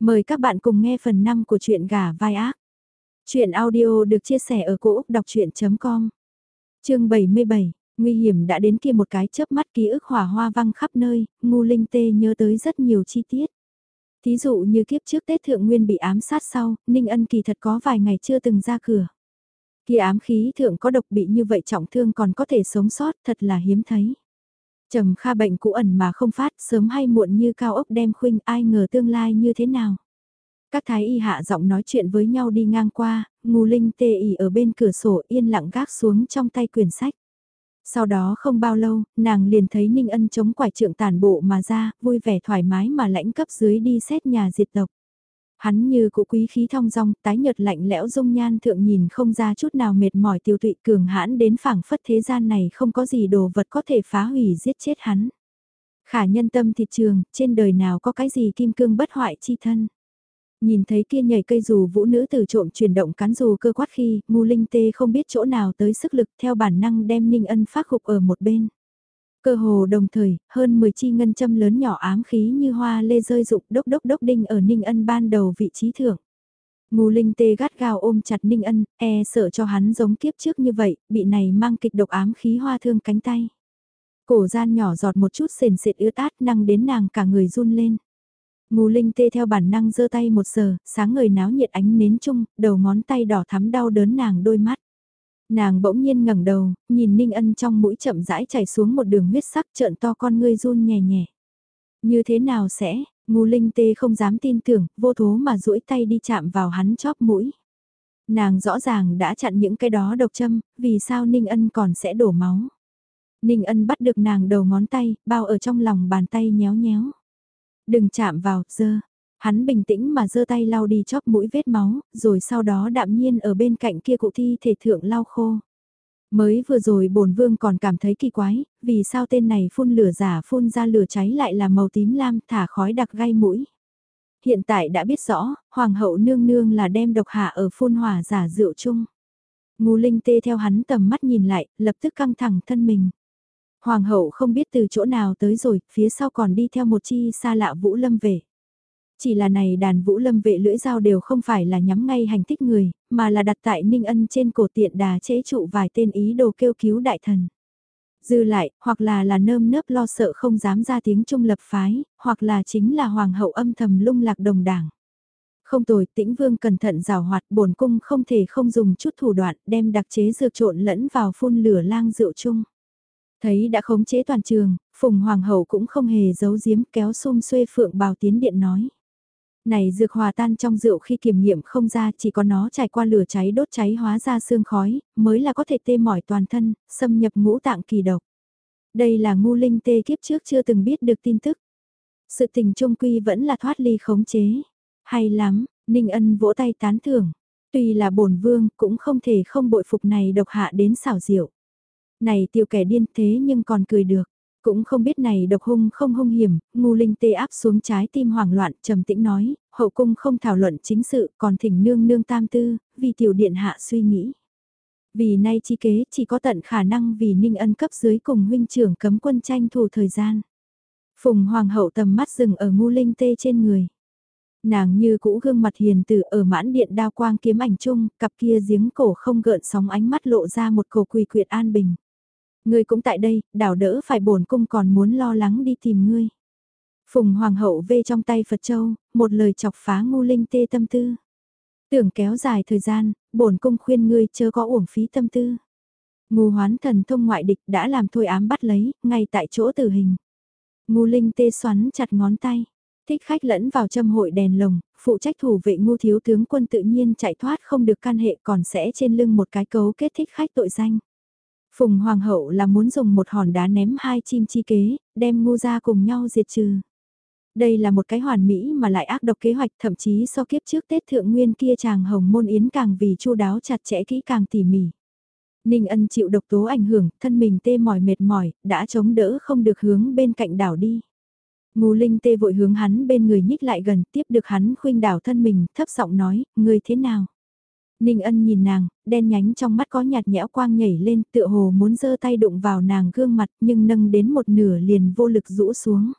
Mời các bạn cùng nghe phần 5 của truyện gà vai ác. Chuyện audio được chia sẻ ở cỗ đọc chuyện.com Chương 77, nguy hiểm đã đến kia một cái chớp mắt ký ức hỏa hoa văng khắp nơi, ngu linh tê nhớ tới rất nhiều chi tiết. Thí dụ như kiếp trước Tết Thượng Nguyên bị ám sát sau, Ninh Ân kỳ thật có vài ngày chưa từng ra cửa. Kia ám khí thượng có độc bị như vậy trọng thương còn có thể sống sót thật là hiếm thấy. Trầm kha bệnh cũ ẩn mà không phát, sớm hay muộn như cao ốc đem khuynh ai ngờ tương lai như thế nào. Các thái y hạ giọng nói chuyện với nhau đi ngang qua, ngù linh tê ỉ ở bên cửa sổ yên lặng gác xuống trong tay quyển sách. Sau đó không bao lâu, nàng liền thấy Ninh Ân chống quải trượng tàn bộ mà ra, vui vẻ thoải mái mà lãnh cấp dưới đi xét nhà diệt tộc. Hắn như cụ quý khí thong dong, tái nhợt lạnh lẽo dung nhan thượng nhìn không ra chút nào mệt mỏi tiêu tụy cường hãn đến phảng phất thế gian này không có gì đồ vật có thể phá hủy giết chết hắn. Khả nhân tâm thịt trường, trên đời nào có cái gì kim cương bất hoại chi thân. Nhìn thấy kia nhảy cây dù vũ nữ từ trộm chuyển động cán dù cơ quát khi, ngu linh tê không biết chỗ nào tới sức lực theo bản năng đem ninh ân phát khục ở một bên. Cơ hồ đồng thời, hơn 10 chi ngân châm lớn nhỏ ám khí như hoa lê rơi rụng đốc đốc đốc đinh ở Ninh Ân ban đầu vị trí thưởng. Ngô linh tê gắt gao ôm chặt Ninh Ân, e sợ cho hắn giống kiếp trước như vậy, bị này mang kịch độc ám khí hoa thương cánh tay. Cổ gian nhỏ giọt một chút sền sệt ướt át năng đến nàng cả người run lên. Ngô linh tê theo bản năng giơ tay một sờ, sáng người náo nhiệt ánh nến chung, đầu ngón tay đỏ thắm đau đớn nàng đôi mắt. Nàng bỗng nhiên ngẩng đầu, nhìn Ninh Ân trong mũi chậm rãi chảy xuống một đường huyết sắc trợn to con ngươi run nhẹ nhẹ. Như thế nào sẽ, ngu linh tê không dám tin tưởng, vô thố mà duỗi tay đi chạm vào hắn chóp mũi. Nàng rõ ràng đã chặn những cái đó độc châm, vì sao Ninh Ân còn sẽ đổ máu. Ninh Ân bắt được nàng đầu ngón tay, bao ở trong lòng bàn tay nhéo nhéo. Đừng chạm vào, dơ, Hắn bình tĩnh mà giơ tay lau đi chóp mũi vết máu, rồi sau đó đạm nhiên ở bên cạnh kia cụ thi thể thượng lau khô. Mới vừa rồi bổn vương còn cảm thấy kỳ quái, vì sao tên này phun lửa giả phun ra lửa cháy lại là màu tím lam thả khói đặc gai mũi. Hiện tại đã biết rõ, hoàng hậu nương nương là đem độc hạ ở phun hỏa giả rượu chung. Ngô linh tê theo hắn tầm mắt nhìn lại, lập tức căng thẳng thân mình. Hoàng hậu không biết từ chỗ nào tới rồi, phía sau còn đi theo một chi xa lạ vũ lâm về. Chỉ là này đàn vũ lâm vệ lưỡi dao đều không phải là nhắm ngay hành thích người, mà là đặt tại ninh ân trên cổ tiện đà chế trụ vài tên ý đồ kêu cứu đại thần. Dư lại, hoặc là là nơm nớp lo sợ không dám ra tiếng trung lập phái, hoặc là chính là hoàng hậu âm thầm lung lạc đồng đảng. Không tồi, tĩnh vương cẩn thận rào hoạt, bổn cung không thể không dùng chút thủ đoạn đem đặc chế dược trộn lẫn vào phun lửa lang rượu chung. Thấy đã khống chế toàn trường, phùng hoàng hậu cũng không hề giấu giếm kéo xung xuê phượng bào tiến điện nói. Này dược hòa tan trong rượu khi kiểm nghiệm không ra chỉ có nó trải qua lửa cháy đốt cháy hóa ra xương khói, mới là có thể tê mỏi toàn thân, xâm nhập ngũ tạng kỳ độc. Đây là ngu linh tê kiếp trước chưa từng biết được tin tức. Sự tình trung quy vẫn là thoát ly khống chế. Hay lắm, Ninh Ân vỗ tay tán thưởng. Tuy là bổn vương cũng không thể không bội phục này độc hạ đến xảo diệu. Này tiểu kẻ điên thế nhưng còn cười được. Cũng không biết này độc hung không hung hiểm, ngu linh tê áp xuống trái tim hoảng loạn, trầm tĩnh nói, hậu cung không thảo luận chính sự, còn thỉnh nương nương tam tư, vì tiểu điện hạ suy nghĩ. Vì nay chi kế chỉ có tận khả năng vì ninh ân cấp dưới cùng huynh trưởng cấm quân tranh thủ thời gian. Phùng hoàng hậu tầm mắt dừng ở ngu linh tê trên người. Nàng như cũ gương mặt hiền từ ở mãn điện đao quang kiếm ảnh chung, cặp kia giếng cổ không gợn sóng ánh mắt lộ ra một cổ quỳ quyệt an bình. Ngươi cũng tại đây, đảo đỡ phải bổn cung còn muốn lo lắng đi tìm ngươi. Phùng Hoàng hậu vê trong tay Phật Châu, một lời chọc phá ngu linh tê tâm tư. Tưởng kéo dài thời gian, bổn cung khuyên ngươi chớ có uổng phí tâm tư. Ngu hoán thần thông ngoại địch đã làm thôi ám bắt lấy, ngay tại chỗ tử hình. Ngu linh tê xoắn chặt ngón tay, thích khách lẫn vào châm hội đèn lồng, phụ trách thủ vệ ngu thiếu tướng quân tự nhiên chạy thoát không được can hệ còn sẽ trên lưng một cái cấu kết thích khách tội danh. Phùng Hoàng hậu là muốn dùng một hòn đá ném hai chim chi kế, đem ngu ra cùng nhau diệt trừ. Đây là một cái hoàn mỹ mà lại ác độc kế hoạch thậm chí so kiếp trước Tết Thượng Nguyên kia chàng hồng môn yến càng vì chu đáo chặt chẽ kỹ càng tỉ mỉ. Ninh ân chịu độc tố ảnh hưởng, thân mình tê mỏi mệt mỏi, đã chống đỡ không được hướng bên cạnh đảo đi. Ngô Linh tê vội hướng hắn bên người nhích lại gần, tiếp được hắn khuynh đảo thân mình, thấp giọng nói, người thế nào? Ninh ân nhìn nàng, đen nhánh trong mắt có nhạt nhẽo quang nhảy lên tựa hồ muốn giơ tay đụng vào nàng gương mặt nhưng nâng đến một nửa liền vô lực rũ xuống.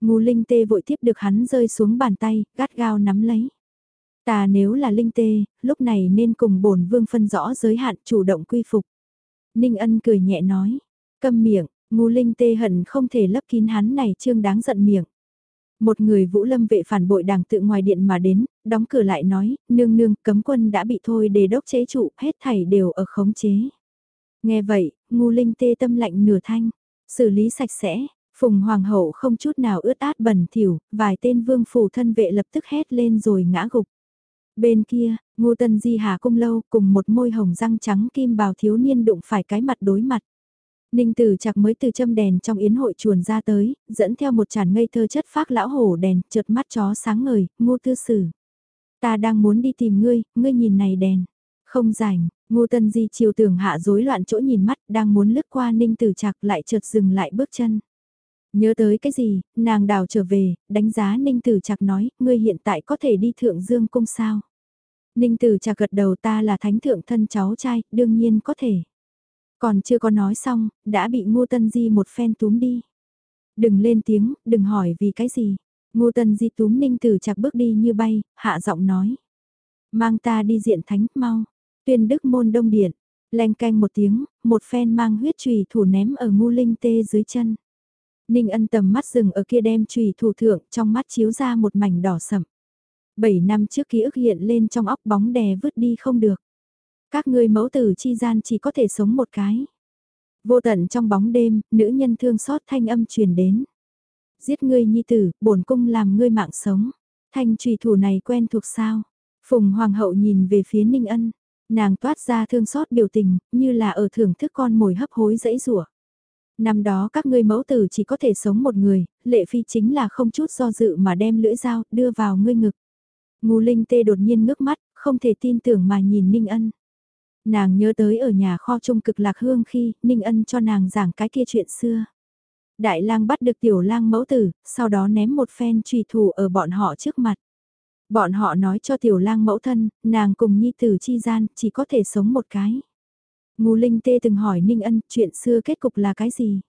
Ngu linh tê vội tiếp được hắn rơi xuống bàn tay, gắt gao nắm lấy. Ta nếu là linh tê, lúc này nên cùng bổn vương phân rõ giới hạn chủ động quy phục. Ninh ân cười nhẹ nói, câm miệng, ngu linh tê hận không thể lấp kín hắn này trương đáng giận miệng. Một người vũ lâm vệ phản bội đảng tự ngoài điện mà đến, đóng cửa lại nói, nương nương cấm quân đã bị thôi đề đốc chế trụ, hết thảy đều ở khống chế. Nghe vậy, ngu linh tê tâm lạnh nửa thanh, xử lý sạch sẽ, phùng hoàng hậu không chút nào ướt át bẩn thỉu, vài tên vương phủ thân vệ lập tức hét lên rồi ngã gục. Bên kia, ngu tân di hà cung lâu cùng một môi hồng răng trắng kim bào thiếu niên đụng phải cái mặt đối mặt. Ninh Tử Trạc mới từ châm đèn trong yến hội chuồn ra tới, dẫn theo một tràn ngây thơ chất phác lão hổ đèn, chợt mắt chó sáng ngời, ngô tư sử. Ta đang muốn đi tìm ngươi, ngươi nhìn này đèn. Không rảnh, ngô tân di chiều tưởng hạ rối loạn chỗ nhìn mắt, đang muốn lướt qua Ninh Tử Trạc lại chợt dừng lại bước chân. Nhớ tới cái gì, nàng đào trở về, đánh giá Ninh Tử Trạc nói, ngươi hiện tại có thể đi thượng dương cung sao. Ninh Tử Trạc gật đầu ta là thánh thượng thân cháu trai, đương nhiên có thể. Còn chưa có nói xong, đã bị Ngô Tân Di một phen túm đi. Đừng lên tiếng, đừng hỏi vì cái gì. Ngô Tân Di túm Ninh Tử chặt bước đi như bay, hạ giọng nói. Mang ta đi diện thánh, mau. Tuyên đức môn đông điện, len canh một tiếng, một phen mang huyết trùy thủ ném ở ngu linh tê dưới chân. Ninh ân tầm mắt rừng ở kia đem trùy thủ thượng trong mắt chiếu ra một mảnh đỏ sậm. Bảy năm trước ký ức hiện lên trong óc bóng đè vứt đi không được. Các ngươi mẫu tử chi gian chỉ có thể sống một cái. Vô tận trong bóng đêm, nữ nhân thương xót thanh âm truyền đến. Giết ngươi nhi tử, bổn cung làm ngươi mạng sống. Thanh trùy thủ này quen thuộc sao? Phùng hoàng hậu nhìn về phía ninh ân. Nàng toát ra thương xót biểu tình, như là ở thưởng thức con mồi hấp hối dẫy rủa. Năm đó các ngươi mẫu tử chỉ có thể sống một người, lệ phi chính là không chút do dự mà đem lưỡi dao đưa vào ngươi ngực. Ngô Linh Tê đột nhiên ngước mắt, không thể tin tưởng mà nhìn Ninh Ân. Nàng nhớ tới ở nhà kho trung cực lạc hương khi Ninh Ân cho nàng giảng cái kia chuyện xưa. Đại lang bắt được tiểu lang mẫu tử, sau đó ném một phen trùy thủ ở bọn họ trước mặt. Bọn họ nói cho tiểu lang mẫu thân, nàng cùng nhi tử chi gian, chỉ có thể sống một cái. Ngô Linh Tê từng hỏi Ninh Ân chuyện xưa kết cục là cái gì?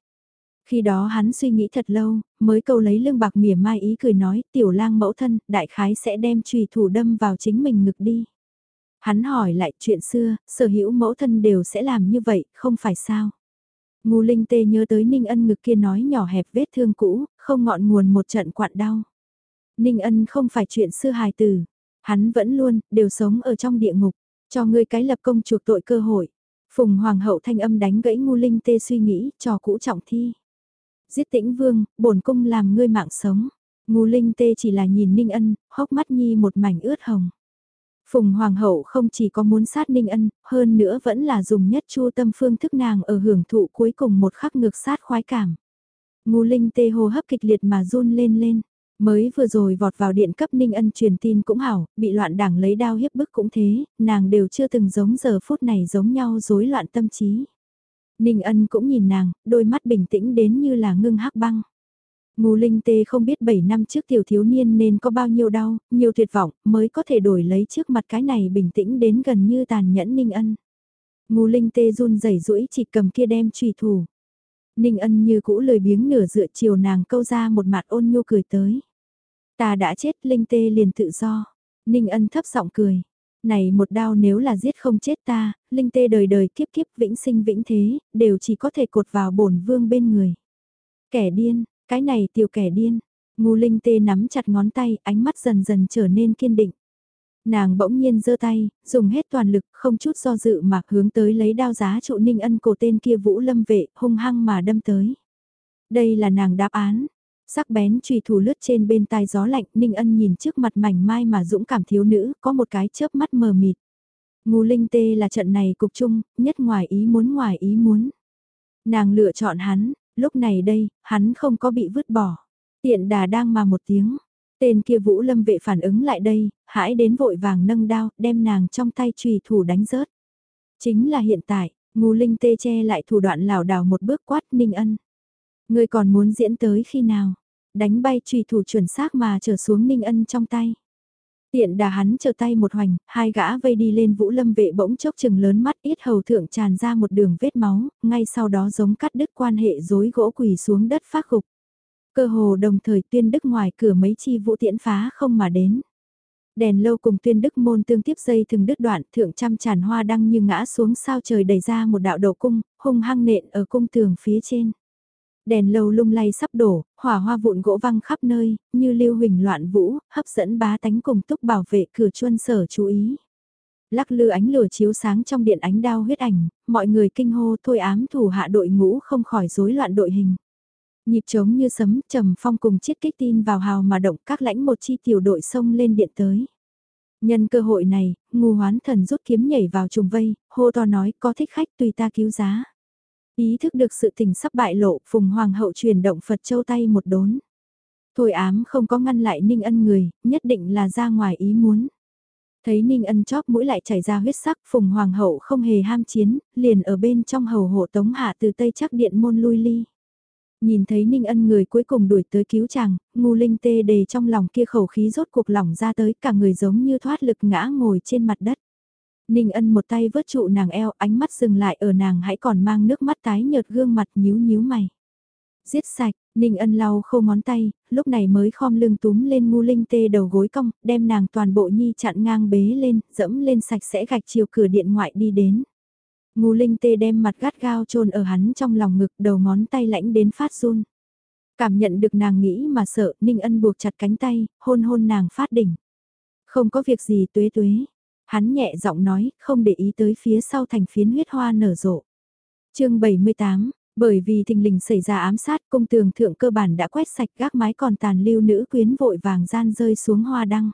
Khi đó hắn suy nghĩ thật lâu, mới câu lấy lương bạc mỉa mai ý cười nói tiểu lang mẫu thân, đại khái sẽ đem trùy thủ đâm vào chính mình ngực đi. Hắn hỏi lại chuyện xưa, sở hữu mẫu thân đều sẽ làm như vậy, không phải sao? ngu Linh Tê nhớ tới Ninh Ân ngực kia nói nhỏ hẹp vết thương cũ, không ngọn nguồn một trận quặn đau. Ninh Ân không phải chuyện xưa hài tử hắn vẫn luôn, đều sống ở trong địa ngục, cho ngươi cái lập công chuộc tội cơ hội. Phùng Hoàng hậu thanh âm đánh gãy ngu Linh Tê suy nghĩ, trò cũ trọng thi. Giết tĩnh vương, bổn cung làm ngươi mạng sống. ngu Linh Tê chỉ là nhìn Ninh Ân, hốc mắt nhi một mảnh ướt hồng. Phùng Hoàng hậu không chỉ có muốn sát Ninh Ân, hơn nữa vẫn là dùng nhất chu tâm phương thức nàng ở hưởng thụ cuối cùng một khắc ngược sát khoái cảm. Ngô Linh Tê hô hấp kịch liệt mà run lên lên. Mới vừa rồi vọt vào điện cấp Ninh Ân truyền tin cũng hảo, bị loạn đảng lấy đao hiếp bức cũng thế, nàng đều chưa từng giống giờ phút này giống nhau rối loạn tâm trí. Ninh Ân cũng nhìn nàng, đôi mắt bình tĩnh đến như là ngưng hắc băng. Ngô Linh Tê không biết 7 năm trước tiểu thiếu niên nên có bao nhiêu đau, nhiều tuyệt vọng, mới có thể đổi lấy trước mặt cái này bình tĩnh đến gần như tàn nhẫn Ninh Ân. Ngô Linh Tê run rẩy rũi chỉ cầm kia đem trùy thủ. Ninh Ân như cũ lười biếng nửa dựa chiều nàng câu ra một mặt ôn nhu cười tới. Ta đã chết Linh Tê liền tự do. Ninh Ân thấp giọng cười. Này một đao nếu là giết không chết ta, Linh Tê đời đời kiếp kiếp vĩnh sinh vĩnh thế, đều chỉ có thể cột vào bổn vương bên người. Kẻ điên, cái này tiểu kẻ điên. Ngu Linh Tê nắm chặt ngón tay, ánh mắt dần dần trở nên kiên định. Nàng bỗng nhiên giơ tay, dùng hết toàn lực, không chút do dự mà hướng tới lấy đao giá trụ ninh ân cổ tên kia vũ lâm vệ, hung hăng mà đâm tới. Đây là nàng đáp án. Sắc bén trùy thủ lướt trên bên tai gió lạnh, ninh ân nhìn trước mặt mảnh mai mà dũng cảm thiếu nữ, có một cái chớp mắt mờ mịt. Ngô Linh Tê là trận này cục chung, nhất ngoài ý muốn ngoài ý muốn. Nàng lựa chọn hắn, lúc này đây, hắn không có bị vứt bỏ. Tiện đà đang mà một tiếng, Tên kia Vũ Lâm vệ phản ứng lại đây, hãi đến vội vàng nâng đao, đem nàng trong tay trùy thủ đánh rớt. Chính là hiện tại, ngu linh tê che lại thủ đoạn lảo đảo một bước quát ninh ân. Người còn muốn diễn tới khi nào? Đánh bay trùy thủ chuẩn xác mà trở xuống ninh ân trong tay. Tiện đà hắn trở tay một hoành, hai gã vây đi lên vũ lâm vệ bỗng chốc chừng lớn mắt ít hầu thượng tràn ra một đường vết máu, ngay sau đó giống cắt đứt quan hệ dối gỗ quỳ xuống đất phát gục. Cơ hồ đồng thời tuyên đức ngoài cửa mấy chi vũ tiễn phá không mà đến. Đèn lâu cùng tuyên đức môn tương tiếp dây từng đứt đoạn thượng trăm tràn hoa đăng như ngã xuống sao trời đầy ra một đạo đầu cung, hung hăng nện ở cung tường phía trên. Đèn lâu lung lay sắp đổ, hỏa hoa vụn gỗ văng khắp nơi, như lưu huỳnh loạn vũ, hấp dẫn bá tánh cùng túc bảo vệ cửa chuân sở chú ý. Lắc lư ánh lửa chiếu sáng trong điện ánh đao huyết ảnh, mọi người kinh hô thôi ám thủ hạ đội ngũ không khỏi rối loạn đội hình. Nhịp trống như sấm, trầm phong cùng chiết kích tin vào hào mà động các lãnh một chi tiểu đội sông lên điện tới. Nhân cơ hội này, ngu hoán thần rút kiếm nhảy vào trùng vây, hô to nói có thích khách tùy ta cứu giá. Ý thức được sự tình sắp bại lộ, phùng hoàng hậu truyền động Phật châu tay một đốn. Thôi ám không có ngăn lại ninh ân người, nhất định là ra ngoài ý muốn. Thấy ninh ân chóp mũi lại chảy ra huyết sắc, phùng hoàng hậu không hề ham chiến, liền ở bên trong hầu hộ tống hạ từ tây chắc điện môn lui ly. Nhìn thấy Ninh Ân người cuối cùng đuổi tới cứu chàng, ngu linh tê đề trong lòng kia khẩu khí rốt cuộc lỏng ra tới cả người giống như thoát lực ngã ngồi trên mặt đất. Ninh Ân một tay vớt trụ nàng eo, ánh mắt dừng lại ở nàng hãy còn mang nước mắt tái nhợt gương mặt nhíu nhíu mày. Giết sạch, Ninh Ân lau khô ngón tay, lúc này mới khom lưng túm lên ngu linh tê đầu gối cong, đem nàng toàn bộ nhi chặn ngang bế lên, dẫm lên sạch sẽ gạch chiều cửa điện ngoại đi đến. Ngu linh tê đem mặt gắt gao trôn ở hắn trong lòng ngực đầu ngón tay lãnh đến phát run. Cảm nhận được nàng nghĩ mà sợ, Ninh Ân buộc chặt cánh tay, hôn hôn nàng phát đỉnh. Không có việc gì tuế tuế. Hắn nhẹ giọng nói, không để ý tới phía sau thành phiến huyết hoa nở rộ. chương 78, bởi vì thình lình xảy ra ám sát công tường thượng cơ bản đã quét sạch gác mái còn tàn lưu nữ quyến vội vàng gian rơi xuống hoa đăng.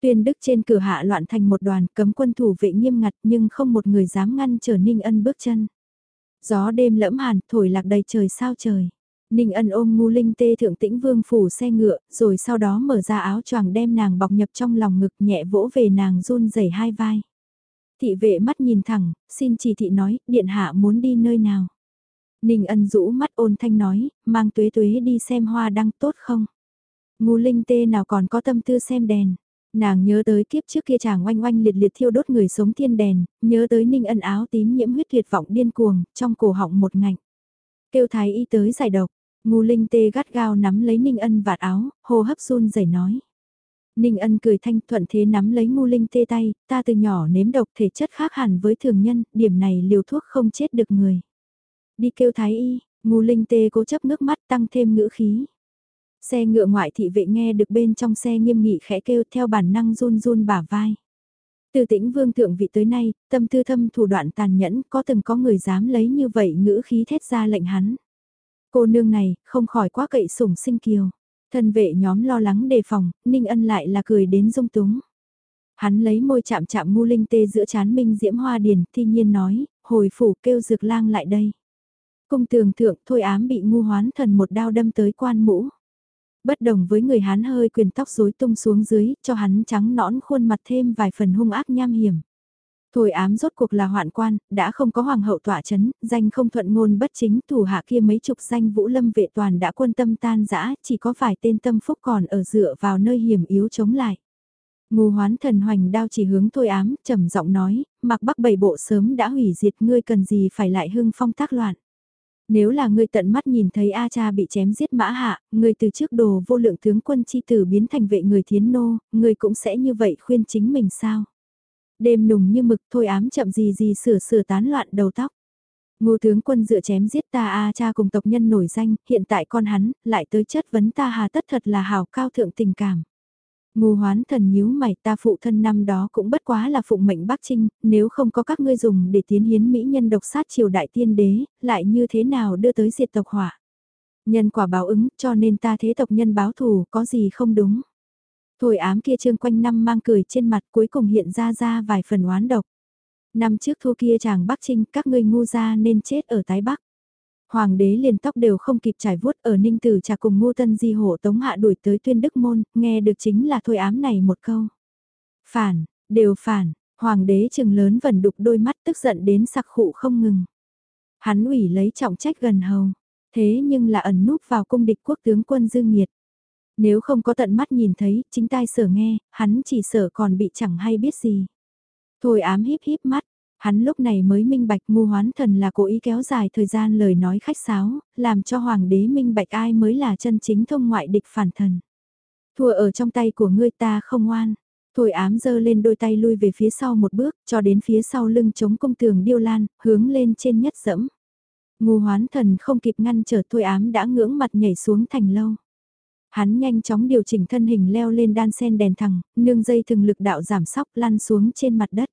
Tuyên đức trên cửa hạ loạn thành một đoàn cấm quân thủ vệ nghiêm ngặt nhưng không một người dám ngăn trở Ninh Ân bước chân. Gió đêm lẫm hàn thổi lạc đầy trời sao trời. Ninh Ân ôm ngu linh tê thượng tĩnh vương phủ xe ngựa rồi sau đó mở ra áo choàng đem nàng bọc nhập trong lòng ngực nhẹ vỗ về nàng run rẩy hai vai. Thị vệ mắt nhìn thẳng, xin chỉ thị nói, điện hạ muốn đi nơi nào. Ninh ân rũ mắt ôn thanh nói, mang tuế tuế đi xem hoa đăng tốt không. Ngu linh tê nào còn có tâm tư xem đèn. Nàng nhớ tới kiếp trước kia chàng oanh oanh liệt liệt thiêu đốt người sống thiên đèn, nhớ tới ninh ân áo tím nhiễm huyết tuyệt vọng điên cuồng, trong cổ họng một ngạnh. Kêu thái y tới giải độc, ngu linh tê gắt gao nắm lấy ninh ân vạt áo, hô hấp run rẩy nói. Ninh ân cười thanh thuận thế nắm lấy ngu linh tê tay, ta từ nhỏ nếm độc thể chất khác hẳn với thường nhân, điểm này liều thuốc không chết được người. Đi kêu thái y, ngu linh tê cố chấp nước mắt tăng thêm ngữ khí. Xe ngựa ngoại thị vệ nghe được bên trong xe nghiêm nghị khẽ kêu theo bản năng run run bả vai. Từ tĩnh vương thượng vị tới nay, tâm tư thâm thủ đoạn tàn nhẫn, có từng có người dám lấy như vậy ngữ khí thét ra lệnh hắn. Cô nương này, không khỏi quá cậy sủng sinh kiều. Thân vệ nhóm lo lắng đề phòng, Ninh Ân lại là cười đến dung túng. Hắn lấy môi chạm chạm ngu linh tê giữa chán minh diễm hoa điền, thi nhiên nói, hồi phủ kêu dược lang lại đây. Cung tường thượng thôi ám bị ngu hoán thần một đao đâm tới quan mũ. Bất đồng với người Hán hơi quyền tóc rối tung xuống dưới, cho hắn trắng nõn khuôn mặt thêm vài phần hung ác nham hiểm. Thôi ám rốt cuộc là hoạn quan, đã không có hoàng hậu tỏa chấn, danh không thuận ngôn bất chính, thủ hạ kia mấy chục danh vũ lâm vệ toàn đã quân tâm tan dã chỉ có vài tên tâm phúc còn ở dựa vào nơi hiểm yếu chống lại. Ngô hoán thần hoành đao chỉ hướng thôi ám, trầm giọng nói, mặc bắc bảy bộ sớm đã hủy diệt ngươi cần gì phải lại hưng phong tác loạn. Nếu là ngươi tận mắt nhìn thấy A cha bị chém giết mã hạ, ngươi từ trước đồ vô lượng tướng quân chi tử biến thành vệ người thiến nô, ngươi cũng sẽ như vậy khuyên chính mình sao? Đêm nùng như mực thôi ám chậm gì gì sửa sửa tán loạn đầu tóc. Ngô tướng quân dựa chém giết ta A cha cùng tộc nhân nổi danh, hiện tại con hắn, lại tới chất vấn ta hà tất thật là hào cao thượng tình cảm. Ngô hoán thần nhíu mày ta phụ thân năm đó cũng bất quá là phụng mệnh Bắc Trinh, nếu không có các ngươi dùng để tiến hiến mỹ nhân độc sát triều đại tiên đế, lại như thế nào đưa tới diệt tộc hỏa. Nhân quả báo ứng cho nên ta thế tộc nhân báo thù có gì không đúng. Thôi ám kia trương quanh năm mang cười trên mặt cuối cùng hiện ra ra vài phần oán độc. Năm trước thu kia chàng Bắc Trinh các ngươi ngu ra nên chết ở tái Bắc. Hoàng đế liền tóc đều không kịp trải vuốt ở ninh tử trà cùng ngô tân di hộ tống hạ đuổi tới tuyên đức môn, nghe được chính là thôi ám này một câu. Phản, đều phản, hoàng đế trừng lớn vần đục đôi mắt tức giận đến sặc khụ không ngừng. Hắn ủy lấy trọng trách gần hầu, thế nhưng là ẩn núp vào cung địch quốc tướng quân dương nghiệt. Nếu không có tận mắt nhìn thấy, chính tai sở nghe, hắn chỉ sở còn bị chẳng hay biết gì. Thôi ám híp híp mắt, Hắn lúc này mới minh bạch ngu hoán thần là cố ý kéo dài thời gian lời nói khách sáo, làm cho hoàng đế minh bạch ai mới là chân chính thông ngoại địch phản thần. Thua ở trong tay của ngươi ta không ngoan. Thôi ám dơ lên đôi tay lui về phía sau một bước, cho đến phía sau lưng chống công tường điêu lan, hướng lên trên nhất dẫm. Ngu hoán thần không kịp ngăn trở thôi ám đã ngưỡng mặt nhảy xuống thành lâu. Hắn nhanh chóng điều chỉnh thân hình leo lên đan sen đèn thẳng, nương dây thường lực đạo giảm sóc lăn xuống trên mặt đất.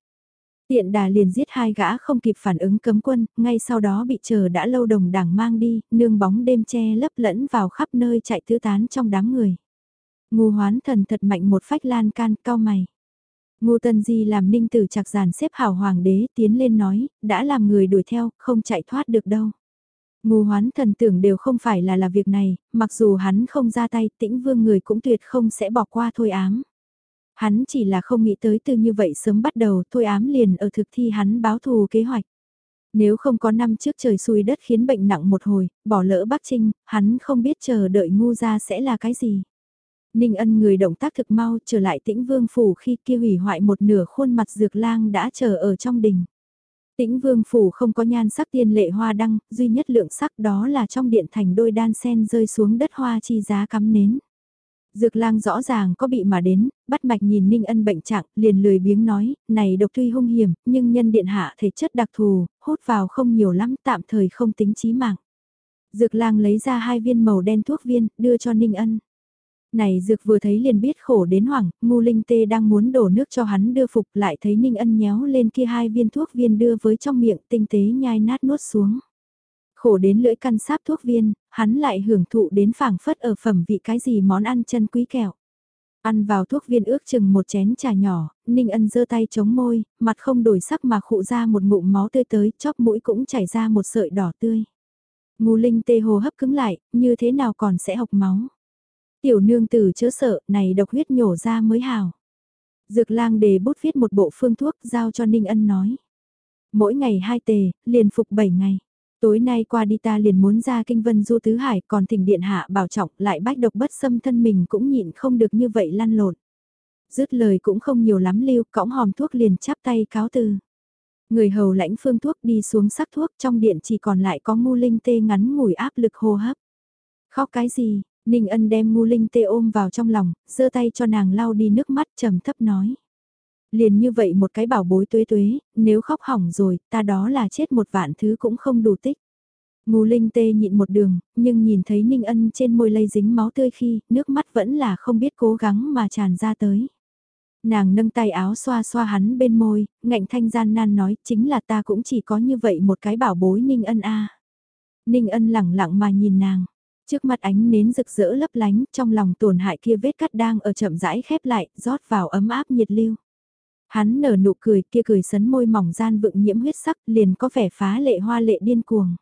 Tiện đà liền giết hai gã không kịp phản ứng cấm quân, ngay sau đó bị chờ đã lâu đồng đảng mang đi, nương bóng đêm che lấp lẫn vào khắp nơi chạy tứ tán trong đám người. Ngu hoán thần thật mạnh một phách lan can cao mày. Ngu tân di làm ninh tử chặt giàn xếp hảo hoàng đế tiến lên nói, đã làm người đuổi theo, không chạy thoát được đâu. Ngô hoán thần tưởng đều không phải là là việc này, mặc dù hắn không ra tay tĩnh vương người cũng tuyệt không sẽ bỏ qua thôi ám. Hắn chỉ là không nghĩ tới từ như vậy sớm bắt đầu thôi ám liền ở thực thi hắn báo thù kế hoạch. Nếu không có năm trước trời xui đất khiến bệnh nặng một hồi, bỏ lỡ Bắc Trinh, hắn không biết chờ đợi ngu ra sẽ là cái gì. Ninh ân người động tác thực mau trở lại tĩnh vương phủ khi kia hủy hoại một nửa khuôn mặt dược lang đã chờ ở trong đình. Tĩnh vương phủ không có nhan sắc tiên lệ hoa đăng, duy nhất lượng sắc đó là trong điện thành đôi đan sen rơi xuống đất hoa chi giá cắm nến. Dược lang rõ ràng có bị mà đến, bắt mạch nhìn Ninh Ân bệnh trạng, liền lười biếng nói, này độc tuy hung hiểm, nhưng nhân điện hạ thể chất đặc thù, hút vào không nhiều lắm, tạm thời không tính chí mạng. Dược lang lấy ra hai viên màu đen thuốc viên, đưa cho Ninh Ân. Này dược vừa thấy liền biết khổ đến hoảng, ngu linh tê đang muốn đổ nước cho hắn đưa phục lại thấy Ninh Ân nhéo lên kia hai viên thuốc viên đưa với trong miệng tinh tế nhai nát nuốt xuống. Khổ đến lưỡi căn sáp thuốc viên, hắn lại hưởng thụ đến phảng phất ở phẩm vị cái gì món ăn chân quý kẹo. Ăn vào thuốc viên ước chừng một chén trà nhỏ, Ninh Ân giơ tay chống môi, mặt không đổi sắc mà khụ ra một ngụm máu tươi tới, chóp mũi cũng chảy ra một sợi đỏ tươi. Ngô linh tê hồ hấp cứng lại, như thế nào còn sẽ học máu. Tiểu nương tử chớ sợ, này độc huyết nhổ ra mới hào. Dược lang đề bút viết một bộ phương thuốc giao cho Ninh Ân nói. Mỗi ngày hai tề, liền phục bảy ngày. Tối nay qua đi ta liền muốn ra kinh vân du tứ hải còn thỉnh điện hạ bảo trọng lại bách độc bất xâm thân mình cũng nhịn không được như vậy lăn lộn. Dứt lời cũng không nhiều lắm lưu cõng hòm thuốc liền chắp tay cáo từ. Người hầu lãnh phương thuốc đi xuống sắc thuốc trong điện chỉ còn lại có ngu linh tê ngắn ngủi áp lực hô hấp. Khóc cái gì, Ninh ân đem ngu linh tê ôm vào trong lòng, giơ tay cho nàng lau đi nước mắt trầm thấp nói. Liền như vậy một cái bảo bối tuế tuế, nếu khóc hỏng rồi, ta đó là chết một vạn thứ cũng không đủ tích. Ngu linh tê nhịn một đường, nhưng nhìn thấy Ninh ân trên môi lây dính máu tươi khi, nước mắt vẫn là không biết cố gắng mà tràn ra tới. Nàng nâng tay áo xoa xoa hắn bên môi, ngạnh thanh gian nan nói chính là ta cũng chỉ có như vậy một cái bảo bối Ninh ân a Ninh ân lẳng lặng mà nhìn nàng. Trước mặt ánh nến rực rỡ lấp lánh, trong lòng tổn hại kia vết cắt đang ở chậm rãi khép lại, rót vào ấm áp nhiệt lưu. Hắn nở nụ cười kia cười sấn môi mỏng gian vựng nhiễm huyết sắc liền có vẻ phá lệ hoa lệ điên cuồng.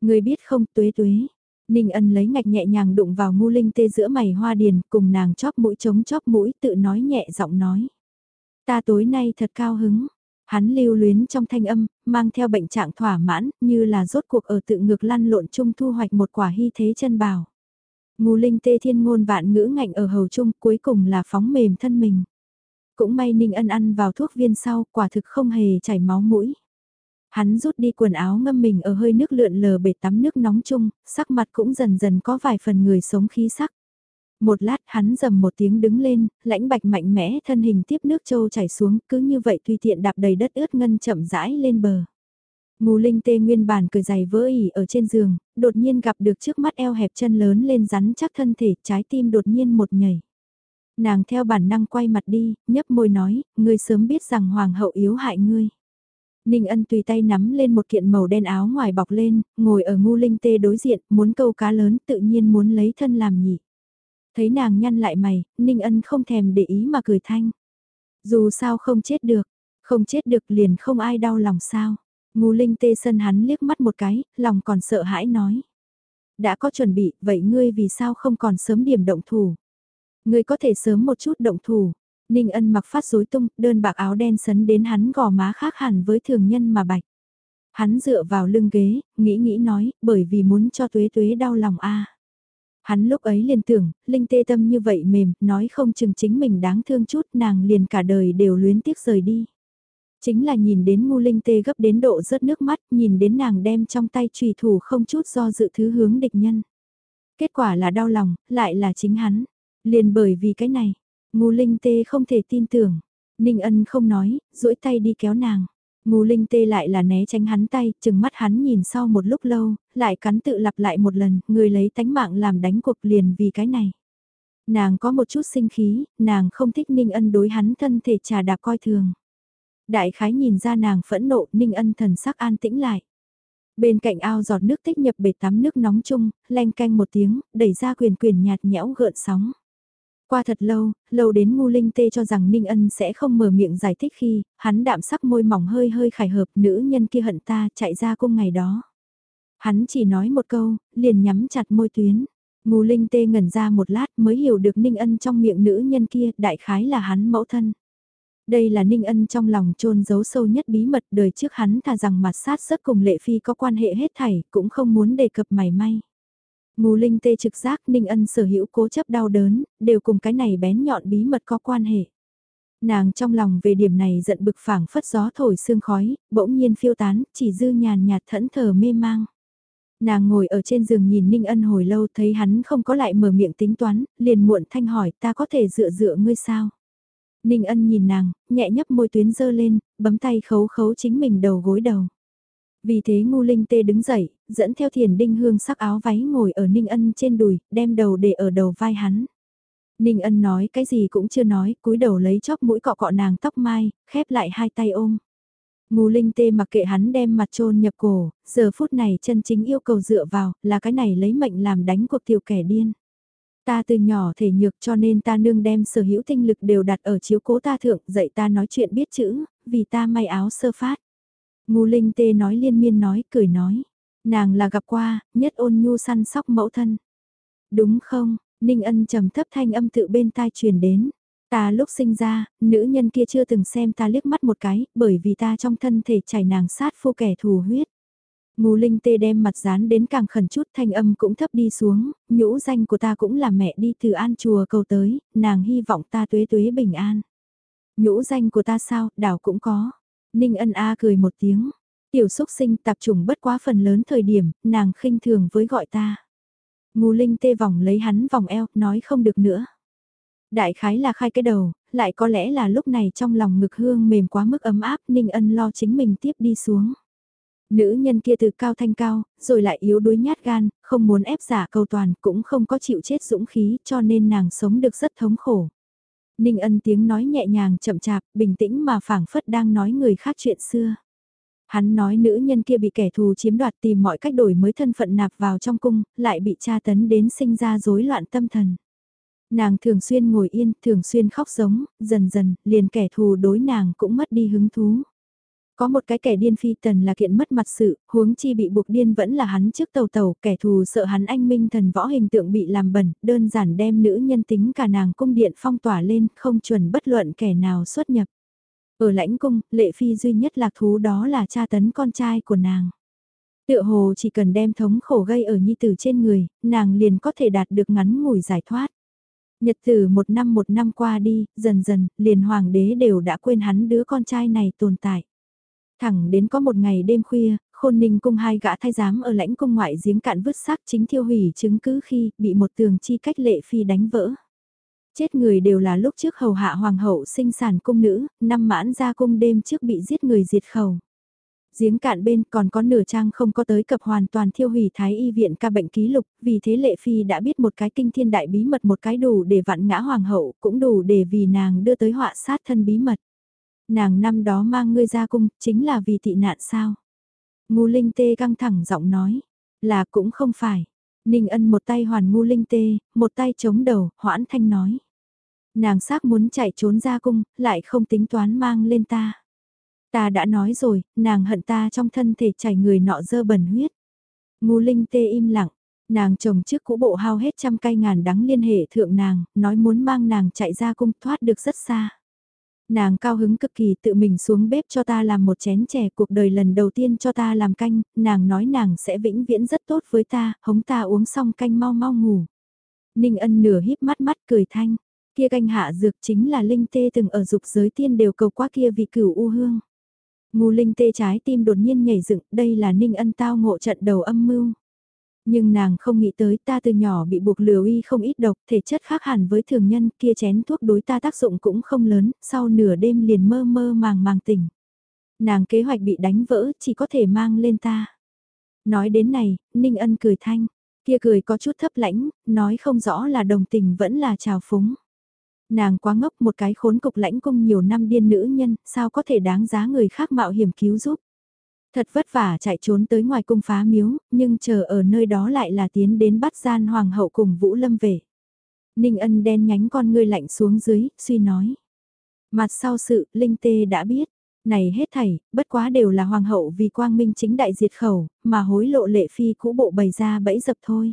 Người biết không tuế tuế. Ninh ân lấy ngạch nhẹ nhàng đụng vào ngu linh tê giữa mày hoa điền cùng nàng chóp mũi chống chóp mũi tự nói nhẹ giọng nói. Ta tối nay thật cao hứng. Hắn lưu luyến trong thanh âm, mang theo bệnh trạng thỏa mãn, như là rốt cuộc ở tự ngược lăn lộn chung thu hoạch một quả hy thế chân bào. Ngù linh tê thiên ngôn vạn ngữ ngạnh ở hầu chung cuối cùng là phóng mềm thân mình. Cũng may Ninh Ân ăn vào thuốc viên sau, quả thực không hề chảy máu mũi. Hắn rút đi quần áo ngâm mình ở hơi nước lượn lờ bể tắm nước nóng chung, sắc mặt cũng dần dần có vài phần người sống khí sắc. Một lát hắn dầm một tiếng đứng lên, lãnh bạch mạnh mẽ thân hình tiếp nước châu chảy xuống, cứ như vậy tùy tiện đạp đầy đất ướt ngân chậm rãi lên bờ. Ngù linh tê nguyên bản cười dày vỡ ỉ ở trên giường, đột nhiên gặp được trước mắt eo hẹp chân lớn lên rắn chắc thân thể, trái tim đột nhiên một nhảy. Nàng theo bản năng quay mặt đi, nhấp môi nói, ngươi sớm biết rằng hoàng hậu yếu hại ngươi. Ninh ân tùy tay nắm lên một kiện màu đen áo ngoài bọc lên, ngồi ở ngu linh tê đối diện, muốn câu cá lớn tự nhiên muốn lấy thân làm nhị. Thấy nàng nhăn lại mày, Ninh ân không thèm để ý mà cười thanh. Dù sao không chết được, không chết được liền không ai đau lòng sao. Ngô linh tê sân hắn liếc mắt một cái, lòng còn sợ hãi nói. Đã có chuẩn bị, vậy ngươi vì sao không còn sớm điểm động thủ? Ngươi có thể sớm một chút động thủ. Ninh ân mặc phát rối tung, đơn bạc áo đen sấn đến hắn gò má khác hẳn với thường nhân mà bạch. Hắn dựa vào lưng ghế, nghĩ nghĩ nói, bởi vì muốn cho tuế tuế đau lòng a. Hắn lúc ấy liền tưởng, Linh tê tâm như vậy mềm, nói không chừng chính mình đáng thương chút nàng liền cả đời đều luyến tiếc rời đi. Chính là nhìn đến ngu linh tê gấp đến độ rớt nước mắt, nhìn đến nàng đem trong tay trùy thủ không chút do dự thứ hướng địch nhân. Kết quả là đau lòng, lại là chính hắn. Liền bởi vì cái này, ngu linh tê không thể tin tưởng. Ninh ân không nói, duỗi tay đi kéo nàng. Ngu linh tê lại là né tránh hắn tay, chừng mắt hắn nhìn sau một lúc lâu, lại cắn tự lặp lại một lần, người lấy tánh mạng làm đánh cuộc liền vì cái này. Nàng có một chút sinh khí, nàng không thích Ninh ân đối hắn thân thể trà đạp coi thường. Đại khái nhìn ra nàng phẫn nộ, Ninh ân thần sắc an tĩnh lại. Bên cạnh ao giọt nước tích nhập bể tắm nước nóng chung, len canh một tiếng, đẩy ra quyền quyền nhạt nhẽo gợn sóng. Qua thật lâu, lâu đến ngu linh tê cho rằng Ninh Ân sẽ không mở miệng giải thích khi, hắn đạm sắc môi mỏng hơi hơi khải hợp nữ nhân kia hận ta chạy ra cung ngày đó. Hắn chỉ nói một câu, liền nhắm chặt môi tuyến. Ngu linh tê ngẩn ra một lát mới hiểu được Ninh Ân trong miệng nữ nhân kia đại khái là hắn mẫu thân. Đây là Ninh Ân trong lòng trôn giấu sâu nhất bí mật đời trước hắn thà rằng mặt sát rất cùng Lệ Phi có quan hệ hết thảy, cũng không muốn đề cập mảy may. Ngô linh tê trực giác Ninh Ân sở hữu cố chấp đau đớn, đều cùng cái này bén nhọn bí mật có quan hệ. Nàng trong lòng về điểm này giận bực phảng phất gió thổi sương khói, bỗng nhiên phiêu tán, chỉ dư nhàn nhạt thẫn thờ mê mang. Nàng ngồi ở trên giường nhìn Ninh Ân hồi lâu thấy hắn không có lại mở miệng tính toán, liền muộn thanh hỏi ta có thể dựa dựa ngươi sao? Ninh Ân nhìn nàng, nhẹ nhấp môi tuyến dơ lên, bấm tay khấu khấu chính mình đầu gối đầu. Vì thế ngu linh tê đứng dậy, dẫn theo thiền đinh hương sắc áo váy ngồi ở Ninh Ân trên đùi, đem đầu để ở đầu vai hắn. Ninh Ân nói cái gì cũng chưa nói, cúi đầu lấy chóp mũi cọ cọ nàng tóc mai, khép lại hai tay ôm. ngô linh tê mặc kệ hắn đem mặt trôn nhập cổ, giờ phút này chân chính yêu cầu dựa vào, là cái này lấy mệnh làm đánh cuộc tiểu kẻ điên. Ta từ nhỏ thể nhược cho nên ta nương đem sở hữu tinh lực đều đặt ở chiếu cố ta thượng, dạy ta nói chuyện biết chữ, vì ta may áo sơ phát. Ngô Linh Tê nói liên miên nói, cười nói. Nàng là gặp qua, nhất ôn nhu săn sóc mẫu thân. Đúng không, Ninh Ân trầm thấp thanh âm tự bên tai truyền đến. Ta lúc sinh ra, nữ nhân kia chưa từng xem ta liếc mắt một cái, bởi vì ta trong thân thể chảy nàng sát phu kẻ thù huyết. Ngô Linh Tê đem mặt dán đến càng khẩn chút thanh âm cũng thấp đi xuống, nhũ danh của ta cũng là mẹ đi từ an chùa cầu tới, nàng hy vọng ta tuế tuế bình an. Nhũ danh của ta sao, đảo cũng có. Ninh ân a cười một tiếng. Tiểu xúc sinh tạp trùng bất quá phần lớn thời điểm, nàng khinh thường với gọi ta. Ngô Linh tê vòng lấy hắn vòng eo, nói không được nữa. Đại khái là khai cái đầu, lại có lẽ là lúc này trong lòng ngực hương mềm quá mức ấm áp, Ninh ân lo chính mình tiếp đi xuống. Nữ nhân kia từ cao thanh cao, rồi lại yếu đuối nhát gan, không muốn ép giả cầu toàn, cũng không có chịu chết dũng khí, cho nên nàng sống được rất thống khổ. Ninh ân tiếng nói nhẹ nhàng chậm chạp, bình tĩnh mà phảng phất đang nói người khác chuyện xưa. Hắn nói nữ nhân kia bị kẻ thù chiếm đoạt tìm mọi cách đổi mới thân phận nạp vào trong cung, lại bị tra tấn đến sinh ra rối loạn tâm thần. Nàng thường xuyên ngồi yên, thường xuyên khóc giống, dần dần, liền kẻ thù đối nàng cũng mất đi hứng thú. Có một cái kẻ điên phi tần là kiện mất mặt sự, huống chi bị buộc điên vẫn là hắn trước tàu tàu, kẻ thù sợ hắn anh minh thần võ hình tượng bị làm bẩn, đơn giản đem nữ nhân tính cả nàng cung điện phong tỏa lên, không chuẩn bất luận kẻ nào xuất nhập. Ở lãnh cung, lệ phi duy nhất lạc thú đó là cha tấn con trai của nàng. Tựa hồ chỉ cần đem thống khổ gây ở nhi tử trên người, nàng liền có thể đạt được ngắn ngủi giải thoát. Nhật tử một năm một năm qua đi, dần dần, liền hoàng đế đều đã quên hắn đứa con trai này tồn tại. Thẳng đến có một ngày đêm khuya, khôn ninh cung hai gã thái giám ở lãnh cung ngoại giếng cạn vứt xác chính thiêu hủy chứng cứ khi bị một tường chi cách lệ phi đánh vỡ. Chết người đều là lúc trước hầu hạ hoàng hậu sinh sản cung nữ, năm mãn ra cung đêm trước bị giết người diệt khẩu. Giếng cạn bên còn có nửa trang không có tới cập hoàn toàn thiêu hủy thái y viện ca bệnh ký lục, vì thế lệ phi đã biết một cái kinh thiên đại bí mật một cái đủ để vặn ngã hoàng hậu, cũng đủ để vì nàng đưa tới họa sát thân bí mật. Nàng năm đó mang ngươi ra cung, chính là vì tị nạn sao? Ngu Linh Tê căng thẳng giọng nói, là cũng không phải. Ninh ân một tay hoàn ngu Linh Tê, một tay chống đầu, hoãn thanh nói. Nàng xác muốn chạy trốn ra cung, lại không tính toán mang lên ta. Ta đã nói rồi, nàng hận ta trong thân thể chảy người nọ dơ bẩn huyết. Ngu Linh Tê im lặng, nàng chồng trước cũ bộ hao hết trăm cây ngàn đắng liên hệ thượng nàng, nói muốn mang nàng chạy ra cung thoát được rất xa. Nàng cao hứng cực kỳ tự mình xuống bếp cho ta làm một chén chè cuộc đời lần đầu tiên cho ta làm canh, nàng nói nàng sẽ vĩnh viễn rất tốt với ta, hống ta uống xong canh mau mau ngủ. Ninh ân nửa híp mắt mắt cười thanh, kia canh hạ dược chính là linh tê từng ở dục giới tiên đều cầu qua kia vị cửu u hương. Ngu linh tê trái tim đột nhiên nhảy dựng, đây là ninh ân tao ngộ trận đầu âm mưu. Nhưng nàng không nghĩ tới ta từ nhỏ bị buộc lừa uy không ít độc, thể chất khác hẳn với thường nhân kia chén thuốc đối ta tác dụng cũng không lớn, sau nửa đêm liền mơ mơ màng màng tỉnh. Nàng kế hoạch bị đánh vỡ chỉ có thể mang lên ta. Nói đến này, Ninh Ân cười thanh, kia cười có chút thấp lãnh, nói không rõ là đồng tình vẫn là trào phúng. Nàng quá ngốc một cái khốn cục lãnh cung nhiều năm điên nữ nhân, sao có thể đáng giá người khác mạo hiểm cứu giúp. Thật vất vả chạy trốn tới ngoài cung phá miếu, nhưng chờ ở nơi đó lại là tiến đến bắt gian hoàng hậu cùng Vũ Lâm về. Ninh ân đen nhánh con ngươi lạnh xuống dưới, suy nói. Mặt sau sự, Linh Tê đã biết. Này hết thảy, bất quá đều là hoàng hậu vì quang minh chính đại diệt khẩu, mà hối lộ lệ phi cũ bộ bày ra bẫy dập thôi.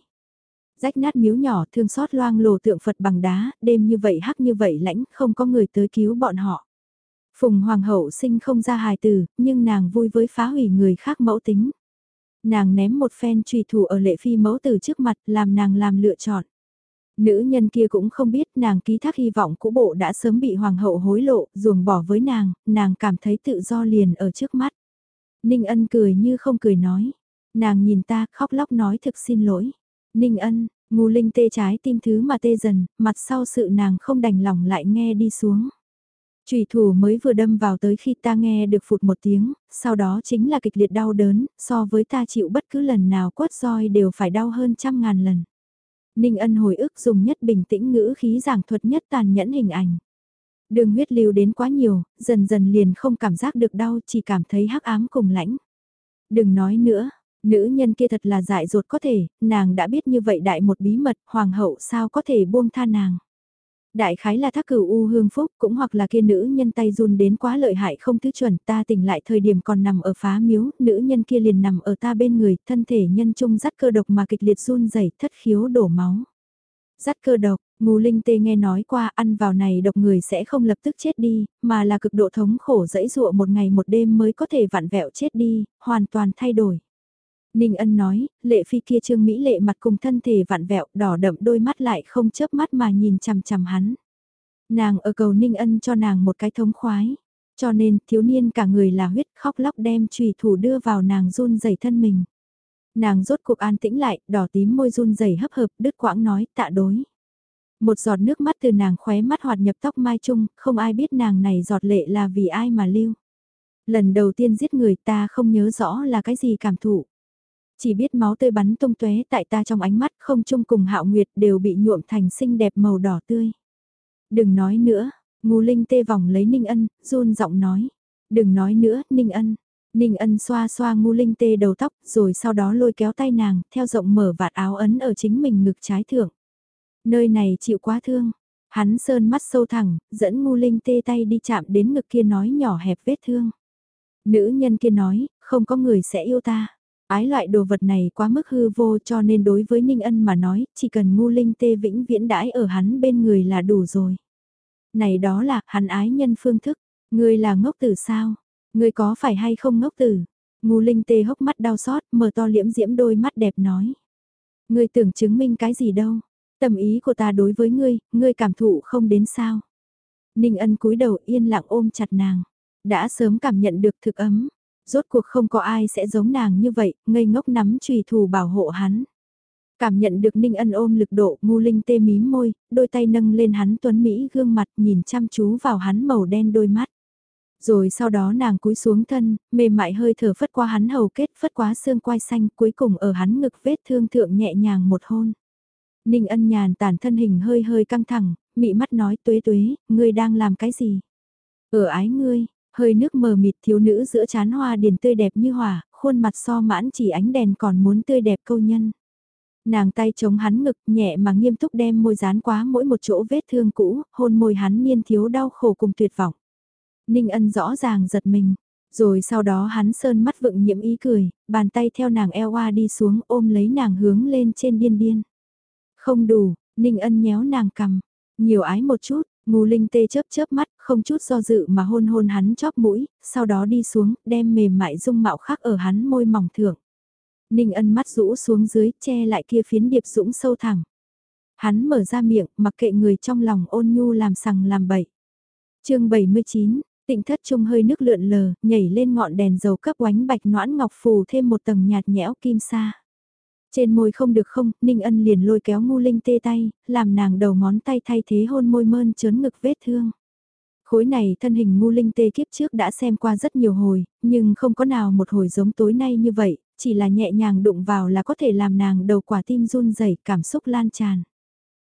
Rách nát miếu nhỏ thương xót loang lồ tượng Phật bằng đá, đêm như vậy hắc như vậy lãnh, không có người tới cứu bọn họ. Phùng Hoàng hậu sinh không ra hài tử, nhưng nàng vui với phá hủy người khác mẫu tính. Nàng ném một phen trùy thủ ở lệ phi mẫu tử trước mặt làm nàng làm lựa chọn. Nữ nhân kia cũng không biết nàng ký thác hy vọng cũ bộ đã sớm bị hoàng hậu hối lộ, ruồng bỏ với nàng, nàng cảm thấy tự do liền ở trước mắt. Ninh ân cười như không cười nói. Nàng nhìn ta khóc lóc nói thực xin lỗi. Ninh ân, ngu linh tê trái tim thứ mà tê dần, mặt sau sự nàng không đành lòng lại nghe đi xuống. Chủy thủ mới vừa đâm vào tới khi ta nghe được phụt một tiếng, sau đó chính là kịch liệt đau đớn, so với ta chịu bất cứ lần nào quất roi đều phải đau hơn trăm ngàn lần. Ninh ân hồi ức dùng nhất bình tĩnh ngữ khí giảng thuật nhất tàn nhẫn hình ảnh. Đường huyết lưu đến quá nhiều, dần dần liền không cảm giác được đau, chỉ cảm thấy hắc ám cùng lãnh. Đừng nói nữa, nữ nhân kia thật là dại dột có thể, nàng đã biết như vậy đại một bí mật, hoàng hậu sao có thể buông tha nàng. Đại khái là thác cửu u hương phúc cũng hoặc là kia nữ nhân tay run đến quá lợi hại không thứ chuẩn ta tỉnh lại thời điểm còn nằm ở phá miếu, nữ nhân kia liền nằm ở ta bên người, thân thể nhân trung dắt cơ độc mà kịch liệt run rẩy thất khiếu đổ máu. Dắt cơ độc, Ngô Linh Tê nghe nói qua ăn vào này độc người sẽ không lập tức chết đi, mà là cực độ thống khổ dẫy dụa một ngày một đêm mới có thể vặn vẹo chết đi, hoàn toàn thay đổi. Ninh Ân nói, lệ phi kia trương Mỹ lệ mặt cùng thân thể vạn vẹo đỏ đậm đôi mắt lại không chớp mắt mà nhìn chằm chằm hắn. Nàng ở cầu Ninh Ân cho nàng một cái thống khoái. Cho nên thiếu niên cả người là huyết khóc lóc đem trùy thủ đưa vào nàng run rẩy thân mình. Nàng rốt cuộc an tĩnh lại, đỏ tím môi run rẩy hấp hợp, đứt quãng nói, tạ đối. Một giọt nước mắt từ nàng khóe mắt hoạt nhập tóc mai chung, không ai biết nàng này giọt lệ là vì ai mà lưu. Lần đầu tiên giết người ta không nhớ rõ là cái gì cảm thụ. Chỉ biết máu tươi bắn tung tóe tại ta trong ánh mắt không chung cùng hạo nguyệt đều bị nhuộm thành xinh đẹp màu đỏ tươi. Đừng nói nữa, ngô linh tê vòng lấy Ninh Ân, run giọng nói. Đừng nói nữa, Ninh Ân. Ninh Ân xoa xoa ngu linh tê đầu tóc, rồi sau đó lôi kéo tay nàng, theo rộng mở vạt áo ấn ở chính mình ngực trái thượng. Nơi này chịu quá thương. Hắn sơn mắt sâu thẳng, dẫn ngu linh tê tay đi chạm đến ngực kia nói nhỏ hẹp vết thương. Nữ nhân kia nói, không có người sẽ yêu ta. Ái loại đồ vật này quá mức hư vô cho nên đối với Ninh Ân mà nói, chỉ cần ngu linh tê vĩnh viễn đãi ở hắn bên người là đủ rồi. Này đó là, hắn ái nhân phương thức, người là ngốc tử sao? Người có phải hay không ngốc tử? Ngu linh tê hốc mắt đau xót, mở to liễm diễm đôi mắt đẹp nói. Người tưởng chứng minh cái gì đâu? tầm ý của ta đối với ngươi, ngươi cảm thụ không đến sao? Ninh ân cúi đầu yên lặng ôm chặt nàng. Đã sớm cảm nhận được thực ấm, Rốt cuộc không có ai sẽ giống nàng như vậy, ngây ngốc nắm trùy thủ bảo hộ hắn. Cảm nhận được Ninh Ân ôm lực độ, ngu linh tê mím môi, đôi tay nâng lên hắn tuấn Mỹ gương mặt nhìn chăm chú vào hắn màu đen đôi mắt. Rồi sau đó nàng cúi xuống thân, mềm mại hơi thở phất qua hắn hầu kết phất quá xương quai xanh cuối cùng ở hắn ngực vết thương thượng nhẹ nhàng một hôn. Ninh ân nhàn tản thân hình hơi hơi căng thẳng, mị mắt nói tuế tuế, ngươi đang làm cái gì? Ở ái ngươi, Hơi nước mờ mịt thiếu nữ giữa chán hoa điền tươi đẹp như hỏa, khuôn mặt so mãn chỉ ánh đèn còn muốn tươi đẹp câu nhân. Nàng tay chống hắn ngực nhẹ mà nghiêm túc đem môi dán quá mỗi một chỗ vết thương cũ, hôn môi hắn niên thiếu đau khổ cùng tuyệt vọng. Ninh ân rõ ràng giật mình, rồi sau đó hắn sơn mắt vựng nhiễm ý cười, bàn tay theo nàng eo oa đi xuống ôm lấy nàng hướng lên trên điên điên. Không đủ, Ninh ân nhéo nàng cầm, nhiều ái một chút, Ngô Linh tê chớp chớp mắt, không chút do dự mà hôn hôn hắn chóp mũi, sau đó đi xuống, đem mềm mại dung mạo khác ở hắn môi mỏng thượng. Ninh ân mắt rũ xuống dưới, che lại kia phiến điệp dũng sâu thẳng. Hắn mở ra miệng, mặc kệ người trong lòng ôn nhu làm sằng làm bậy. chương 79, Tịnh thất trung hơi nước lượn lờ, nhảy lên ngọn đèn dầu cấp oánh bạch noãn ngọc phù thêm một tầng nhạt nhẽo kim sa. Trên môi không được không, Ninh Ân liền lôi kéo ngu linh tê tay, làm nàng đầu ngón tay thay thế hôn môi mơn trớn ngực vết thương. Khối này thân hình ngu linh tê kiếp trước đã xem qua rất nhiều hồi, nhưng không có nào một hồi giống tối nay như vậy, chỉ là nhẹ nhàng đụng vào là có thể làm nàng đầu quả tim run rẩy cảm xúc lan tràn.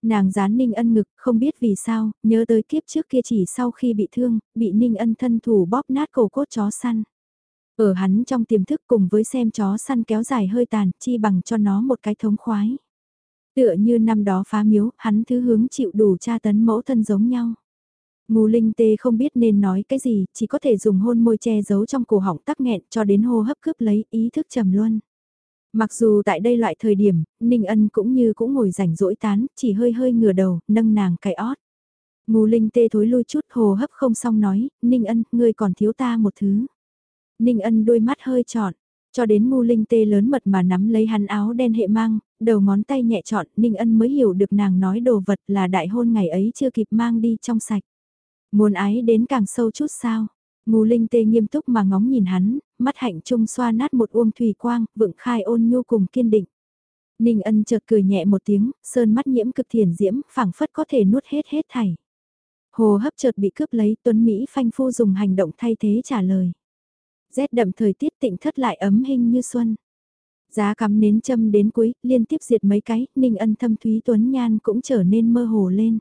Nàng dán Ninh Ân ngực, không biết vì sao, nhớ tới kiếp trước kia chỉ sau khi bị thương, bị Ninh Ân thân thủ bóp nát cổ cốt chó săn. Ở hắn trong tiềm thức cùng với xem chó săn kéo dài hơi tàn, chi bằng cho nó một cái thống khoái. Tựa như năm đó phá miếu, hắn thứ hướng chịu đủ tra tấn mẫu thân giống nhau. Ngô Linh Tê không biết nên nói cái gì, chỉ có thể dùng hôn môi che giấu trong cổ họng tắc nghẹn cho đến hô hấp cướp lấy ý thức trầm luân. Mặc dù tại đây loại thời điểm, Ninh Ân cũng như cũng ngồi rảnh rỗi tán, chỉ hơi hơi ngửa đầu, nâng nàng cái ót. Ngô Linh Tê thối lui chút hồ hấp không xong nói, Ninh Ân, ngươi còn thiếu ta một thứ. Ninh Ân đôi mắt hơi trọn, cho đến ngu Linh Tê lớn mật mà nắm lấy hắn áo đen hệ mang, đầu ngón tay nhẹ trọn, Ninh Ân mới hiểu được nàng nói đồ vật là đại hôn ngày ấy chưa kịp mang đi trong sạch. Muốn ái đến càng sâu chút sao? Ngu Linh Tê nghiêm túc mà ngóng nhìn hắn, mắt hạnh trung xoa nát một uông thủy quang, vựng khai ôn nhu cùng kiên định. Ninh ân chợt cười nhẹ một tiếng, sơn mắt nhiễm cực thiền diễm, phảng phất có thể nuốt hết hết thảy. Hồ hấp chợt bị cướp lấy tuấn Mỹ phanh phu dùng hành động thay thế trả lời. Rét đậm thời tiết tịnh thất lại ấm hình như xuân. Giá cắm nến châm đến cuối, liên tiếp diệt mấy cái, ninh ân thâm thúy tuấn nhan cũng trở nên mơ hồ lên.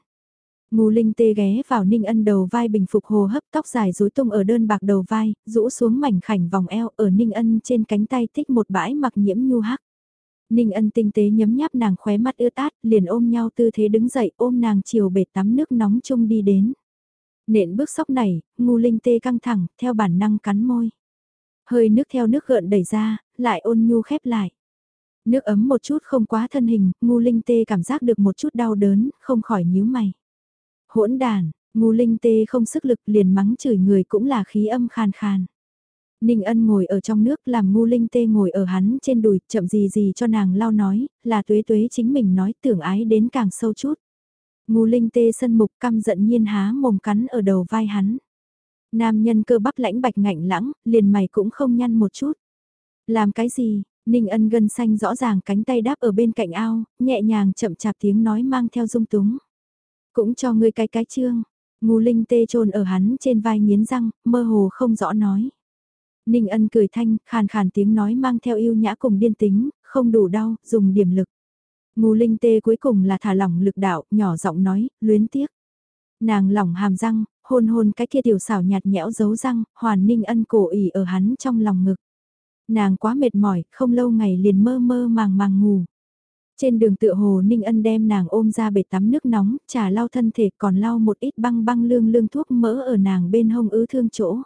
Ngô Linh tê ghé vào Ninh Ân đầu vai bình phục hồ hấp tóc dài rối tung ở đơn bạc đầu vai, rũ xuống mảnh khảnh vòng eo ở Ninh Ân trên cánh tay tích một bãi mặc nhiễm nhu hắc. Ninh Ân tinh tế nhấm nháp nàng khóe mắt ướt át, liền ôm nhau tư thế đứng dậy ôm nàng chiều bể tắm nước nóng chung đi đến. Nện bước sóc này, Ngô Linh tê căng thẳng, theo bản năng cắn môi. Hơi nước theo nước gợn đẩy ra, lại ôn nhu khép lại. Nước ấm một chút không quá thân hình, ngu Linh tê cảm giác được một chút đau đớn, không khỏi nhíu mày hỗn đàn, ngu linh tê không sức lực liền mắng chửi người cũng là khí âm khàn khàn. Ninh ân ngồi ở trong nước làm ngu linh tê ngồi ở hắn trên đùi, chậm gì gì cho nàng lau nói, là tuế tuế chính mình nói tưởng ái đến càng sâu chút. Ngu linh tê sân mục căm giận nhiên há mồm cắn ở đầu vai hắn. Nam nhân cơ bắp lãnh bạch ngạnh lãng, liền mày cũng không nhăn một chút. Làm cái gì, Ninh ân gân xanh rõ ràng cánh tay đáp ở bên cạnh ao, nhẹ nhàng chậm chạp tiếng nói mang theo dung túng. Cũng cho ngươi cái cái chương. Ngô Linh tê trồn ở hắn trên vai nghiến răng, mơ hồ không rõ nói. Ninh ân cười thanh, khàn khàn tiếng nói mang theo yêu nhã cùng điên tính, không đủ đau, dùng điểm lực. Ngô Linh tê cuối cùng là thả lỏng lực đạo, nhỏ giọng nói, luyến tiếc. Nàng lỏng hàm răng, hôn hôn cái kia tiểu xảo nhạt nhẽo giấu răng, hoàn Ninh ân cổ ỉ ở hắn trong lòng ngực. Nàng quá mệt mỏi, không lâu ngày liền mơ mơ màng màng ngủ. Trên đường tựa hồ Ninh Ân đem nàng ôm ra bể tắm nước nóng, trà lau thân thể còn lau một ít băng băng lương lương thuốc mỡ ở nàng bên hông ứ thương chỗ.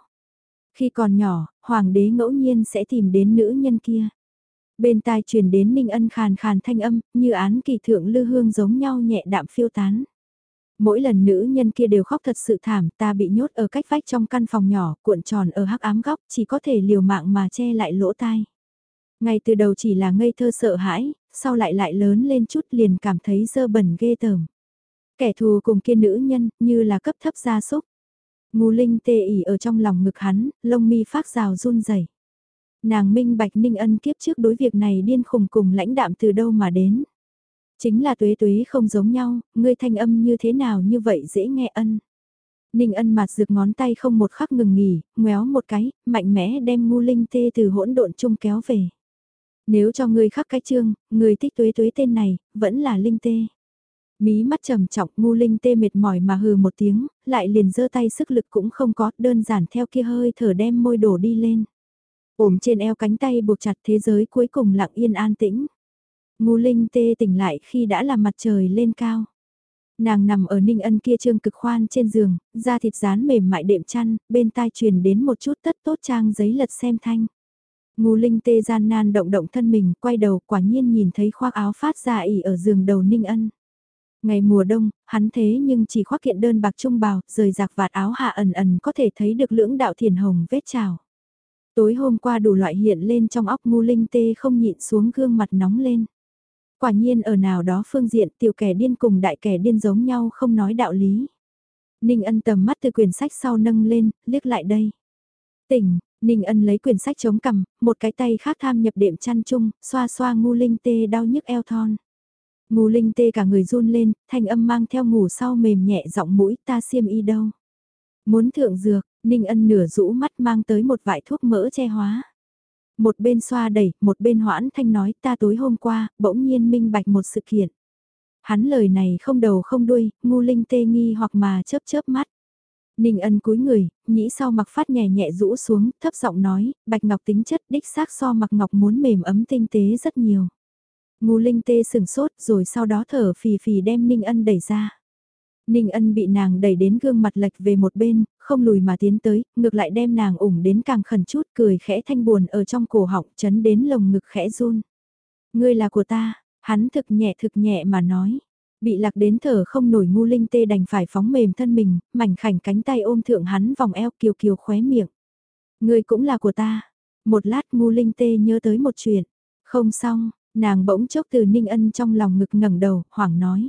Khi còn nhỏ, hoàng đế ngẫu nhiên sẽ tìm đến nữ nhân kia. Bên tai truyền đến Ninh Ân khàn khàn thanh âm, như án kỳ thượng lư hương giống nhau nhẹ đạm phiêu tán. Mỗi lần nữ nhân kia đều khóc thật sự thảm, ta bị nhốt ở cách vách trong căn phòng nhỏ, cuộn tròn ở hắc ám góc, chỉ có thể liều mạng mà che lại lỗ tai. Ngay từ đầu chỉ là ngây thơ sợ hãi, sau lại lại lớn lên chút liền cảm thấy dơ bẩn ghê tởm. Kẻ thù cùng kia nữ nhân, như là cấp thấp gia súc. Ngô Linh tê ỉ ở trong lòng ngực hắn, lông mi phát rào run rẩy. Nàng minh bạch ninh ân kiếp trước đối việc này điên khùng cùng lãnh đạm từ đâu mà đến. Chính là tuế tuế không giống nhau, ngươi thanh âm như thế nào như vậy dễ nghe ân. Ninh ân mặt rực ngón tay không một khắc ngừng nghỉ, ngoéo một cái, mạnh mẽ đem ngu linh tê từ hỗn độn chung kéo về. Nếu cho ngươi khắc cái chương, ngươi thích tuế tuế tên này, vẫn là linh tê. Mí mắt trầm trọng ngu linh tê mệt mỏi mà hừ một tiếng, lại liền giơ tay sức lực cũng không có, đơn giản theo kia hơi thở đem môi đổ đi lên. Ổm trên eo cánh tay buộc chặt thế giới cuối cùng lặng yên an tĩnh. Ngô linh tê tỉnh lại khi đã là mặt trời lên cao. Nàng nằm ở ninh ân kia trương cực khoan trên giường, da thịt rán mềm mại đệm chăn, bên tai truyền đến một chút tất tốt trang giấy lật xem thanh. Ngô Linh tê gian nan động động thân mình, quay đầu quả nhiên nhìn thấy khoác áo phát ra ỉ ở giường đầu Ninh Ân. Ngày mùa đông, hắn thế nhưng chỉ khoác kiện đơn bạc trung bào, rời giặc vạt áo hạ ẩn ẩn có thể thấy được lưỡng đạo thiền hồng vết trào. Tối hôm qua đủ loại hiện lên trong óc Ngô Linh tê không nhịn xuống gương mặt nóng lên. Quả nhiên ở nào đó phương diện tiểu kẻ điên cùng đại kẻ điên giống nhau không nói đạo lý. Ninh ân tầm mắt từ quyển sách sau nâng lên, liếc lại đây. Tỉnh, Ninh ân lấy quyển sách chống cằm, một cái tay khác tham nhập đệm chăn chung, xoa xoa ngu linh tê đau nhức eo thon. Ngu linh tê cả người run lên, thanh âm mang theo ngủ sau mềm nhẹ giọng mũi ta xiêm y đâu. Muốn thượng dược, Ninh ân nửa rũ mắt mang tới một vại thuốc mỡ che hóa. Một bên xoa đẩy, một bên hoãn thanh nói ta tối hôm qua, bỗng nhiên minh bạch một sự kiện. Hắn lời này không đầu không đuôi, ngu linh tê nghi hoặc mà chớp chớp mắt. Ninh ân cúi người, nhĩ sau mặc phát nhẹ nhẹ rũ xuống, thấp giọng nói, bạch ngọc tính chất đích xác so mặc ngọc muốn mềm ấm tinh tế rất nhiều. Ngu linh tê sừng sốt rồi sau đó thở phì phì đem Ninh ân đẩy ra. Ninh ân bị nàng đẩy đến gương mặt lệch về một bên, không lùi mà tiến tới, ngược lại đem nàng ủng đến càng khẩn chút cười khẽ thanh buồn ở trong cổ họng chấn đến lồng ngực khẽ run. Ngươi là của ta, hắn thực nhẹ thực nhẹ mà nói. Bị lạc đến thở không nổi ngu linh tê đành phải phóng mềm thân mình, mảnh khảnh cánh tay ôm thượng hắn vòng eo kiều kiều khóe miệng. Ngươi cũng là của ta. Một lát ngu linh tê nhớ tới một chuyện. Không xong, nàng bỗng chốc từ ninh ân trong lòng ngực ngẩng đầu, hoảng nói.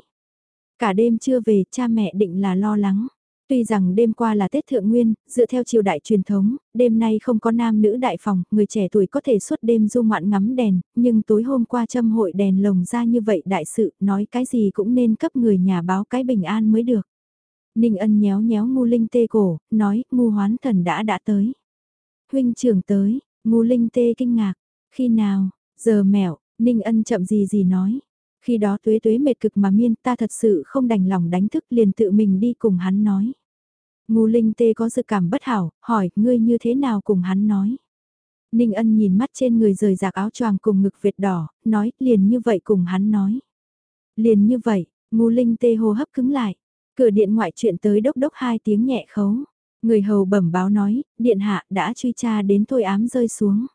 Cả đêm chưa về cha mẹ định là lo lắng. Tuy rằng đêm qua là Tết Thượng Nguyên, dựa theo triều đại truyền thống, đêm nay không có nam nữ đại phòng, người trẻ tuổi có thể suốt đêm du ngoạn ngắm đèn, nhưng tối hôm qua châm hội đèn lồng ra như vậy đại sự, nói cái gì cũng nên cấp người nhà báo cái bình an mới được. Ninh ân nhéo nhéo ngu linh tê cổ, nói, ngu hoán thần đã đã tới. Huynh trưởng tới, ngu linh tê kinh ngạc, khi nào, giờ mẹo, Ninh ân chậm gì gì nói, khi đó tuế tuế mệt cực mà miên ta thật sự không đành lòng đánh thức liền tự mình đi cùng hắn nói. Ngu linh tê có dự cảm bất hảo, hỏi ngươi như thế nào cùng hắn nói. Ninh ân nhìn mắt trên người rời giạc áo choàng cùng ngực Việt đỏ, nói liền như vậy cùng hắn nói. Liền như vậy, ngu linh tê hô hấp cứng lại. Cửa điện ngoại chuyện tới đốc đốc hai tiếng nhẹ khấu. Người hầu bẩm báo nói, điện hạ đã truy tra đến thôi ám rơi xuống.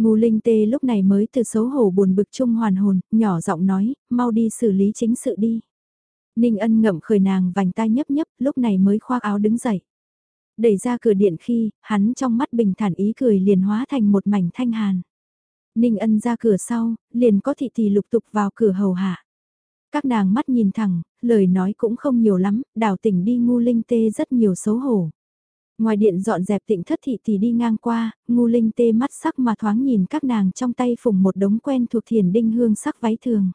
Ngu linh tê lúc này mới từ xấu hổ buồn bực chung hoàn hồn, nhỏ giọng nói, mau đi xử lý chính sự đi. Ninh ân ngậm khởi nàng vành tai nhấp nhấp, lúc này mới khoác áo đứng dậy. Đẩy ra cửa điện khi, hắn trong mắt bình thản ý cười liền hóa thành một mảnh thanh hàn. Ninh ân ra cửa sau, liền có thị thị lục tục vào cửa hầu hạ. Các nàng mắt nhìn thẳng, lời nói cũng không nhiều lắm, đào tỉnh đi ngu linh tê rất nhiều xấu hổ. Ngoài điện dọn dẹp tịnh thất thị thì đi ngang qua, ngu linh tê mắt sắc mà thoáng nhìn các nàng trong tay phùng một đống quen thuộc thiền đinh hương sắc váy thường.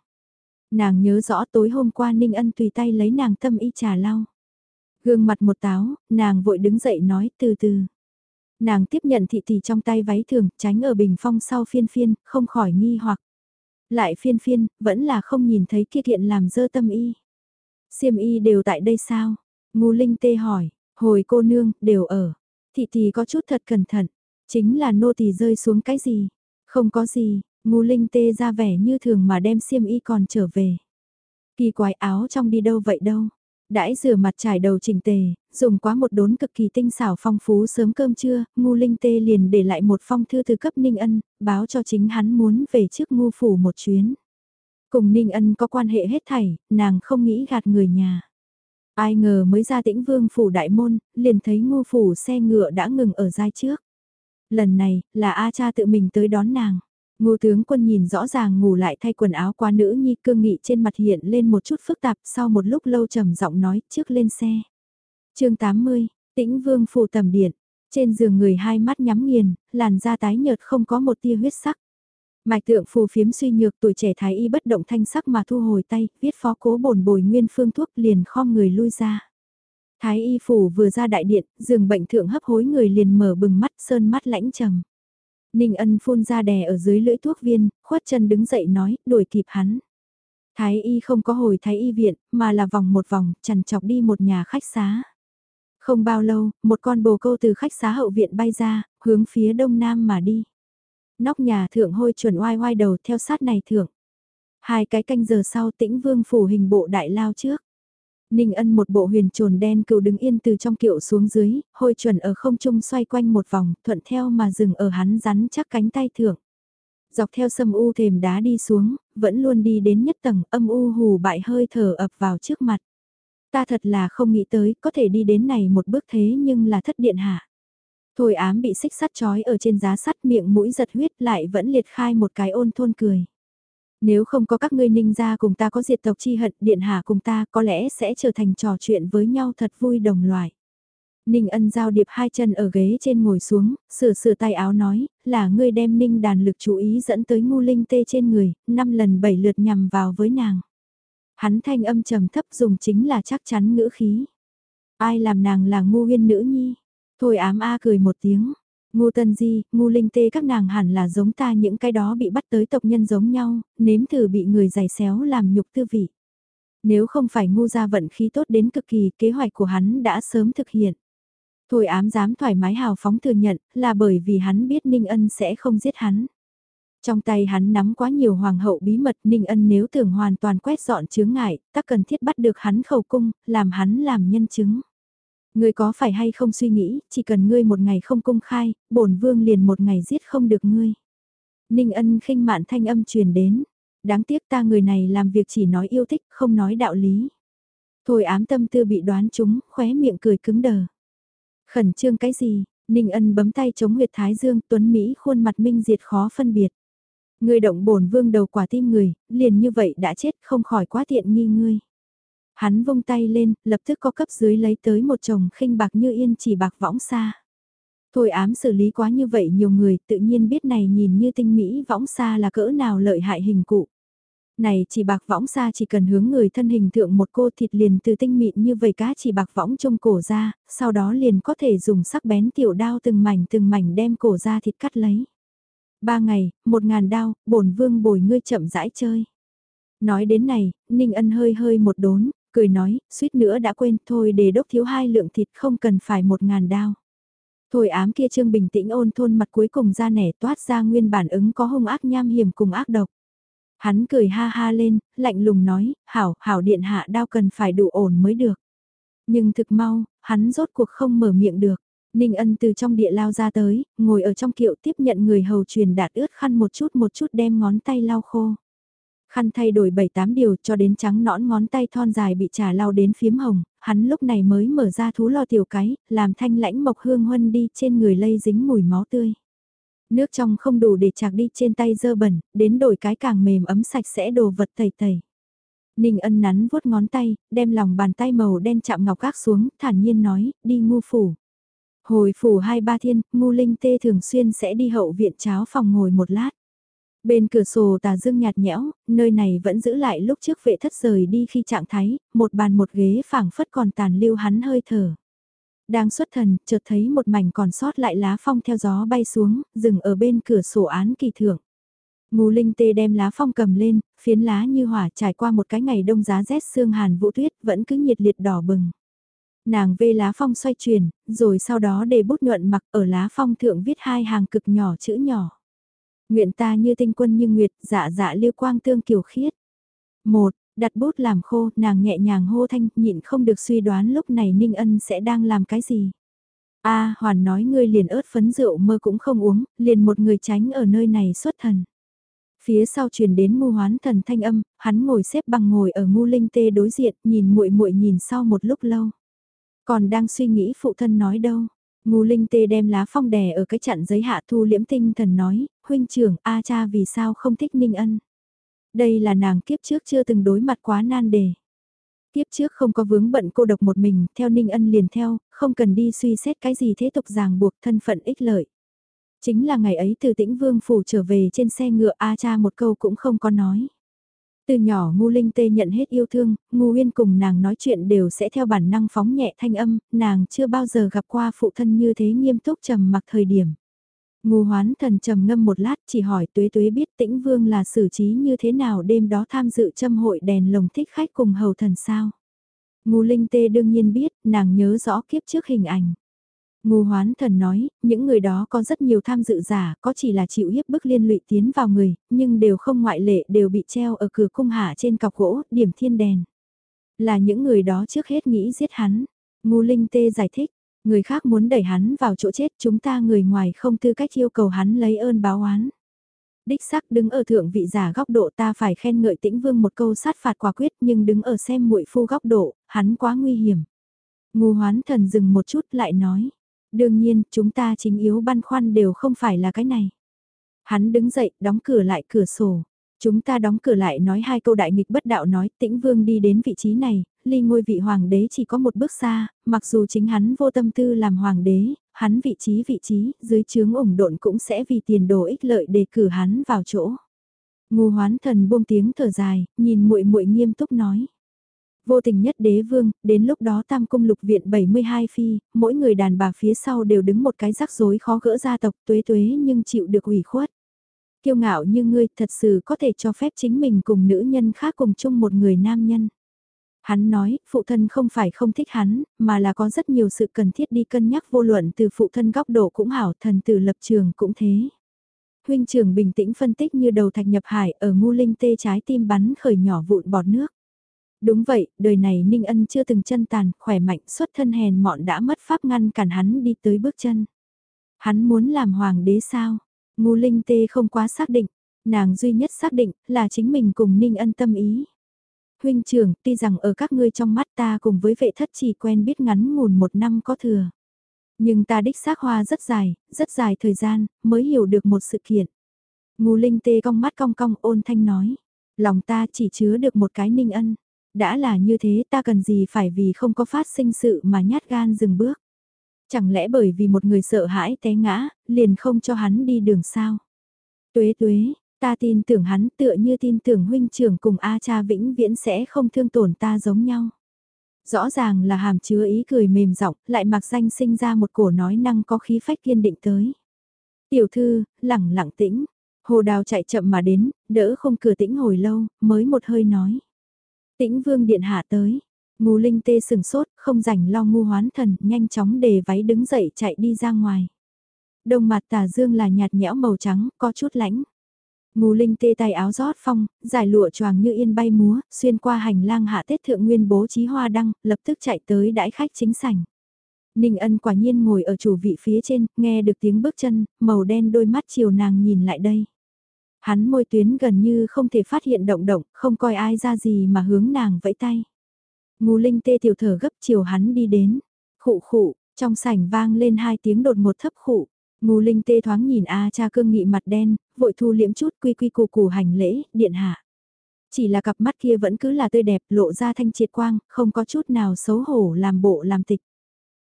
Nàng nhớ rõ tối hôm qua Ninh Ân tùy tay lấy nàng tâm y trà lau. Gương mặt một táo, nàng vội đứng dậy nói từ từ. Nàng tiếp nhận thị tỷ trong tay váy thường, tránh ở bình phong sau phiên phiên, không khỏi nghi hoặc. Lại phiên phiên, vẫn là không nhìn thấy kia thiện làm dơ tâm y. Xiêm y đều tại đây sao? Ngu Linh tê hỏi, Hồi cô nương, đều ở. Thị thì có chút thật cẩn thận. Chính là nô tỳ rơi xuống cái gì? Không có gì, ngu linh tê ra vẻ như thường mà đem xiêm y còn trở về. Kỳ quái áo trong đi đâu vậy đâu? Đãi rửa mặt trải đầu chỉnh tề, dùng quá một đốn cực kỳ tinh xảo phong phú sớm cơm trưa, ngu linh tê liền để lại một phong thư từ cấp Ninh Ân, báo cho chính hắn muốn về trước ngu phủ một chuyến. Cùng Ninh Ân có quan hệ hết thảy, nàng không nghĩ gạt người nhà. Ai ngờ mới ra tĩnh vương phủ đại môn, liền thấy ngô phủ xe ngựa đã ngừng ở giai trước. Lần này, là A cha tự mình tới đón nàng. Ngô tướng quân nhìn rõ ràng ngủ lại thay quần áo qua nữ nhi cương nghị trên mặt hiện lên một chút phức tạp sau một lúc lâu trầm giọng nói trước lên xe. chương 80, tĩnh vương phủ tầm điện, trên giường người hai mắt nhắm nghiền, làn da tái nhợt không có một tia huyết sắc. Mạch tượng phù phiếm suy nhược tuổi trẻ thái y bất động thanh sắc mà thu hồi tay, viết phó cố bổn bồi nguyên phương thuốc liền khom người lui ra. Thái y phủ vừa ra đại điện, giường bệnh thượng hấp hối người liền mở bừng mắt sơn mắt lãnh trầm. Ninh ân phun ra đè ở dưới lưỡi thuốc viên, khuất chân đứng dậy nói, đuổi kịp hắn. Thái y không có hồi thái y viện, mà là vòng một vòng, chằn chọc đi một nhà khách xá. Không bao lâu, một con bồ câu từ khách xá hậu viện bay ra, hướng phía đông nam mà đi. Nóc nhà thượng hôi chuẩn oai oai đầu theo sát này thượng. Hai cái canh giờ sau tĩnh vương phủ hình bộ đại lao trước. Ninh ân một bộ huyền trồn đen cựu đứng yên từ trong kiệu xuống dưới, hôi chuẩn ở không trung xoay quanh một vòng, thuận theo mà dừng ở hắn rắn chắc cánh tay thượng. Dọc theo sâm u thềm đá đi xuống, vẫn luôn đi đến nhất tầng âm u hù bại hơi thở ập vào trước mặt. Ta thật là không nghĩ tới có thể đi đến này một bước thế nhưng là thất điện hạ. Thôi ám bị xích sắt trói ở trên giá sắt miệng mũi giật huyết lại vẫn liệt khai một cái ôn thôn cười. Nếu không có các ngươi ninh gia cùng ta có diệt tộc chi hận, điện hạ cùng ta có lẽ sẽ trở thành trò chuyện với nhau thật vui đồng loại. Ninh ân giao điệp hai chân ở ghế trên ngồi xuống, sửa sửa tay áo nói, là ngươi đem ninh đàn lực chú ý dẫn tới ngu linh tê trên người, năm lần bảy lượt nhằm vào với nàng. Hắn thanh âm trầm thấp dùng chính là chắc chắn ngữ khí. Ai làm nàng là ngu uyên nữ nhi? Thôi ám a cười một tiếng. Ngu tân di, ngu linh tê các nàng hẳn là giống ta những cái đó bị bắt tới tộc nhân giống nhau, nếm thử bị người giày xéo làm nhục tư vị. Nếu không phải ngu gia vận khí tốt đến cực kỳ, kế hoạch của hắn đã sớm thực hiện. Thôi ám dám thoải mái hào phóng thừa nhận, là bởi vì hắn biết Ninh Ân sẽ không giết hắn. Trong tay hắn nắm quá nhiều hoàng hậu bí mật Ninh Ân nếu tưởng hoàn toàn quét dọn chướng ngại, ta cần thiết bắt được hắn khẩu cung, làm hắn làm nhân chứng. Ngươi có phải hay không suy nghĩ, chỉ cần ngươi một ngày không công khai, bổn vương liền một ngày giết không được ngươi. Ninh ân khinh mạn thanh âm truyền đến. Đáng tiếc ta người này làm việc chỉ nói yêu thích, không nói đạo lý. Thôi ám tâm tư bị đoán chúng, khóe miệng cười cứng đờ. Khẩn trương cái gì? Ninh ân bấm tay chống huyệt thái dương, tuấn Mỹ khuôn mặt minh diệt khó phân biệt. Ngươi động bổn vương đầu quả tim người, liền như vậy đã chết không khỏi quá tiện nghi ngươi. Hắn vung tay lên, lập tức có cấp dưới lấy tới một chồng khinh bạc như yên chỉ bạc võng xa. Thôi ám xử lý quá như vậy nhiều người tự nhiên biết này nhìn như tinh mỹ võng xa là cỡ nào lợi hại hình cụ. Này chỉ bạc võng xa chỉ cần hướng người thân hình thượng một cô thịt liền từ tinh mịn như vậy cá chỉ bạc võng trong cổ ra, sau đó liền có thể dùng sắc bén tiểu đao từng mảnh từng mảnh đem cổ ra thịt cắt lấy. Ba ngày, một ngàn đao, bổn vương bồi ngươi chậm rãi chơi. Nói đến này, Ninh Ân hơi hơi một đốn, cười nói, suýt nữa đã quên, thôi để đốc thiếu hai lượng thịt không cần phải một ngàn đao. Thôi ám kia trương bình tĩnh ôn thôn mặt cuối cùng ra nẻ toát ra nguyên bản ứng có hung ác nham hiểm cùng ác độc. Hắn cười ha ha lên, lạnh lùng nói, hảo, hảo điện hạ đao cần phải đủ ổn mới được. Nhưng thực mau, hắn rốt cuộc không mở miệng được. Ninh ân từ trong địa lao ra tới, ngồi ở trong kiệu tiếp nhận người hầu truyền đạt ướt khăn một chút một chút đem ngón tay lau khô. Khăn thay đổi 7-8 điều cho đến trắng nõn ngón tay thon dài bị trà lau đến phiếm hồng, hắn lúc này mới mở ra thú lo tiểu cái, làm thanh lãnh mộc hương huân đi trên người lây dính mùi máu tươi. Nước trong không đủ để chạc đi trên tay dơ bẩn, đến đổi cái càng mềm ấm sạch sẽ đồ vật tẩy tẩy. Ninh ân nắn vuốt ngón tay, đem lòng bàn tay màu đen chạm ngọc gác xuống, thản nhiên nói, đi ngu phủ. Hồi phủ hai ba thiên, ngu linh tê thường xuyên sẽ đi hậu viện cháo phòng ngồi một lát. Bên cửa sổ tà dương nhạt nhẽo, nơi này vẫn giữ lại lúc trước vệ thất rời đi khi trạng thái, một bàn một ghế phảng phất còn tàn lưu hắn hơi thở. Đang xuất thần, chợt thấy một mảnh còn sót lại lá phong theo gió bay xuống, dừng ở bên cửa sổ án kỳ thượng. Ngô Linh Tê đem lá phong cầm lên, phiến lá như hỏa trải qua một cái ngày đông giá rét sương hàn vũ tuyết vẫn cứ nhiệt liệt đỏ bừng. Nàng vê lá phong xoay chuyển, rồi sau đó để bút nhuận mặc ở lá phong thượng viết hai hàng cực nhỏ chữ nhỏ. Nguyện ta như tinh quân như nguyệt, dạ dạ liêu quang tương kiều khiết. Một, đặt bút làm khô, nàng nhẹ nhàng hô thanh, nhịn không được suy đoán lúc này Ninh Ân sẽ đang làm cái gì. A, Hoàn nói ngươi liền ớt phấn rượu mơ cũng không uống, liền một người tránh ở nơi này xuất thần. Phía sau truyền đến mu hoán thần thanh âm, hắn ngồi xếp bằng ngồi ở ngu linh tê đối diện, nhìn muội muội nhìn sau một lúc lâu. Còn đang suy nghĩ phụ thân nói đâu, Ngô Linh Tê đem lá phong đè ở cái chặn giấy hạ thu liễm tinh thần nói, huynh trưởng A cha vì sao không thích Ninh Ân. Đây là nàng kiếp trước chưa từng đối mặt quá nan đề. Kiếp trước không có vướng bận cô độc một mình, theo Ninh Ân liền theo, không cần đi suy xét cái gì thế tục ràng buộc thân phận ích lợi. Chính là ngày ấy từ tĩnh vương phủ trở về trên xe ngựa A cha một câu cũng không có nói. Từ nhỏ Ngu Linh Tê nhận hết yêu thương, Ngu Uyên cùng nàng nói chuyện đều sẽ theo bản năng phóng nhẹ thanh âm, nàng chưa bao giờ gặp qua phụ thân như thế nghiêm túc trầm mặc thời điểm. Ngu hoán thần trầm ngâm một lát chỉ hỏi tuế tuế biết tĩnh vương là xử trí như thế nào đêm đó tham dự châm hội đèn lồng thích khách cùng hầu thần sao. Ngu Linh Tê đương nhiên biết, nàng nhớ rõ kiếp trước hình ảnh. Ngô hoán thần nói, những người đó có rất nhiều tham dự giả, có chỉ là chịu hiếp bức liên lụy tiến vào người, nhưng đều không ngoại lệ đều bị treo ở cửa cung hạ trên cọc gỗ, điểm thiên đèn. Là những người đó trước hết nghĩ giết hắn. Ngô Linh Tê giải thích, người khác muốn đẩy hắn vào chỗ chết chúng ta người ngoài không tư cách yêu cầu hắn lấy ơn báo oán. Đích sắc đứng ở thượng vị giả góc độ ta phải khen ngợi tĩnh vương một câu sát phạt quả quyết nhưng đứng ở xem muội phu góc độ, hắn quá nguy hiểm. Ngô hoán thần dừng một chút lại nói Đương nhiên, chúng ta chính yếu băn khoăn đều không phải là cái này. Hắn đứng dậy, đóng cửa lại cửa sổ. Chúng ta đóng cửa lại nói hai câu đại nghịch bất đạo nói tĩnh vương đi đến vị trí này, ly ngôi vị hoàng đế chỉ có một bước xa, mặc dù chính hắn vô tâm tư làm hoàng đế, hắn vị trí vị trí, dưới chướng ủng độn cũng sẽ vì tiền đồ ích lợi đề cử hắn vào chỗ. ngô hoán thần buông tiếng thở dài, nhìn muội muội nghiêm túc nói. Vô tình nhất đế vương, đến lúc đó tam cung lục viện 72 phi, mỗi người đàn bà phía sau đều đứng một cái rắc rối khó gỡ gia tộc tuế tuế nhưng chịu được ủy khuất. Kiêu ngạo như ngươi thật sự có thể cho phép chính mình cùng nữ nhân khác cùng chung một người nam nhân. Hắn nói, phụ thân không phải không thích hắn, mà là có rất nhiều sự cần thiết đi cân nhắc vô luận từ phụ thân góc độ cũng hảo, thần từ lập trường cũng thế. Huynh trưởng bình tĩnh phân tích như đầu thạch nhập hải ở ngu linh tê trái tim bắn khởi nhỏ vụn bọt nước. Đúng vậy, đời này Ninh Ân chưa từng chân tàn, khỏe mạnh, xuất thân hèn mọn đã mất pháp ngăn cản hắn đi tới bước chân. Hắn muốn làm hoàng đế sao? Ngu Linh Tê không quá xác định, nàng duy nhất xác định là chính mình cùng Ninh Ân tâm ý. Huynh trưởng, tuy rằng ở các ngươi trong mắt ta cùng với vệ thất chỉ quen biết ngắn ngủn một năm có thừa. Nhưng ta đích xác hoa rất dài, rất dài thời gian, mới hiểu được một sự kiện. Ngu Linh Tê cong mắt cong cong ôn thanh nói. Lòng ta chỉ chứa được một cái ninh ân đã là như thế ta cần gì phải vì không có phát sinh sự mà nhát gan dừng bước. Chẳng lẽ bởi vì một người sợ hãi té ngã, liền không cho hắn đi đường sao? Tuế tuế, ta tin tưởng hắn tựa như tin tưởng huynh trưởng cùng A cha vĩnh viễn sẽ không thương tổn ta giống nhau. Rõ ràng là hàm chứa ý cười mềm giọng lại mặc danh sinh ra một cổ nói năng có khí phách kiên định tới. Tiểu thư, lẳng lặng tĩnh, hồ đào chạy chậm mà đến, đỡ không cửa tĩnh hồi lâu, mới một hơi nói. Tĩnh vương điện hạ tới. Ngô linh tê sừng sốt, không rảnh lo ngu hoán thần, nhanh chóng đề váy đứng dậy chạy đi ra ngoài. Đông mặt tà dương là nhạt nhẽo màu trắng, có chút lãnh. Ngô linh tê tay áo rót phong, giải lụa choàng như yên bay múa, xuyên qua hành lang hạ tết thượng nguyên bố trí hoa đăng, lập tức chạy tới đãi khách chính sảnh. Ninh ân quả nhiên ngồi ở chủ vị phía trên, nghe được tiếng bước chân, màu đen đôi mắt chiều nàng nhìn lại đây. Hắn môi tuyến gần như không thể phát hiện động động, không coi ai ra gì mà hướng nàng vẫy tay. Ngô Linh tê tiểu thở gấp chiều hắn đi đến. Khụ khụ, trong sảnh vang lên hai tiếng đột một thấp khụ. Ngô Linh tê thoáng nhìn A cha cương nghị mặt đen, vội thu liễm chút quy quy củ củ hành lễ, điện hạ. Chỉ là cặp mắt kia vẫn cứ là tươi đẹp, lộ ra thanh triệt quang, không có chút nào xấu hổ làm bộ làm tịch.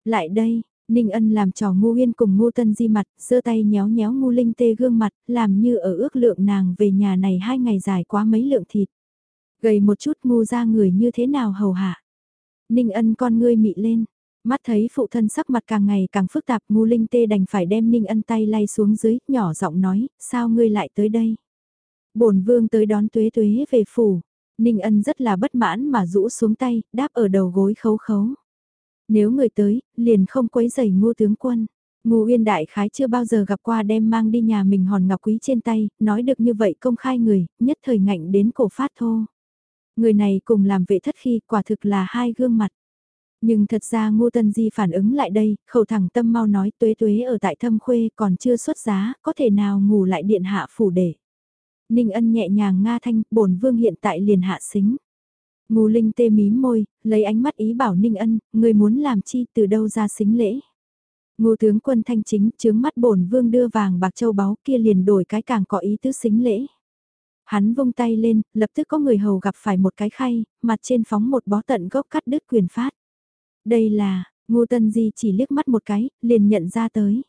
Lại đây, Ninh ân làm trò ngu uyên cùng ngu tân di mặt, giơ tay nhéo nhéo ngu linh tê gương mặt, làm như ở ước lượng nàng về nhà này hai ngày dài quá mấy lượng thịt. Gầy một chút ngu ra người như thế nào hầu hạ. Ninh ân con ngươi mị lên, mắt thấy phụ thân sắc mặt càng ngày càng phức tạp ngu linh tê đành phải đem ninh ân tay lay xuống dưới, nhỏ giọng nói, sao ngươi lại tới đây? bổn vương tới đón tuế tuế về phủ. Ninh ân rất là bất mãn mà rũ xuống tay, đáp ở đầu gối khấu khấu. Nếu người tới, liền không quấy giày ngô tướng quân. Ngô Uyên Đại Khái chưa bao giờ gặp qua đem mang đi nhà mình hòn ngọc quý trên tay, nói được như vậy công khai người, nhất thời ngạnh đến cổ phát thô. Người này cùng làm vệ thất khi quả thực là hai gương mặt. Nhưng thật ra Ngô Tân Di phản ứng lại đây, khẩu thẳng tâm mau nói tuế tuế ở tại thâm khuê còn chưa xuất giá, có thể nào ngủ lại điện hạ phủ để. Ninh ân nhẹ nhàng nga thanh, bổn vương hiện tại liền hạ xính. Ngô Linh tê mím môi, lấy ánh mắt ý bảo Ninh Ân, người muốn làm chi từ đâu ra xính lễ. Ngô tướng quân thanh chính chướng mắt bổn vương đưa vàng bạc châu báu kia liền đổi cái càng có ý tứ xính lễ. Hắn vung tay lên, lập tức có người hầu gặp phải một cái khay, mặt trên phóng một bó tận gốc cắt đứt quyền phát. Đây là, Ngô Tân Di chỉ liếc mắt một cái, liền nhận ra tới.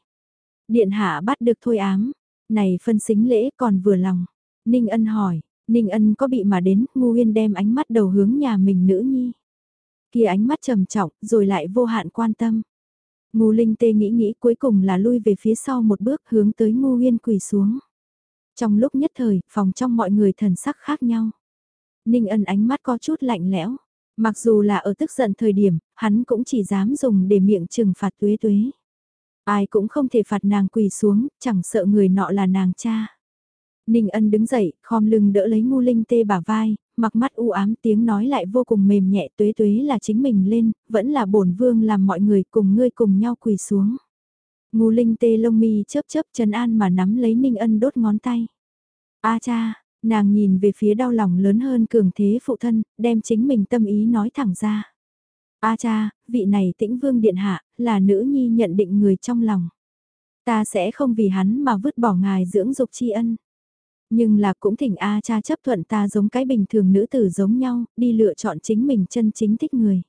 Điện hạ bắt được thôi ám, này phân xính lễ còn vừa lòng. Ninh ân hỏi, Ninh ân có bị mà đến, ngu uyên đem ánh mắt đầu hướng nhà mình nữ nhi. Kia ánh mắt trầm trọng, rồi lại vô hạn quan tâm. Ngu linh tê nghĩ nghĩ cuối cùng là lui về phía sau một bước hướng tới ngu uyên quỳ xuống. Trong lúc nhất thời, phòng trong mọi người thần sắc khác nhau. Ninh ân ánh mắt có chút lạnh lẽo. Mặc dù là ở tức giận thời điểm, hắn cũng chỉ dám dùng để miệng trừng phạt tuế tuế. Ai cũng không thể phạt nàng quỳ xuống, chẳng sợ người nọ là nàng cha. Ninh ân đứng dậy, khom lưng đỡ lấy ngu linh tê bả vai, mặc mắt u ám tiếng nói lại vô cùng mềm nhẹ tuế tuế là chính mình lên, vẫn là bổn vương làm mọi người cùng ngươi cùng nhau quỳ xuống. Ngu linh tê lông mi chớp chớp chân an mà nắm lấy ninh ân đốt ngón tay. A cha, nàng nhìn về phía đau lòng lớn hơn cường thế phụ thân, đem chính mình tâm ý nói thẳng ra. A cha, vị này tĩnh vương điện hạ, là nữ nhi nhận định người trong lòng. Ta sẽ không vì hắn mà vứt bỏ ngài dưỡng dục tri ân. Nhưng là cũng thỉnh A cha chấp thuận ta giống cái bình thường nữ tử giống nhau, đi lựa chọn chính mình chân chính thích người.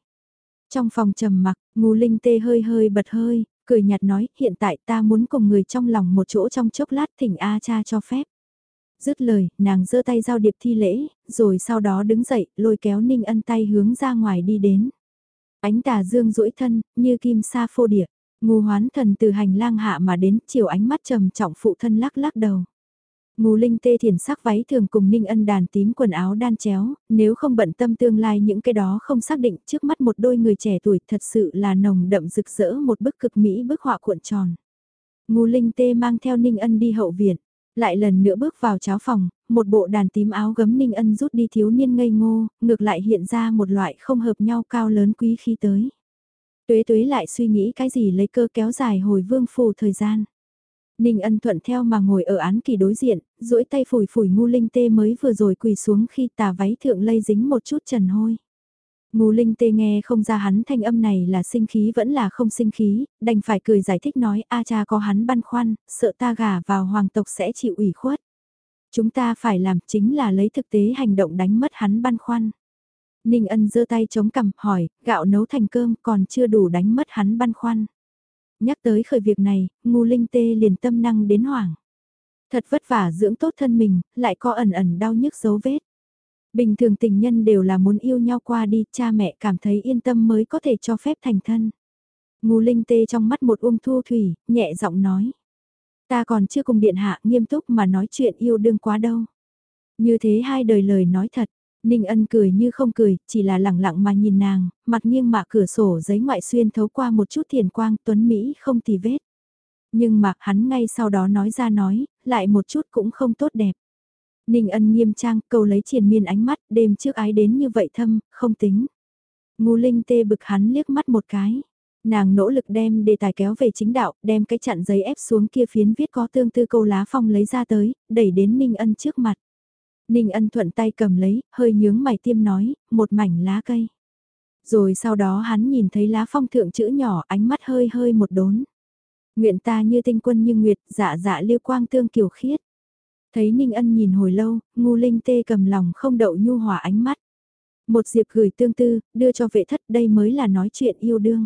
Trong phòng trầm mặc, ngu linh tê hơi hơi bật hơi, cười nhạt nói, hiện tại ta muốn cùng người trong lòng một chỗ trong chốc lát thỉnh A cha cho phép. Dứt lời, nàng giơ tay giao điệp thi lễ, rồi sau đó đứng dậy, lôi kéo Ninh Ân tay hướng ra ngoài đi đến. Ánh tà dương duỗi thân, như kim sa phô địa. Ngu hoán thần từ hành lang hạ mà đến, chiều ánh mắt trầm trọng phụ thân lắc lắc đầu. Ngô linh tê thiền sắc váy thường cùng ninh ân đàn tím quần áo đan chéo, nếu không bận tâm tương lai những cái đó không xác định trước mắt một đôi người trẻ tuổi thật sự là nồng đậm rực rỡ một bức cực mỹ bức họa cuộn tròn. Ngô linh tê mang theo ninh ân đi hậu viện, lại lần nữa bước vào cháo phòng, một bộ đàn tím áo gấm ninh ân rút đi thiếu niên ngây ngô, ngược lại hiện ra một loại không hợp nhau cao lớn quý khi tới. Tuế tuế lại suy nghĩ cái gì lấy cơ kéo dài hồi vương phù thời gian. Ninh ân thuận theo mà ngồi ở án kỳ đối diện, duỗi tay phủi phủi ngu linh tê mới vừa rồi quỳ xuống khi tà váy thượng lây dính một chút trần hôi. Ngu linh tê nghe không ra hắn thanh âm này là sinh khí vẫn là không sinh khí, đành phải cười giải thích nói a cha có hắn băn khoăn, sợ ta gả vào hoàng tộc sẽ chịu ủy khuất. Chúng ta phải làm chính là lấy thực tế hành động đánh mất hắn băn khoăn. Ninh ân giơ tay chống cằm hỏi, gạo nấu thành cơm còn chưa đủ đánh mất hắn băn khoăn. Nhắc tới khởi việc này, ngu linh tê liền tâm năng đến hoảng. Thật vất vả dưỡng tốt thân mình, lại có ẩn ẩn đau nhức dấu vết. Bình thường tình nhân đều là muốn yêu nhau qua đi, cha mẹ cảm thấy yên tâm mới có thể cho phép thành thân. Ngu linh tê trong mắt một uông thu thủy, nhẹ giọng nói. Ta còn chưa cùng điện hạ nghiêm túc mà nói chuyện yêu đương quá đâu. Như thế hai đời lời nói thật, Ninh ân cười như không cười, chỉ là lẳng lặng mà nhìn nàng, mặt nghiêng mạ cửa sổ giấy ngoại xuyên thấu qua một chút thiền quang tuấn Mỹ không tì vết. Nhưng mà hắn ngay sau đó nói ra nói, lại một chút cũng không tốt đẹp. Ninh ân nghiêm trang câu lấy triền miên ánh mắt, đêm trước ái đến như vậy thâm, không tính. Ngu linh tê bực hắn liếc mắt một cái. Nàng nỗ lực đem đề tài kéo về chính đạo, đem cái chặn giấy ép xuống kia phiến viết có tương tư câu lá phong lấy ra tới, đẩy đến Ninh ân trước mặt. Ninh ân thuận tay cầm lấy, hơi nhướng mày tiêm nói, một mảnh lá cây. Rồi sau đó hắn nhìn thấy lá phong thượng chữ nhỏ ánh mắt hơi hơi một đốn. Nguyện ta như tinh quân như nguyệt, dạ dạ liêu quang tương kiều khiết. Thấy Ninh ân nhìn hồi lâu, ngu linh tê cầm lòng không đậu nhu hòa ánh mắt. Một diệp gửi tương tư, đưa cho vệ thất đây mới là nói chuyện yêu đương.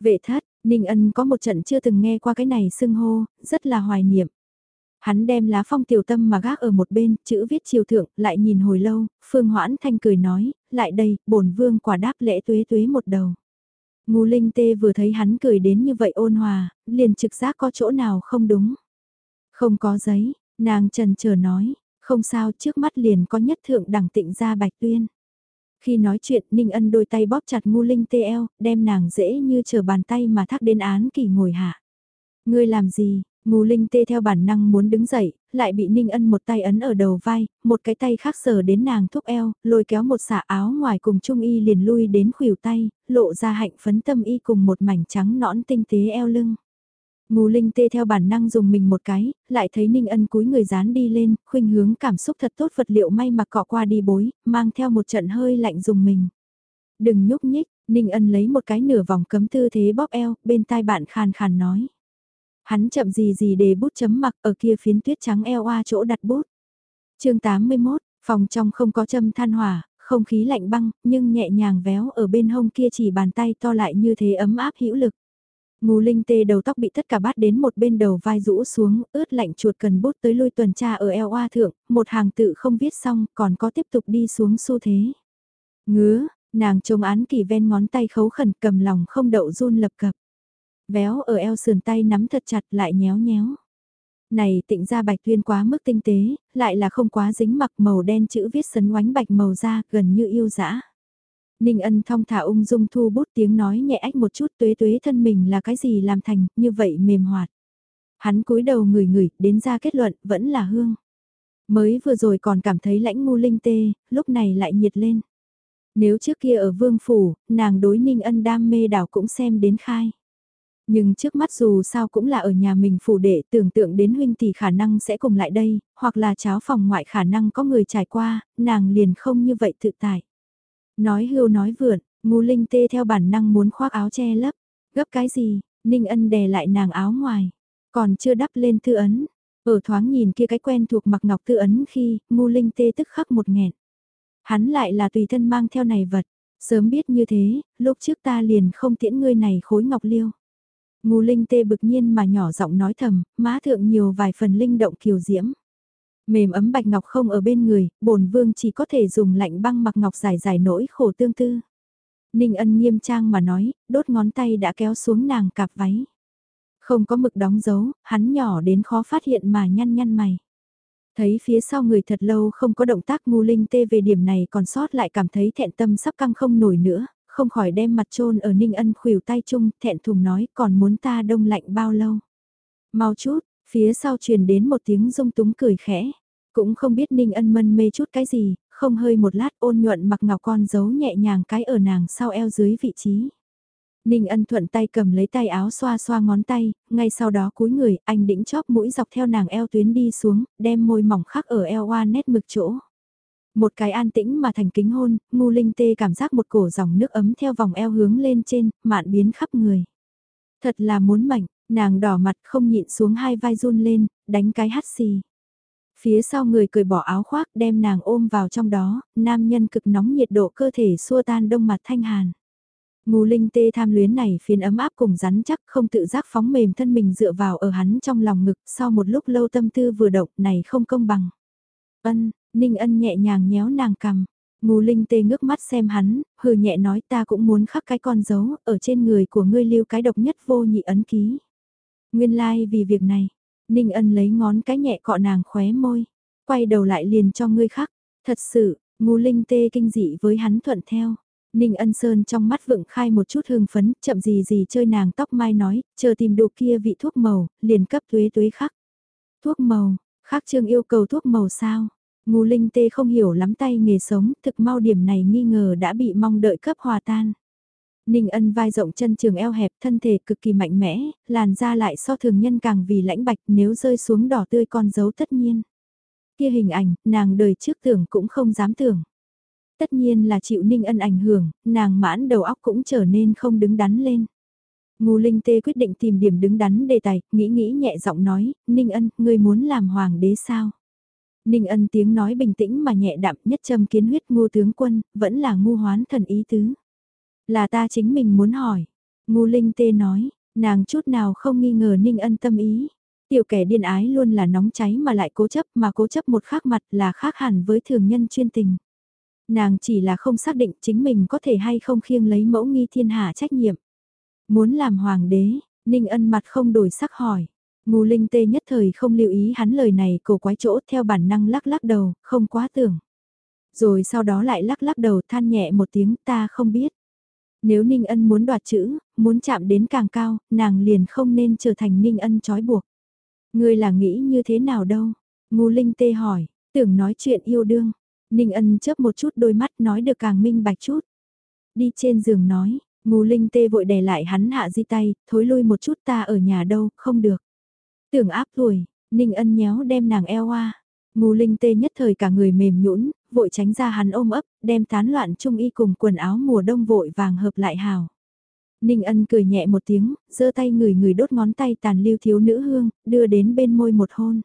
Vệ thất, Ninh ân có một trận chưa từng nghe qua cái này xưng hô, rất là hoài niệm. Hắn đem lá phong tiểu tâm mà gác ở một bên, chữ viết chiều thượng, lại nhìn hồi lâu, Phương Hoãn Thanh cười nói, lại đây, bổn vương quả đáp lễ tuế tuế một đầu. Ngu linh tê vừa thấy hắn cười đến như vậy ôn hòa, liền trực giác có chỗ nào không đúng. Không có giấy, nàng trần chờ nói, không sao trước mắt liền có nhất thượng đẳng tịnh ra bạch tuyên. Khi nói chuyện Ninh Ân đôi tay bóp chặt ngu linh tê eo, đem nàng dễ như chờ bàn tay mà thác đến án kỳ ngồi hạ. Ngươi làm gì, Ngô Linh tê theo bản năng muốn đứng dậy, lại bị Ninh Ân một tay ấn ở đầu vai, một cái tay khác sờ đến nàng thúc eo, lôi kéo một xả áo ngoài cùng Trung Y liền lui đến khuỷu tay, lộ ra hạnh phấn tâm y cùng một mảnh trắng nõn tinh tế eo lưng. Ngô Linh tê theo bản năng dùng mình một cái, lại thấy Ninh Ân cúi người dán đi lên, khuynh hướng cảm xúc thật tốt vật liệu may mặc cọ qua đi bối, mang theo một trận hơi lạnh dùng mình. Đừng nhúc nhích, Ninh Ân lấy một cái nửa vòng cấm tư thế bóp eo, bên tai bạn khàn khàn nói. Hắn chậm gì gì để bút chấm mặc ở kia phiến tuyết trắng eo oa chỗ đặt bút. chương 81, phòng trong không có châm than hỏa, không khí lạnh băng, nhưng nhẹ nhàng véo ở bên hông kia chỉ bàn tay to lại như thế ấm áp hữu lực. Ngô Linh tê đầu tóc bị tất cả bát đến một bên đầu vai rũ xuống, ướt lạnh chuột cần bút tới lui tuần tra ở eo oa thượng, một hàng tự không viết xong, còn có tiếp tục đi xuống xu thế. Ngứa, nàng trông án kỳ ven ngón tay khấu khẩn cầm lòng không đậu run lập cập véo ở eo sườn tay nắm thật chặt lại nhéo nhéo. Này tịnh ra bạch tuyên quá mức tinh tế, lại là không quá dính mặc màu đen chữ viết sấn oánh bạch màu da gần như yêu dã. Ninh ân thong thả ung dung thu bút tiếng nói nhẹ ách một chút tuế tuế thân mình là cái gì làm thành, như vậy mềm hoạt. Hắn cúi đầu ngửi ngửi, đến ra kết luận, vẫn là hương. Mới vừa rồi còn cảm thấy lãnh ngu linh tê, lúc này lại nhiệt lên. Nếu trước kia ở vương phủ, nàng đối ninh ân đam mê đảo cũng xem đến khai. Nhưng trước mắt dù sao cũng là ở nhà mình phủ đệ tưởng tượng đến huynh tỷ khả năng sẽ cùng lại đây, hoặc là cháo phòng ngoại khả năng có người trải qua, nàng liền không như vậy tự tại. Nói hưu nói vượn, ngu linh tê theo bản năng muốn khoác áo che lấp, gấp cái gì, ninh ân đè lại nàng áo ngoài, còn chưa đắp lên tư ấn. Ở thoáng nhìn kia cái quen thuộc mặc ngọc tư ấn khi, ngu linh tê tức khắc một nghẹn. Hắn lại là tùy thân mang theo này vật. Sớm biết như thế, lúc trước ta liền không tiễn ngươi này khối ngọc liêu. Ngu linh tê bực nhiên mà nhỏ giọng nói thầm, má thượng nhiều vài phần linh động kiều diễm. Mềm ấm bạch ngọc không ở bên người, bổn vương chỉ có thể dùng lạnh băng mặc ngọc giải giải nỗi khổ tương tư. Ninh ân nghiêm trang mà nói, đốt ngón tay đã kéo xuống nàng cạp váy. Không có mực đóng dấu, hắn nhỏ đến khó phát hiện mà nhăn nhăn mày. Thấy phía sau người thật lâu không có động tác ngu linh tê về điểm này còn sót lại cảm thấy thẹn tâm sắp căng không nổi nữa, không khỏi đem mặt trôn ở ninh ân khuỷu tay chung, thẹn thùng nói còn muốn ta đông lạnh bao lâu. Mau chút, phía sau truyền đến một tiếng rung túng cười khẽ, cũng không biết ninh ân mân mê chút cái gì, không hơi một lát ôn nhuận mặc ngọc con giấu nhẹ nhàng cái ở nàng sau eo dưới vị trí. Ninh ân thuận tay cầm lấy tay áo xoa xoa ngón tay, ngay sau đó cúi người, anh đĩnh chóp mũi dọc theo nàng eo tuyến đi xuống, đem môi mỏng khắc ở eo hoa nét mực chỗ. Một cái an tĩnh mà thành kính hôn, ngu linh tê cảm giác một cổ dòng nước ấm theo vòng eo hướng lên trên, mạn biến khắp người. Thật là muốn mảnh, nàng đỏ mặt không nhịn xuống hai vai run lên, đánh cái hắt xì. Phía sau người cười bỏ áo khoác đem nàng ôm vào trong đó, nam nhân cực nóng nhiệt độ cơ thể xua tan đông mặt thanh hàn. Ngù linh tê tham luyến này phiến ấm áp cùng rắn chắc không tự giác phóng mềm thân mình dựa vào ở hắn trong lòng ngực sau một lúc lâu tâm tư vừa động này không công bằng. Ân, ninh ân nhẹ nhàng nhéo nàng cầm. Ngô linh tê ngước mắt xem hắn, hừ nhẹ nói ta cũng muốn khắc cái con dấu, ở trên người của ngươi lưu cái độc nhất vô nhị ấn ký. Nguyên lai like vì việc này, ninh ân lấy ngón cái nhẹ cọ nàng khóe môi, quay đầu lại liền cho ngươi khắc. Thật sự, Ngô linh tê kinh dị với hắn thuận theo. Ninh ân sơn trong mắt vựng khai một chút hương phấn, chậm gì gì chơi nàng tóc mai nói, chờ tìm đồ kia vị thuốc màu, liền cấp tuế tuế khắc. Thuốc màu, khắc trương yêu cầu thuốc màu sao? Ngô Linh Tê không hiểu lắm tay nghề sống, thực mau điểm này nghi ngờ đã bị mong đợi cấp hòa tan. Ninh ân vai rộng chân trường eo hẹp thân thể cực kỳ mạnh mẽ, làn da lại so thường nhân càng vì lãnh bạch nếu rơi xuống đỏ tươi con dấu tất nhiên. Kia hình ảnh, nàng đời trước tưởng cũng không dám tưởng. Tất nhiên là chịu Ninh Ân ảnh hưởng, nàng mãn đầu óc cũng trở nên không đứng đắn lên. Ngô Linh Tê quyết định tìm điểm đứng đắn đề tài, nghĩ nghĩ nhẹ giọng nói, Ninh Ân, ngươi muốn làm hoàng đế sao? Ninh Ân tiếng nói bình tĩnh mà nhẹ đạm nhất châm kiến huyết ngô tướng quân, vẫn là ngu hoán thần ý tứ. Là ta chính mình muốn hỏi. Ngô Linh Tê nói, nàng chút nào không nghi ngờ Ninh Ân tâm ý. Tiểu kẻ điên ái luôn là nóng cháy mà lại cố chấp mà cố chấp một khác mặt là khác hẳn với thường nhân chuyên tình. Nàng chỉ là không xác định chính mình có thể hay không khiêng lấy mẫu nghi thiên hạ trách nhiệm. Muốn làm hoàng đế, Ninh ân mặt không đổi sắc hỏi. Ngô Linh Tê nhất thời không lưu ý hắn lời này cổ quái chỗ theo bản năng lắc lắc đầu, không quá tưởng. Rồi sau đó lại lắc lắc đầu than nhẹ một tiếng ta không biết. Nếu Ninh Ân muốn đoạt chữ, muốn chạm đến càng cao, nàng liền không nên trở thành Ninh Ân trói buộc. Ngươi là nghĩ như thế nào đâu? Ngô Linh Tê hỏi, tưởng nói chuyện yêu đương, Ninh ân chớp một chút đôi mắt nói được càng minh bạch chút. Đi trên giường nói, Ngô linh tê vội đè lại hắn hạ di tay, thối lui một chút ta ở nhà đâu, không được. Tưởng áp tuổi, Ninh ân nhéo đem nàng eo qua. Ngô linh tê nhất thời cả người mềm nhũn, vội tránh ra hắn ôm ấp, đem tán loạn trung y cùng quần áo mùa đông vội vàng hợp lại hào. Ninh ân cười nhẹ một tiếng, giơ tay người người đốt ngón tay tàn lưu thiếu nữ hương, đưa đến bên môi một hôn.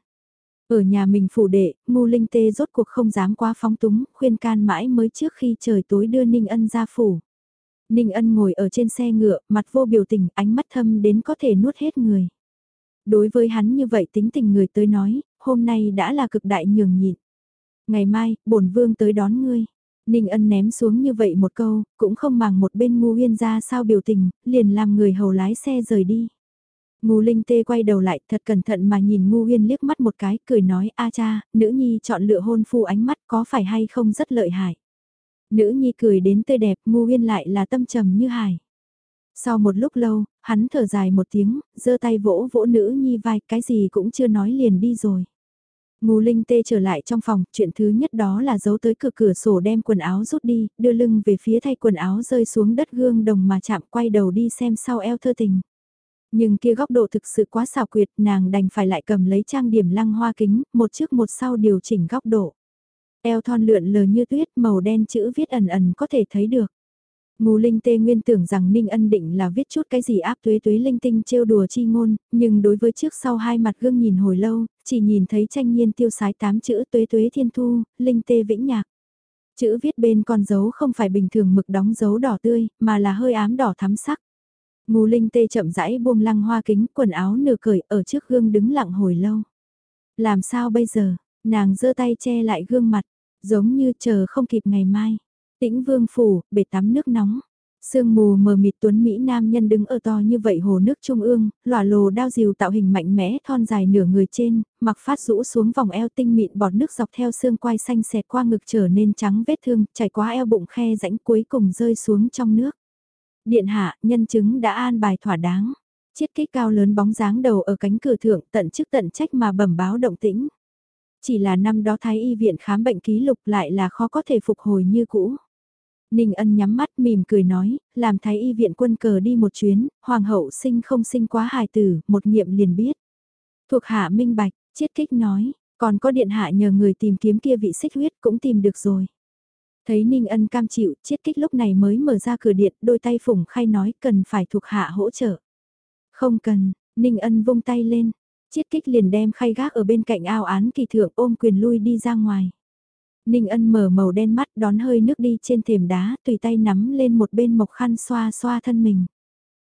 Ở nhà mình phủ đệ, ngu linh tê rốt cuộc không dám quá phóng túng, khuyên can mãi mới trước khi trời tối đưa Ninh Ân ra phủ. Ninh Ân ngồi ở trên xe ngựa, mặt vô biểu tình, ánh mắt thâm đến có thể nuốt hết người. Đối với hắn như vậy tính tình người tới nói, hôm nay đã là cực đại nhường nhịn. Ngày mai, bổn vương tới đón ngươi. Ninh ân ném xuống như vậy một câu, cũng không màng một bên ngu huyên ra sao biểu tình, liền làm người hầu lái xe rời đi. Ngu Linh Tê quay đầu lại thật cẩn thận mà nhìn Ngu Huyên liếc mắt một cái, cười nói a cha, nữ nhi chọn lựa hôn phu ánh mắt có phải hay không rất lợi hại. Nữ nhi cười đến tươi đẹp, Ngu Huyên lại là tâm trầm như hải. Sau một lúc lâu, hắn thở dài một tiếng, giơ tay vỗ vỗ nữ nhi vai, cái gì cũng chưa nói liền đi rồi. Ngô Linh Tê trở lại trong phòng, chuyện thứ nhất đó là giấu tới cửa cửa sổ đem quần áo rút đi, đưa lưng về phía thay quần áo rơi xuống đất gương đồng mà chạm quay đầu đi xem sau eo thơ tình. Nhưng kia góc độ thực sự quá xảo quyệt, nàng đành phải lại cầm lấy trang điểm lăng hoa kính, một trước một sau điều chỉnh góc độ. Eo thon lượn lờ như tuyết, màu đen chữ viết ẩn ẩn có thể thấy được. Ngô Linh Tê nguyên tưởng rằng Ninh Ân định là viết chút cái gì áp tuế tuế linh tinh trêu đùa chi ngôn, nhưng đối với trước sau hai mặt gương nhìn hồi lâu, chỉ nhìn thấy tranh nhiên tiêu sái tám chữ tuế tuế thiên thu, Linh Tê vĩnh nhạc. Chữ viết bên con dấu không phải bình thường mực đóng dấu đỏ tươi, mà là hơi ám đỏ thắm sắc. Ngô Linh Tê chậm rãi buông lăng hoa kính, quần áo nửa cởi ở trước gương đứng lặng hồi lâu. Làm sao bây giờ, nàng giơ tay che lại gương mặt, giống như chờ không kịp ngày mai. Tĩnh vương phủ, bể tắm nước nóng. Sương mù mờ mịt tuấn Mỹ nam nhân đứng ở to như vậy hồ nước trung ương, lòa lồ đao diều tạo hình mạnh mẽ thon dài nửa người trên, mặc phát rũ xuống vòng eo tinh mịn bọt nước dọc theo xương quai xanh xẹt qua ngực trở nên trắng vết thương, chảy qua eo bụng khe rãnh cuối cùng rơi xuống trong nước. Điện hạ, nhân chứng đã an bài thỏa đáng. Chiết kích cao lớn bóng dáng đầu ở cánh cửa thượng tận chức tận trách mà bẩm báo động tĩnh. Chỉ là năm đó thái y viện khám bệnh ký lục lại là khó có thể phục hồi như cũ. Ninh ân nhắm mắt mỉm cười nói, làm thái y viện quân cờ đi một chuyến, hoàng hậu sinh không sinh quá hài tử, một nghiệm liền biết. Thuộc hạ minh bạch, chiết kích nói, còn có điện hạ nhờ người tìm kiếm kia vị xích huyết cũng tìm được rồi. Thấy Ninh ân cam chịu, chiết kích lúc này mới mở ra cửa điện, đôi tay phủng khai nói cần phải thuộc hạ hỗ trợ. Không cần, Ninh ân vung tay lên, chiết kích liền đem khay gác ở bên cạnh ao án kỳ thượng ôm quyền lui đi ra ngoài. Ninh ân mở màu đen mắt đón hơi nước đi trên thềm đá tùy tay nắm lên một bên mộc khăn xoa xoa thân mình.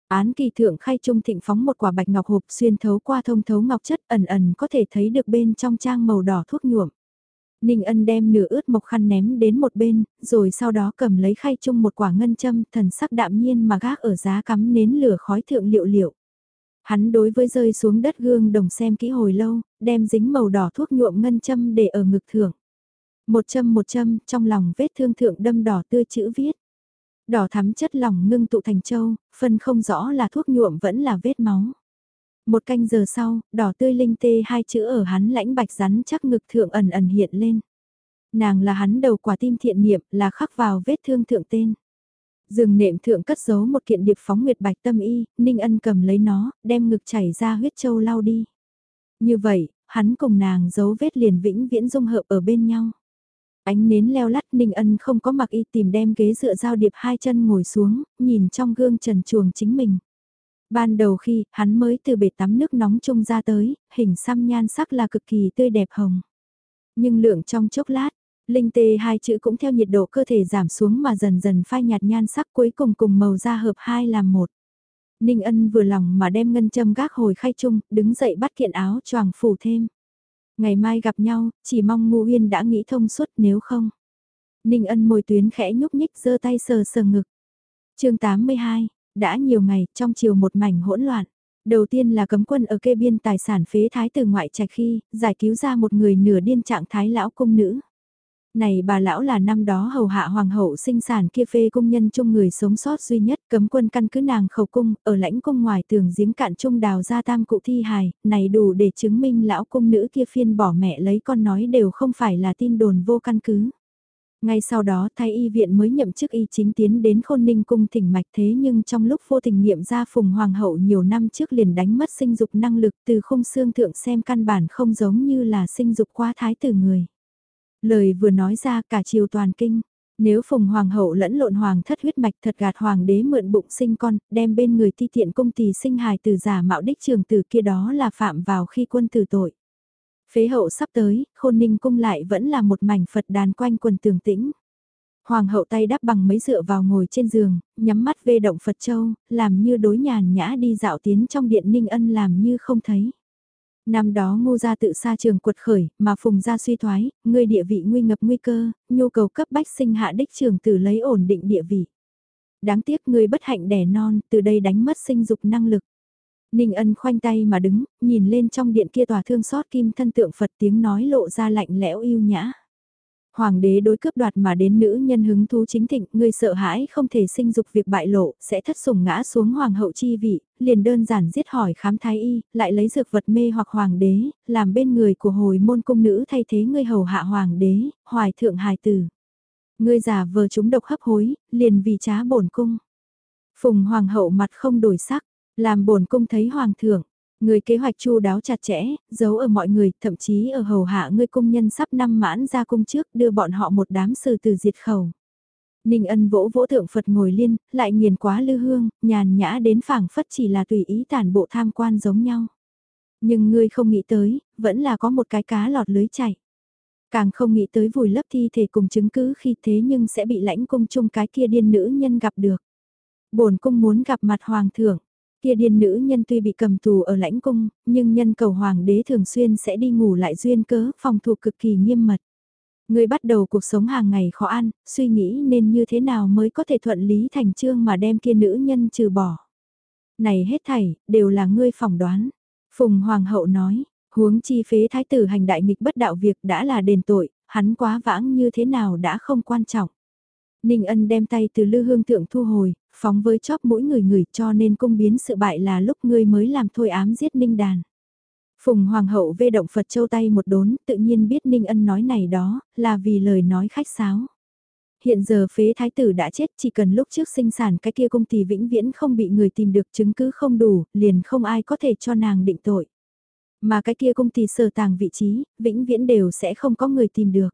Án kỳ thượng khai trung thịnh phóng một quả bạch ngọc hộp xuyên thấu qua thông thấu ngọc chất ẩn ẩn có thể thấy được bên trong trang màu đỏ thuốc nhuộm. Ninh ân đem nửa ướt mộc khăn ném đến một bên, rồi sau đó cầm lấy khay chung một quả ngân châm thần sắc đạm nhiên mà gác ở giá cắm nến lửa khói thượng liệu liệu. Hắn đối với rơi xuống đất gương đồng xem kỹ hồi lâu, đem dính màu đỏ thuốc nhuộm ngân châm để ở ngực thượng. Một châm một châm, trong lòng vết thương thượng đâm đỏ tươi chữ viết. Đỏ thắm chất lỏng ngưng tụ thành châu, phân không rõ là thuốc nhuộm vẫn là vết máu. Một canh giờ sau, đỏ tươi linh tê hai chữ ở hắn lãnh bạch rắn chắc ngực thượng ẩn ẩn hiện lên. Nàng là hắn đầu quả tim thiện niệm là khắc vào vết thương thượng tên. Dừng nệm thượng cất giấu một kiện điệp phóng nguyệt bạch tâm y, Ninh Ân cầm lấy nó, đem ngực chảy ra huyết châu lau đi. Như vậy, hắn cùng nàng giấu vết liền vĩnh viễn dung hợp ở bên nhau. Ánh nến leo lắt Ninh Ân không có mặc y tìm đem ghế dựa giao điệp hai chân ngồi xuống, nhìn trong gương trần chuồng chính mình. Ban đầu khi hắn mới từ bể tắm nước nóng chung ra tới, hình xăm nhan sắc là cực kỳ tươi đẹp hồng. Nhưng lượng trong chốc lát, linh tê hai chữ cũng theo nhiệt độ cơ thể giảm xuống mà dần dần phai nhạt nhan sắc cuối cùng cùng màu da hợp hai làm một. Ninh ân vừa lòng mà đem ngân châm gác hồi khay chung, đứng dậy bắt kiện áo choàng phủ thêm. Ngày mai gặp nhau, chỉ mong Ngô Uyên đã nghĩ thông suốt nếu không. Ninh ân môi tuyến khẽ nhúc nhích giơ tay sờ sờ ngực. chương 82, đã nhiều ngày, trong chiều một mảnh hỗn loạn. Đầu tiên là cấm quân ở kê biên tài sản phế thái từ ngoại trạch khi, giải cứu ra một người nửa điên trạng thái lão cung nữ. Này bà lão là năm đó hầu hạ hoàng hậu sinh sản kia phê cung nhân chung người sống sót duy nhất cấm quân căn cứ nàng khẩu cung, ở lãnh cung ngoài tường giếng cạn trung đào ra tam cụ thi hài, này đủ để chứng minh lão cung nữ kia phiên bỏ mẹ lấy con nói đều không phải là tin đồn vô căn cứ. Ngay sau đó thái y viện mới nhậm chức y chính tiến đến khôn ninh cung thỉnh mạch thế nhưng trong lúc vô tình nghiệm ra phùng hoàng hậu nhiều năm trước liền đánh mất sinh dục năng lực từ khung xương thượng xem căn bản không giống như là sinh dục qua thái tử người. Lời vừa nói ra cả triều toàn kinh, nếu phùng hoàng hậu lẫn lộn hoàng thất huyết mạch thật gạt hoàng đế mượn bụng sinh con, đem bên người thi tiện cung tỳ sinh hài từ giả mạo đích trường từ kia đó là phạm vào khi quân tử tội. Phế hậu sắp tới, khôn ninh cung lại vẫn là một mảnh Phật đàn quanh quần tường tĩnh. Hoàng hậu tay đắp bằng mấy dựa vào ngồi trên giường, nhắm mắt vê động Phật Châu, làm như đối nhàn nhã đi dạo tiến trong điện ninh ân làm như không thấy. Năm đó ngô gia tự xa trường cuột khởi, mà phùng gia suy thoái, người địa vị nguy ngập nguy cơ, nhu cầu cấp bách sinh hạ đích trường tử lấy ổn định địa vị. Đáng tiếc người bất hạnh đẻ non, từ đây đánh mất sinh dục năng lực. Ninh ân khoanh tay mà đứng, nhìn lên trong điện kia tòa thương xót kim thân tượng Phật tiếng nói lộ ra lạnh lẽo yêu nhã. Hoàng đế đối cướp đoạt mà đến nữ nhân hứng thú chính thịnh, người sợ hãi không thể sinh dục việc bại lộ, sẽ thất sủng ngã xuống hoàng hậu chi vị, liền đơn giản giết hỏi khám thái y, lại lấy dược vật mê hoặc hoàng đế, làm bên người của hồi môn cung nữ thay thế người hầu hạ hoàng đế, hoài thượng hài tử. Ngươi giả vờ chúng độc hấp hối, liền vì trá bổn cung. Phùng hoàng hậu mặt không đổi sắc, làm bổn cung thấy hoàng thượng, người kế hoạch chu đáo chặt chẽ, giấu ở mọi người, thậm chí ở hầu hạ ngươi công nhân sắp năm mãn ra cung trước đưa bọn họ một đám sư từ diệt khẩu. Ninh ân vỗ vỗ thượng Phật ngồi liên, lại nghiền quá lư hương, nhàn nhã đến phảng phất chỉ là tùy ý tàn bộ tham quan giống nhau. Nhưng ngươi không nghĩ tới, vẫn là có một cái cá lọt lưới chạy. Càng không nghĩ tới vùi lấp thi thể cùng chứng cứ khi thế nhưng sẽ bị lãnh cung chung cái kia điên nữ nhân gặp được. bổn cung muốn gặp mặt hoàng thượng, kia điên nữ nhân tuy bị cầm tù ở lãnh cung, nhưng nhân cầu hoàng đế thường xuyên sẽ đi ngủ lại duyên cớ, phòng thủ cực kỳ nghiêm mật. Người bắt đầu cuộc sống hàng ngày khó ăn, suy nghĩ nên như thế nào mới có thể thuận lý thành trương mà đem kia nữ nhân trừ bỏ. Này hết thảy, đều là ngươi phỏng đoán. Phùng Hoàng hậu nói, huống chi phế thái tử hành đại nghịch bất đạo việc đã là đền tội, hắn quá vãng như thế nào đã không quan trọng. Ninh ân đem tay từ lư hương thượng thu hồi, phóng với chóp mỗi người người cho nên cung biến sự bại là lúc ngươi mới làm thôi ám giết Ninh đàn. Phùng Hoàng hậu vê động Phật châu tay một đốn, tự nhiên biết Ninh ân nói này đó, là vì lời nói khách sáo. Hiện giờ phế thái tử đã chết chỉ cần lúc trước sinh sản cái kia công thì vĩnh viễn không bị người tìm được chứng cứ không đủ, liền không ai có thể cho nàng định tội. Mà cái kia công thì sờ tàng vị trí, vĩnh viễn đều sẽ không có người tìm được.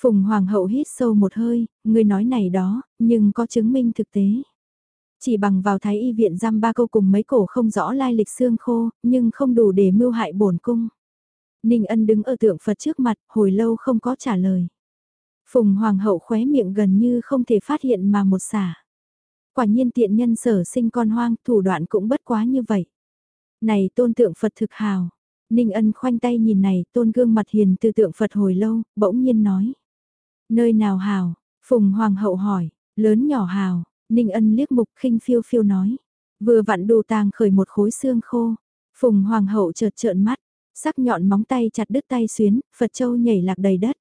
Phùng Hoàng hậu hít sâu một hơi, người nói này đó, nhưng có chứng minh thực tế. Chỉ bằng vào thái y viện giam ba câu cùng mấy cổ không rõ lai lịch xương khô, nhưng không đủ để mưu hại bổn cung. Ninh ân đứng ở tượng Phật trước mặt, hồi lâu không có trả lời. Phùng Hoàng hậu khóe miệng gần như không thể phát hiện mà một xả. Quả nhiên tiện nhân sở sinh con hoang, thủ đoạn cũng bất quá như vậy. Này tôn tượng Phật thực hào. Ninh ân khoanh tay nhìn này, tôn gương mặt hiền từ tượng Phật hồi lâu, bỗng nhiên nói. Nơi nào hào? Phùng Hoàng hậu hỏi, lớn nhỏ hào, Ninh ân liếc mục khinh phiêu phiêu nói. Vừa vặn đồ tàng khởi một khối xương khô. Phùng Hoàng hậu chợt trợn mắt, sắc nhọn móng tay chặt đứt tay xuyến, Phật Châu nhảy lạc đầy đất.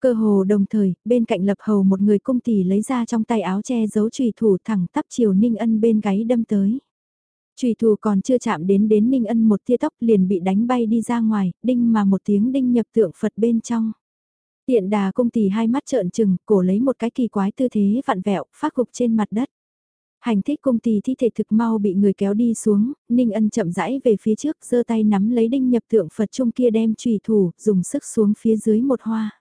Cơ hồ đồng thời, bên cạnh lập hầu một người cung tỷ lấy ra trong tay áo che giấu trùy thủ thẳng tắp chiều Ninh Ân bên gáy đâm tới. Trùy thủ còn chưa chạm đến đến Ninh Ân một tia tóc liền bị đánh bay đi ra ngoài, đinh mà một tiếng đinh nhập tượng Phật bên trong. Tiện đà cung tỷ hai mắt trợn trừng, cổ lấy một cái kỳ quái tư thế vặn vẹo, phát gục trên mặt đất. Hành thích cung tỷ thi thể thực mau bị người kéo đi xuống, Ninh Ân chậm rãi về phía trước, giơ tay nắm lấy đinh nhập tượng Phật trung kia đem trùy thủ, dùng sức xuống phía dưới một hoa.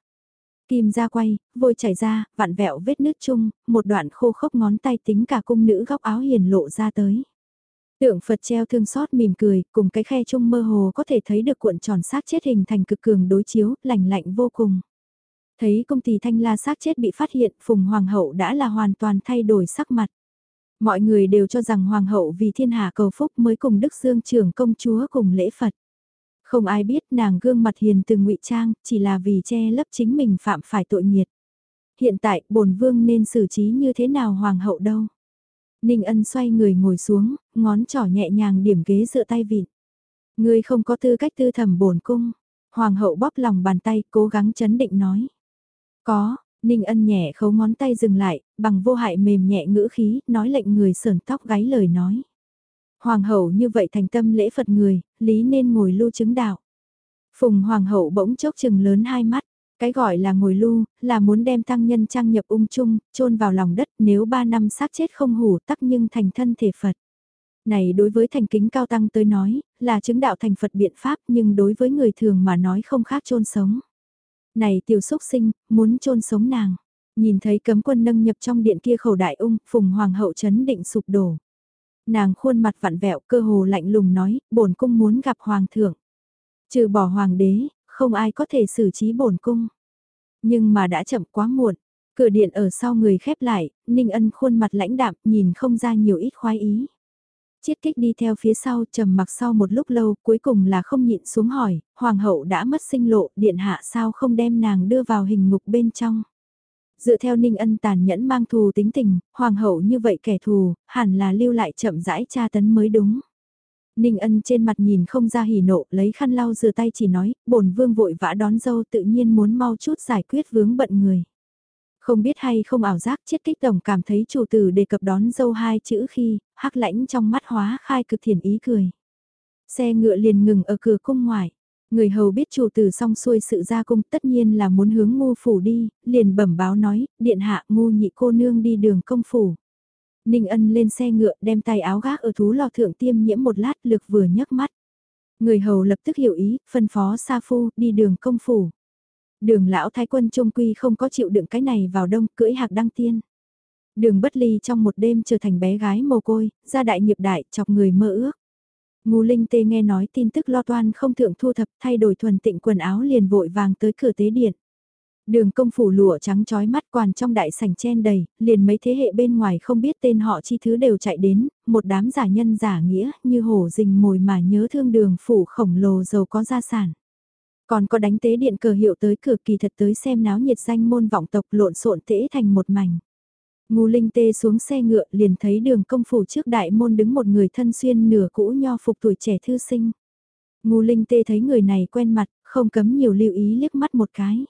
Kim ra quay, vôi chảy ra, vặn vẹo vết nước chung, một đoạn khô khốc ngón tay tính cả cung nữ góc áo hiền lộ ra tới. Tượng Phật treo thương xót mỉm cười, cùng cái khe chung mơ hồ có thể thấy được cuộn tròn xác chết hình thành cực cường đối chiếu, lạnh lạnh vô cùng. Thấy công ty thanh la xác chết bị phát hiện, Phùng Hoàng hậu đã là hoàn toàn thay đổi sắc mặt. Mọi người đều cho rằng Hoàng hậu vì thiên hạ cầu phúc mới cùng Đức Dương trưởng công chúa cùng lễ Phật. Không ai biết nàng gương mặt hiền từ ngụy trang, chỉ là vì che lấp chính mình phạm phải tội nghiệt. Hiện tại, bổn vương nên xử trí như thế nào hoàng hậu đâu? Ninh ân xoay người ngồi xuống, ngón trỏ nhẹ nhàng điểm ghế dựa tay vịn. Ngươi không có tư cách tư thẩm bổn cung. Hoàng hậu bóp lòng bàn tay, cố gắng chấn định nói. Có, Ninh ân nhẹ khấu ngón tay dừng lại, bằng vô hại mềm nhẹ ngữ khí, nói lệnh người sờn tóc gáy lời nói. Hoàng hậu như vậy thành tâm lễ Phật người, lý nên ngồi lưu chứng đạo. Phùng hoàng hậu bỗng chốc chừng lớn hai mắt, cái gọi là ngồi lưu, là muốn đem tăng nhân trang nhập ung chung, chôn vào lòng đất nếu ba năm xác chết không hủ tắc nhưng thành thân thể Phật. Này đối với thành kính cao tăng tới nói, là chứng đạo thành Phật biện pháp nhưng đối với người thường mà nói không khác chôn sống. Này tiểu xúc sinh, muốn chôn sống nàng. Nhìn thấy cấm quân nâng nhập trong điện kia khẩu đại ung, phùng hoàng hậu chấn định sụp đổ. Nàng khuôn mặt vặn vẹo cơ hồ lạnh lùng nói, bổn cung muốn gặp hoàng thượng. Trừ bỏ hoàng đế, không ai có thể xử trí bổn cung. Nhưng mà đã chậm quá muộn, cửa điện ở sau người khép lại, Ninh Ân khuôn mặt lãnh đạm nhìn không ra nhiều ít khoái ý. Chiết kích đi theo phía sau trầm mặc sau một lúc lâu cuối cùng là không nhịn xuống hỏi, hoàng hậu đã mất sinh lộ, điện hạ sao không đem nàng đưa vào hình ngục bên trong. Dựa theo Ninh Ân tàn nhẫn mang thù tính tình, hoàng hậu như vậy kẻ thù, hẳn là lưu lại chậm rãi tra tấn mới đúng. Ninh Ân trên mặt nhìn không ra hỉ nộ, lấy khăn lau rửa tay chỉ nói, bổn vương vội vã đón dâu tự nhiên muốn mau chút giải quyết vướng bận người. Không biết hay không ảo giác chiết kích tổng cảm thấy chủ tử đề cập đón dâu hai chữ khi, hắc lãnh trong mắt hóa khai cực thiền ý cười. Xe ngựa liền ngừng ở cửa cung ngoài. Người hầu biết chủ tử xong xuôi sự ra cung tất nhiên là muốn hướng ngu phủ đi, liền bẩm báo nói, điện hạ ngu nhị cô nương đi đường công phủ. Ninh ân lên xe ngựa đem tay áo gác ở thú lò thượng tiêm nhiễm một lát lực vừa nhấc mắt. Người hầu lập tức hiểu ý, phân phó Sa Phu đi đường công phủ. Đường lão thái quân trung quy không có chịu đựng cái này vào đông cưỡi hạc đăng tiên. Đường bất ly trong một đêm trở thành bé gái mồ côi, ra đại nghiệp đại, chọc người mơ ước. Ngô Linh Tê nghe nói tin tức lo toan không thượng thu thập thay đổi thuần tịnh quần áo liền vội vàng tới cửa tế điện. Đường công phủ lụa trắng trói mắt quan trong đại sảnh chen đầy, liền mấy thế hệ bên ngoài không biết tên họ chi thứ đều chạy đến, một đám giả nhân giả nghĩa như hổ rình mồi mà nhớ thương đường phủ khổng lồ giàu có gia sản. Còn có đánh tế điện cờ hiệu tới cửa kỳ thật tới xem náo nhiệt danh môn vọng tộc lộn xộn tễ thành một mảnh. Ngô Linh Tê xuống xe ngựa liền thấy đường công phủ trước đại môn đứng một người thân xuyên nửa cũ nho phục tuổi trẻ thư sinh. Ngô Linh Tê thấy người này quen mặt, không cấm nhiều lưu ý liếc mắt một cái.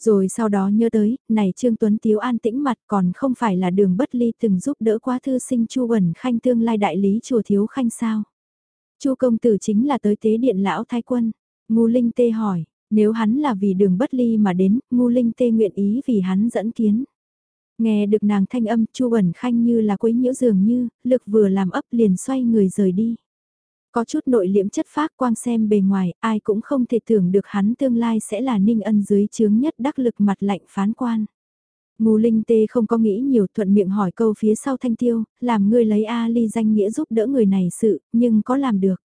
Rồi sau đó nhớ tới, này Trương Tuấn Tiếu an tĩnh mặt còn không phải là đường bất ly từng giúp đỡ quá thư sinh Chu Quẩn Khanh tương lai đại lý chùa Thiếu Khanh sao. Chu công tử chính là tới tế điện lão thái quân. Ngu Linh Tê hỏi, nếu hắn là vì đường bất ly mà đến, Ngu Linh Tê nguyện ý vì hắn dẫn kiến. Nghe được nàng thanh âm Chu ẩn Khanh như là quấy nhiễu dường như, lực vừa làm ấp liền xoay người rời đi. Có chút nội liễm chất phác quang xem bề ngoài, ai cũng không thể tưởng được hắn tương lai sẽ là ninh ân dưới chướng nhất đắc lực mặt lạnh phán quan. Ngô Linh Tê không có nghĩ nhiều thuận miệng hỏi câu phía sau Thanh Tiêu, làm ngươi lấy A Ly danh nghĩa giúp đỡ người này sự, nhưng có làm được.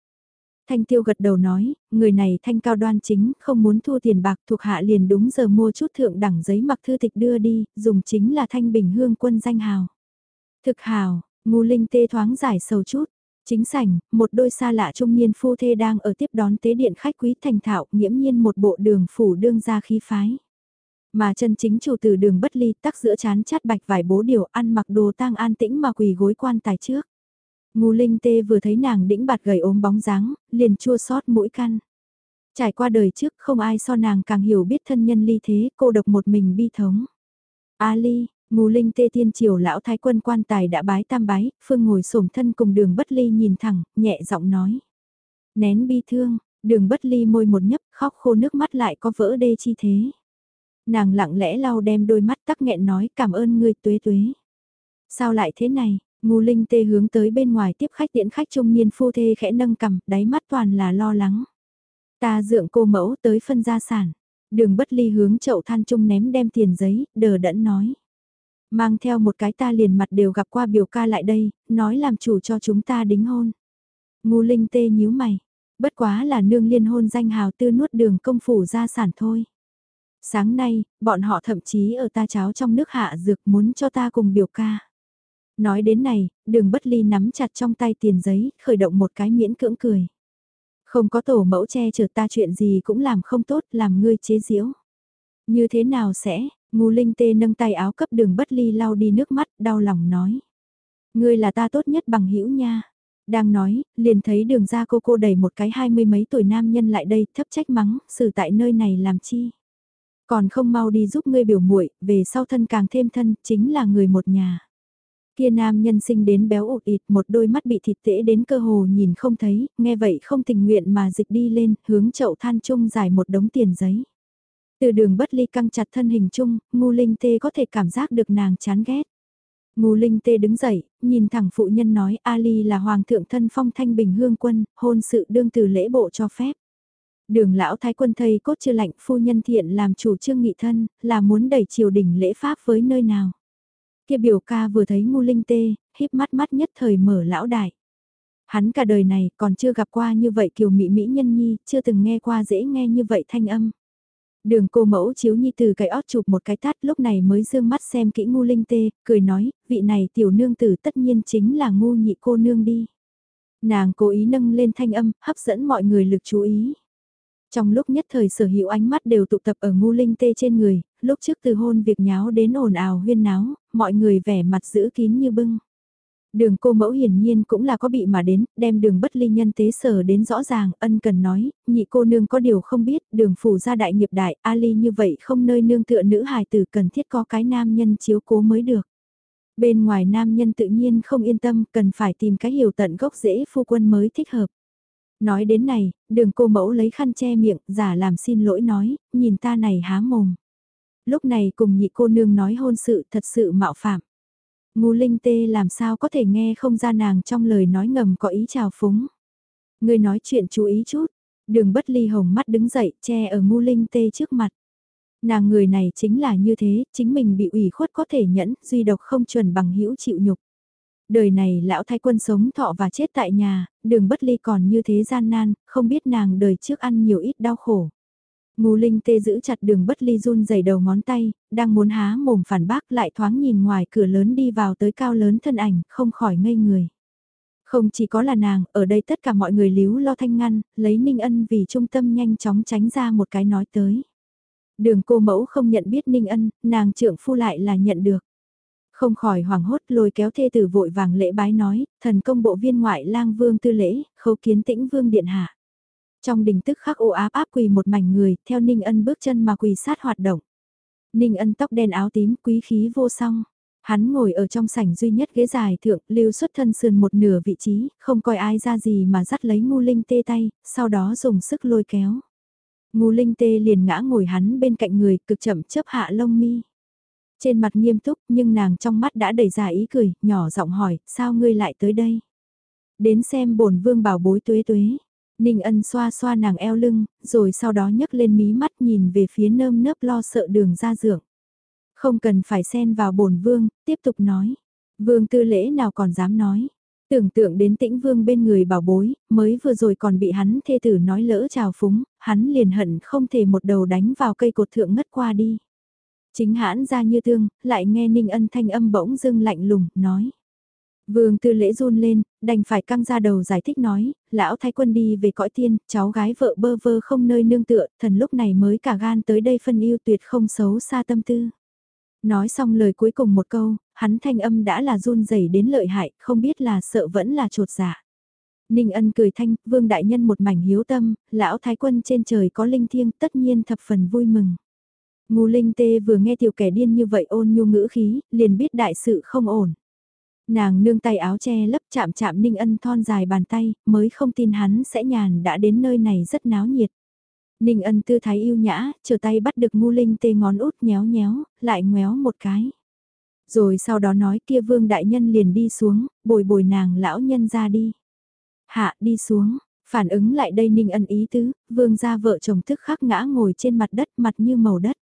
Thanh Tiêu gật đầu nói, người này thanh cao đoan chính, không muốn thua tiền bạc thuộc hạ liền đúng giờ mua chút thượng đẳng giấy mặc thư tịch đưa đi, dùng chính là thanh bình hương quân danh hào. Thực hào, ngu Linh Tê thoáng giải sầu chút, Chính sảnh, một đôi xa lạ trung niên phu thê đang ở tiếp đón tế điện khách quý thành thạo, nghiễm nhiên một bộ đường phủ đương ra khí phái. Mà chân chính chủ từ đường bất ly tắc giữa chán chát bạch vải bố điều ăn mặc đồ tang an tĩnh mà quỳ gối quan tài trước. Ngô Linh Tê vừa thấy nàng đĩnh bạt gầy ốm bóng dáng, liền chua xót mũi căn. Trải qua đời trước không ai so nàng càng hiểu biết thân nhân ly thế, cô độc một mình bi thống. A Ly, Ngô Linh tê tiên triều lão thái quân quan tài đã bái tam bái, phương ngồi xổm thân cùng đường bất ly nhìn thẳng, nhẹ giọng nói. Nén bi thương, đường bất ly môi một nhấp khóc khô nước mắt lại có vỡ đê chi thế. Nàng lặng lẽ lau đem đôi mắt tắc nghẹn nói cảm ơn ngươi tuế tuế. Sao lại thế này, Ngô Linh tê hướng tới bên ngoài tiếp khách tiễn khách trung niên phu thê khẽ nâng cầm, đáy mắt toàn là lo lắng. Ta dượng cô mẫu tới phân gia sản. Đường bất ly hướng chậu than trung ném đem tiền giấy, đờ đẫn nói. Mang theo một cái ta liền mặt đều gặp qua biểu ca lại đây, nói làm chủ cho chúng ta đính hôn. Ngu linh tê nhíu mày, bất quá là nương liên hôn danh hào tư nuốt đường công phủ gia sản thôi. Sáng nay, bọn họ thậm chí ở ta cháo trong nước hạ dược muốn cho ta cùng biểu ca. Nói đến này, đường bất ly nắm chặt trong tay tiền giấy, khởi động một cái miễn cưỡng cười. Không có tổ mẫu che chở ta chuyện gì cũng làm không tốt, làm ngươi chế giễu. Như thế nào sẽ, ngu Linh Tê nâng tay áo cấp đường bất ly lau đi nước mắt, đau lòng nói. Ngươi là ta tốt nhất bằng hữu nha. Đang nói, liền thấy đường ra cô cô đẩy một cái hai mươi mấy tuổi nam nhân lại đây thấp trách mắng, xử tại nơi này làm chi. Còn không mau đi giúp ngươi biểu muội về sau thân càng thêm thân, chính là người một nhà. Kia nam nhân sinh đến béo ụt ịt một đôi mắt bị thịt tễ đến cơ hồ nhìn không thấy, nghe vậy không tình nguyện mà dịch đi lên, hướng chậu than chung dài một đống tiền giấy. Từ đường bất ly căng chặt thân hình chung, ngu linh tê có thể cảm giác được nàng chán ghét. Ngu linh tê đứng dậy, nhìn thẳng phụ nhân nói Ali là hoàng thượng thân phong thanh bình hương quân, hôn sự đương từ lễ bộ cho phép. Đường lão thái quân thầy cốt chưa lạnh phu nhân thiện làm chủ trương nghị thân, là muốn đẩy triều đình lễ pháp với nơi nào. Kia biểu ca vừa thấy ngu linh tê, híp mắt mắt nhất thời mở lão đại. Hắn cả đời này còn chưa gặp qua như vậy kiều mỹ mỹ nhân nhi, chưa từng nghe qua dễ nghe như vậy thanh âm. Đường cô mẫu chiếu nhi từ cái ót chụp một cái tát lúc này mới dương mắt xem kỹ ngu linh tê, cười nói, vị này tiểu nương tử tất nhiên chính là ngu nhị cô nương đi. Nàng cố ý nâng lên thanh âm, hấp dẫn mọi người lực chú ý. Trong lúc nhất thời sở hữu ánh mắt đều tụ tập ở ngu linh tê trên người, lúc trước từ hôn việc nháo đến ồn ào huyên náo, mọi người vẻ mặt giữ kín như bưng. Đường cô mẫu hiển nhiên cũng là có bị mà đến, đem đường bất ly nhân tế sở đến rõ ràng, ân cần nói, nhị cô nương có điều không biết, đường phủ gia đại nghiệp đại, Ali như vậy không nơi nương tựa nữ hài tử cần thiết có cái nam nhân chiếu cố mới được. Bên ngoài nam nhân tự nhiên không yên tâm, cần phải tìm cái hiểu tận gốc rễ phu quân mới thích hợp. Nói đến này, đường cô mẫu lấy khăn che miệng, giả làm xin lỗi nói, nhìn ta này há mồm. Lúc này cùng nhị cô nương nói hôn sự thật sự mạo phạm. Ngu linh tê làm sao có thể nghe không ra nàng trong lời nói ngầm có ý chào phúng. Người nói chuyện chú ý chút, đường bất ly hồng mắt đứng dậy che ở ngu linh tê trước mặt. Nàng người này chính là như thế, chính mình bị ủy khuất có thể nhẫn, duy độc không chuẩn bằng hữu chịu nhục. Đời này lão thái quân sống thọ và chết tại nhà, đường bất ly còn như thế gian nan, không biết nàng đời trước ăn nhiều ít đau khổ. Ngô Linh tê giữ chặt đường bất ly run dày đầu ngón tay, đang muốn há mồm phản bác lại thoáng nhìn ngoài cửa lớn đi vào tới cao lớn thân ảnh, không khỏi ngây người. Không chỉ có là nàng, ở đây tất cả mọi người líu lo thanh ngăn, lấy Ninh Ân vì trung tâm nhanh chóng tránh ra một cái nói tới. Đường cô mẫu không nhận biết Ninh Ân, nàng trượng phu lại là nhận được. Không khỏi hoảng hốt lôi kéo thê tử vội vàng lễ bái nói, thần công bộ viên ngoại lang vương tư lễ, khấu kiến tĩnh vương điện hạ. Trong đình tức khắc ô áp áp quỳ một mảnh người, theo Ninh Ân bước chân mà quỳ sát hoạt động. Ninh Ân tóc đen áo tím quý khí vô song. Hắn ngồi ở trong sảnh duy nhất ghế dài thượng, lưu xuất thân sườn một nửa vị trí, không coi ai ra gì mà dắt lấy ngu linh tê tay, sau đó dùng sức lôi kéo. Ngu linh tê liền ngã ngồi hắn bên cạnh người, cực chậm chấp hạ lông mi. Trên mặt nghiêm túc nhưng nàng trong mắt đã đầy ra ý cười, nhỏ giọng hỏi, sao ngươi lại tới đây? Đến xem bổn vương bảo bối tuế tuế. Ninh ân xoa xoa nàng eo lưng, rồi sau đó nhấc lên mí mắt nhìn về phía nơm nớp lo sợ đường ra dưỡng. Không cần phải xen vào bổn vương, tiếp tục nói. Vương tư lễ nào còn dám nói. Tưởng tượng đến tĩnh vương bên người bảo bối, mới vừa rồi còn bị hắn thê tử nói lỡ trào phúng, hắn liền hận không thể một đầu đánh vào cây cột thượng ngất qua đi. Chính hãn ra như thương, lại nghe ninh ân thanh âm bỗng dưng lạnh lùng, nói. Vương tư lễ run lên, đành phải căng ra đầu giải thích nói, lão thái quân đi về cõi tiên, cháu gái vợ bơ vơ không nơi nương tựa, thần lúc này mới cả gan tới đây phân yêu tuyệt không xấu xa tâm tư. Nói xong lời cuối cùng một câu, hắn thanh âm đã là run rẩy đến lợi hại, không biết là sợ vẫn là trột dạ. Ninh ân cười thanh, vương đại nhân một mảnh hiếu tâm, lão thái quân trên trời có linh thiêng tất nhiên thập phần vui mừng. Ngô linh tê vừa nghe tiểu kẻ điên như vậy ôn nhu ngữ khí, liền biết đại sự không ổn. Nàng nương tay áo che lấp chạm chạm ninh ân thon dài bàn tay, mới không tin hắn sẽ nhàn đã đến nơi này rất náo nhiệt. Ninh ân tư thái yêu nhã, chờ tay bắt được ngu linh tê ngón út nhéo nhéo, lại ngoéo một cái. Rồi sau đó nói kia vương đại nhân liền đi xuống, bồi bồi nàng lão nhân ra đi. Hạ đi xuống, phản ứng lại đây ninh ân ý tứ, vương gia vợ chồng thức khắc ngã ngồi trên mặt đất mặt như màu đất.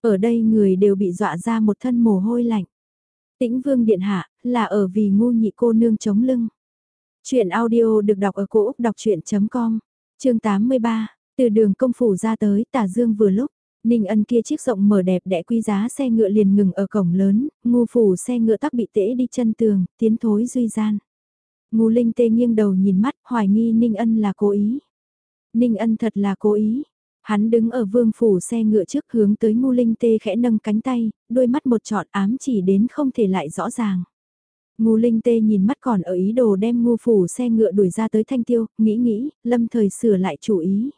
Ở đây người đều bị dọa ra một thân mồ hôi lạnh. Tĩnh vương điện hạ, là ở vì ngu nhị cô nương chống lưng. Chuyện audio được đọc ở cổ Úc đọc chuyện.com, chương 83, từ đường công phủ ra tới tả dương vừa lúc. Ninh ân kia chiếc rộng mở đẹp đẽ quý giá xe ngựa liền ngừng ở cổng lớn, ngu phủ xe ngựa tắc bị tễ đi chân tường, tiến thối duy gian. Ngu linh tê nghiêng đầu nhìn mắt, hoài nghi Ninh ân là cố ý. Ninh ân thật là cố ý, Hắn đứng ở vương phủ xe ngựa trước hướng tới ngu linh tê khẽ nâng cánh tay, đôi mắt một trọn ám chỉ đến không thể lại rõ ràng. Ngu linh tê nhìn mắt còn ở ý đồ đem ngu phủ xe ngựa đuổi ra tới thanh tiêu, nghĩ nghĩ, lâm thời sửa lại chủ ý.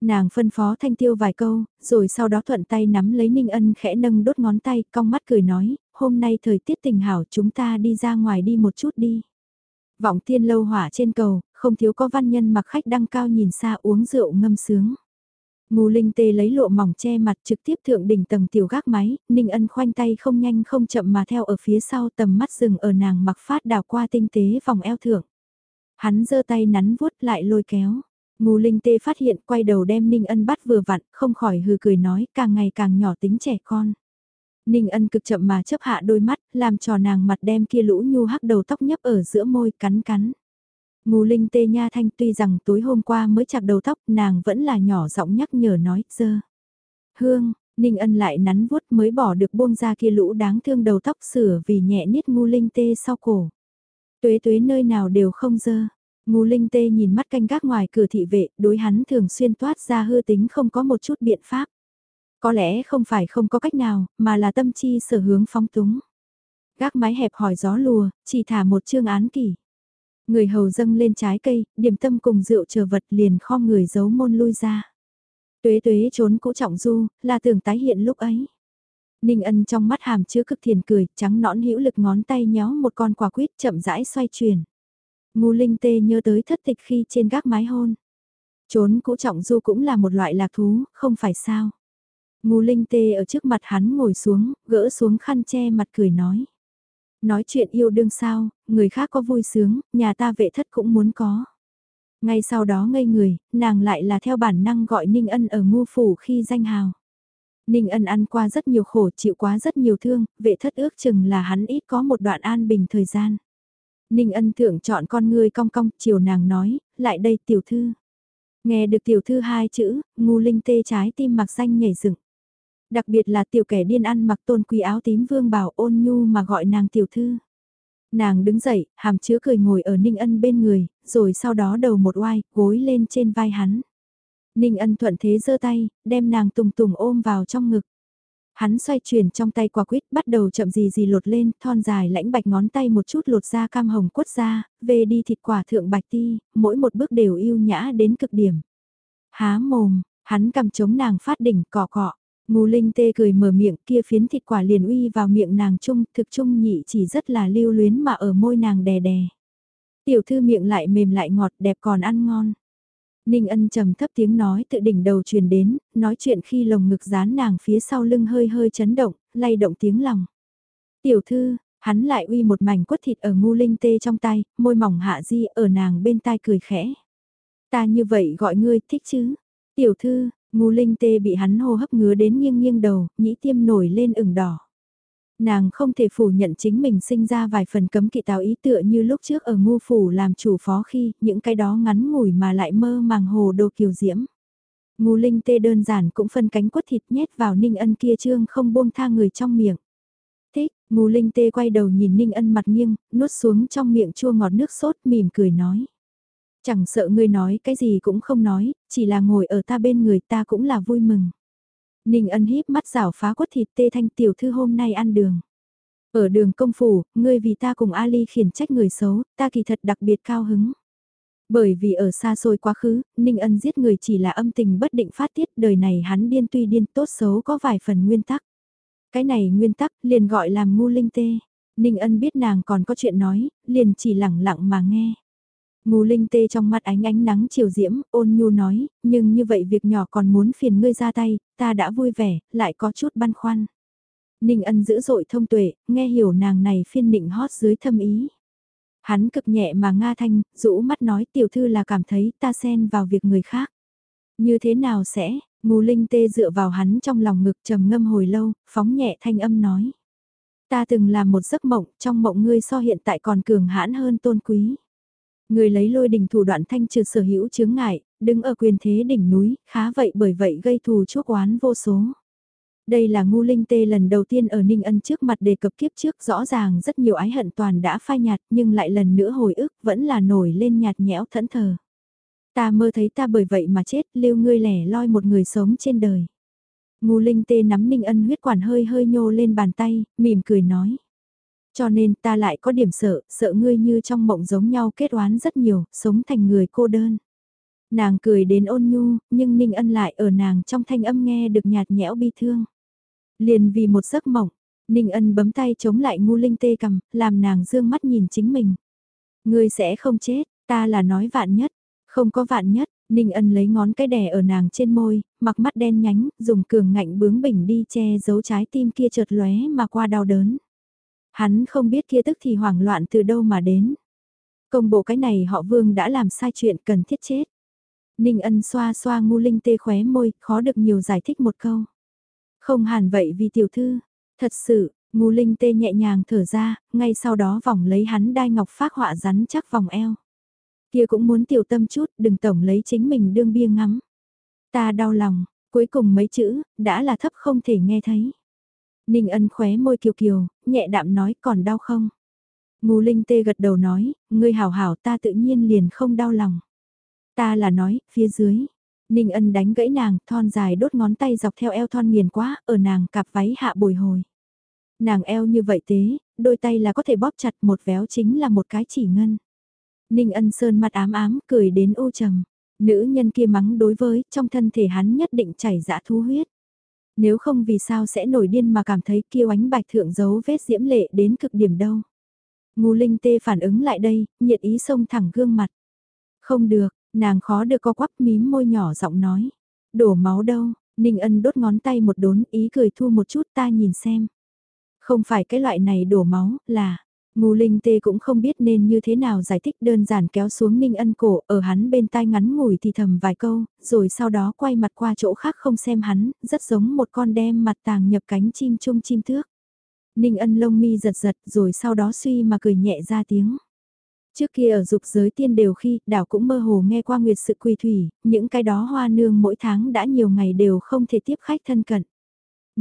Nàng phân phó thanh tiêu vài câu, rồi sau đó thuận tay nắm lấy ninh ân khẽ nâng đốt ngón tay, cong mắt cười nói, hôm nay thời tiết tình hảo chúng ta đi ra ngoài đi một chút đi. Vọng tiên lâu hỏa trên cầu, không thiếu có văn nhân mặc khách đăng cao nhìn xa uống rượu ngâm sướng. Ngô Linh Tê lấy lộ mỏng che mặt trực tiếp thượng đỉnh tầng tiểu gác máy, Ninh Ân khoanh tay không nhanh không chậm mà theo ở phía sau tầm mắt rừng ở nàng mặc phát đào qua tinh tế vòng eo thượng. Hắn giơ tay nắn vuốt lại lôi kéo. Ngô Linh Tê phát hiện quay đầu đem Ninh Ân bắt vừa vặn, không khỏi hừ cười nói càng ngày càng nhỏ tính trẻ con. Ninh Ân cực chậm mà chấp hạ đôi mắt, làm trò nàng mặt đem kia lũ nhu hắc đầu tóc nhấp ở giữa môi cắn cắn. Ngô Linh tê nha thanh tuy rằng tối hôm qua mới chặt đầu tóc nàng vẫn là nhỏ giọng nhắc nhở nói dơ. Hương, Ninh ân lại nắn vuốt mới bỏ được buông ra kia lũ đáng thương đầu tóc sửa vì nhẹ niết ngu linh tê sau cổ. Tuế tuế nơi nào đều không dơ. Ngu linh tê nhìn mắt canh gác ngoài cửa thị vệ, đối hắn thường xuyên toát ra hư tính không có một chút biện pháp. Có lẽ không phải không có cách nào, mà là tâm chi sở hướng phóng túng. Gác mái hẹp hỏi gió lùa, chỉ thả một chương án kỷ. Người hầu dâng lên trái cây, điểm tâm cùng rượu chờ vật liền kho người giấu môn lui ra. Tuế tuế trốn cũ trọng du, là tưởng tái hiện lúc ấy. Ninh ân trong mắt hàm chứa cực thiền cười, trắng nõn hữu lực ngón tay nhéo một con quả quýt chậm rãi xoay chuyển. Ngu linh tê nhớ tới thất tịch khi trên gác mái hôn. Trốn cũ trọng du cũng là một loại lạc thú, không phải sao. Ngu linh tê ở trước mặt hắn ngồi xuống, gỡ xuống khăn che mặt cười nói. Nói chuyện yêu đương sao, người khác có vui sướng, nhà ta vệ thất cũng muốn có. Ngay sau đó ngây người, nàng lại là theo bản năng gọi Ninh Ân ở ngu phủ khi danh hào. Ninh ân ăn qua rất nhiều khổ chịu quá rất nhiều thương, vệ thất ước chừng là hắn ít có một đoạn an bình thời gian. Ninh ân thượng chọn con người cong cong, chiều nàng nói, lại đây tiểu thư. Nghe được tiểu thư hai chữ, ngu linh tê trái tim mặc xanh nhảy dựng. Đặc biệt là tiểu kẻ điên ăn mặc tôn quý áo tím vương bảo ôn nhu mà gọi nàng tiểu thư. Nàng đứng dậy, hàm chứa cười ngồi ở Ninh Ân bên người, rồi sau đó đầu một oai, gối lên trên vai hắn. Ninh Ân thuận thế giơ tay, đem nàng tùng tùng ôm vào trong ngực. Hắn xoay chuyển trong tay quả quýt, bắt đầu chậm gì gì lột lên, thon dài lãnh bạch ngón tay một chút lột ra cam hồng quất ra, về đi thịt quả thượng bạch ti, mỗi một bước đều yêu nhã đến cực điểm. Há mồm, hắn cầm chống nàng phát đỉnh cọ cọ. Ngô Linh tê cười mở miệng kia phiến thịt quả liền uy vào miệng nàng chung, thực chung nhị chỉ rất là lưu luyến mà ở môi nàng đè đè. Tiểu thư miệng lại mềm lại ngọt đẹp còn ăn ngon. Ninh ân trầm thấp tiếng nói tự đỉnh đầu truyền đến, nói chuyện khi lồng ngực dán nàng phía sau lưng hơi hơi chấn động, lay động tiếng lòng. Tiểu thư, hắn lại uy một mảnh quất thịt ở ngu linh tê trong tay, môi mỏng hạ di ở nàng bên tai cười khẽ. Ta như vậy gọi ngươi thích chứ? Tiểu thư, ngu linh tê bị hắn hô hấp ngứa đến nghiêng nghiêng đầu, nhĩ tiêm nổi lên ửng đỏ. Nàng không thể phủ nhận chính mình sinh ra vài phần cấm kỵ tào ý tựa như lúc trước ở ngu phủ làm chủ phó khi những cái đó ngắn ngủi mà lại mơ màng hồ đồ kiều diễm. Ngu linh tê đơn giản cũng phân cánh quất thịt nhét vào ninh ân kia trương không buông tha người trong miệng. Thích, ngu linh tê quay đầu nhìn ninh ân mặt nghiêng, nuốt xuống trong miệng chua ngọt nước sốt mỉm cười nói. Chẳng sợ ngươi nói cái gì cũng không nói, chỉ là ngồi ở ta bên người ta cũng là vui mừng. Ninh ân híp mắt rảo phá quất thịt tê thanh tiểu thư hôm nay ăn đường. Ở đường công phủ, ngươi vì ta cùng Ali khiển trách người xấu, ta kỳ thật đặc biệt cao hứng. Bởi vì ở xa xôi quá khứ, Ninh ân giết người chỉ là âm tình bất định phát tiết đời này hắn điên tuy điên tốt xấu có vài phần nguyên tắc. Cái này nguyên tắc liền gọi là ngu linh tê. Ninh ân biết nàng còn có chuyện nói, liền chỉ lẳng lặng mà nghe. Ngô Linh tê trong mắt ánh ánh nắng chiều diễm, ôn nhu nói, nhưng như vậy việc nhỏ còn muốn phiền ngươi ra tay, ta đã vui vẻ, lại có chút băn khoăn. Ninh ân dữ dội thông tuệ, nghe hiểu nàng này phiên nịnh hót dưới thâm ý. Hắn cực nhẹ mà nga thanh, rũ mắt nói tiểu thư là cảm thấy ta xen vào việc người khác. Như thế nào sẽ, Ngô Linh tê dựa vào hắn trong lòng ngực trầm ngâm hồi lâu, phóng nhẹ thanh âm nói. Ta từng làm một giấc mộng, trong mộng ngươi so hiện tại còn cường hãn hơn tôn quý. Người lấy lôi đỉnh thủ đoạn thanh trừ sở hữu chướng ngại, đứng ở quyền thế đỉnh núi, khá vậy bởi vậy gây thù chuốc oán vô số. Đây là ngu linh tê lần đầu tiên ở Ninh Ân trước mặt đề cập kiếp trước rõ ràng rất nhiều ái hận toàn đã phai nhạt nhưng lại lần nữa hồi ức vẫn là nổi lên nhạt nhẽo thẫn thờ. Ta mơ thấy ta bởi vậy mà chết lưu ngươi lẻ loi một người sống trên đời. Ngu linh tê nắm Ninh Ân huyết quản hơi hơi nhô lên bàn tay, mỉm cười nói. Cho nên ta lại có điểm sợ, sợ ngươi như trong mộng giống nhau kết oán rất nhiều, sống thành người cô đơn. Nàng cười đến ôn nhu, nhưng Ninh Ân lại ở nàng trong thanh âm nghe được nhạt nhẽo bi thương. Liền vì một giấc mộng, Ninh Ân bấm tay chống lại ngu linh tê cầm, làm nàng dương mắt nhìn chính mình. Ngươi sẽ không chết, ta là nói vạn nhất, không có vạn nhất, Ninh Ân lấy ngón cái đè ở nàng trên môi, mặc mắt đen nhánh, dùng cường ngạnh bướng bỉnh đi che giấu trái tim kia chợt lóe mà qua đau đớn. Hắn không biết kia tức thì hoảng loạn từ đâu mà đến. Công bộ cái này họ vương đã làm sai chuyện cần thiết chết. Ninh ân xoa xoa ngu linh tê khóe môi, khó được nhiều giải thích một câu. Không hẳn vậy vì tiểu thư, thật sự, ngu linh tê nhẹ nhàng thở ra, ngay sau đó vòng lấy hắn đai ngọc phát họa rắn chắc vòng eo. Kia cũng muốn tiểu tâm chút, đừng tổng lấy chính mình đương bia ngắm. Ta đau lòng, cuối cùng mấy chữ, đã là thấp không thể nghe thấy. Ninh ân khóe môi kiều kiều, nhẹ đạm nói còn đau không? Ngô Linh tê gật đầu nói, ngươi hảo hảo ta tự nhiên liền không đau lòng. Ta là nói, phía dưới. Ninh ân đánh gãy nàng, thon dài đốt ngón tay dọc theo eo thon nghiền quá, ở nàng cặp váy hạ bồi hồi. Nàng eo như vậy tế, đôi tay là có thể bóp chặt một véo chính là một cái chỉ ngân. Ninh ân sơn mặt ám ám, cười đến ô trầm. Nữ nhân kia mắng đối với, trong thân thể hắn nhất định chảy dã thú huyết. Nếu không vì sao sẽ nổi điên mà cảm thấy kiêu ánh bạch thượng dấu vết diễm lệ đến cực điểm đâu. Ngô linh tê phản ứng lại đây, nhiệt ý xông thẳng gương mặt. Không được, nàng khó được co quắp mím môi nhỏ giọng nói. Đổ máu đâu, Ninh ân đốt ngón tay một đốn ý cười thu một chút ta nhìn xem. Không phải cái loại này đổ máu, là, Ngô Linh Tê cũng không biết nên như thế nào giải thích đơn giản kéo xuống Ninh Ân cổ ở hắn bên tai ngắn ngủi thì thầm vài câu, rồi sau đó quay mặt qua chỗ khác không xem hắn, rất giống một con đem mặt tàng nhập cánh chim chung chim thước. Ninh Ân lông mi giật giật rồi sau đó suy mà cười nhẹ ra tiếng. Trước kia ở dục giới tiên đều khi đảo cũng mơ hồ nghe qua nguyệt sự quỳ thủy, những cái đó hoa nương mỗi tháng đã nhiều ngày đều không thể tiếp khách thân cận.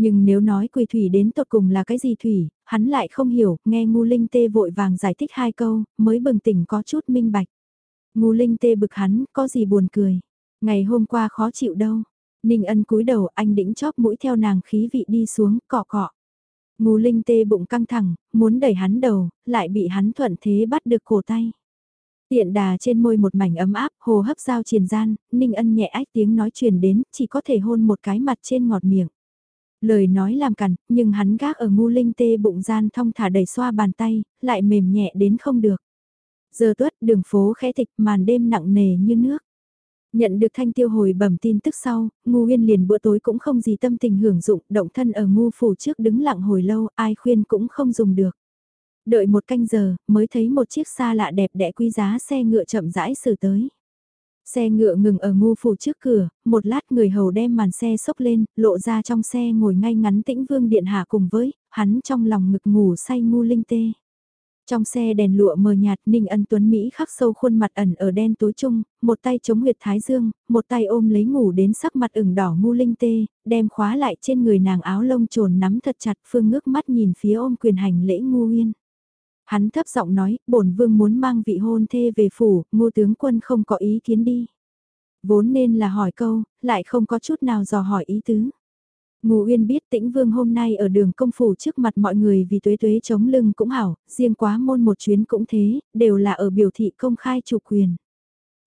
Nhưng nếu nói quỳ thủy đến tột cùng là cái gì thủy, hắn lại không hiểu, nghe ngu linh tê vội vàng giải thích hai câu, mới bừng tỉnh có chút minh bạch. Ngu linh tê bực hắn, có gì buồn cười. Ngày hôm qua khó chịu đâu. Ninh ân cúi đầu anh đĩnh chóp mũi theo nàng khí vị đi xuống, cọ cọ. Ngu linh tê bụng căng thẳng, muốn đẩy hắn đầu, lại bị hắn thuận thế bắt được cổ tay. Tiện đà trên môi một mảnh ấm áp, hồ hấp giao triền gian, ninh ân nhẹ ách tiếng nói truyền đến, chỉ có thể hôn một cái mặt trên ngọt miệng. Lời nói làm cằn, nhưng hắn gác ở ngu linh tê bụng gian thong thả đầy xoa bàn tay, lại mềm nhẹ đến không được. Giờ tuất đường phố khẽ tịch màn đêm nặng nề như nước. Nhận được thanh tiêu hồi bẩm tin tức sau, ngu uyên liền bữa tối cũng không gì tâm tình hưởng dụng, động thân ở ngu phủ trước đứng lặng hồi lâu, ai khuyên cũng không dùng được. Đợi một canh giờ, mới thấy một chiếc xa lạ đẹp đẽ quý giá xe ngựa chậm rãi xử tới. Xe ngựa ngừng ở ngu phủ trước cửa, một lát người hầu đem màn xe xốc lên, lộ ra trong xe ngồi ngay ngắn tĩnh vương điện hạ cùng với, hắn trong lòng ngực ngủ say ngu linh tê. Trong xe đèn lụa mờ nhạt Ninh Ân Tuấn Mỹ khắc sâu khuôn mặt ẩn ở đen tối chung, một tay chống huyệt thái dương, một tay ôm lấy ngủ đến sắc mặt ửng đỏ ngu linh tê, đem khóa lại trên người nàng áo lông trồn nắm thật chặt phương ngước mắt nhìn phía ôm quyền hành lễ ngu uyên. Hắn thấp giọng nói, bổn vương muốn mang vị hôn thê về phủ, ngô tướng quân không có ý kiến đi. Vốn nên là hỏi câu, lại không có chút nào dò hỏi ý tứ. Ngô Uyên biết tĩnh vương hôm nay ở đường công phủ trước mặt mọi người vì tuế tuế chống lưng cũng hảo, riêng quá môn một chuyến cũng thế, đều là ở biểu thị công khai chủ quyền.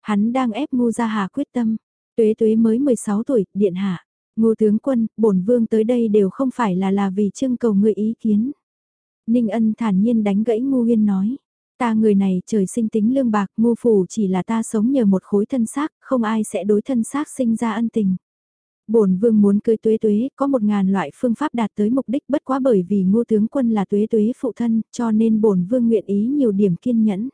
Hắn đang ép Ngô Gia Hà quyết tâm, tuế tuế mới 16 tuổi, điện hạ. Ngô tướng quân, bổn vương tới đây đều không phải là là vì trưng cầu người ý kiến. Ninh ân thản nhiên đánh gãy ngu huyên nói. Ta người này trời sinh tính lương bạc, ngu phủ chỉ là ta sống nhờ một khối thân xác, không ai sẽ đối thân xác sinh ra ân tình. bổn vương muốn cưới tuế tuế, có một ngàn loại phương pháp đạt tới mục đích bất quá bởi vì ngô tướng quân là tuế tuế phụ thân, cho nên bổn vương nguyện ý nhiều điểm kiên nhẫn.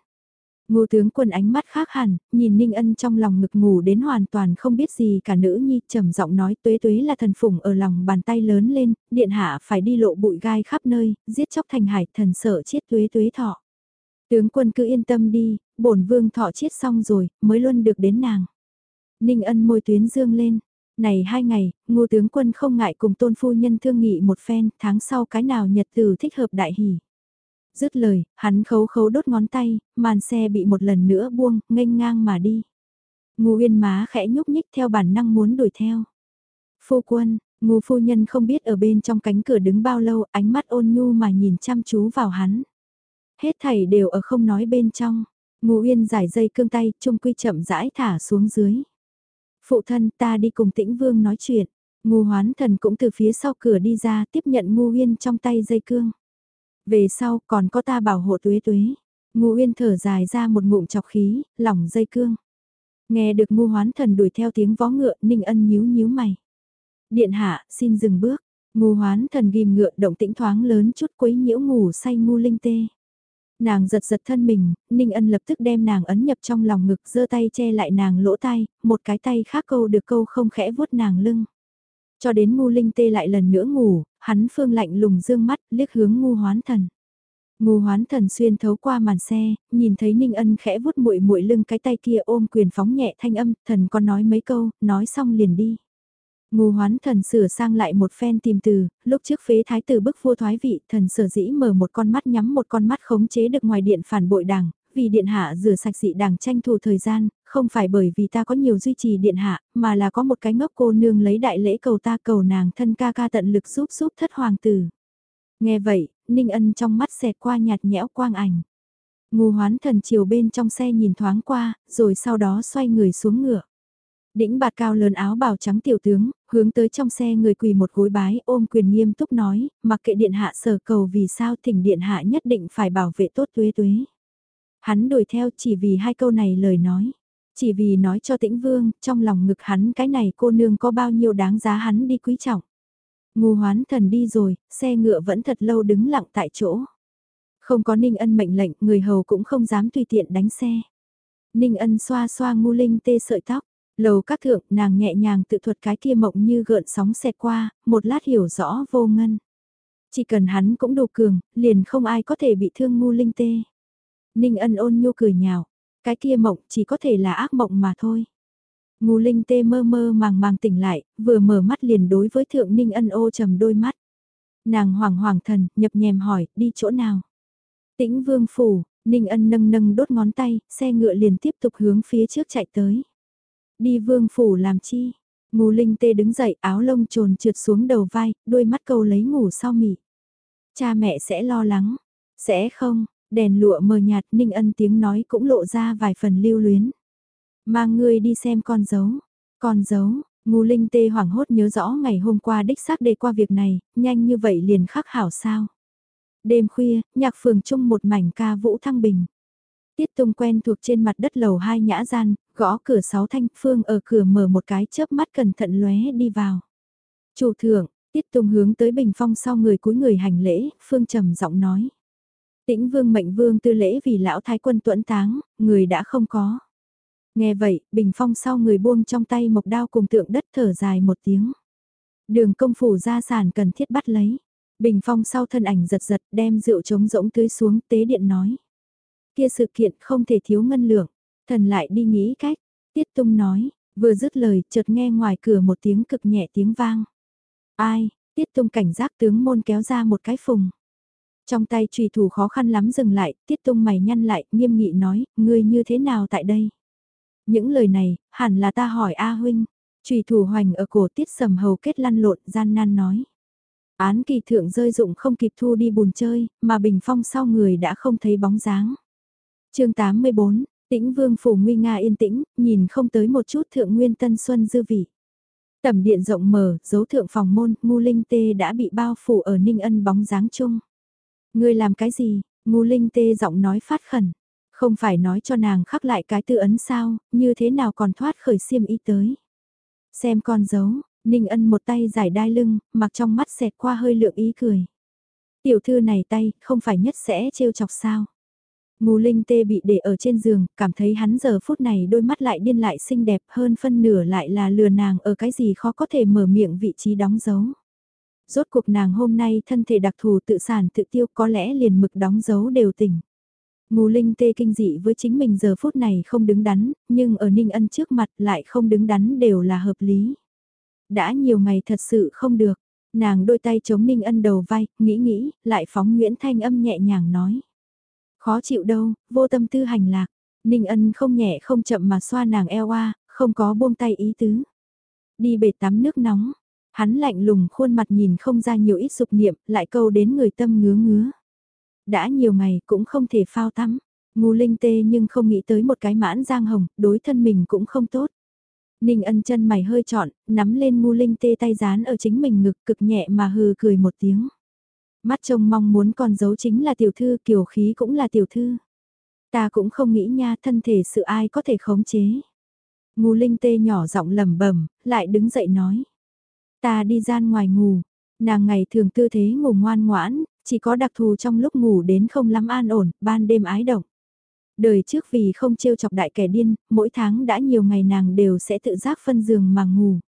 Ngô tướng quân ánh mắt khác hẳn, nhìn Ninh Ân trong lòng ngực ngủ đến hoàn toàn không biết gì cả nữ nhi, trầm giọng nói tuế tuế là thần phủng ở lòng bàn tay lớn lên, điện hạ phải đi lộ bụi gai khắp nơi, giết chóc thành hải, thần sợ chết tuế tuế thọ. Tướng quân cứ yên tâm đi, bổn vương thọ chết xong rồi, mới luôn được đến nàng. Ninh Ân môi tuyến dương lên. Này hai ngày, ngô tướng quân không ngại cùng tôn phu nhân thương nghị một phen, tháng sau cái nào nhật tử thích hợp đại hỷ. Dứt lời, hắn khấu khấu đốt ngón tay, màn xe bị một lần nữa buông, nghênh ngang mà đi. Ngô Uyên má khẽ nhúc nhích theo bản năng muốn đuổi theo. Phu quân, Ngô phu nhân không biết ở bên trong cánh cửa đứng bao lâu, ánh mắt ôn nhu mà nhìn chăm chú vào hắn. Hết thảy đều ở không nói bên trong. Ngô Uyên giải dây cương tay, trung quy chậm rãi thả xuống dưới. Phụ thân ta đi cùng tĩnh vương nói chuyện. Ngô hoán thần cũng từ phía sau cửa đi ra tiếp nhận Ngô Uyên trong tay dây cương. Về sau còn có ta bảo hộ tuế tuế. Ngô Uyên thở dài ra một ngụm chọc khí, lỏng dây cương. Nghe được ngu hoán thần đuổi theo tiếng vó ngựa, Ninh Ân nhíu nhíu mày. Điện hạ, xin dừng bước. Ngu hoán thần ghim ngựa động tĩnh thoáng lớn chút quấy nhiễu ngủ say ngu linh tê. Nàng giật giật thân mình, Ninh Ân lập tức đem nàng ấn nhập trong lòng ngực giơ tay che lại nàng lỗ tai, một cái tay khác câu được câu không khẽ vuốt nàng lưng. Cho đến ngu linh tê lại lần nữa ngủ, hắn phương lạnh lùng dương mắt, liếc hướng ngu hoán thần. Ngu hoán thần xuyên thấu qua màn xe, nhìn thấy Ninh Ân khẽ vuốt muội muội lưng cái tay kia ôm quyền phóng nhẹ thanh âm, thần còn nói mấy câu, nói xong liền đi. Ngu hoán thần sửa sang lại một phen tìm từ, lúc trước phế thái tử bức vua thoái vị, thần sở dĩ mở một con mắt nhắm một con mắt khống chế được ngoài điện phản bội đảng, vì điện hạ rửa sạch dị đảng tranh thủ thời gian, không phải bởi vì ta có nhiều duy trì điện hạ, mà là có một cái ngốc cô nương lấy đại lễ cầu ta cầu nàng thân ca ca tận lực giúp giúp thất hoàng tử. Nghe vậy, Ninh Ân trong mắt xẹt qua nhạt nhẽo quang ảnh. Ngô hoán thần chiều bên trong xe nhìn thoáng qua, rồi sau đó xoay người xuống ngựa. Đĩnh bạt cao lớn áo bào trắng tiểu tướng, hướng tới trong xe người quỳ một gối bái ôm quyền nghiêm túc nói, mặc kệ điện hạ sở cầu vì sao thỉnh điện hạ nhất định phải bảo vệ tốt tuế tuế. Hắn đuổi theo chỉ vì hai câu này lời nói. Chỉ vì nói cho tĩnh vương, trong lòng ngực hắn cái này cô nương có bao nhiêu đáng giá hắn đi quý trọng. Ngu hoán thần đi rồi, xe ngựa vẫn thật lâu đứng lặng tại chỗ. Không có Ninh Ân mệnh lệnh, người hầu cũng không dám tùy tiện đánh xe. Ninh Ân xoa xoa ngu linh tê sợi tóc, lầu các thượng nàng nhẹ nhàng tự thuật cái kia mộng như gợn sóng xẹt qua, một lát hiểu rõ vô ngân. Chỉ cần hắn cũng đủ cường, liền không ai có thể bị thương ngu linh tê. Ninh Ân ôn nhu cười nhào, cái kia mộng chỉ có thể là ác mộng mà thôi. Ngô linh tê mơ mơ màng màng tỉnh lại, vừa mở mắt liền đối với thượng Ninh Ân ô trầm đôi mắt. Nàng hoảng hoảng thần, nhập nhèm hỏi, đi chỗ nào? Tĩnh vương phủ, Ninh ân nâng nâng đốt ngón tay, xe ngựa liền tiếp tục hướng phía trước chạy tới. Đi vương phủ làm chi? Ngô linh tê đứng dậy áo lông trồn trượt xuống đầu vai, đôi mắt câu lấy ngủ sau mị. Cha mẹ sẽ lo lắng. Sẽ không, đèn lụa mờ nhạt ninh ân tiếng nói cũng lộ ra vài phần lưu luyến. Mang ngươi đi xem con dấu. Con dấu, Ngô Linh Tê hoảng hốt nhớ rõ ngày hôm qua đích xác đề qua việc này, nhanh như vậy liền khắc hảo sao. Đêm khuya, nhạc phường chung một mảnh ca vũ thăng bình. Tiết Tung quen thuộc trên mặt đất lầu hai nhã gian, gõ cửa sáu thanh, Phương ở cửa mở một cái chớp mắt cẩn thận lóe đi vào. Chủ thượng, Tiết Tung hướng tới bình phong sau người cúi người hành lễ, Phương trầm giọng nói. Tĩnh vương mệnh vương tư lễ vì lão thái quân tuẫn táng, người đã không có. Nghe vậy, bình phong sau người buông trong tay mộc đao cùng tượng đất thở dài một tiếng. Đường công phủ gia sản cần thiết bắt lấy. Bình phong sau thân ảnh giật giật đem rượu trống rỗng tưới xuống tế điện nói. Kia sự kiện không thể thiếu ngân lượng, thần lại đi nghĩ cách. Tiết tung nói, vừa dứt lời chợt nghe ngoài cửa một tiếng cực nhẹ tiếng vang. Ai, tiết tung cảnh giác tướng môn kéo ra một cái phùng. Trong tay trùy thủ khó khăn lắm dừng lại, tiết tung mày nhăn lại, nghiêm nghị nói, ngươi như thế nào tại đây? Những lời này, hẳn là ta hỏi A huynh. Trùy thủ hoành ở cổ tiết sầm hầu kết lăn lộn gian nan nói. Án kỳ thượng rơi dụng không kịp thu đi bùn chơi, mà bình phong sau người đã không thấy bóng dáng. chương 84, tĩnh vương phủ nguy nga yên tĩnh, nhìn không tới một chút thượng nguyên tân xuân dư vị. Tầm điện rộng mở, dấu thượng phòng môn, ngu linh tê đã bị bao phủ ở ninh ân bóng dáng chung ngươi làm cái gì? Ngu linh tê giọng nói phát khẩn. Không phải nói cho nàng khắc lại cái tư ấn sao, như thế nào còn thoát khởi xiêm y tới. Xem con dấu, Ninh ân một tay giải đai lưng, mặc trong mắt xẹt qua hơi lượng ý cười. Tiểu thư này tay, không phải nhất sẽ trêu chọc sao. Ngô Linh Tê bị để ở trên giường, cảm thấy hắn giờ phút này đôi mắt lại điên lại xinh đẹp hơn phân nửa lại là lừa nàng ở cái gì khó có thể mở miệng vị trí đóng dấu. Rốt cuộc nàng hôm nay thân thể đặc thù tự sản tự tiêu có lẽ liền mực đóng dấu đều tỉnh. Ngô Linh Tê kinh dị với chính mình giờ phút này không đứng đắn, nhưng ở Ninh Ân trước mặt lại không đứng đắn đều là hợp lý. Đã nhiều ngày thật sự không được, nàng đôi tay chống Ninh Ân đầu vai, nghĩ nghĩ, lại phóng Nguyễn Thanh âm nhẹ nhàng nói. Khó chịu đâu, vô tâm tư hành lạc, Ninh Ân không nhẹ không chậm mà xoa nàng eo a, không có buông tay ý tứ. Đi bể tắm nước nóng, hắn lạnh lùng khuôn mặt nhìn không ra nhiều ít dục niệm, lại câu đến người tâm ngứa ngứa. Đã nhiều ngày cũng không thể phao tắm, ngu linh tê nhưng không nghĩ tới một cái mãn giang hồng, đối thân mình cũng không tốt. Ninh ân chân mày hơi trọn, nắm lên ngu linh tê tay dán ở chính mình ngực cực nhẹ mà hừ cười một tiếng. Mắt trông mong muốn còn giấu chính là tiểu thư kiều khí cũng là tiểu thư. Ta cũng không nghĩ nha thân thể sự ai có thể khống chế. Ngu linh tê nhỏ giọng lẩm bẩm lại đứng dậy nói. Ta đi gian ngoài ngủ, nàng ngày thường tư thế ngủ ngoan ngoãn, chỉ có đặc thù trong lúc ngủ đến không lắm an ổn, ban đêm ái động. Đời trước vì không trêu chọc đại kẻ điên, mỗi tháng đã nhiều ngày nàng đều sẽ tự giác phân giường mà ngủ.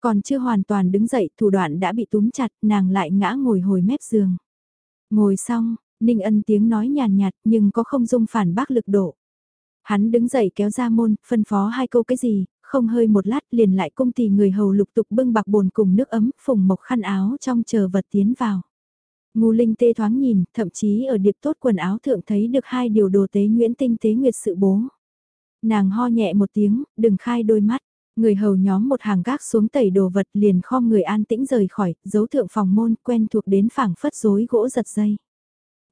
Còn chưa hoàn toàn đứng dậy, thủ đoạn đã bị túm chặt, nàng lại ngã ngồi hồi mép giường. Ngồi xong, Ninh Ân tiếng nói nhàn nhạt, nhưng có không dung phản bác lực độ. Hắn đứng dậy kéo ra môn, phân phó hai câu cái gì, không hơi một lát liền lại công tì người hầu lục tục bưng bạc bồn cùng nước ấm, phùng mộc khăn áo trong chờ vật tiến vào. Ngu linh tê thoáng nhìn, thậm chí ở điệp tốt quần áo thượng thấy được hai điều đồ tế nguyễn tinh tế nguyệt sự bố. Nàng ho nhẹ một tiếng, đừng khai đôi mắt. Người hầu nhóm một hàng gác xuống tẩy đồ vật liền kho người an tĩnh rời khỏi, giấu thượng phòng môn quen thuộc đến phảng phất rối gỗ giật dây.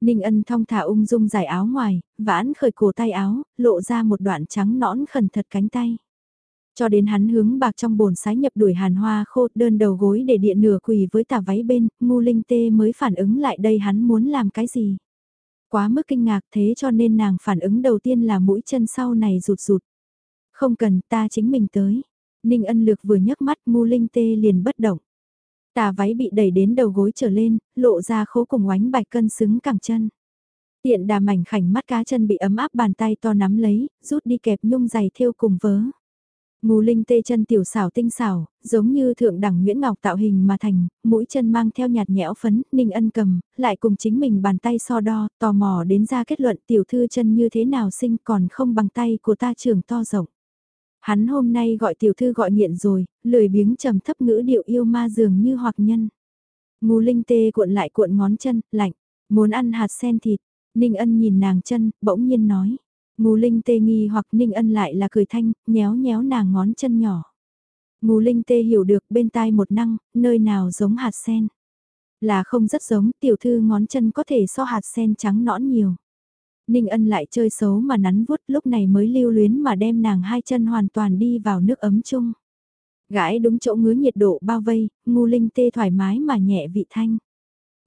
Ninh ân thong thả ung dung giải áo ngoài, vãn khởi cổ tay áo, lộ ra một đoạn trắng nõn khẩn thật cánh tay. Cho đến hắn hướng bạc trong bồn sái nhập đuổi hàn hoa khô đơn đầu gối để điện nửa quỳ với tà váy bên, ngu linh tê mới phản ứng lại đây hắn muốn làm cái gì. Quá mức kinh ngạc thế cho nên nàng phản ứng đầu tiên là mũi chân sau này rụt rụt. Không cần ta chính mình tới. Ninh ân lược vừa nhấc mắt ngu linh tê liền bất động. Tà váy bị đẩy đến đầu gối trở lên, lộ ra khố cùng oánh bạch cân xứng cẳng chân. Tiện đà mảnh khảnh mắt cá chân bị ấm áp bàn tay to nắm lấy, rút đi kẹp nhung giày thêu cùng vớ. Ngù linh tê chân tiểu xảo tinh xảo, giống như thượng đẳng Nguyễn Ngọc tạo hình mà thành, mũi chân mang theo nhạt nhẽo phấn, ninh ân cầm, lại cùng chính mình bàn tay so đo, tò mò đến ra kết luận tiểu thư chân như thế nào sinh còn không bằng tay của ta trường to rộng. Hắn hôm nay gọi tiểu thư gọi nghiện rồi, lười biếng trầm thấp ngữ điệu yêu ma dường như hoặc nhân. Ngù linh tê cuộn lại cuộn ngón chân, lạnh, muốn ăn hạt sen thịt, ninh ân nhìn nàng chân, bỗng nhiên nói Ngô linh tê nghi hoặc ninh ân lại là cười thanh, nhéo nhéo nàng ngón chân nhỏ. Ngô linh tê hiểu được bên tai một năng, nơi nào giống hạt sen. Là không rất giống, tiểu thư ngón chân có thể so hạt sen trắng nõn nhiều. Ninh ân lại chơi xấu mà nắn vuốt lúc này mới lưu luyến mà đem nàng hai chân hoàn toàn đi vào nước ấm chung. Gãi đúng chỗ ngứa nhiệt độ bao vây, ngu linh tê thoải mái mà nhẹ vị thanh.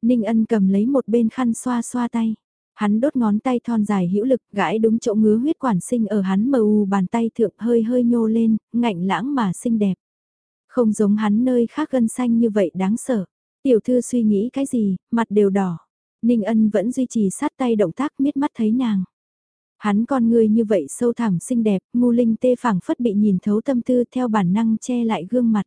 Ninh ân cầm lấy một bên khăn xoa xoa tay. Hắn đốt ngón tay thon dài hữu lực, gãi đúng chỗ ngứa huyết quản sinh ở hắn mờ u bàn tay thượng hơi hơi nhô lên, ngạnh lãng mà xinh đẹp. Không giống hắn nơi khác gân xanh như vậy đáng sợ. Tiểu thư suy nghĩ cái gì, mặt đều đỏ. Ninh ân vẫn duy trì sát tay động tác miết mắt thấy nàng. Hắn con người như vậy sâu thẳm xinh đẹp, ngu linh tê phẳng phất bị nhìn thấu tâm tư theo bản năng che lại gương mặt.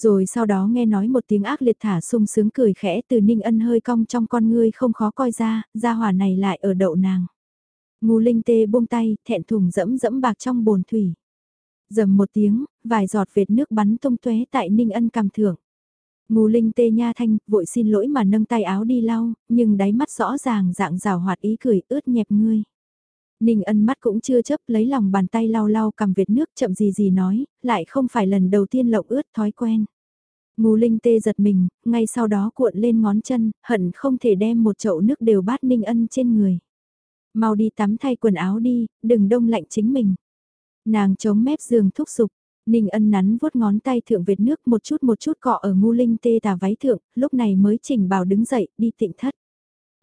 Rồi sau đó nghe nói một tiếng ác liệt thả sung sướng cười khẽ từ ninh ân hơi cong trong con ngươi không khó coi ra, ra hỏa này lại ở đậu nàng. Ngu linh tê buông tay, thẹn thùng dẫm dẫm bạc trong bồn thủy. Dầm một tiếng, vài giọt vệt nước bắn tung tóe tại ninh ân cầm thưởng. Ngu linh tê nha thanh, vội xin lỗi mà nâng tay áo đi lau, nhưng đáy mắt rõ ràng dạng rào hoạt ý cười ướt nhẹp ngươi. Ninh ân mắt cũng chưa chấp lấy lòng bàn tay lau lau cầm vệt nước chậm gì gì nói, lại không phải lần đầu tiên lộng ướt thói quen. Ngô linh tê giật mình, ngay sau đó cuộn lên ngón chân, hận không thể đem một chậu nước đều bát ninh ân trên người. Mau đi tắm thay quần áo đi, đừng đông lạnh chính mình. Nàng chống mép giường thúc giục, ninh ân nắn vuốt ngón tay thượng vệt nước một chút một chút cọ ở Ngô linh tê tà váy thượng, lúc này mới chỉnh bảo đứng dậy, đi tịnh thất.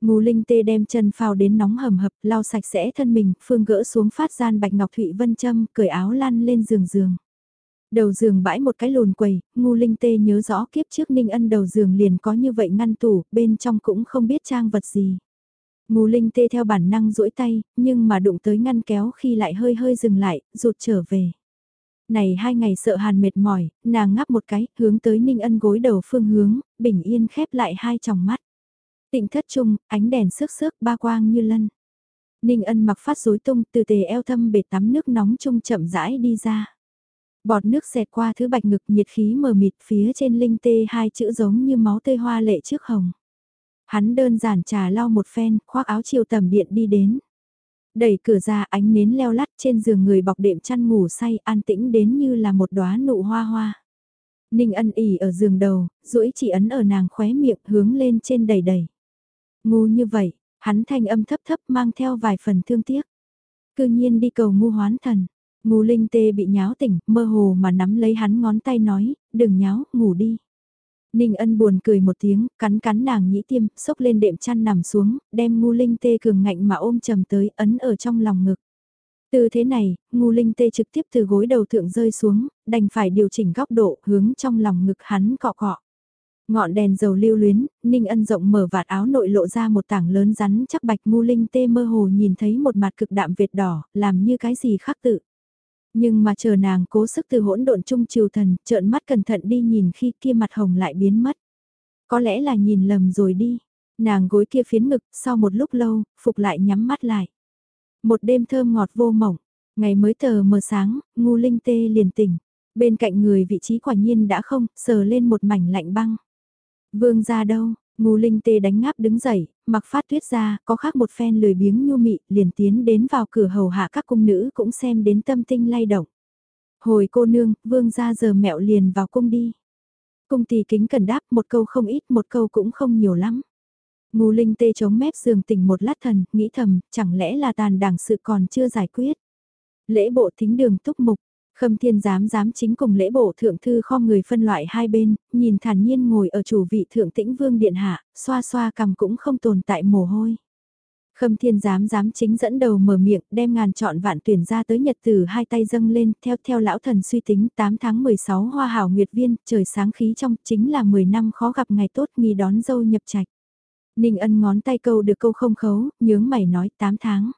Ngô linh tê đem chân phao đến nóng hầm hập, lau sạch sẽ thân mình, phương gỡ xuống phát gian bạch ngọc thụy vân châm, cởi áo lăn lên giường giường. Đầu giường bãi một cái lùn quầy, Ngô linh tê nhớ rõ kiếp trước ninh ân đầu giường liền có như vậy ngăn tủ, bên trong cũng không biết trang vật gì. Ngô linh tê theo bản năng duỗi tay, nhưng mà đụng tới ngăn kéo khi lại hơi hơi dừng lại, rụt trở về. Này hai ngày sợ hàn mệt mỏi, nàng ngáp một cái, hướng tới ninh ân gối đầu phương hướng, bình yên khép lại hai tròng mắt. Tịnh thất trung, ánh đèn sức sức ba quang như lân. Ninh ân mặc phát rối tung từ tề eo thâm bể tắm nước nóng trung chậm rãi đi ra. Bọt nước xẹt qua thứ bạch ngực nhiệt khí mờ mịt phía trên linh tê hai chữ giống như máu tê hoa lệ trước hồng. Hắn đơn giản trà lau một phen, khoác áo chiều tầm điện đi đến. Đẩy cửa ra ánh nến leo lắt trên giường người bọc đệm chăn ngủ say an tĩnh đến như là một đóa nụ hoa hoa. Ninh ân ỉ ở giường đầu, duỗi chỉ ấn ở nàng khóe miệng hướng lên trên đầy đầy. Ngu như vậy, hắn thanh âm thấp thấp mang theo vài phần thương tiếc. Cư nhiên đi cầu ngu hoán thần. Ngu linh tê bị nháo tỉnh, mơ hồ mà nắm lấy hắn ngón tay nói, đừng nháo, ngủ đi. Ninh ân buồn cười một tiếng, cắn cắn nàng nhĩ tiêm, sốc lên đệm chăn nằm xuống, đem ngu linh tê cường ngạnh mà ôm trầm tới, ấn ở trong lòng ngực. Từ thế này, ngu linh tê trực tiếp từ gối đầu thượng rơi xuống, đành phải điều chỉnh góc độ hướng trong lòng ngực hắn cọ cọ. Ngọn đèn dầu lưu luyến, Ninh Ân rộng mở vạt áo nội lộ ra một tảng lớn rắn chắc bạch ngu linh tê mơ hồ nhìn thấy một mặt cực đạm việt đỏ, làm như cái gì khác tự. Nhưng mà chờ nàng cố sức từ hỗn độn trung triều thần, trợn mắt cẩn thận đi nhìn khi kia mặt hồng lại biến mất. Có lẽ là nhìn lầm rồi đi. Nàng gối kia phiến ngực, sau một lúc lâu, phục lại nhắm mắt lại. Một đêm thơm ngọt vô mỏng, ngày mới tờ mờ sáng, ngu linh tê liền tỉnh. Bên cạnh người vị trí quả nhiên đã không, sờ lên một mảnh lạnh băng. Vương ra đâu, ngu linh tê đánh ngáp đứng dậy, mặc phát tuyết ra, có khác một phen lười biếng nhu mị, liền tiến đến vào cửa hầu hạ các cung nữ cũng xem đến tâm tinh lay động. Hồi cô nương, vương ra giờ mẹo liền vào cung đi. Cung tỳ kính cần đáp một câu không ít một câu cũng không nhiều lắm. Ngu linh tê chống mép giường tỉnh một lát thần, nghĩ thầm, chẳng lẽ là tàn đảng sự còn chưa giải quyết. Lễ bộ thính đường túc mục, Khâm thiên giám giám chính cùng lễ bộ thượng thư kho người phân loại hai bên, nhìn thản nhiên ngồi ở chủ vị thượng tĩnh vương điện hạ, xoa xoa cầm cũng không tồn tại mồ hôi. Khâm thiên giám giám chính dẫn đầu mở miệng đem ngàn chọn vạn tuyển ra tới nhật tử hai tay dâng lên theo theo lão thần suy tính 8 tháng 16 hoa hảo nguyệt viên trời sáng khí trong chính là 10 năm khó gặp ngày tốt nghi đón dâu nhập trạch. Ninh ân ngón tay câu được câu không khấu, nhướng mày nói 8 tháng.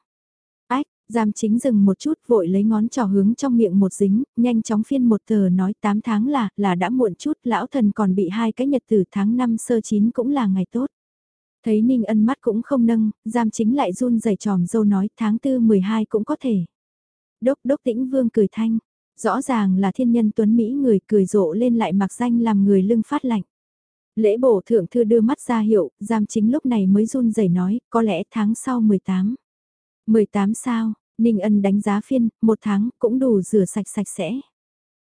Giam chính dừng một chút vội lấy ngón trò hướng trong miệng một dính, nhanh chóng phiên một tờ nói 8 tháng là, là đã muộn chút, lão thần còn bị hai cái nhật từ tháng 5 sơ chín cũng là ngày tốt. Thấy Ninh ân mắt cũng không nâng, giam chính lại run rẩy tròm dâu nói tháng 4 12 cũng có thể. Đốc đốc tĩnh vương cười thanh, rõ ràng là thiên nhân tuấn Mỹ người cười rộ lên lại mặc danh làm người lưng phát lạnh. Lễ bổ thượng thư đưa mắt ra hiệu, giam chính lúc này mới run rẩy nói, có lẽ tháng sau 18. 18 sao, Ninh Ân đánh giá phiên, một tháng cũng đủ rửa sạch sạch sẽ.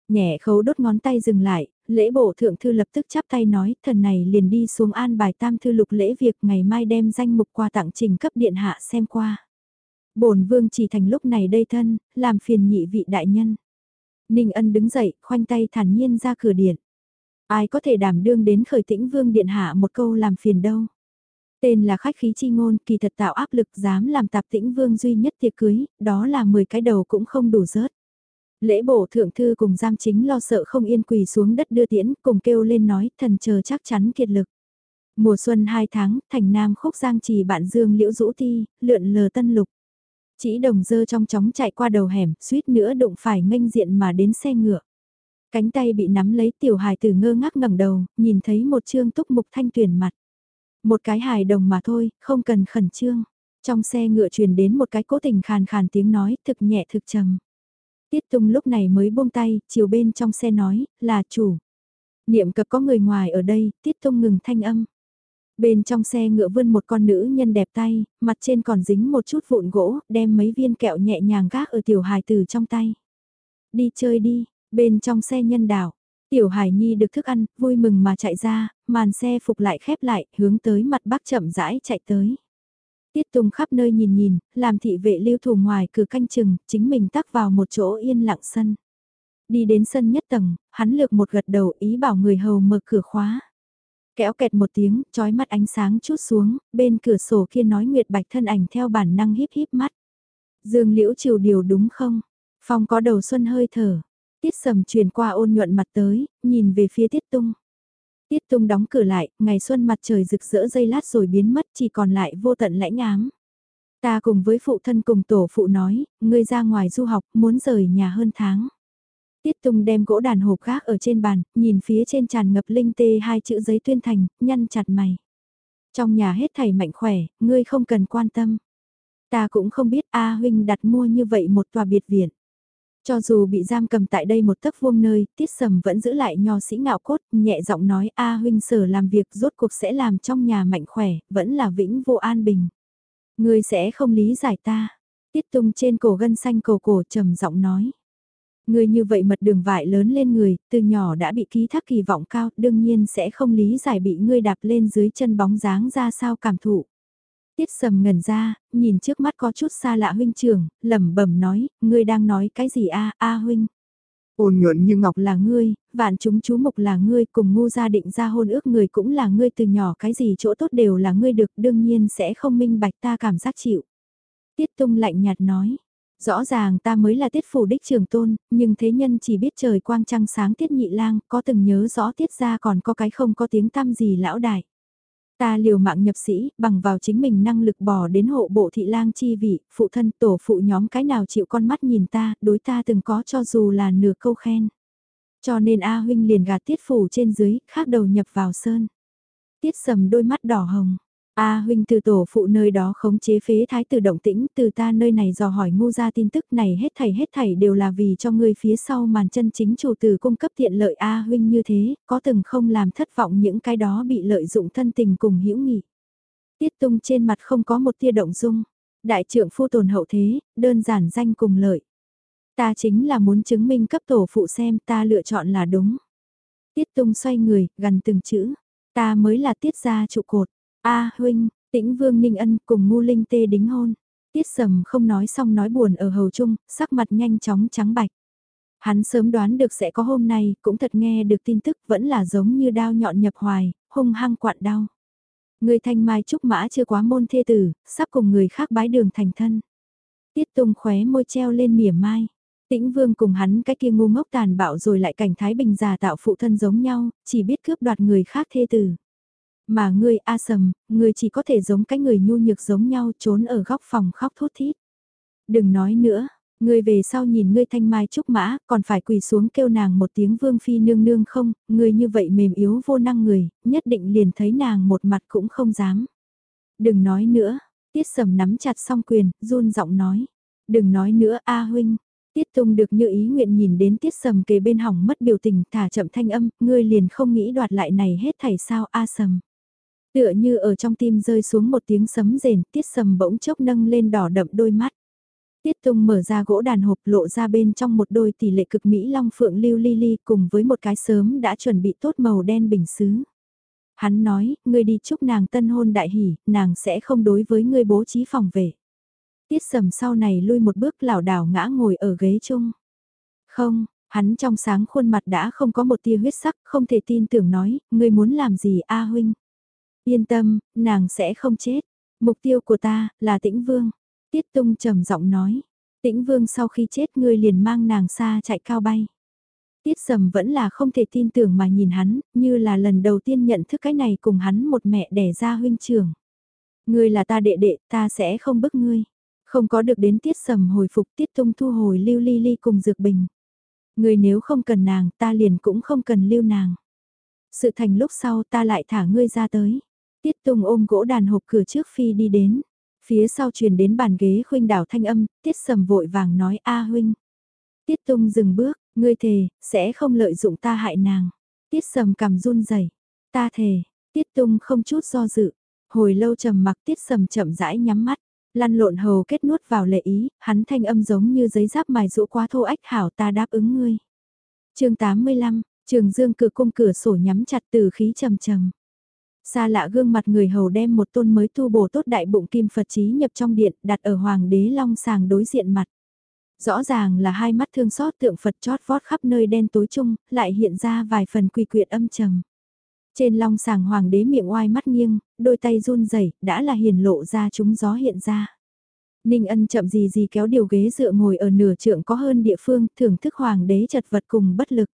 Nhẹ khấu đốt ngón tay dừng lại, lễ bộ thượng thư lập tức chắp tay nói, thần này liền đi xuống an bài tam thư lục lễ việc ngày mai đem danh mục qua tặng trình cấp điện hạ xem qua. bổn vương chỉ thành lúc này đây thân, làm phiền nhị vị đại nhân. Ninh ân đứng dậy, khoanh tay thản nhiên ra cửa điện. Ai có thể đảm đương đến khởi tĩnh vương điện hạ một câu làm phiền đâu. Tên là khách khí chi ngôn, kỳ thật tạo áp lực dám làm tạp tĩnh vương duy nhất tiệc cưới, đó là 10 cái đầu cũng không đủ rớt. Lễ bổ thượng thư cùng giam chính lo sợ không yên quỳ xuống đất đưa tiễn, cùng kêu lên nói thần chờ chắc chắn kiệt lực. Mùa xuân 2 tháng, thành nam khúc giang trì bạn dương liễu rũ ti, lượn lờ tân lục. Chỉ đồng dơ trong chóng chạy qua đầu hẻm, suýt nữa đụng phải nghênh diện mà đến xe ngựa. Cánh tay bị nắm lấy tiểu hài tử ngơ ngác ngẩng đầu, nhìn thấy một trương túc mục thanh tuyển mặt. Một cái hài đồng mà thôi, không cần khẩn trương. Trong xe ngựa truyền đến một cái cố tình khàn khàn tiếng nói, thực nhẹ thực trầm. Tiết Tung lúc này mới buông tay, chiều bên trong xe nói, là chủ. Niệm cập có người ngoài ở đây, Tiết Tung ngừng thanh âm. Bên trong xe ngựa vươn một con nữ nhân đẹp tay, mặt trên còn dính một chút vụn gỗ, đem mấy viên kẹo nhẹ nhàng gác ở tiểu hài tử trong tay. Đi chơi đi, bên trong xe nhân đảo. Tiểu Hải Nhi được thức ăn, vui mừng mà chạy ra, màn xe phục lại khép lại, hướng tới mặt bắc chậm rãi chạy tới. Tiết Tùng khắp nơi nhìn nhìn, làm thị vệ lưu thủ ngoài cửa canh chừng, chính mình tắc vào một chỗ yên lặng sân. Đi đến sân nhất tầng, hắn lược một gật đầu ý bảo người hầu mở cửa khóa. Kéo kẹt một tiếng, trói mắt ánh sáng chút xuống, bên cửa sổ kia nói Nguyệt Bạch thân ảnh theo bản năng híp híp mắt. Dương Liễu chiều điều đúng không? Phong có đầu xuân hơi thở. Tiết sầm truyền qua ôn nhuận mặt tới, nhìn về phía Tiết Tung. Tiết Tung đóng cửa lại, ngày xuân mặt trời rực rỡ dây lát rồi biến mất chỉ còn lại vô tận lãnh ám. Ta cùng với phụ thân cùng tổ phụ nói, ngươi ra ngoài du học, muốn rời nhà hơn tháng. Tiết Tung đem gỗ đàn hộp gác ở trên bàn, nhìn phía trên tràn ngập linh tê hai chữ giấy tuyên thành, nhăn chặt mày. Trong nhà hết thầy mạnh khỏe, ngươi không cần quan tâm. Ta cũng không biết A huynh đặt mua như vậy một tòa biệt viện. Cho dù bị giam cầm tại đây một tấc vuông nơi, tiết sầm vẫn giữ lại nho sĩ ngạo cốt, nhẹ giọng nói A huynh sở làm việc rốt cuộc sẽ làm trong nhà mạnh khỏe, vẫn là vĩnh vô an bình. Người sẽ không lý giải ta. Tiết tung trên cổ gân xanh cổ cổ trầm giọng nói. Người như vậy mật đường vải lớn lên người, từ nhỏ đã bị ký thác kỳ vọng cao, đương nhiên sẽ không lý giải bị ngươi đạp lên dưới chân bóng dáng ra sao cảm thụ. Tiết sầm ngẩn ra, nhìn trước mắt có chút xa lạ huynh trưởng, lẩm bẩm nói, ngươi đang nói cái gì a a huynh. Ôn nhuận như ngọc là ngươi, vạn chúng chú mục là ngươi, cùng ngu gia định ra hôn ước người cũng là ngươi từ nhỏ cái gì chỗ tốt đều là ngươi được, đương nhiên sẽ không minh bạch ta cảm giác chịu. Tiết tung lạnh nhạt nói, rõ ràng ta mới là tiết phủ đích trường tôn, nhưng thế nhân chỉ biết trời quang trăng sáng tiết nhị lang, có từng nhớ rõ tiết ra còn có cái không có tiếng tăm gì lão đại. Ta liều mạng nhập sĩ, bằng vào chính mình năng lực bỏ đến hộ bộ thị lang chi vị, phụ thân tổ phụ nhóm cái nào chịu con mắt nhìn ta, đối ta từng có cho dù là nửa câu khen. Cho nên A huynh liền gạt tiết phủ trên dưới, khác đầu nhập vào sơn. Tiết sầm đôi mắt đỏ hồng. A huynh từ tổ phụ nơi đó khống chế phế thái tử động tĩnh, từ ta nơi này dò hỏi ngu ra tin tức này hết thảy hết thảy đều là vì cho người phía sau màn chân chính chủ tử cung cấp tiện lợi A huynh như thế, có từng không làm thất vọng những cái đó bị lợi dụng thân tình cùng hữu nghị. Tiết tung trên mặt không có một tia động dung, đại trưởng phu tồn hậu thế, đơn giản danh cùng lợi. Ta chính là muốn chứng minh cấp tổ phụ xem ta lựa chọn là đúng. Tiết tung xoay người, gần từng chữ, ta mới là tiết gia trụ cột a huynh, tĩnh vương ninh ân cùng ngu linh tê đính hôn. Tiết sầm không nói xong nói buồn ở hầu trung, sắc mặt nhanh chóng trắng bạch. Hắn sớm đoán được sẽ có hôm nay, cũng thật nghe được tin tức vẫn là giống như đao nhọn nhập hoài, hung hăng quặn đau. Người thanh mai trúc mã chưa quá môn thê tử, sắp cùng người khác bái đường thành thân. Tiết tung khóe môi treo lên mỉa mai. Tĩnh vương cùng hắn cái kia ngu ngốc tàn bạo rồi lại cảnh thái bình già tạo phụ thân giống nhau, chỉ biết cướp đoạt người khác thê tử. Mà ngươi A sầm, ngươi chỉ có thể giống cái người nhu nhược giống nhau trốn ở góc phòng khóc thút thít. Đừng nói nữa, ngươi về sau nhìn ngươi thanh mai trúc mã, còn phải quỳ xuống kêu nàng một tiếng vương phi nương nương không, ngươi như vậy mềm yếu vô năng người, nhất định liền thấy nàng một mặt cũng không dám. Đừng nói nữa, tiết sầm nắm chặt song quyền, run giọng nói. Đừng nói nữa A huynh, Tiết Tung được như ý nguyện nhìn đến Tiết Sầm kề bên hỏng mất biểu tình thả chậm thanh âm, ngươi liền không nghĩ đoạt lại này hết thảy sao A Sầm. Tựa như ở trong tim rơi xuống một tiếng sấm rền, Tiết Sầm bỗng chốc nâng lên đỏ đậm đôi mắt. Tiết Tung mở ra gỗ đàn hộp lộ ra bên trong một đôi tỷ lệ cực mỹ long phượng lưu ly ly cùng với một cái sớm đã chuẩn bị tốt màu đen bình xứ. Hắn nói, ngươi đi chúc nàng tân hôn đại hỷ, nàng sẽ không đối với ngươi bố trí phòng về. Tiết sầm sau này lui một bước lảo đảo ngã ngồi ở ghế chung. Không, hắn trong sáng khuôn mặt đã không có một tia huyết sắc, không thể tin tưởng nói, ngươi muốn làm gì A huynh. Yên tâm, nàng sẽ không chết. Mục tiêu của ta, là tĩnh vương. Tiết tung trầm giọng nói. Tĩnh vương sau khi chết ngươi liền mang nàng xa chạy cao bay. Tiết sầm vẫn là không thể tin tưởng mà nhìn hắn, như là lần đầu tiên nhận thức cái này cùng hắn một mẹ đẻ ra huynh trưởng. Ngươi là ta đệ đệ, ta sẽ không bức ngươi. Không có được đến tiết sầm hồi phục tiết tung thu hồi lưu ly ly cùng dược bình. ngươi nếu không cần nàng ta liền cũng không cần lưu nàng. Sự thành lúc sau ta lại thả ngươi ra tới. Tiết tung ôm gỗ đàn hộp cửa trước phi đi đến. Phía sau truyền đến bàn ghế khuynh đảo thanh âm, tiết sầm vội vàng nói a huynh. Tiết tung dừng bước, ngươi thề, sẽ không lợi dụng ta hại nàng. Tiết sầm cầm run rẩy ta thề, tiết tung không chút do dự. Hồi lâu trầm mặc tiết sầm chậm rãi nhắm mắt. Lăn lộn hầu kết nuốt vào lệ ý, hắn thanh âm giống như giấy giáp mài rũ quá thô ách hảo ta đáp ứng ngươi. chương 85, trường dương cửa cung cửa sổ nhắm chặt từ khí trầm trầm. Xa lạ gương mặt người hầu đem một tôn mới tu bổ tốt đại bụng kim Phật trí nhập trong điện, đặt ở hoàng đế long sàng đối diện mặt. Rõ ràng là hai mắt thương xót tượng Phật chót vót khắp nơi đen tối chung, lại hiện ra vài phần quỳ quyệt âm trầm. Trên long sàng hoàng đế miệng oai mắt nghiêng, đôi tay run rẩy đã là hiền lộ ra chúng gió hiện ra. Ninh ân chậm gì gì kéo điều ghế dựa ngồi ở nửa trượng có hơn địa phương, thưởng thức hoàng đế chật vật cùng bất lực.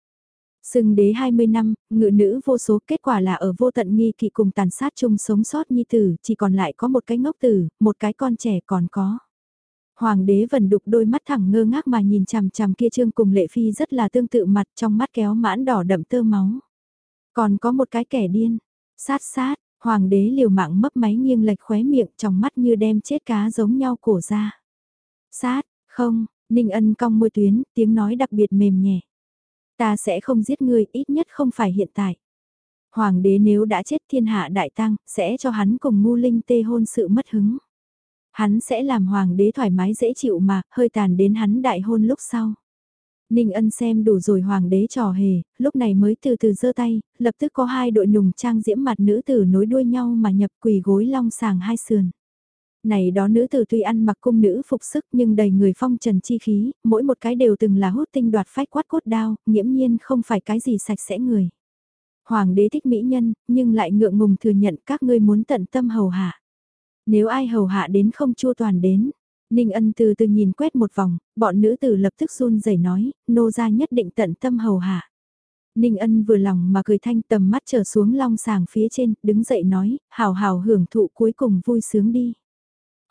Sưng đế 20 năm, ngự nữ vô số kết quả là ở vô tận nghi kỵ cùng tàn sát chung sống sót nhi tử, chỉ còn lại có một cái ngốc tử, một cái con trẻ còn có. Hoàng đế vần đục đôi mắt thẳng ngơ ngác mà nhìn chằm chằm kia trương cùng lệ phi rất là tương tự mặt trong mắt kéo mãn đỏ đậm tơ máu. Còn có một cái kẻ điên, sát sát, hoàng đế liều mạng mấp máy nghiêng lệch khóe miệng trong mắt như đem chết cá giống nhau cổ ra. Sát, không, Ninh ân cong môi tuyến, tiếng nói đặc biệt mềm nhẹ. Ta sẽ không giết ngươi, ít nhất không phải hiện tại. Hoàng đế nếu đã chết thiên hạ đại tăng, sẽ cho hắn cùng ngu linh tê hôn sự mất hứng. Hắn sẽ làm hoàng đế thoải mái dễ chịu mà, hơi tàn đến hắn đại hôn lúc sau. Ninh ân xem đủ rồi hoàng đế trò hề, lúc này mới từ từ giơ tay, lập tức có hai đội nùng trang diễm mặt nữ tử nối đuôi nhau mà nhập quỳ gối long sàng hai sườn. Này đó nữ tử tuy ăn mặc cung nữ phục sức nhưng đầy người phong trần chi khí, mỗi một cái đều từng là hút tinh đoạt phách quát cốt đao, nghiễm nhiên không phải cái gì sạch sẽ người. Hoàng đế thích mỹ nhân, nhưng lại ngượng ngùng thừa nhận các ngươi muốn tận tâm hầu hạ. Nếu ai hầu hạ đến không chua toàn đến, Ninh ân từ từ nhìn quét một vòng, bọn nữ tử lập tức run rẩy nói, nô gia nhất định tận tâm hầu hạ. Ninh ân vừa lòng mà cười thanh tầm mắt trở xuống long sàng phía trên, đứng dậy nói, hào hào hưởng thụ cuối cùng vui sướng đi.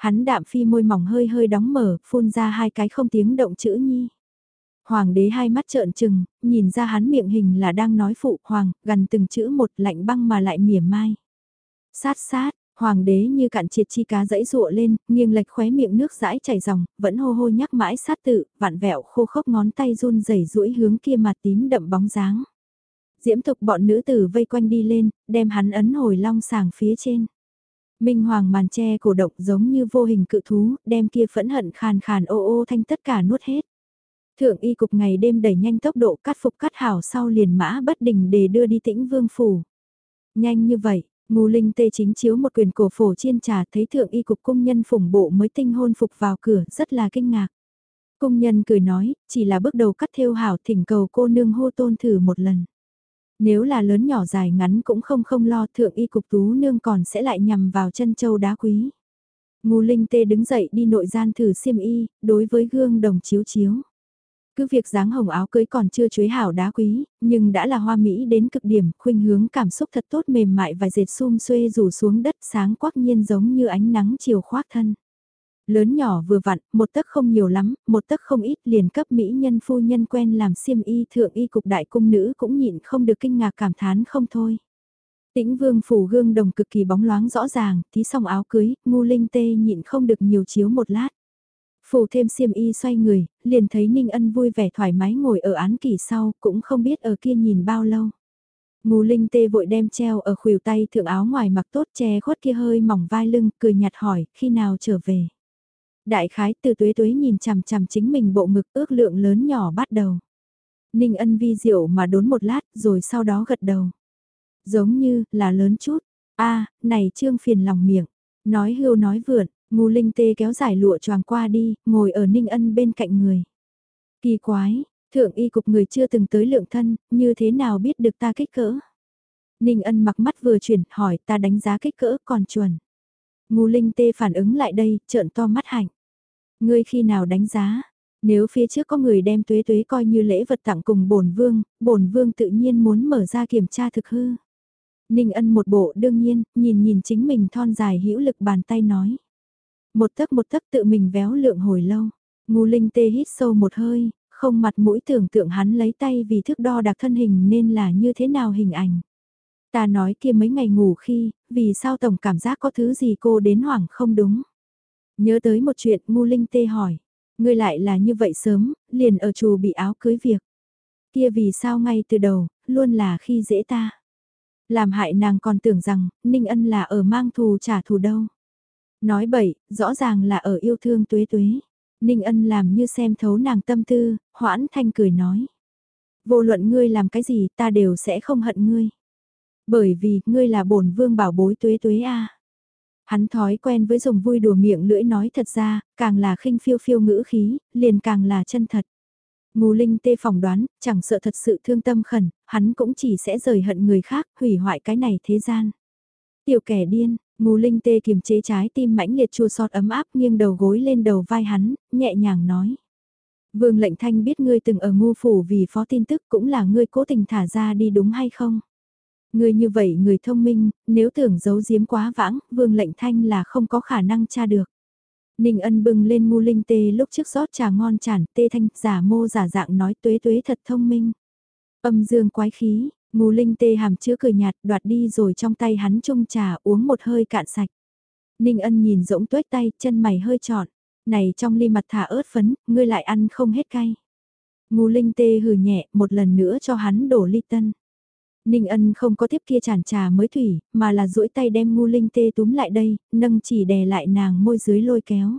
Hắn đạm phi môi mỏng hơi hơi đóng mở, phun ra hai cái không tiếng động chữ nhi. Hoàng đế hai mắt trợn trừng, nhìn ra hắn miệng hình là đang nói phụ hoàng, gần từng chữ một lạnh băng mà lại mỉa mai. Sát sát, Hoàng đế như cạn triệt chi cá dẫy rụa lên, nghiêng lệch khóe miệng nước dãi chảy ròng, vẫn hô hô nhắc mãi sát tự, vạn vẹo khô khốc ngón tay run rẩy rũi hướng kia mặt tím đậm bóng dáng. Diễm thục bọn nữ tử vây quanh đi lên, đem hắn ấn hồi long sàng phía trên. Minh hoàng màn che cổ động giống như vô hình cự thú, đem kia phẫn hận khàn khàn ô ô thanh tất cả nuốt hết. Thượng y cục ngày đêm đẩy nhanh tốc độ cắt phục cắt hảo sau liền mã bất đình để đưa đi tĩnh vương phủ. Nhanh như vậy, Ngô Linh tê chính chiếu một quyền cổ phổ chiên trà thấy thượng y cục công nhân phủng bộ mới tinh hôn phục vào cửa rất là kinh ngạc. Công nhân cười nói, chỉ là bước đầu cắt theo hảo thỉnh cầu cô nương hô tôn thử một lần. Nếu là lớn nhỏ dài ngắn cũng không không lo thượng y cục tú nương còn sẽ lại nhằm vào chân châu đá quý. Ngô Linh tê đứng dậy đi nội gian thử xiêm y, đối với gương đồng chiếu chiếu. Cứ việc dáng hồng áo cưới còn chưa chuối hảo đá quý, nhưng đã là hoa mỹ đến cực điểm, khuynh hướng cảm xúc thật tốt mềm mại và dệt sum xuê rủ xuống đất sáng quắc nhiên giống như ánh nắng chiều khoác thân. Lớn nhỏ vừa vặn, một tấc không nhiều lắm, một tấc không ít liền cấp mỹ nhân phu nhân quen làm xiêm y thượng y cục đại cung nữ cũng nhịn không được kinh ngạc cảm thán không thôi. Tĩnh vương phủ gương đồng cực kỳ bóng loáng rõ ràng, tí xong áo cưới, ngu linh tê nhịn không được nhiều chiếu một lát. Phủ thêm xiêm y xoay người, liền thấy Ninh Ân vui vẻ thoải mái ngồi ở án kỷ sau, cũng không biết ở kia nhìn bao lâu. Ngu Linh tê vội đem treo ở khuỷu tay thượng áo ngoài mặc tốt che khuất kia hơi mỏng vai lưng, cười nhạt hỏi, khi nào trở về. Đại khái từ tuế tuế nhìn chằm chằm chính mình bộ ngực ước lượng lớn nhỏ bắt đầu. Ninh ân vi diệu mà đốn một lát rồi sau đó gật đầu. Giống như là lớn chút. a này trương phiền lòng miệng. Nói hưu nói vượn, ngu linh tê kéo giải lụa choàng qua đi, ngồi ở ninh ân bên cạnh người. Kỳ quái, thượng y cục người chưa từng tới lượng thân, như thế nào biết được ta kích cỡ? Ninh ân mặc mắt vừa chuyển, hỏi ta đánh giá kích cỡ còn chuẩn. Ngu linh tê phản ứng lại đây, trợn to mắt hạnh. Ngươi khi nào đánh giá? Nếu phía trước có người đem tuế tuế coi như lễ vật tặng cùng bổn vương, bổn vương tự nhiên muốn mở ra kiểm tra thực hư. Ninh ân một bộ đương nhiên, nhìn nhìn chính mình thon dài hữu lực bàn tay nói. Một tấc một tấc tự mình véo lượng hồi lâu. Ngu linh tê hít sâu một hơi, không mặt mũi tưởng tượng hắn lấy tay vì thước đo đặc thân hình nên là như thế nào hình ảnh. Ta nói kia mấy ngày ngủ khi, vì sao tổng cảm giác có thứ gì cô đến hoảng không đúng. Nhớ tới một chuyện ngu linh tê hỏi, ngươi lại là như vậy sớm, liền ở chùa bị áo cưới việc. Kia vì sao ngay từ đầu, luôn là khi dễ ta. Làm hại nàng còn tưởng rằng, Ninh Ân là ở mang thù trả thù đâu. Nói bậy, rõ ràng là ở yêu thương tuế tuế. Ninh Ân làm như xem thấu nàng tâm tư, hoãn thanh cười nói. Vô luận ngươi làm cái gì ta đều sẽ không hận ngươi. Bởi vì, ngươi là bổn vương bảo bối tuế tuế a. Hắn thói quen với dùng vui đùa miệng lưỡi nói thật ra, càng là khinh phiêu phiêu ngữ khí, liền càng là chân thật. Ngô Linh tê phỏng đoán, chẳng sợ thật sự thương tâm khẩn, hắn cũng chỉ sẽ rời hận người khác, hủy hoại cái này thế gian. Tiểu kẻ điên, Ngô Linh tê kiềm chế trái tim mãnh liệt chua sót ấm áp nghiêng đầu gối lên đầu vai hắn, nhẹ nhàng nói. Vương lệnh thanh biết ngươi từng ở ngu phủ vì phó tin tức cũng là ngươi cố tình thả ra đi đúng hay không? Người như vậy người thông minh, nếu tưởng giấu giếm quá vãng, vương lệnh thanh là không có khả năng tra được. Ninh ân bừng lên ngu linh tê lúc trước rót trà ngon chản, tê thanh giả mô giả dạng nói tuế tuế thật thông minh. Âm dương quái khí, ngu linh tê hàm chứa cười nhạt đoạt đi rồi trong tay hắn chung trà uống một hơi cạn sạch. Ninh ân nhìn rỗng tuếch tay, chân mày hơi trọn. Này trong ly mặt thả ớt phấn, ngươi lại ăn không hết cay. Ngu linh tê hừ nhẹ, một lần nữa cho hắn đổ ly tân. Ninh ân không có tiếp kia chản trà mới thủy, mà là duỗi tay đem ngu linh tê túm lại đây, nâng chỉ đè lại nàng môi dưới lôi kéo.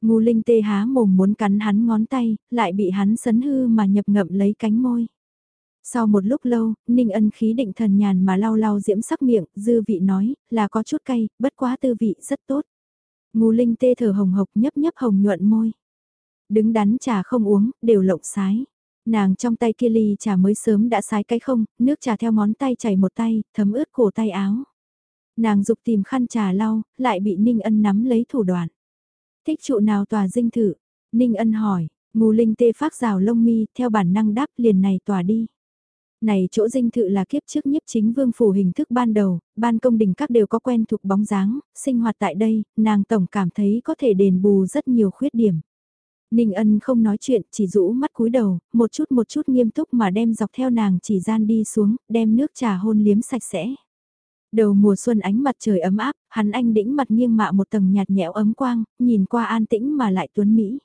Ngu linh tê há mồm muốn cắn hắn ngón tay, lại bị hắn sấn hư mà nhập ngậm lấy cánh môi. Sau một lúc lâu, Ninh ân khí định thần nhàn mà lau lau diễm sắc miệng, dư vị nói, là có chút cay, bất quá tư vị rất tốt. Ngu linh tê thở hồng hộc nhấp nhấp hồng nhuận môi. Đứng đắn trà không uống, đều lộng sái. Nàng trong tay kia ly trà mới sớm đã sái cái không, nước trà theo ngón tay chảy một tay, thấm ướt cổ tay áo. Nàng dục tìm khăn trà lau, lại bị Ninh Ân nắm lấy thủ đoạn. Thích trụ nào tòa dinh thự? Ninh Ân hỏi, ngù linh tê phát rào lông mi, theo bản năng đáp liền này tòa đi. Này chỗ dinh thự là kiếp trước nhiếp chính vương phủ hình thức ban đầu, ban công đình các đều có quen thuộc bóng dáng, sinh hoạt tại đây, nàng tổng cảm thấy có thể đền bù rất nhiều khuyết điểm. Ninh ân không nói chuyện, chỉ rũ mắt cúi đầu, một chút một chút nghiêm túc mà đem dọc theo nàng chỉ gian đi xuống, đem nước trà hôn liếm sạch sẽ. Đầu mùa xuân ánh mặt trời ấm áp, hắn anh đĩnh mặt nghiêng mạ một tầng nhạt nhẽo ấm quang, nhìn qua an tĩnh mà lại tuấn mỹ.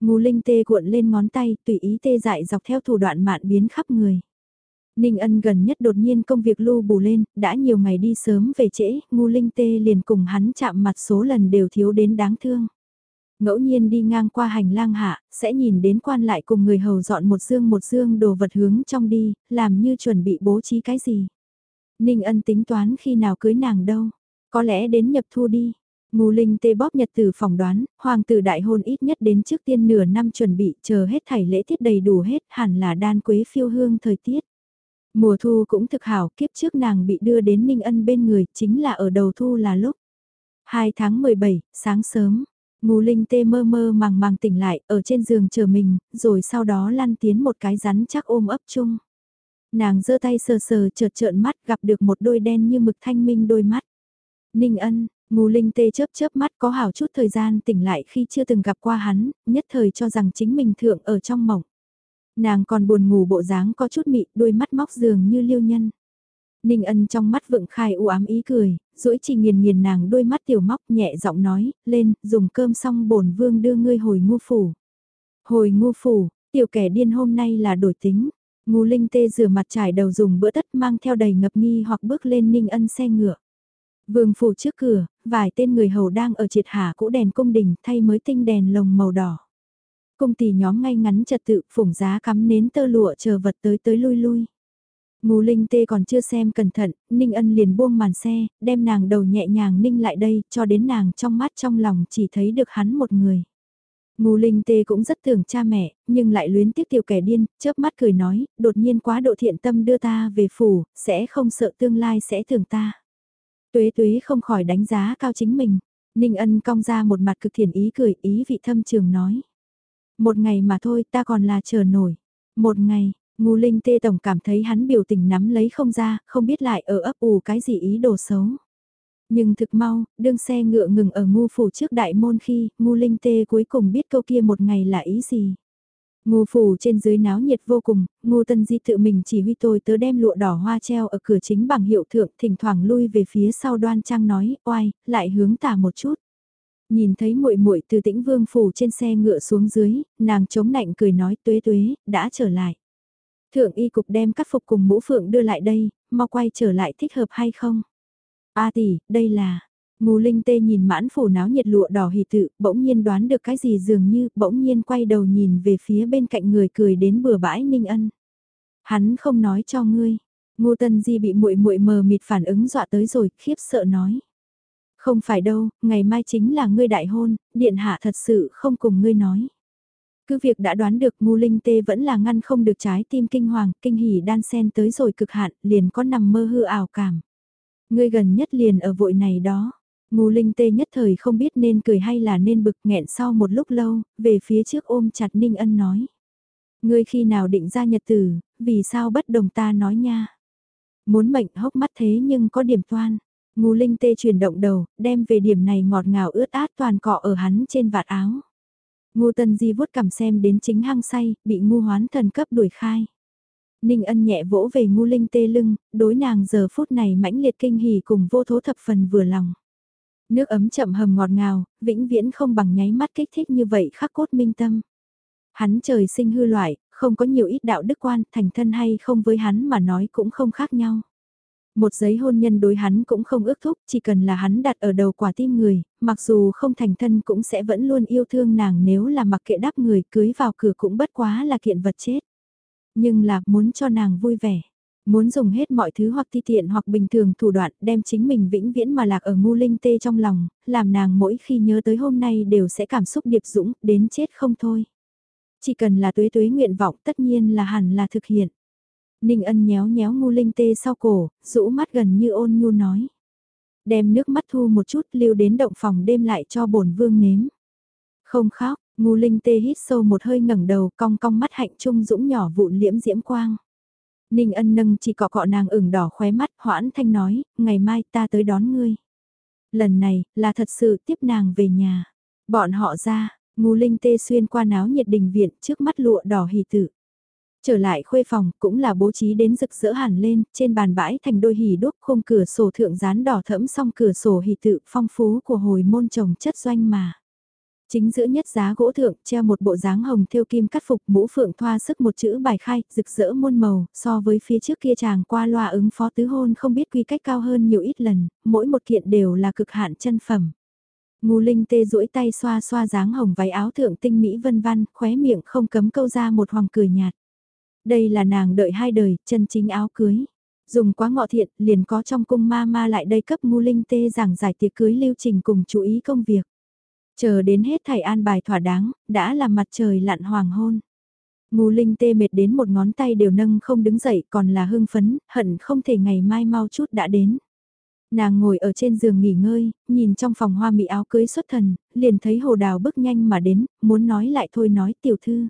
Ngô linh tê cuộn lên ngón tay, tùy ý tê dại dọc theo thủ đoạn mạn biến khắp người. Ninh ân gần nhất đột nhiên công việc lưu bù lên, đã nhiều ngày đi sớm về trễ, ngu linh tê liền cùng hắn chạm mặt số lần đều thiếu đến đáng thương. Ngẫu nhiên đi ngang qua hành lang hạ, sẽ nhìn đến quan lại cùng người hầu dọn một dương một dương đồ vật hướng trong đi, làm như chuẩn bị bố trí cái gì. Ninh ân tính toán khi nào cưới nàng đâu, có lẽ đến nhập thu đi. Ngô Linh tê bóp nhật từ phỏng đoán, hoàng tử đại hôn ít nhất đến trước tiên nửa năm chuẩn bị, chờ hết thảy lễ tiết đầy đủ hết, hẳn là đan quế phiêu hương thời tiết. Mùa thu cũng thực hảo, kiếp trước nàng bị đưa đến Ninh Ân bên người, chính là ở đầu thu là lúc. 2 tháng 17, sáng sớm, Ngô Linh tê mơ mơ màng màng tỉnh lại ở trên giường chờ mình, rồi sau đó lăn tiến một cái rắn chắc ôm ấp chung. Nàng giơ tay sờ sờ chợt trợn mắt gặp được một đôi đen như mực thanh minh đôi mắt. Ninh ân, Ngô Linh tê chớp chớp mắt có hảo chút thời gian tỉnh lại khi chưa từng gặp qua hắn, nhất thời cho rằng chính mình thượng ở trong mộng. Nàng còn buồn ngủ bộ dáng có chút mị, đôi mắt móc giường như liêu nhân. Ninh ân trong mắt vượng khai u ám ý cười, duỗi chỉ nghiền nghiền nàng đôi mắt tiểu móc nhẹ giọng nói, lên, dùng cơm xong bổn vương đưa ngươi hồi ngu phủ. Hồi ngu phủ, tiểu kẻ điên hôm nay là đổi tính. Ngu linh tê rửa mặt trải đầu dùng bữa tất mang theo đầy ngập nghi hoặc bước lên ninh ân xe ngựa. Vương phủ trước cửa, vài tên người hầu đang ở triệt hạ cũ đèn cung đình thay mới tinh đèn lồng màu đỏ. Cung tỷ nhóm ngay ngắn trật tự phủng giá cắm nến tơ lụa chờ vật tới tới lui lui. Ngô Linh Tê còn chưa xem cẩn thận, Ninh Ân liền buông màn xe, đem nàng đầu nhẹ nhàng ninh lại đây, cho đến nàng trong mắt trong lòng chỉ thấy được hắn một người. Ngô Linh Tê cũng rất tưởng cha mẹ, nhưng lại luyến tiếc tiểu kẻ điên, chớp mắt cười nói, đột nhiên quá độ thiện tâm đưa ta về phủ, sẽ không sợ tương lai sẽ thường ta. Tuế tuế không khỏi đánh giá cao chính mình. Ninh ân cong ra một mặt cực thiện ý cười, ý vị thâm trường nói. Một ngày mà thôi ta còn là chờ nổi. Một ngày, ngu linh tê tổng cảm thấy hắn biểu tình nắm lấy không ra, không biết lại ở ấp ủ cái gì ý đồ xấu. Nhưng thực mau, đương xe ngựa ngừng ở ngu phủ trước đại môn khi, ngu linh tê cuối cùng biết câu kia một ngày là ý gì. Ngu phủ trên dưới náo nhiệt vô cùng, ngu tân di tự mình chỉ huy tôi tớ đem lụa đỏ hoa treo ở cửa chính bằng hiệu thượng thỉnh thoảng lui về phía sau đoan trang nói, oai, lại hướng tả một chút. Nhìn thấy muội muội từ tĩnh vương phủ trên xe ngựa xuống dưới, nàng chống nạnh cười nói tuế tuế, đã trở lại. Thượng y cục đem các phục cùng mũ phượng đưa lại đây, mau quay trở lại thích hợp hay không? A à, tỷ, đây là, Ngô Linh Tê nhìn mãn phủ náo nhiệt lụa đỏ hỉ tự, bỗng nhiên đoán được cái gì dường như, bỗng nhiên quay đầu nhìn về phía bên cạnh người cười đến bừa bãi Ninh Ân. Hắn không nói cho ngươi. Ngô Tân Di bị muội muội mờ mịt phản ứng dọa tới rồi, khiếp sợ nói. Không phải đâu, ngày mai chính là ngươi đại hôn, điện hạ thật sự không cùng ngươi nói. Cứ việc đã đoán được ngu linh tê vẫn là ngăn không được trái tim kinh hoàng, kinh hỉ đan sen tới rồi cực hạn, liền có nằm mơ hư ảo cảm. Ngươi gần nhất liền ở vội này đó. Ngô Linh Tê nhất thời không biết nên cười hay là nên bực nghẹn sau một lúc lâu, về phía trước ôm chặt Ninh Ân nói. Ngươi khi nào định ra nhật tử, vì sao bất đồng ta nói nha. Muốn mệnh hốc mắt thế nhưng có điểm toan. Ngô Linh Tê chuyển động đầu, đem về điểm này ngọt ngào ướt át toàn cọ ở hắn trên vạt áo. Ngô Tân Di vuốt cầm xem đến chính hăng say, bị ngu hoán thần cấp đuổi khai. Ninh ân nhẹ vỗ về ngu linh tê lưng, đối nàng giờ phút này mãnh liệt kinh hỉ cùng vô thố thập phần vừa lòng. Nước ấm chậm hầm ngọt ngào, vĩnh viễn không bằng nháy mắt kích thích như vậy khắc cốt minh tâm. Hắn trời sinh hư loại, không có nhiều ít đạo đức quan, thành thân hay không với hắn mà nói cũng không khác nhau. Một giấy hôn nhân đối hắn cũng không ước thúc, chỉ cần là hắn đặt ở đầu quả tim người, mặc dù không thành thân cũng sẽ vẫn luôn yêu thương nàng nếu là mặc kệ đáp người cưới vào cửa cũng bất quá là kiện vật chết. Nhưng là muốn cho nàng vui vẻ muốn dùng hết mọi thứ hoặc ti tiện hoặc bình thường thủ đoạn đem chính mình vĩnh viễn mà lạc ở ngu linh tê trong lòng, làm nàng mỗi khi nhớ tới hôm nay đều sẽ cảm xúc điệp dũng, đến chết không thôi. Chỉ cần là tuế tuế nguyện vọng tất nhiên là hẳn là thực hiện. Ninh ân nhéo nhéo ngu linh tê sau cổ, rũ mắt gần như ôn nhu nói. Đem nước mắt thu một chút lưu đến động phòng đêm lại cho bổn vương nếm. Không khóc, ngu linh tê hít sâu một hơi ngẩng đầu cong cong mắt hạnh trung dũng nhỏ vụn liễm diễm quang. Ninh ân nâng chỉ cọ cọ nàng ửng đỏ khóe mắt, hoãn thanh nói, ngày mai ta tới đón ngươi. Lần này, là thật sự tiếp nàng về nhà. Bọn họ ra, ngu linh tê xuyên qua náo nhiệt đình viện trước mắt lụa đỏ hỉ tử. Trở lại khuê phòng cũng là bố trí đến rực rỡ hẳn lên, trên bàn bãi thành đôi hỉ đúc khung cửa sổ thượng dán đỏ thẫm song cửa sổ hỉ tự phong phú của hồi môn trồng chất doanh mà. Chính giữa nhất giá gỗ thượng treo một bộ dáng hồng thêu kim cắt phục mũ phượng thoa sức một chữ bài khai, rực rỡ muôn màu, so với phía trước kia chàng qua loa ứng phó tứ hôn không biết quy cách cao hơn nhiều ít lần, mỗi một kiện đều là cực hạn chân phẩm. Ngô Linh tê duỗi tay xoa xoa dáng hồng váy áo thượng tinh mỹ vân văn, khóe miệng không cấm câu ra một hoàng cười nhạt. Đây là nàng đợi hai đời, chân chính áo cưới. Dùng quá ngọ thiện, liền có trong cung ma ma lại đây cấp ngu linh tê giảng giải tiệc cưới lưu trình cùng chú ý công việc. Chờ đến hết thầy an bài thỏa đáng, đã là mặt trời lặn hoàng hôn. Ngu Linh tê mệt đến một ngón tay đều nâng không đứng dậy còn là hưng phấn, hận không thể ngày mai mau chút đã đến. Nàng ngồi ở trên giường nghỉ ngơi, nhìn trong phòng hoa mỹ áo cưới xuất thần, liền thấy hồ đào bước nhanh mà đến, muốn nói lại thôi nói tiểu thư.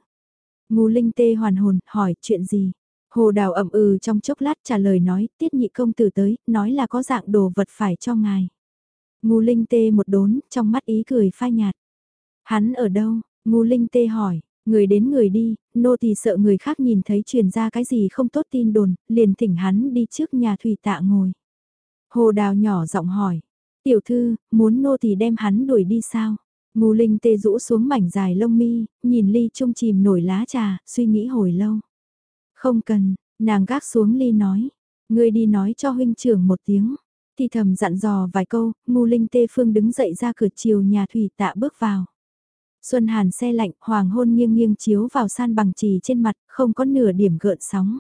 Ngô Linh tê hoàn hồn, hỏi chuyện gì? Hồ đào ẩm ừ trong chốc lát trả lời nói, tiết nhị công tử tới, nói là có dạng đồ vật phải cho ngài. Ngô Linh tê một đốn, trong mắt ý cười phai nhạt. Hắn ở đâu? Ngô Linh tê hỏi, người đến người đi, nô tỳ sợ người khác nhìn thấy truyền ra cái gì không tốt tin đồn, liền thỉnh hắn đi trước nhà thủy tạ ngồi. Hồ đào nhỏ giọng hỏi, tiểu thư, muốn nô tỳ đem hắn đuổi đi sao? Ngô Linh tê rũ xuống mảnh dài lông mi, nhìn ly trung chìm nổi lá trà, suy nghĩ hồi lâu. Không cần, nàng gác xuống ly nói, ngươi đi nói cho huynh trưởng một tiếng. Thì thầm dặn dò vài câu, Ngô Linh tê phương đứng dậy ra cửa chiều nhà thủy tạ bước vào. Xuân Hàn xe lạnh, hoàng hôn nghiêng nghiêng chiếu vào san bằng trì trên mặt, không có nửa điểm gợn sóng.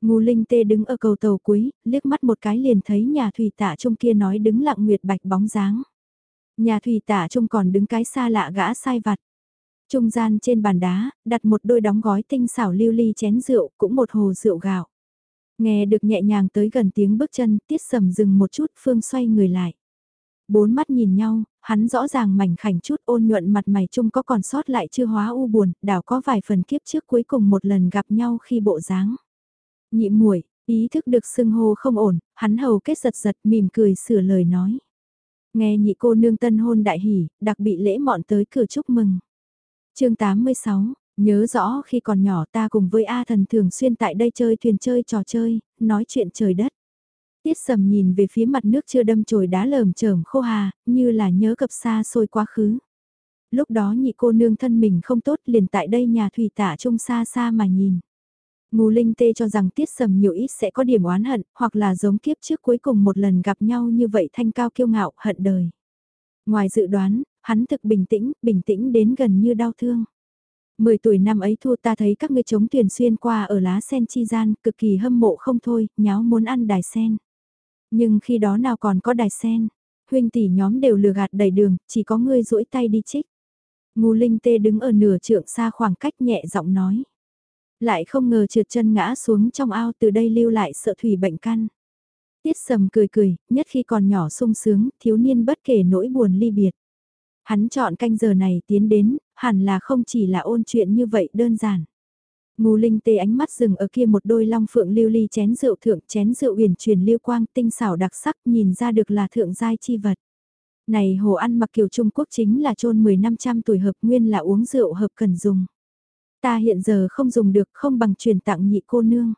Ngô Linh Tê đứng ở cầu tàu cuối, liếc mắt một cái liền thấy nhà thủy tạ trung kia nói đứng lặng nguyệt bạch bóng dáng. Nhà thủy tả trung còn đứng cái xa lạ gã sai vặt. Trung gian trên bàn đá, đặt một đôi đóng gói tinh xảo lưu ly chén rượu, cũng một hồ rượu gạo. Nghe được nhẹ nhàng tới gần tiếng bước chân, tiết sầm dừng một chút, phương xoay người lại. Bốn mắt nhìn nhau, hắn rõ ràng mảnh khảnh chút ôn nhuận mặt mày chung có còn sót lại chưa hóa u buồn, đảo có vài phần kiếp trước cuối cùng một lần gặp nhau khi bộ dáng. Nhị muội ý thức được xưng hô không ổn, hắn hầu kết giật giật mỉm cười sửa lời nói. Nghe nhị cô nương tân hôn đại hỉ, đặc bị lễ mọn tới cửa chúc mừng. chương 86, nhớ rõ khi còn nhỏ ta cùng với A thần thường xuyên tại đây chơi thuyền chơi trò chơi, nói chuyện trời đất. Tiết sầm nhìn về phía mặt nước chưa đâm chồi đá lởm chởm khô hà, như là nhớ cập xa xôi quá khứ. Lúc đó nhị cô nương thân mình không tốt liền tại đây nhà thủy tả trông xa xa mà nhìn. Ngô Linh Tê cho rằng tiết sầm nhiều ít sẽ có điểm oán hận, hoặc là giống kiếp trước cuối cùng một lần gặp nhau như vậy thanh cao kiêu ngạo, hận đời. Ngoài dự đoán, hắn thực bình tĩnh, bình tĩnh đến gần như đau thương. Mười tuổi năm ấy thua ta thấy các ngươi chống thuyền xuyên qua ở lá sen chi gian, cực kỳ hâm mộ không thôi, nháo muốn ăn đài sen. Nhưng khi đó nào còn có đài sen, huynh tỷ nhóm đều lừa gạt đầy đường, chỉ có ngươi duỗi tay đi trích. Ngô Linh Tê đứng ở nửa trượng xa khoảng cách nhẹ giọng nói. Lại không ngờ trượt chân ngã xuống trong ao từ đây lưu lại sợ thủy bệnh căn. Tiết sầm cười cười, nhất khi còn nhỏ sung sướng, thiếu niên bất kể nỗi buồn ly biệt. Hắn chọn canh giờ này tiến đến, hẳn là không chỉ là ôn chuyện như vậy đơn giản. Ngô Linh tê ánh mắt dừng ở kia một đôi long phượng lưu ly chén rượu thượng chén rượu uyển chuyển lưu quang tinh xảo đặc sắc nhìn ra được là thượng giai chi vật. Này hồ ăn mặc kiểu Trung Quốc chính là chôn 10 năm trăm tuổi hợp nguyên là uống rượu hợp cần dùng. Ta hiện giờ không dùng được không bằng truyền tặng nhị cô nương.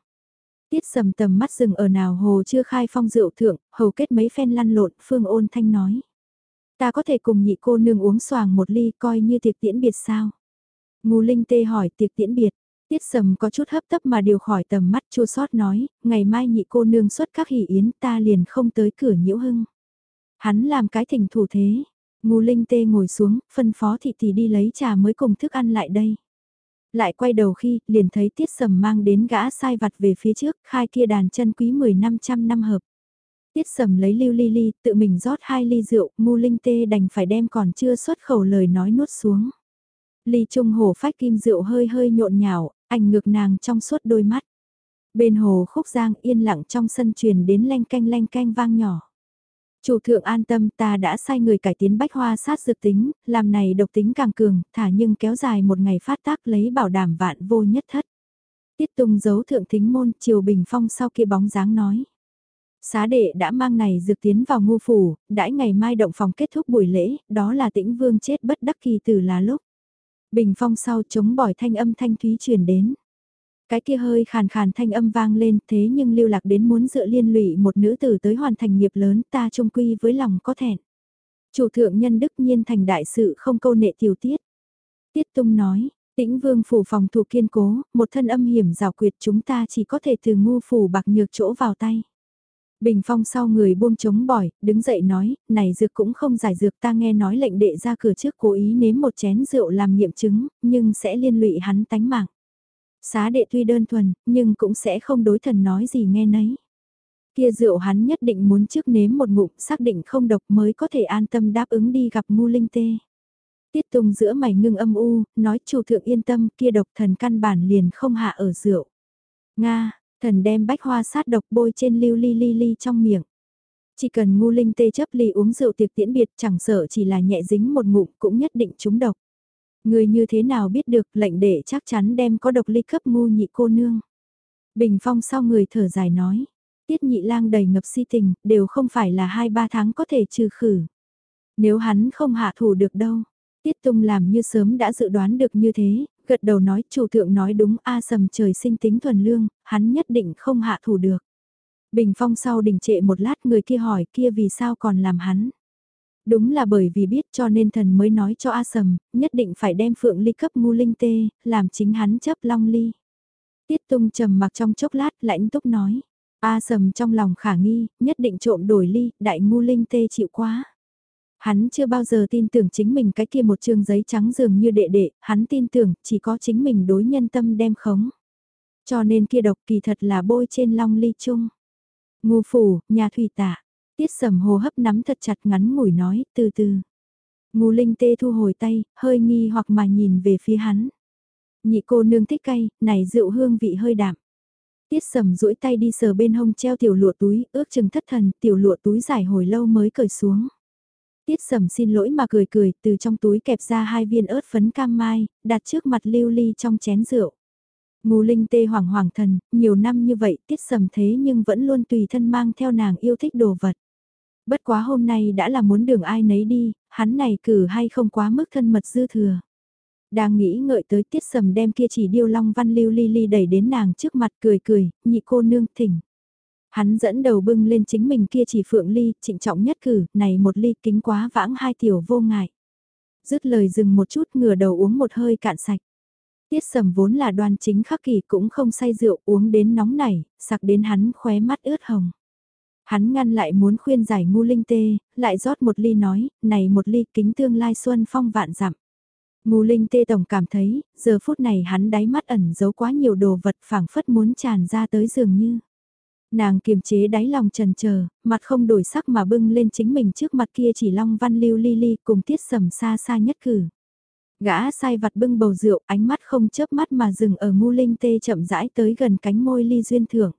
Tiết sầm tầm mắt dừng ở nào hồ chưa khai phong rượu thượng, hầu kết mấy phen lăn lộn, phương ôn thanh nói. Ta có thể cùng nhị cô nương uống xoàng một ly coi như tiệc tiễn biệt sao? Ngô Linh tê hỏi tiệc tiễn biệt, Tiết sầm có chút hấp tấp mà điều khỏi tầm mắt chua sót nói, ngày mai nhị cô nương xuất các hỷ yến ta liền không tới cửa nhiễu hưng. Hắn làm cái thỉnh thủ thế, Ngô linh tê ngồi xuống, phân phó thị tỷ đi lấy trà mới cùng thức ăn lại đây. Lại quay đầu khi, liền thấy tiết sầm mang đến gã sai vặt về phía trước, khai kia đàn chân quý 10 năm trăm năm hợp. Tiết sầm lấy lưu ly ly, tự mình rót hai ly rượu, mu linh tê đành phải đem còn chưa xuất khẩu lời nói nuốt xuống. Ly trung hồ phách kim rượu hơi hơi nhộn nhào, ảnh ngược nàng trong suốt đôi mắt. Bên hồ khúc giang yên lặng trong sân truyền đến lanh canh lanh canh vang nhỏ. Chủ thượng an tâm ta đã sai người cải tiến bách hoa sát dược tính, làm này độc tính càng cường, thả nhưng kéo dài một ngày phát tác lấy bảo đảm vạn vô nhất thất. Tiết tung giấu thượng thính môn, chiều bình phong sau kia bóng dáng nói. Xá đệ đã mang này dược tiến vào ngu phủ, đãi ngày mai động phòng kết thúc buổi lễ, đó là tĩnh vương chết bất đắc kỳ từ là lúc. Bình phong sau chống bỏi thanh âm thanh thúy truyền đến. Cái kia hơi khàn khàn thanh âm vang lên thế nhưng lưu lạc đến muốn dựa liên lụy một nữ tử tới hoàn thành nghiệp lớn ta trung quy với lòng có thẹn. Chủ thượng nhân đức nhiên thành đại sự không câu nệ tiểu tiết. Tiết tung nói, tĩnh vương phủ phòng thủ kiên cố, một thân âm hiểm rào quyệt chúng ta chỉ có thể từ ngu phủ bạc nhược chỗ vào tay. Bình phong sau người buông chống bỏi, đứng dậy nói, này dược cũng không giải dược ta nghe nói lệnh đệ ra cửa trước cố ý nếm một chén rượu làm nghiệm chứng, nhưng sẽ liên lụy hắn tánh mạng. Xá đệ tuy đơn thuần, nhưng cũng sẽ không đối thần nói gì nghe nấy. Kia rượu hắn nhất định muốn trước nếm một ngụm xác định không độc mới có thể an tâm đáp ứng đi gặp ngu linh tê. Tiết tùng giữa mày ngưng âm u, nói chủ thượng yên tâm kia độc thần căn bản liền không hạ ở rượu. Nga, Thần đem bách hoa sát độc bôi trên lưu ly ly ly trong miệng. Chỉ cần ngu linh tê chấp ly uống rượu tiệc tiễn biệt chẳng sợ chỉ là nhẹ dính một ngụm cũng nhất định trúng độc. Người như thế nào biết được lệnh đệ chắc chắn đem có độc ly cấp ngu nhị cô nương. Bình phong sau người thở dài nói. Tiết nhị lang đầy ngập si tình, đều không phải là hai ba tháng có thể trừ khử. Nếu hắn không hạ thủ được đâu. Tiết tung làm như sớm đã dự đoán được như thế, gật đầu nói chủ thượng nói đúng A sầm trời sinh tính thuần lương, hắn nhất định không hạ thủ được. Bình phong sau đình trệ một lát người kia hỏi kia vì sao còn làm hắn. Đúng là bởi vì biết cho nên thần mới nói cho A Sầm, nhất định phải đem phượng ly cấp ngu linh tê, làm chính hắn chấp long ly. Tiết tung trầm mặc trong chốc lát lãnh túc nói. A Sầm trong lòng khả nghi, nhất định trộm đổi ly, đại ngu linh tê chịu quá. Hắn chưa bao giờ tin tưởng chính mình cái kia một trường giấy trắng dường như đệ đệ, hắn tin tưởng chỉ có chính mình đối nhân tâm đem khống. Cho nên kia độc kỳ thật là bôi trên long ly chung. Ngu phủ, nhà thủy tạ. Tiết sầm hồ hấp nắm thật chặt ngắn ngủi nói, từ từ. Ngu linh tê thu hồi tay, hơi nghi hoặc mà nhìn về phía hắn. Nhị cô nương thích cay, này rượu hương vị hơi đạm. Tiết sầm duỗi tay đi sờ bên hông treo tiểu lụa túi, ước chừng thất thần, tiểu lụa túi dài hồi lâu mới cởi xuống. Tiết sầm xin lỗi mà cười cười, từ trong túi kẹp ra hai viên ớt phấn cam mai, đặt trước mặt lưu ly trong chén rượu. Ngô Linh tê hoàng hoàng thần, nhiều năm như vậy tiết sầm thế nhưng vẫn luôn tùy thân mang theo nàng yêu thích đồ vật. Bất quá hôm nay đã là muốn đường ai nấy đi, hắn này cử hay không quá mức thân mật dư thừa. Đang nghĩ ngợi tới tiết sầm đem kia chỉ điêu long văn lưu ly ly đẩy đến nàng trước mặt cười cười, nhị cô nương thỉnh. Hắn dẫn đầu bưng lên chính mình kia chỉ phượng ly, trịnh trọng nhất cử, này một ly kính quá vãng hai tiểu vô ngại. Dứt lời dừng một chút ngửa đầu uống một hơi cạn sạch. Tiết sầm vốn là đoan chính khắc kỳ cũng không say rượu uống đến nóng nảy, sặc đến hắn khóe mắt ướt hồng. Hắn ngăn lại muốn khuyên giải ngu linh tê, lại rót một ly nói, này một ly kính tương lai xuân phong vạn dặm. Ngu linh tê tổng cảm thấy, giờ phút này hắn đáy mắt ẩn giấu quá nhiều đồ vật phảng phất muốn tràn ra tới dường như. Nàng kiềm chế đáy lòng trần chờ mặt không đổi sắc mà bưng lên chính mình trước mặt kia chỉ long văn lưu ly ly cùng tiết sầm xa xa nhất cử. Gã sai vặt bưng bầu rượu, ánh mắt không chớp mắt mà dừng ở ngu linh tê chậm rãi tới gần cánh môi ly duyên thưởng.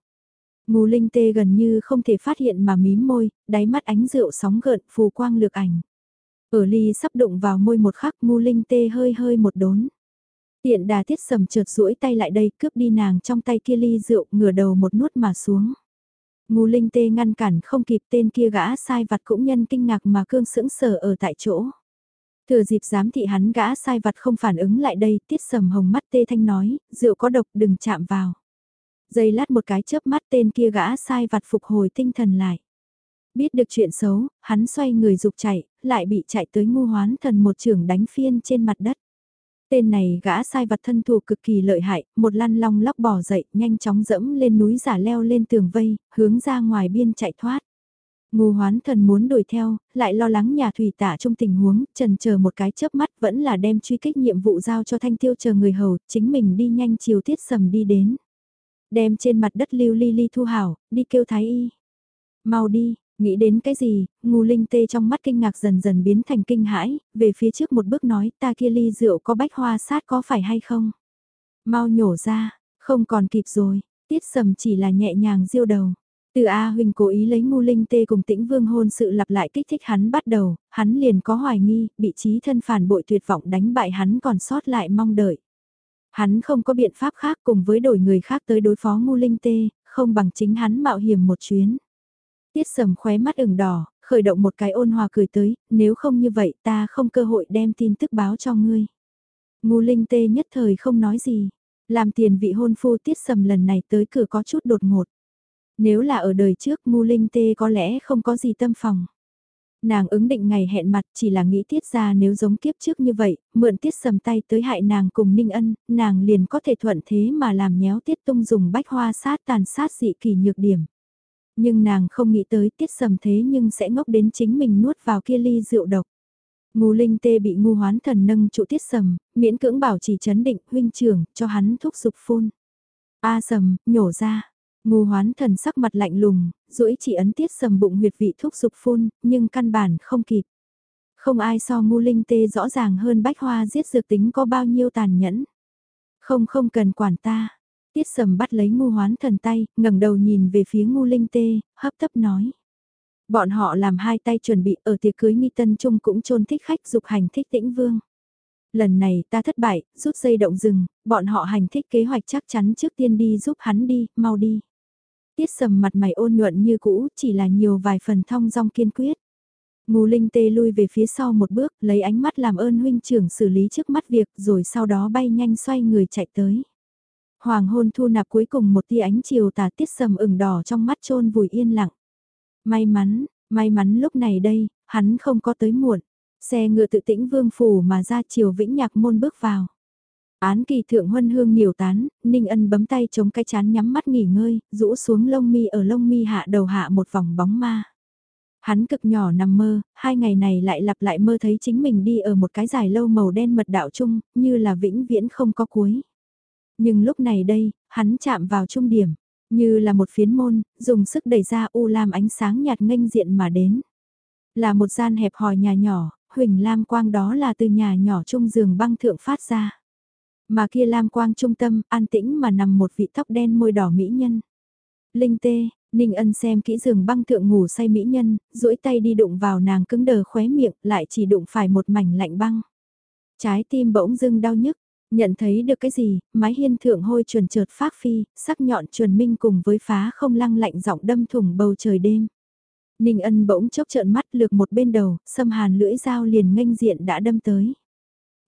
Ngu linh tê gần như không thể phát hiện mà mím môi, đáy mắt ánh rượu sóng gợn phù quang lược ảnh. Ở ly sắp đụng vào môi một khắc Ngô linh tê hơi hơi một đốn. Tiện đà thiết sầm trượt duỗi tay lại đây cướp đi nàng trong tay kia ly rượu ngửa đầu một nuốt mà xuống. Ngô linh tê ngăn cản không kịp tên kia gã sai vặt cũng nhân kinh ngạc mà cương sững sờ ở tại chỗ. Thừa dịp giám thị hắn gã sai vặt không phản ứng lại đây, tiết sầm hồng mắt tê thanh nói, rượu có độc đừng chạm vào. Giây lát một cái chớp mắt tên kia gã sai vặt phục hồi tinh thần lại. Biết được chuyện xấu, hắn xoay người dục chạy, lại bị chạy tới ngu hoán thần một trường đánh phiên trên mặt đất. Tên này gã sai vặt thân thủ cực kỳ lợi hại, một lăn long lóc bỏ dậy, nhanh chóng dẫm lên núi giả leo lên tường vây, hướng ra ngoài biên chạy thoát. Ngu hoán thần muốn đuổi theo, lại lo lắng nhà thủy tả trong tình huống, trần chờ một cái chớp mắt vẫn là đem truy kích nhiệm vụ giao cho thanh tiêu chờ người hầu, chính mình đi nhanh chiều tiết sầm đi đến. Đem trên mặt đất lưu ly ly thu hảo, đi kêu thái y. Mau đi, nghĩ đến cái gì, ngu linh tê trong mắt kinh ngạc dần dần biến thành kinh hãi, về phía trước một bước nói ta kia ly rượu có bách hoa sát có phải hay không? Mau nhổ ra, không còn kịp rồi, tiết sầm chỉ là nhẹ nhàng diêu đầu. Từ A Huỳnh cố ý lấy ngu linh tê cùng tĩnh vương hôn sự lặp lại kích thích hắn bắt đầu, hắn liền có hoài nghi, bị trí thân phản bội tuyệt vọng đánh bại hắn còn sót lại mong đợi. Hắn không có biện pháp khác cùng với đổi người khác tới đối phó ngu linh tê, không bằng chính hắn mạo hiểm một chuyến. Tiết sầm khóe mắt ửng đỏ, khởi động một cái ôn hòa cười tới, nếu không như vậy ta không cơ hội đem tin tức báo cho ngươi. Ngu linh tê nhất thời không nói gì, làm tiền vị hôn phu tiết sầm lần này tới cửa có chút đột ngột. Nếu là ở đời trước ngu linh tê có lẽ không có gì tâm phòng. Nàng ứng định ngày hẹn mặt chỉ là nghĩ tiết ra nếu giống kiếp trước như vậy, mượn tiết sầm tay tới hại nàng cùng ninh ân, nàng liền có thể thuận thế mà làm nhéo tiết tung dùng bách hoa sát tàn sát dị kỳ nhược điểm. Nhưng nàng không nghĩ tới tiết sầm thế nhưng sẽ ngốc đến chính mình nuốt vào kia ly rượu độc. Ngô linh tê bị ngu hoán thần nâng trụ tiết sầm, miễn cưỡng bảo chỉ chấn định huynh trưởng cho hắn thúc dục phun. A sầm, nhổ ra, Ngu hoán thần sắc mặt lạnh lùng, duỗi chỉ ấn tiết sầm bụng huyệt vị thuốc dục phun, nhưng căn bản không kịp. Không ai so ngu linh tê rõ ràng hơn bách hoa giết dược tính có bao nhiêu tàn nhẫn. Không không cần quản ta. Tiết sầm bắt lấy ngu hoán thần tay, ngẩng đầu nhìn về phía ngu linh tê, hấp tấp nói. Bọn họ làm hai tay chuẩn bị ở tiệc cưới nghi tân trung cũng trôn thích khách dục hành thích tĩnh vương. Lần này ta thất bại, rút dây động rừng, bọn họ hành thích kế hoạch chắc chắn trước tiên đi giúp hắn đi, mau đi. Tiết sầm mặt mày ôn nhuận như cũ, chỉ là nhiều vài phần thong dong kiên quyết. Ngô Linh tê lui về phía sau một bước, lấy ánh mắt làm ơn huynh trưởng xử lý trước mắt việc, rồi sau đó bay nhanh xoay người chạy tới. Hoàng hôn thu nạp cuối cùng một tia ánh chiều tà tiết sầm ửng đỏ trong mắt trôn vùi yên lặng. May mắn, may mắn lúc này đây, hắn không có tới muộn. Xe ngựa tự tĩnh vương phủ mà ra chiều vĩnh nhạc môn bước vào. Án kỳ thượng huân hương nhiều tán, Ninh Ân bấm tay chống cái chán nhắm mắt nghỉ ngơi, rũ xuống lông mi ở lông mi hạ đầu hạ một vòng bóng ma. Hắn cực nhỏ nằm mơ, hai ngày này lại lặp lại mơ thấy chính mình đi ở một cái dài lâu màu đen mật đạo chung, như là vĩnh viễn không có cuối. Nhưng lúc này đây, hắn chạm vào trung điểm, như là một phiến môn, dùng sức đẩy ra u lam ánh sáng nhạt nghênh diện mà đến. Là một gian hẹp hòi nhà nhỏ, huỳnh lam quang đó là từ nhà nhỏ trung giường băng thượng phát ra. Mà kia lam quang trung tâm, an tĩnh mà nằm một vị tóc đen môi đỏ mỹ nhân. Linh tê, Ninh ân xem kỹ giường băng thượng ngủ say mỹ nhân, duỗi tay đi đụng vào nàng cứng đờ khóe miệng, lại chỉ đụng phải một mảnh lạnh băng. Trái tim bỗng dưng đau nhức, nhận thấy được cái gì, mái hiên thượng hôi chuẩn trượt phát phi, sắc nhọn chuẩn minh cùng với phá không lăng lạnh giọng đâm thủng bầu trời đêm. Ninh ân bỗng chốc trợn mắt lược một bên đầu, xâm hàn lưỡi dao liền nghênh diện đã đâm tới.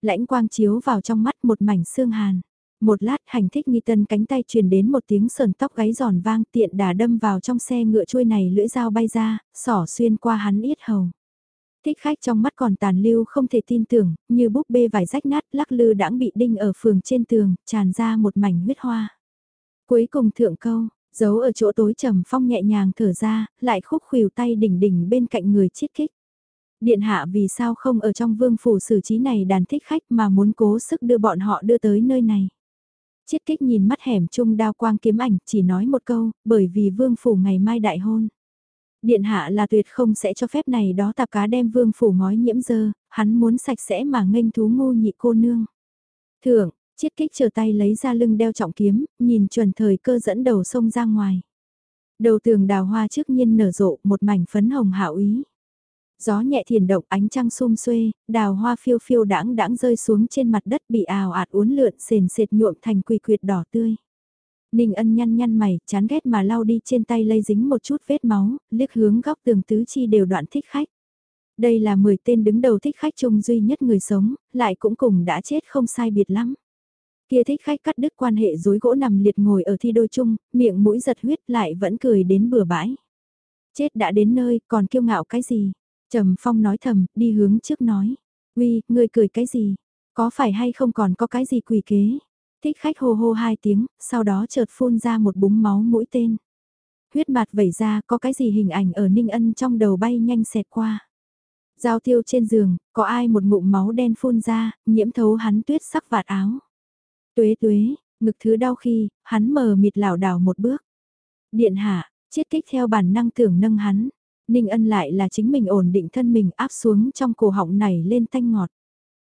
Lãnh quang chiếu vào trong mắt một mảnh xương hàn. Một lát hành thích nghi tân cánh tay truyền đến một tiếng sờn tóc gáy giòn vang tiện đà đâm vào trong xe ngựa trôi này lưỡi dao bay ra, sỏ xuyên qua hắn yết hầu. Thích khách trong mắt còn tàn lưu không thể tin tưởng, như búp bê vải rách nát lắc lư đãng bị đinh ở phường trên tường, tràn ra một mảnh huyết hoa. Cuối cùng thượng câu, giấu ở chỗ tối trầm phong nhẹ nhàng thở ra, lại khúc khuỷu tay đỉnh đỉnh bên cạnh người chiết kích. Điện hạ vì sao không ở trong vương phủ xử trí này đàn thích khách mà muốn cố sức đưa bọn họ đưa tới nơi này. Chiết kích nhìn mắt hẻm chung đao quang kiếm ảnh chỉ nói một câu, bởi vì vương phủ ngày mai đại hôn. Điện hạ là tuyệt không sẽ cho phép này đó tạp cá đem vương phủ ngói nhiễm dơ, hắn muốn sạch sẽ mà nghênh thú ngu nhị cô nương. Thượng, chiết kích chờ tay lấy ra lưng đeo trọng kiếm, nhìn chuẩn thời cơ dẫn đầu sông ra ngoài. Đầu tường đào hoa trước nhiên nở rộ một mảnh phấn hồng hảo ý. Gió nhẹ thiền động ánh trăng xum xuê, đào hoa phiêu phiêu đãng đãng rơi xuống trên mặt đất bị ào ạt uốn lượn sền sệt nhuộm thành quỳ quyệt đỏ tươi. Ninh ân nhăn nhăn mày, chán ghét mà lau đi trên tay lây dính một chút vết máu, liếc hướng góc tường tứ chi đều đoạn thích khách. Đây là 10 tên đứng đầu thích khách chung duy nhất người sống, lại cũng cùng đã chết không sai biệt lắm. Kia thích khách cắt đứt quan hệ dối gỗ nằm liệt ngồi ở thi đôi chung, miệng mũi giật huyết lại vẫn cười đến bừa bãi. Chết đã đến nơi, còn kiêu ngạo cái gì? Trầm Phong nói thầm, đi hướng trước nói. Uy, ngươi cười cái gì? Có phải hay không còn có cái gì quỷ kế? Thích khách hô hô hai tiếng, sau đó chợt phun ra một búng máu mũi tên. Huyết bạt vẩy ra có cái gì hình ảnh ở Ninh Ân trong đầu bay nhanh xẹt qua. Giao tiêu trên giường, có ai một ngụm máu đen phun ra, nhiễm thấu hắn tuyết sắc vạt áo. Tuế tuế, ngực thứ đau khi, hắn mờ mịt lảo đảo một bước. Điện hạ, chiết kích theo bản năng tưởng nâng hắn. Ninh ân lại là chính mình ổn định thân mình áp xuống trong cổ họng này lên tanh ngọt.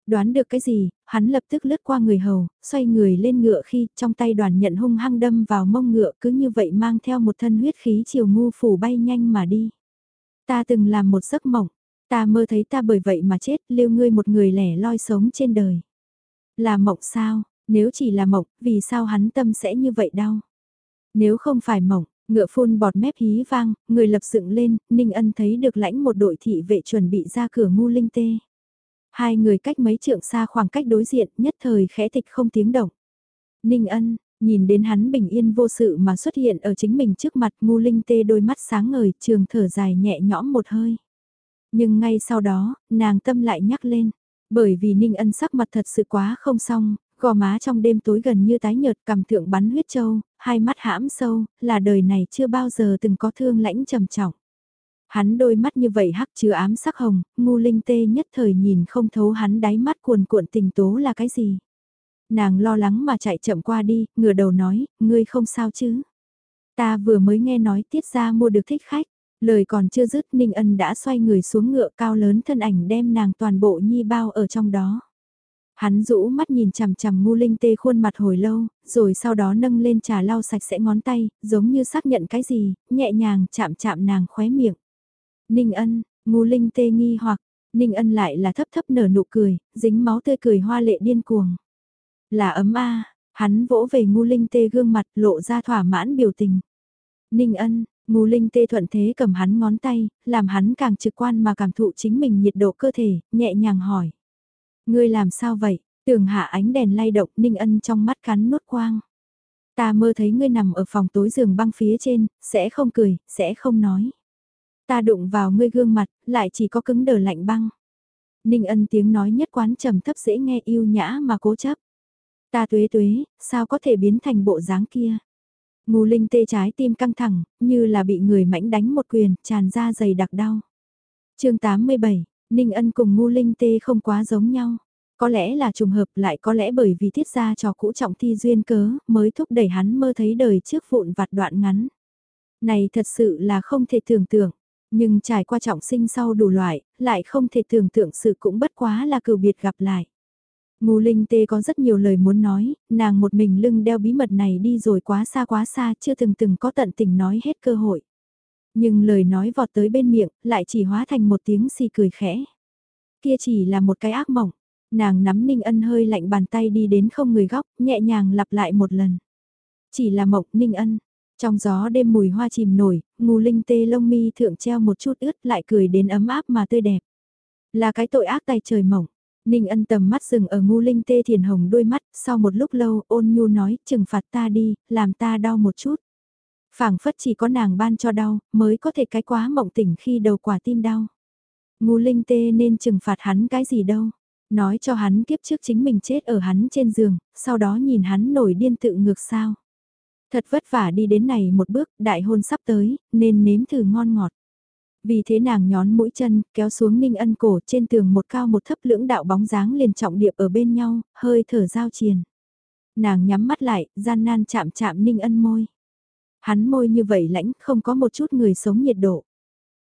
Đoán được cái gì, hắn lập tức lướt qua người hầu, xoay người lên ngựa khi trong tay đoàn nhận hung hăng đâm vào mông ngựa cứ như vậy mang theo một thân huyết khí chiều ngu phủ bay nhanh mà đi. Ta từng làm một giấc mộng, ta mơ thấy ta bởi vậy mà chết lưu ngươi một người lẻ loi sống trên đời. Là mộng sao, nếu chỉ là mộng, vì sao hắn tâm sẽ như vậy đau? Nếu không phải mộng, Ngựa phun bọt mép hí vang, người lập dựng lên, Ninh Ân thấy được lãnh một đội thị vệ chuẩn bị ra cửa ngu linh tê. Hai người cách mấy trượng xa khoảng cách đối diện, nhất thời khẽ tịch không tiếng động. Ninh Ân, nhìn đến hắn bình yên vô sự mà xuất hiện ở chính mình trước mặt ngu linh tê đôi mắt sáng ngời, trường thở dài nhẹ nhõm một hơi. Nhưng ngay sau đó, nàng tâm lại nhắc lên, bởi vì Ninh Ân sắc mặt thật sự quá không xong, gò má trong đêm tối gần như tái nhợt cầm thượng bắn huyết châu, hai mắt hãm sâu, là đời này chưa bao giờ từng có thương lãnh trầm trọng. Hắn đôi mắt như vậy hắc chứa ám sắc hồng, ngu linh tê nhất thời nhìn không thấu hắn đáy mắt cuồn cuộn tình tố là cái gì. Nàng lo lắng mà chạy chậm qua đi, ngửa đầu nói, ngươi không sao chứ. Ta vừa mới nghe nói tiết ra mua được thích khách, lời còn chưa dứt Ninh Ân đã xoay người xuống ngựa cao lớn thân ảnh đem nàng toàn bộ nhi bao ở trong đó. Hắn rũ mắt nhìn chằm chằm ngu linh tê khuôn mặt hồi lâu, rồi sau đó nâng lên trà lau sạch sẽ ngón tay, giống như xác nhận cái gì, nhẹ nhàng chạm chạm nàng khóe miệng. Ninh ân, ngu linh tê nghi hoặc, Ninh ân lại là thấp thấp nở nụ cười, dính máu tươi cười hoa lệ điên cuồng. Là ấm a hắn vỗ về ngu linh tê gương mặt lộ ra thỏa mãn biểu tình. Ninh ân, ngu linh tê thuận thế cầm hắn ngón tay, làm hắn càng trực quan mà cảm thụ chính mình nhiệt độ cơ thể, nhẹ nhàng hỏi. Ngươi làm sao vậy? Tường hạ ánh đèn lay động Ninh ân trong mắt cắn nuốt quang. Ta mơ thấy ngươi nằm ở phòng tối giường băng phía trên, sẽ không cười, sẽ không nói. Ta đụng vào ngươi gương mặt, lại chỉ có cứng đờ lạnh băng. Ninh ân tiếng nói nhất quán trầm thấp dễ nghe yêu nhã mà cố chấp. Ta tuế tuế, sao có thể biến thành bộ dáng kia? Ngù linh tê trái tim căng thẳng, như là bị người mãnh đánh một quyền, tràn ra dày đặc đau. chương 87, Ninh ân cùng ngu linh tê không quá giống nhau. Có lẽ là trùng hợp lại có lẽ bởi vì thiết ra trò cũ trọng thi duyên cớ mới thúc đẩy hắn mơ thấy đời trước vụn vặt đoạn ngắn. Này thật sự là không thể tưởng tượng, nhưng trải qua trọng sinh sau đủ loại, lại không thể tưởng tượng sự cũng bất quá là cửu biệt gặp lại. Ngô Linh Tê có rất nhiều lời muốn nói, nàng một mình lưng đeo bí mật này đi rồi quá xa quá xa chưa từng từng có tận tình nói hết cơ hội. Nhưng lời nói vọt tới bên miệng, lại chỉ hóa thành một tiếng xì cười khẽ. Kia chỉ là một cái ác mộng, nàng nắm Ninh Ân hơi lạnh bàn tay đi đến không người góc, nhẹ nhàng lặp lại một lần. Chỉ là mộng Ninh Ân. Trong gió đêm mùi hoa chìm nổi, ngù linh tê lông mi thượng treo một chút ướt lại cười đến ấm áp mà tươi đẹp. Là cái tội ác tay trời mộng. Ninh ân tầm mắt dừng ở ngu linh tê thiền hồng đôi mắt, sau một lúc lâu ôn nhu nói trừng phạt ta đi, làm ta đau một chút phảng phất chỉ có nàng ban cho đau, mới có thể cái quá mộng tỉnh khi đầu quả tim đau. Ngu linh tê nên trừng phạt hắn cái gì đâu. Nói cho hắn kiếp trước chính mình chết ở hắn trên giường, sau đó nhìn hắn nổi điên tự ngược sao. Thật vất vả đi đến này một bước, đại hôn sắp tới, nên nếm thử ngon ngọt. Vì thế nàng nhón mũi chân, kéo xuống ninh ân cổ trên tường một cao một thấp lưỡng đạo bóng dáng liền trọng điệp ở bên nhau, hơi thở giao triền. Nàng nhắm mắt lại, gian nan chạm chạm ninh ân môi. Hắn môi như vậy lãnh, không có một chút người sống nhiệt độ.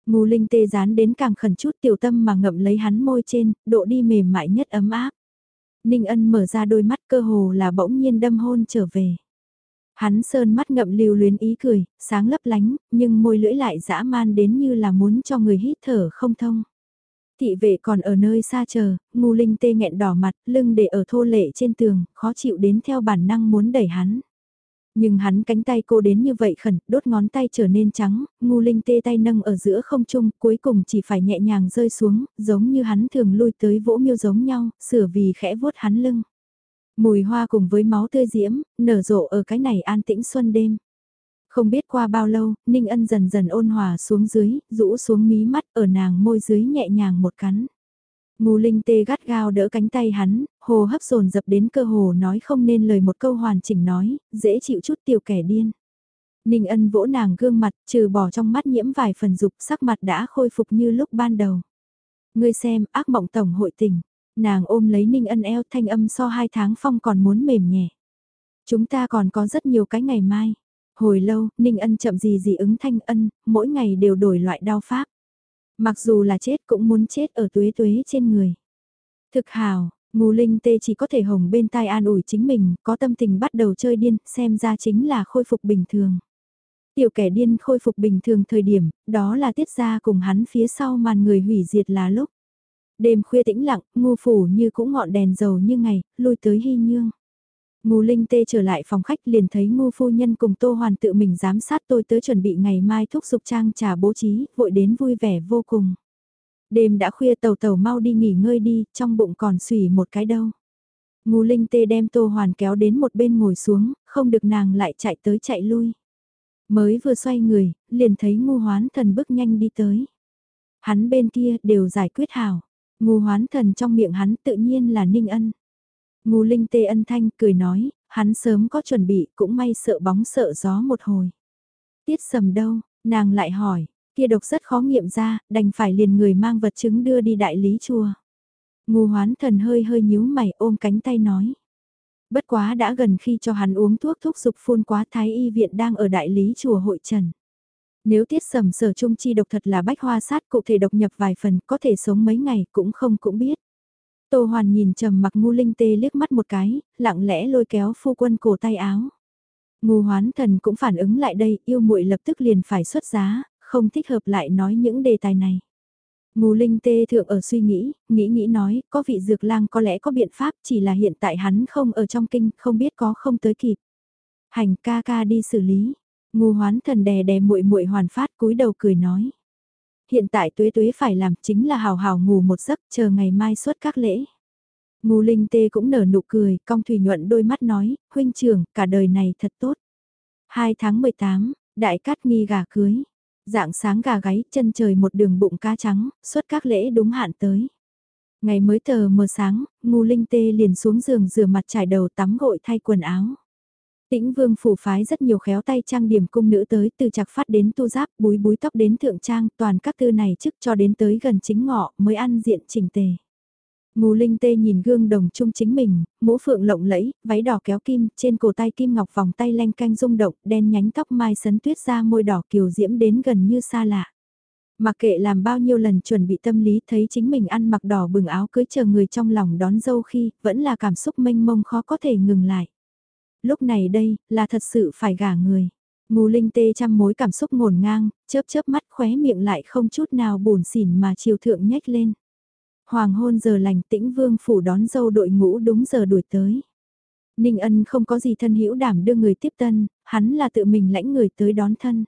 Ngù linh tê dán đến càng khẩn chút tiểu tâm mà ngậm lấy hắn môi trên, độ đi mềm mại nhất ấm áp. Ninh ân mở ra đôi mắt cơ hồ là bỗng nhiên đâm hôn trở về. Hắn sơn mắt ngậm lưu luyến ý cười, sáng lấp lánh, nhưng môi lưỡi lại dã man đến như là muốn cho người hít thở không thông. Thị vệ còn ở nơi xa chờ, ngu linh tê nghẹn đỏ mặt, lưng để ở thô lệ trên tường, khó chịu đến theo bản năng muốn đẩy hắn. Nhưng hắn cánh tay cô đến như vậy khẩn, đốt ngón tay trở nên trắng, ngu linh tê tay nâng ở giữa không trung, cuối cùng chỉ phải nhẹ nhàng rơi xuống, giống như hắn thường lui tới vỗ miêu giống nhau, sửa vì khẽ vuốt hắn lưng. Mùi hoa cùng với máu tươi diễm, nở rộ ở cái này an tĩnh xuân đêm. Không biết qua bao lâu, Ninh Ân dần dần ôn hòa xuống dưới, rũ xuống mí mắt ở nàng môi dưới nhẹ nhàng một cắn. Ngô linh tê gắt gao đỡ cánh tay hắn, hồ hấp dồn dập đến cơ hồ nói không nên lời một câu hoàn chỉnh nói, dễ chịu chút tiểu kẻ điên. Ninh ân vỗ nàng gương mặt, trừ bỏ trong mắt nhiễm vài phần dục sắc mặt đã khôi phục như lúc ban đầu. Ngươi xem, ác mộng tổng hội tình, Nàng ôm lấy Ninh Ân eo thanh âm so hai tháng phong còn muốn mềm nhẹ. Chúng ta còn có rất nhiều cái ngày mai. Hồi lâu, Ninh Ân chậm gì gì ứng thanh ân, mỗi ngày đều đổi loại đau pháp. Mặc dù là chết cũng muốn chết ở tuế tuế trên người. Thực hào, Ngô Linh Tê chỉ có thể hồng bên tai an ủi chính mình, có tâm tình bắt đầu chơi điên, xem ra chính là khôi phục bình thường. Tiểu kẻ điên khôi phục bình thường thời điểm, đó là tiết ra cùng hắn phía sau màn người hủy diệt là lúc. Đêm khuya tĩnh lặng, ngu phủ như cũng ngọn đèn dầu như ngày, lui tới hy nhương. Ngô Linh Tê trở lại phòng khách liền thấy Ngô phu nhân cùng Tô Hoàn tự mình giám sát tôi tới chuẩn bị ngày mai thúc dục trang trà bố trí, vội đến vui vẻ vô cùng. Đêm đã khuya tàu tàu mau đi nghỉ ngơi đi, trong bụng còn xùy một cái đâu. Ngô Linh Tê đem Tô Hoàn kéo đến một bên ngồi xuống, không được nàng lại chạy tới chạy lui. Mới vừa xoay người, liền thấy Ngô Hoán thần bước nhanh đi tới. Hắn bên kia đều giải quyết hảo. Ngô hoán thần trong miệng hắn tự nhiên là ninh ân. Ngô linh tê ân thanh cười nói, hắn sớm có chuẩn bị cũng may sợ bóng sợ gió một hồi. Tiết sầm đâu, nàng lại hỏi, kia độc rất khó nghiệm ra, đành phải liền người mang vật chứng đưa đi đại lý chùa. Ngô hoán thần hơi hơi nhíu mày ôm cánh tay nói. Bất quá đã gần khi cho hắn uống thuốc thúc dục phun quá thái y viện đang ở đại lý chùa hội trần. Nếu tiết sầm sở trung chi độc thật là bách hoa sát cụ thể độc nhập vài phần có thể sống mấy ngày cũng không cũng biết. Tô Hoàn nhìn trầm mặc ngu linh tê liếc mắt một cái, lặng lẽ lôi kéo phu quân cổ tay áo. Ngu hoán thần cũng phản ứng lại đây, yêu muội lập tức liền phải xuất giá, không thích hợp lại nói những đề tài này. Ngô Linh tê thượng ở suy nghĩ, nghĩ nghĩ nói, có vị dược lang có lẽ có biện pháp, chỉ là hiện tại hắn không ở trong kinh, không biết có không tới kịp. Hành ca ca đi xử lý. Ngô hoán thần đè đè muội muội hoàn phát cúi đầu cười nói. Hiện tại tuế tuế phải làm chính là hào hào ngủ một giấc chờ ngày mai xuất các lễ. Ngô Linh Tê cũng nở nụ cười, cong thủy nhuận đôi mắt nói, huynh trưởng, cả đời này thật tốt. 2 tháng 18, đại cát nghi gà cưới. Dạng sáng gà gáy, chân trời một đường bụng cá trắng, xuất các lễ đúng hạn tới. Ngày mới tờ mờ sáng, Ngô Linh Tê liền xuống giường rửa mặt trải đầu tắm gội thay quần áo. Tĩnh vương phủ phái rất nhiều khéo tay trang điểm cung nữ tới từ chặt phát đến tu giáp búi búi tóc đến thượng trang toàn các tư này trước cho đến tới gần chính ngọ mới ăn diện chỉnh tề. Ngô Linh Tê nhìn gương đồng trung chính mình, mũ phượng lộng lẫy, váy đỏ kéo kim, trên cổ tay kim ngọc vòng tay lanh canh rung động, đen nhánh tóc mai sấn tuyết ra môi đỏ kiều diễm đến gần như xa lạ. Mặc kệ làm bao nhiêu lần chuẩn bị tâm lý thấy chính mình ăn mặc đỏ bừng áo cưới chờ người trong lòng đón dâu khi, vẫn là cảm xúc mênh mông khó có thể ngừng lại lúc này đây, là thật sự phải gả người. Ngô Linh tê trăm mối cảm xúc ngổn ngang, chớp chớp mắt khóe miệng lại không chút nào buồn xỉn mà chiều thượng nhếch lên. Hoàng hôn giờ lành tĩnh vương phủ đón dâu đội ngũ đúng giờ đuổi tới. Ninh ân không có gì thân hữu đảm đưa người tiếp tân, hắn là tự mình lãnh người tới đón thân.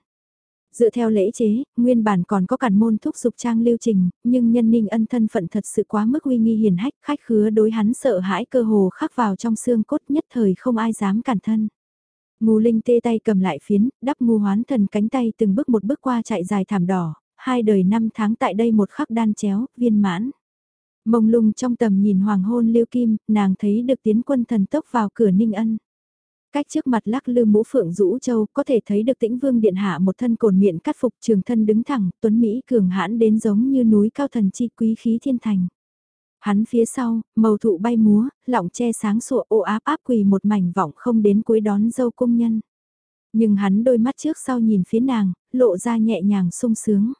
Dựa theo lễ chế, nguyên bản còn có cản môn thúc dục trang lưu trình, nhưng nhân ninh ân thân phận thật sự quá mức uy nghi hiền hách, khách khứa đối hắn sợ hãi cơ hồ khắc vào trong xương cốt nhất thời không ai dám cản thân. Ngô Linh tê tay cầm lại phiến, đắp ngu hoán thần cánh tay từng bước một bước qua chạy dài thảm đỏ, hai đời năm tháng tại đây một khắc đan chéo, viên mãn. Mông lung trong tầm nhìn hoàng hôn liêu kim, nàng thấy được tiến quân thần tốc vào cửa ninh ân. Cách trước mặt lắc lư mũ phượng rũ châu có thể thấy được tĩnh vương điện hạ một thân cồn miệng cắt phục trường thân đứng thẳng, tuấn Mỹ cường hãn đến giống như núi cao thần chi quý khí thiên thành. Hắn phía sau, màu thụ bay múa, lọng che sáng sủa ô áp áp quỳ một mảnh vọng không đến cuối đón dâu công nhân. Nhưng hắn đôi mắt trước sau nhìn phía nàng, lộ ra nhẹ nhàng sung sướng.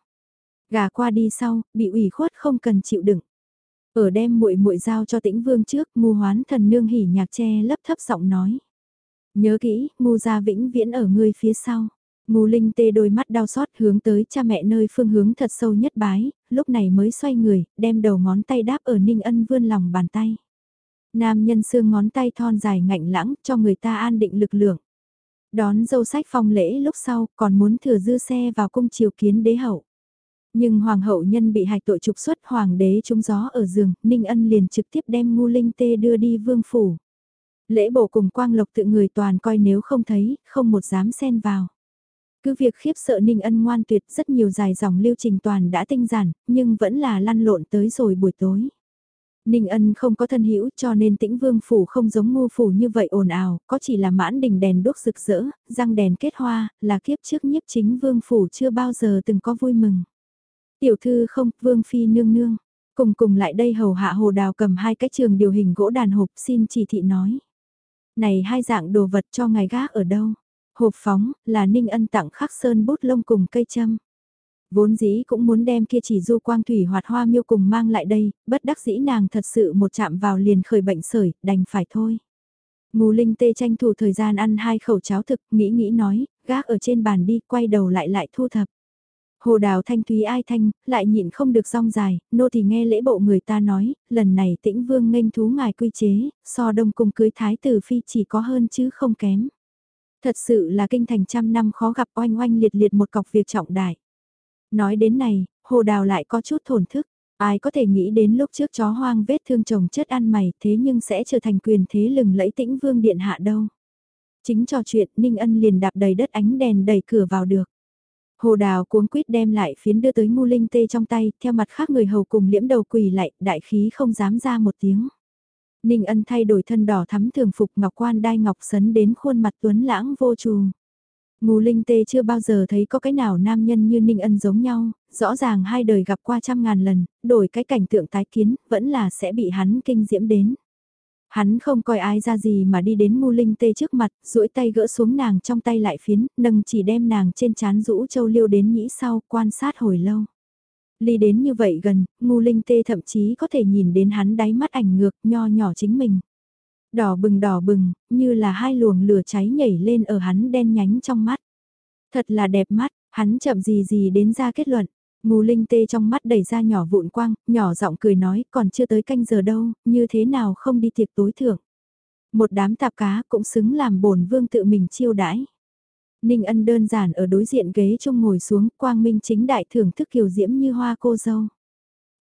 Gà qua đi sau, bị ủy khuất không cần chịu đựng. Ở đem muội muội giao cho tĩnh vương trước, ngu hoán thần nương hỉ nhạc che lấp thấp giọng nói. Nhớ kỹ, ngu gia vĩnh viễn ở ngươi phía sau. Ngu linh tê đôi mắt đau xót hướng tới cha mẹ nơi phương hướng thật sâu nhất bái, lúc này mới xoay người, đem đầu ngón tay đáp ở ninh ân vươn lòng bàn tay. Nam nhân xương ngón tay thon dài ngạnh lãng cho người ta an định lực lượng. Đón dâu sách phong lễ lúc sau còn muốn thừa dư xe vào cung triều kiến đế hậu. Nhưng hoàng hậu nhân bị hạch tội trục xuất hoàng đế trúng gió ở giường, Ninh Ân liền trực tiếp đem ngu linh tê đưa đi vương phủ. Lễ bộ cùng quang lộc tự người toàn coi nếu không thấy, không một dám xen vào. Cứ việc khiếp sợ Ninh Ân ngoan tuyệt rất nhiều dài dòng lưu trình toàn đã tinh giản, nhưng vẫn là lăn lộn tới rồi buổi tối. Ninh Ân không có thân hữu cho nên tĩnh vương phủ không giống ngu phủ như vậy ồn ào, có chỉ là mãn đình đèn đốt rực rỡ, răng đèn kết hoa, là kiếp trước nhiếp chính vương phủ chưa bao giờ từng có vui mừng. Tiểu thư không, vương phi nương nương, cùng cùng lại đây hầu hạ hồ đào cầm hai cái trường điều hình gỗ đàn hộp xin chỉ thị nói này hai dạng đồ vật cho ngài gác ở đâu? Hộp phóng, là Ninh Ân tặng khắc sơn bút lông cùng cây châm. Vốn dĩ cũng muốn đem kia chỉ du quang thủy hoạt hoa miêu cùng mang lại đây, bất đắc dĩ nàng thật sự một chạm vào liền khởi bệnh sởi, đành phải thôi. Ngô Linh tê tranh thủ thời gian ăn hai khẩu cháo thực, nghĩ nghĩ nói, gác ở trên bàn đi, quay đầu lại lại thu thập. Hồ đào thanh thúy ai thanh, lại nhịn không được rong dài, nô thì nghe lễ bộ người ta nói, lần này tĩnh vương nghênh thú ngài quy chế, so đông cung cưới thái tử phi chỉ có hơn chứ không kém. Thật sự là kinh thành trăm năm khó gặp oanh oanh liệt liệt một cọc việc trọng đại. Nói đến này, hồ đào lại có chút thổn thức, ai có thể nghĩ đến lúc trước chó hoang vết thương chồng chất ăn mày thế nhưng sẽ trở thành quyền thế lừng lẫy tĩnh vương điện hạ đâu. Chính trò chuyện Ninh Ân liền đạp đầy đất ánh đèn đẩy cửa vào được. Hồ đào cuống quýt đem lại phiến đưa tới ngu linh tê trong tay, theo mặt khác người hầu cùng liễm đầu quỳ lại, đại khí không dám ra một tiếng. Ninh ân thay đổi thân đỏ thắm thường phục ngọc quan đai ngọc sấn đến khuôn mặt tuấn lãng vô trù. Ngô Linh Tê chưa bao giờ thấy có cái nào nam nhân như Ninh Ân giống nhau, rõ ràng hai đời gặp qua trăm ngàn lần, đổi cái cảnh tượng tái kiến, vẫn là sẽ bị hắn kinh diễm đến. Hắn không coi ai ra gì mà đi đến ngu linh tê trước mặt, duỗi tay gỡ xuống nàng trong tay lại phiến, nâng chỉ đem nàng trên chán rũ châu liêu đến nhĩ sau, quan sát hồi lâu. Ly đến như vậy gần, ngu linh tê thậm chí có thể nhìn đến hắn đáy mắt ảnh ngược, nho nhỏ chính mình. Đỏ bừng đỏ bừng, như là hai luồng lửa cháy nhảy lên ở hắn đen nhánh trong mắt. Thật là đẹp mắt, Hắn chậm gì gì đến ra kết luận, Ngô Linh Tê trong mắt đẩy ra nhỏ vụn quang, nhỏ giọng cười nói còn chưa tới canh giờ đâu, như thế nào không đi tiệc tối thưởng. Một đám tạp cá cũng xứng làm bổn vương tự mình chiêu đãi. Ninh ân đơn giản ở đối diện ghế trông ngồi xuống, quang minh chính đại thưởng thức kiều diễm như hoa cô dâu.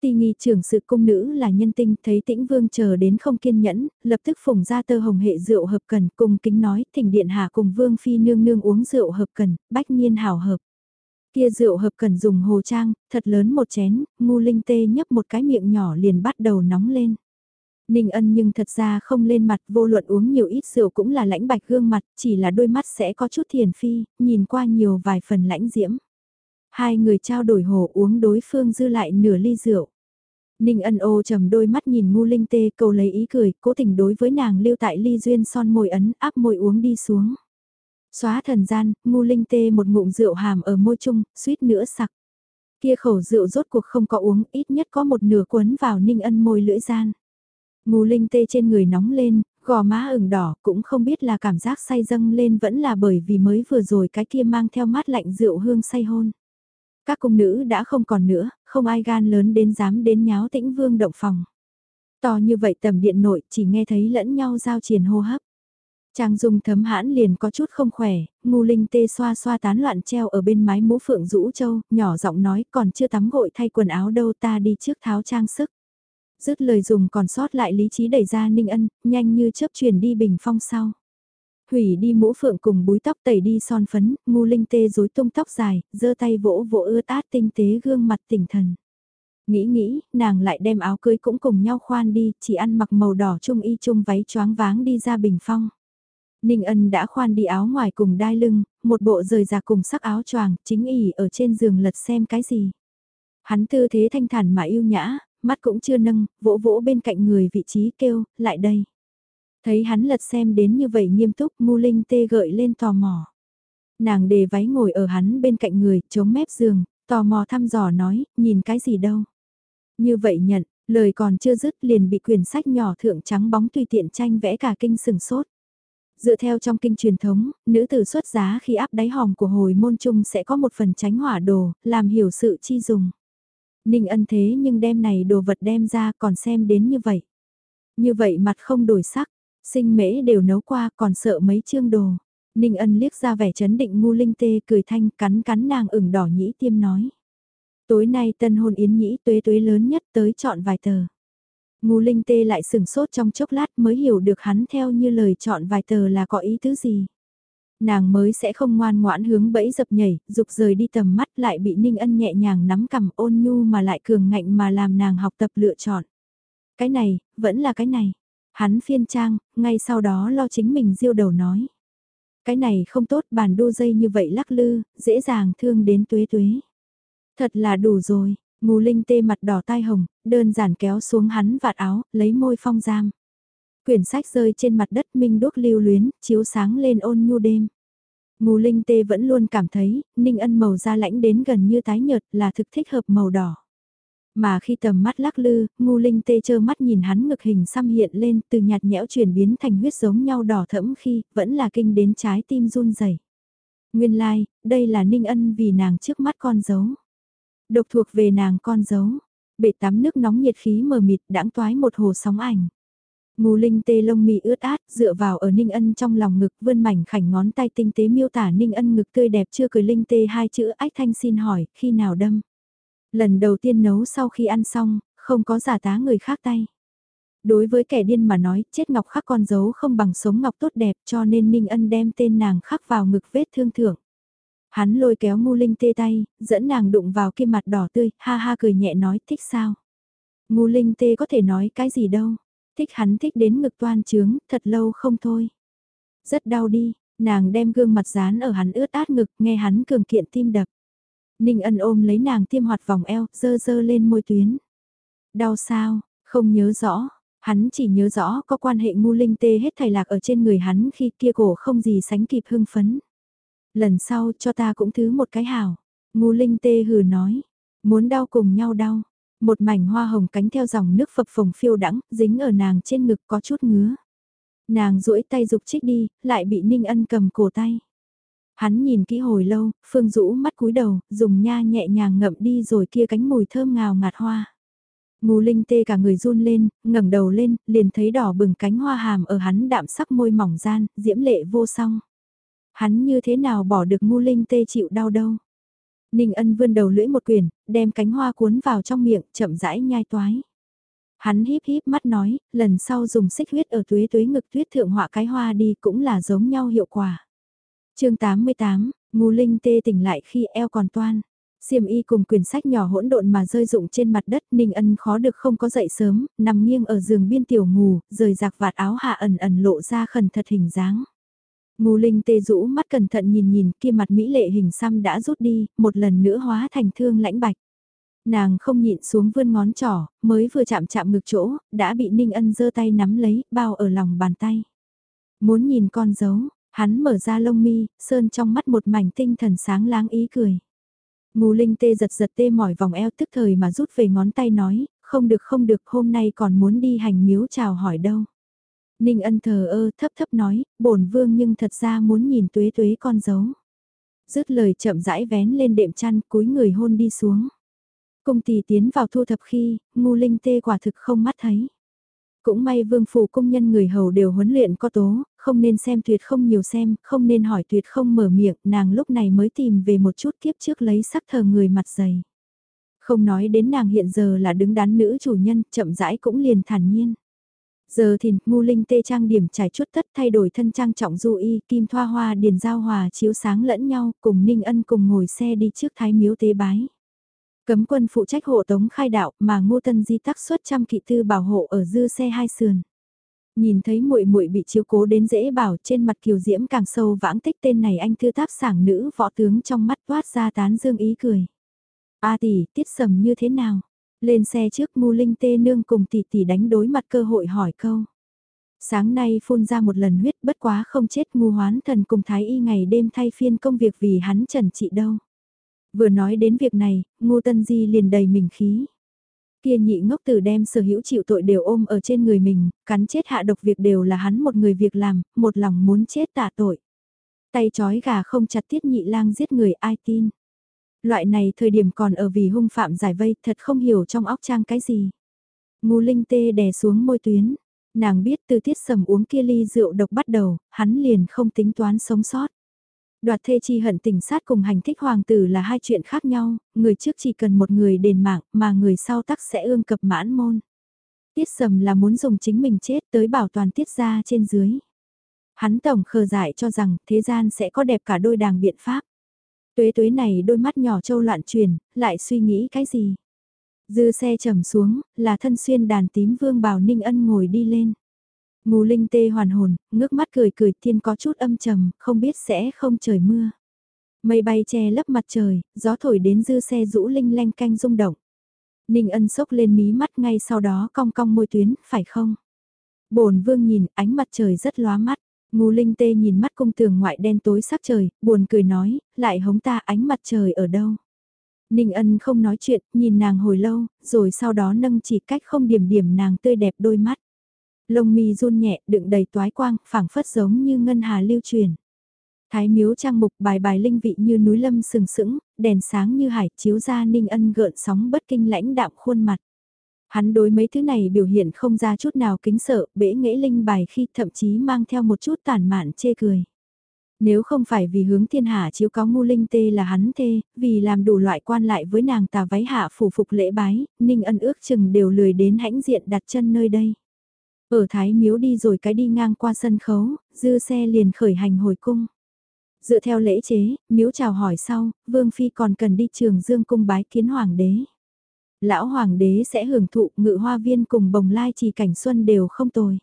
Ti nghi trưởng sự cung nữ là nhân tinh, thấy tĩnh vương chờ đến không kiên nhẫn, lập tức phùng ra tơ hồng hệ rượu hợp cần, cùng kính nói, thỉnh điện hạ cùng vương phi nương nương uống rượu hợp cần, bách nhiên hảo hợp. Kia rượu hợp cần dùng hồ trang, thật lớn một chén, ngu linh tê nhấp một cái miệng nhỏ liền bắt đầu nóng lên. Ninh ân nhưng thật ra không lên mặt vô luận uống nhiều ít rượu cũng là lãnh bạch gương mặt, chỉ là đôi mắt sẽ có chút thiền phi, nhìn qua nhiều vài phần lãnh diễm. Hai người trao đổi hồ uống đối phương dư lại nửa ly rượu. Ninh ân ô trầm đôi mắt nhìn ngu linh tê cầu lấy ý cười, cố tình đối với nàng lưu tại ly duyên son môi ấn áp môi uống đi xuống. Xóa thần gian, ngu linh tê một ngụm rượu hàm ở môi chung, suýt nữa sặc. Kia khẩu rượu rốt cuộc không có uống, ít nhất có một nửa cuốn vào ninh ân môi lưỡi gian. Ngu linh tê trên người nóng lên, gò má ửng đỏ, cũng không biết là cảm giác say dâng lên vẫn là bởi vì mới vừa rồi cái kia mang theo mát lạnh rượu hương say hôn. Các cung nữ đã không còn nữa, không ai gan lớn đến dám đến nháo tĩnh vương động phòng. To như vậy tầm điện nội chỉ nghe thấy lẫn nhau giao triển hô hấp. Trang dung thấm hãn liền có chút không khỏe, ngu linh tê xoa xoa tán loạn treo ở bên mái mũ phượng rũ châu, nhỏ giọng nói còn chưa tắm gội thay quần áo đâu ta đi trước tháo trang sức. Dứt lời dùng còn sót lại lý trí đẩy ra ninh ân, nhanh như chớp truyền đi bình phong sau. Hủy đi mũ phượng cùng búi tóc tẩy đi son phấn, ngu linh tê rối tung tóc dài, giơ tay vỗ vỗ ướt át tinh tế gương mặt tỉnh thần. Nghĩ nghĩ, nàng lại đem áo cưới cũng cùng nhau khoan đi, chỉ ăn mặc màu đỏ trung y trung váy choáng váng đi ra bình phong. Ninh ân đã khoan đi áo ngoài cùng đai lưng, một bộ rời ra cùng sắc áo choàng, chính ỉ ở trên giường lật xem cái gì. Hắn tư thế thanh thản mà yêu nhã, mắt cũng chưa nâng, vỗ vỗ bên cạnh người vị trí kêu, lại đây. Thấy hắn lật xem đến như vậy nghiêm túc, Mu linh tê gợi lên tò mò. Nàng đề váy ngồi ở hắn bên cạnh người, chống mép giường, tò mò thăm dò nói, nhìn cái gì đâu. Như vậy nhận, lời còn chưa dứt liền bị quyển sách nhỏ thượng trắng bóng tùy tiện tranh vẽ cả kinh sừng sốt. Dựa theo trong kinh truyền thống, nữ tử xuất giá khi áp đáy hòm của hồi môn trung sẽ có một phần tránh hỏa đồ, làm hiểu sự chi dùng. Ninh ân thế nhưng đem này đồ vật đem ra còn xem đến như vậy. Như vậy mặt không đổi sắc, sinh mễ đều nấu qua còn sợ mấy chương đồ. Ninh ân liếc ra vẻ chấn định ngu linh tê cười thanh cắn cắn nàng ửng đỏ nhĩ tiêm nói. Tối nay tân hôn yến nhĩ tuế tuế lớn nhất tới chọn vài tờ. Ngu linh tê lại sừng sốt trong chốc lát mới hiểu được hắn theo như lời chọn vài tờ là có ý tứ gì. Nàng mới sẽ không ngoan ngoãn hướng bẫy dập nhảy, dục rời đi tầm mắt lại bị Ninh Ân nhẹ nhàng nắm cầm ôn nhu mà lại cường ngạnh mà làm nàng học tập lựa chọn. Cái này, vẫn là cái này. Hắn phiên trang, ngay sau đó lo chính mình diêu đầu nói. Cái này không tốt bàn đu dây như vậy lắc lư, dễ dàng thương đến tuế tuế. Thật là đủ rồi, Ngô linh tê mặt đỏ tai hồng, đơn giản kéo xuống hắn vạt áo, lấy môi phong giam. Quyển sách rơi trên mặt đất minh đốt lưu luyến, chiếu sáng lên ôn nhu đêm. Ngô linh tê vẫn luôn cảm thấy, ninh ân màu da lãnh đến gần như tái nhợt là thực thích hợp màu đỏ. Mà khi tầm mắt lắc lư, Ngô linh tê chơ mắt nhìn hắn ngực hình xăm hiện lên từ nhạt nhẽo chuyển biến thành huyết giống nhau đỏ thẫm khi, vẫn là kinh đến trái tim run rẩy Nguyên lai, like, đây là ninh ân vì nàng trước mắt con dấu. Độc thuộc về nàng con dấu. Bể tắm nước nóng nhiệt khí mờ mịt đãng toái một hồ sóng ảnh. Ngù linh tê lông mị ướt át, dựa vào ở Ninh Ân trong lòng ngực vươn mảnh khảnh ngón tay tinh tế miêu tả Ninh Ân ngực tươi đẹp chưa cười linh tê hai chữ ách thanh xin hỏi, khi nào đâm. Lần đầu tiên nấu sau khi ăn xong, không có giả tá người khác tay. Đối với kẻ điên mà nói, chết ngọc khắc con dấu không bằng sống ngọc tốt đẹp cho nên Ninh Ân đem tên nàng khắc vào ngực vết thương thưởng. Hắn lôi kéo ngu linh tê tay, dẫn nàng đụng vào kia mặt đỏ tươi, ha ha cười nhẹ nói thích sao. Ngu linh tê có thể nói cái gì đâu, thích hắn thích đến ngực toan trướng, thật lâu không thôi. Rất đau đi, nàng đem gương mặt dán ở hắn ướt át ngực, nghe hắn cường kiện tim đập. Ninh ân ôm lấy nàng tiêm hoạt vòng eo, dơ dơ lên môi tuyến. Đau sao, không nhớ rõ, hắn chỉ nhớ rõ có quan hệ ngu linh tê hết thầy lạc ở trên người hắn khi kia cổ không gì sánh kịp hưng phấn. Lần sau cho ta cũng thứ một cái hảo. Ngu linh tê hừ nói. Muốn đau cùng nhau đau. Một mảnh hoa hồng cánh theo dòng nước phập phồng phiêu đắng, dính ở nàng trên ngực có chút ngứa. Nàng duỗi tay dục trích đi, lại bị Ninh Ân cầm cổ tay. Hắn nhìn kỹ hồi lâu, Phương rũ mắt cúi đầu, dùng nha nhẹ nhàng ngậm đi rồi kia cánh mùi thơm ngào ngạt hoa. Ngô Linh tê cả người run lên, ngẩng đầu lên, liền thấy đỏ bừng cánh hoa hàm ở hắn đạm sắc môi mỏng gian, diễm lệ vô song. Hắn như thế nào bỏ được Ngô Linh tê chịu đau đâu. Ninh ân vươn đầu lưỡi một quyền, đem cánh hoa cuốn vào trong miệng, chậm rãi nhai toái. Hắn híp híp mắt nói, lần sau dùng xích huyết ở tuế tuế ngực tuyết thượng họa cái hoa đi cũng là giống nhau hiệu quả. chương 88, Ngô Linh tê tỉnh lại khi eo còn toan. Xiêm y cùng quyển sách nhỏ hỗn độn mà rơi rụng trên mặt đất, Ninh Ân khó được không có dậy sớm, nằm nghiêng ở giường biên tiểu ngủ, rời giặc vạt áo hạ ẩn ẩn lộ ra khẩn thật hình dáng. Ngô Linh tê rũ mắt cẩn thận nhìn nhìn kia mặt mỹ lệ hình xăm đã rút đi, một lần nữa hóa thành thương lãnh bạch. Nàng không nhịn xuống vươn ngón trỏ, mới vừa chạm chạm ngực chỗ, đã bị Ninh Ân giơ tay nắm lấy, bao ở lòng bàn tay. Muốn nhìn con dấu, hắn mở ra lông mi, sơn trong mắt một mảnh tinh thần sáng láng ý cười. Ngô Linh tê giật giật tê mỏi vòng eo tức thời mà rút về ngón tay nói, không được không được hôm nay còn muốn đi hành miếu chào hỏi đâu. Ninh ân thờ ơ thấp thấp nói, bổn vương nhưng thật ra muốn nhìn tuế tuế con dấu. Dứt lời chậm rãi vén lên đệm chăn cúi người hôn đi xuống. Cung tỷ tiến vào thu thập khi, ngu linh tê quả thực không mắt thấy. Cũng may vương phủ công nhân người hầu đều huấn luyện có tố, không nên xem tuyệt không nhiều xem, không nên hỏi tuyệt không mở miệng, nàng lúc này mới tìm về một chút kiếp trước lấy sắc thờ người mặt dày. Không nói đến nàng hiện giờ là đứng đắn nữ chủ nhân, chậm rãi cũng liền thản nhiên. Giờ thì, ngu linh tê trang điểm trải chút tất thay đổi thân trang trọng du y, kim thoa hoa điền giao hòa chiếu sáng lẫn nhau, cùng ninh ân cùng ngồi xe đi trước thái miếu tế bái. Cấm quân phụ trách hộ tống khai đạo mà ngô tân di tắc xuất trăm kỵ tư bảo hộ ở dư xe hai sườn. Nhìn thấy muội muội bị chiếu cố đến dễ bảo trên mặt kiều diễm càng sâu vãng tích tên này anh thư táp sảng nữ võ tướng trong mắt toát ra tán dương ý cười. A tỷ, tiết sầm như thế nào? Lên xe trước Mu Linh Tê Nương cùng tỷ tỷ đánh đối mặt cơ hội hỏi câu. Sáng nay phun ra một lần huyết bất quá không chết ngu hoán thần cùng thái y ngày đêm thay phiên công việc vì hắn trần trị đâu. Vừa nói đến việc này, ngu tân di liền đầy mình khí. Kia nhị ngốc tử đem sở hữu chịu tội đều ôm ở trên người mình, cắn chết hạ độc việc đều là hắn một người việc làm, một lòng muốn chết tạ tội. Tay chói gà không chặt tiết nhị lang giết người ai tin. Loại này thời điểm còn ở vì hung phạm giải vây thật không hiểu trong óc trang cái gì. Ngu linh tê đè xuống môi tuyến. Nàng biết từ tiết sầm uống kia ly rượu độc bắt đầu, hắn liền không tính toán sống sót. Đoạt thê chi hận tình sát cùng hành thích hoàng tử là hai chuyện khác nhau, người trước chỉ cần một người đền mạng mà người sau tắc sẽ ương cập mãn môn. Tiết sầm là muốn dùng chính mình chết tới bảo toàn tiết ra trên dưới. Hắn tổng khờ dại cho rằng thế gian sẽ có đẹp cả đôi đàng biện pháp. Tuế tuế này đôi mắt nhỏ trâu loạn truyền, lại suy nghĩ cái gì? Dư xe trầm xuống, là thân xuyên đàn tím vương bào ninh ân ngồi đi lên. Ngù linh tê hoàn hồn, ngước mắt cười cười thiên có chút âm trầm, không biết sẽ không trời mưa. Mây bay che lấp mặt trời, gió thổi đến dư xe rũ linh lanh canh rung động. Ninh ân sốc lên mí mắt ngay sau đó cong cong môi tuyến, phải không? bổn vương nhìn ánh mặt trời rất lóa mắt. Ngô Linh Tê nhìn mắt cung tường ngoại đen tối sắc trời, buồn cười nói, lại hống ta ánh mặt trời ở đâu. Ninh ân không nói chuyện, nhìn nàng hồi lâu, rồi sau đó nâng chỉ cách không điểm điểm nàng tươi đẹp đôi mắt. Lông mi run nhẹ, đựng đầy toái quang, phảng phất giống như ngân hà lưu truyền. Thái miếu trang mục bài bài linh vị như núi lâm sừng sững, đèn sáng như hải chiếu ra ninh ân gợn sóng bất kinh lãnh đạm khuôn mặt. Hắn đối mấy thứ này biểu hiện không ra chút nào kính sợ, bể nghễ linh bài khi thậm chí mang theo một chút tàn mạn chê cười. Nếu không phải vì hướng thiên hạ chiếu có ngu linh tê là hắn tê vì làm đủ loại quan lại với nàng tà váy hạ phủ phục lễ bái, ninh ân ước chừng đều lười đến hãnh diện đặt chân nơi đây. Ở Thái Miếu đi rồi cái đi ngang qua sân khấu, dư xe liền khởi hành hồi cung. Dựa theo lễ chế, miếu chào hỏi sau, Vương Phi còn cần đi trường dương cung bái kiến hoàng đế lão hoàng đế sẽ hưởng thụ ngự hoa viên cùng bồng lai trì cảnh xuân đều không tồi.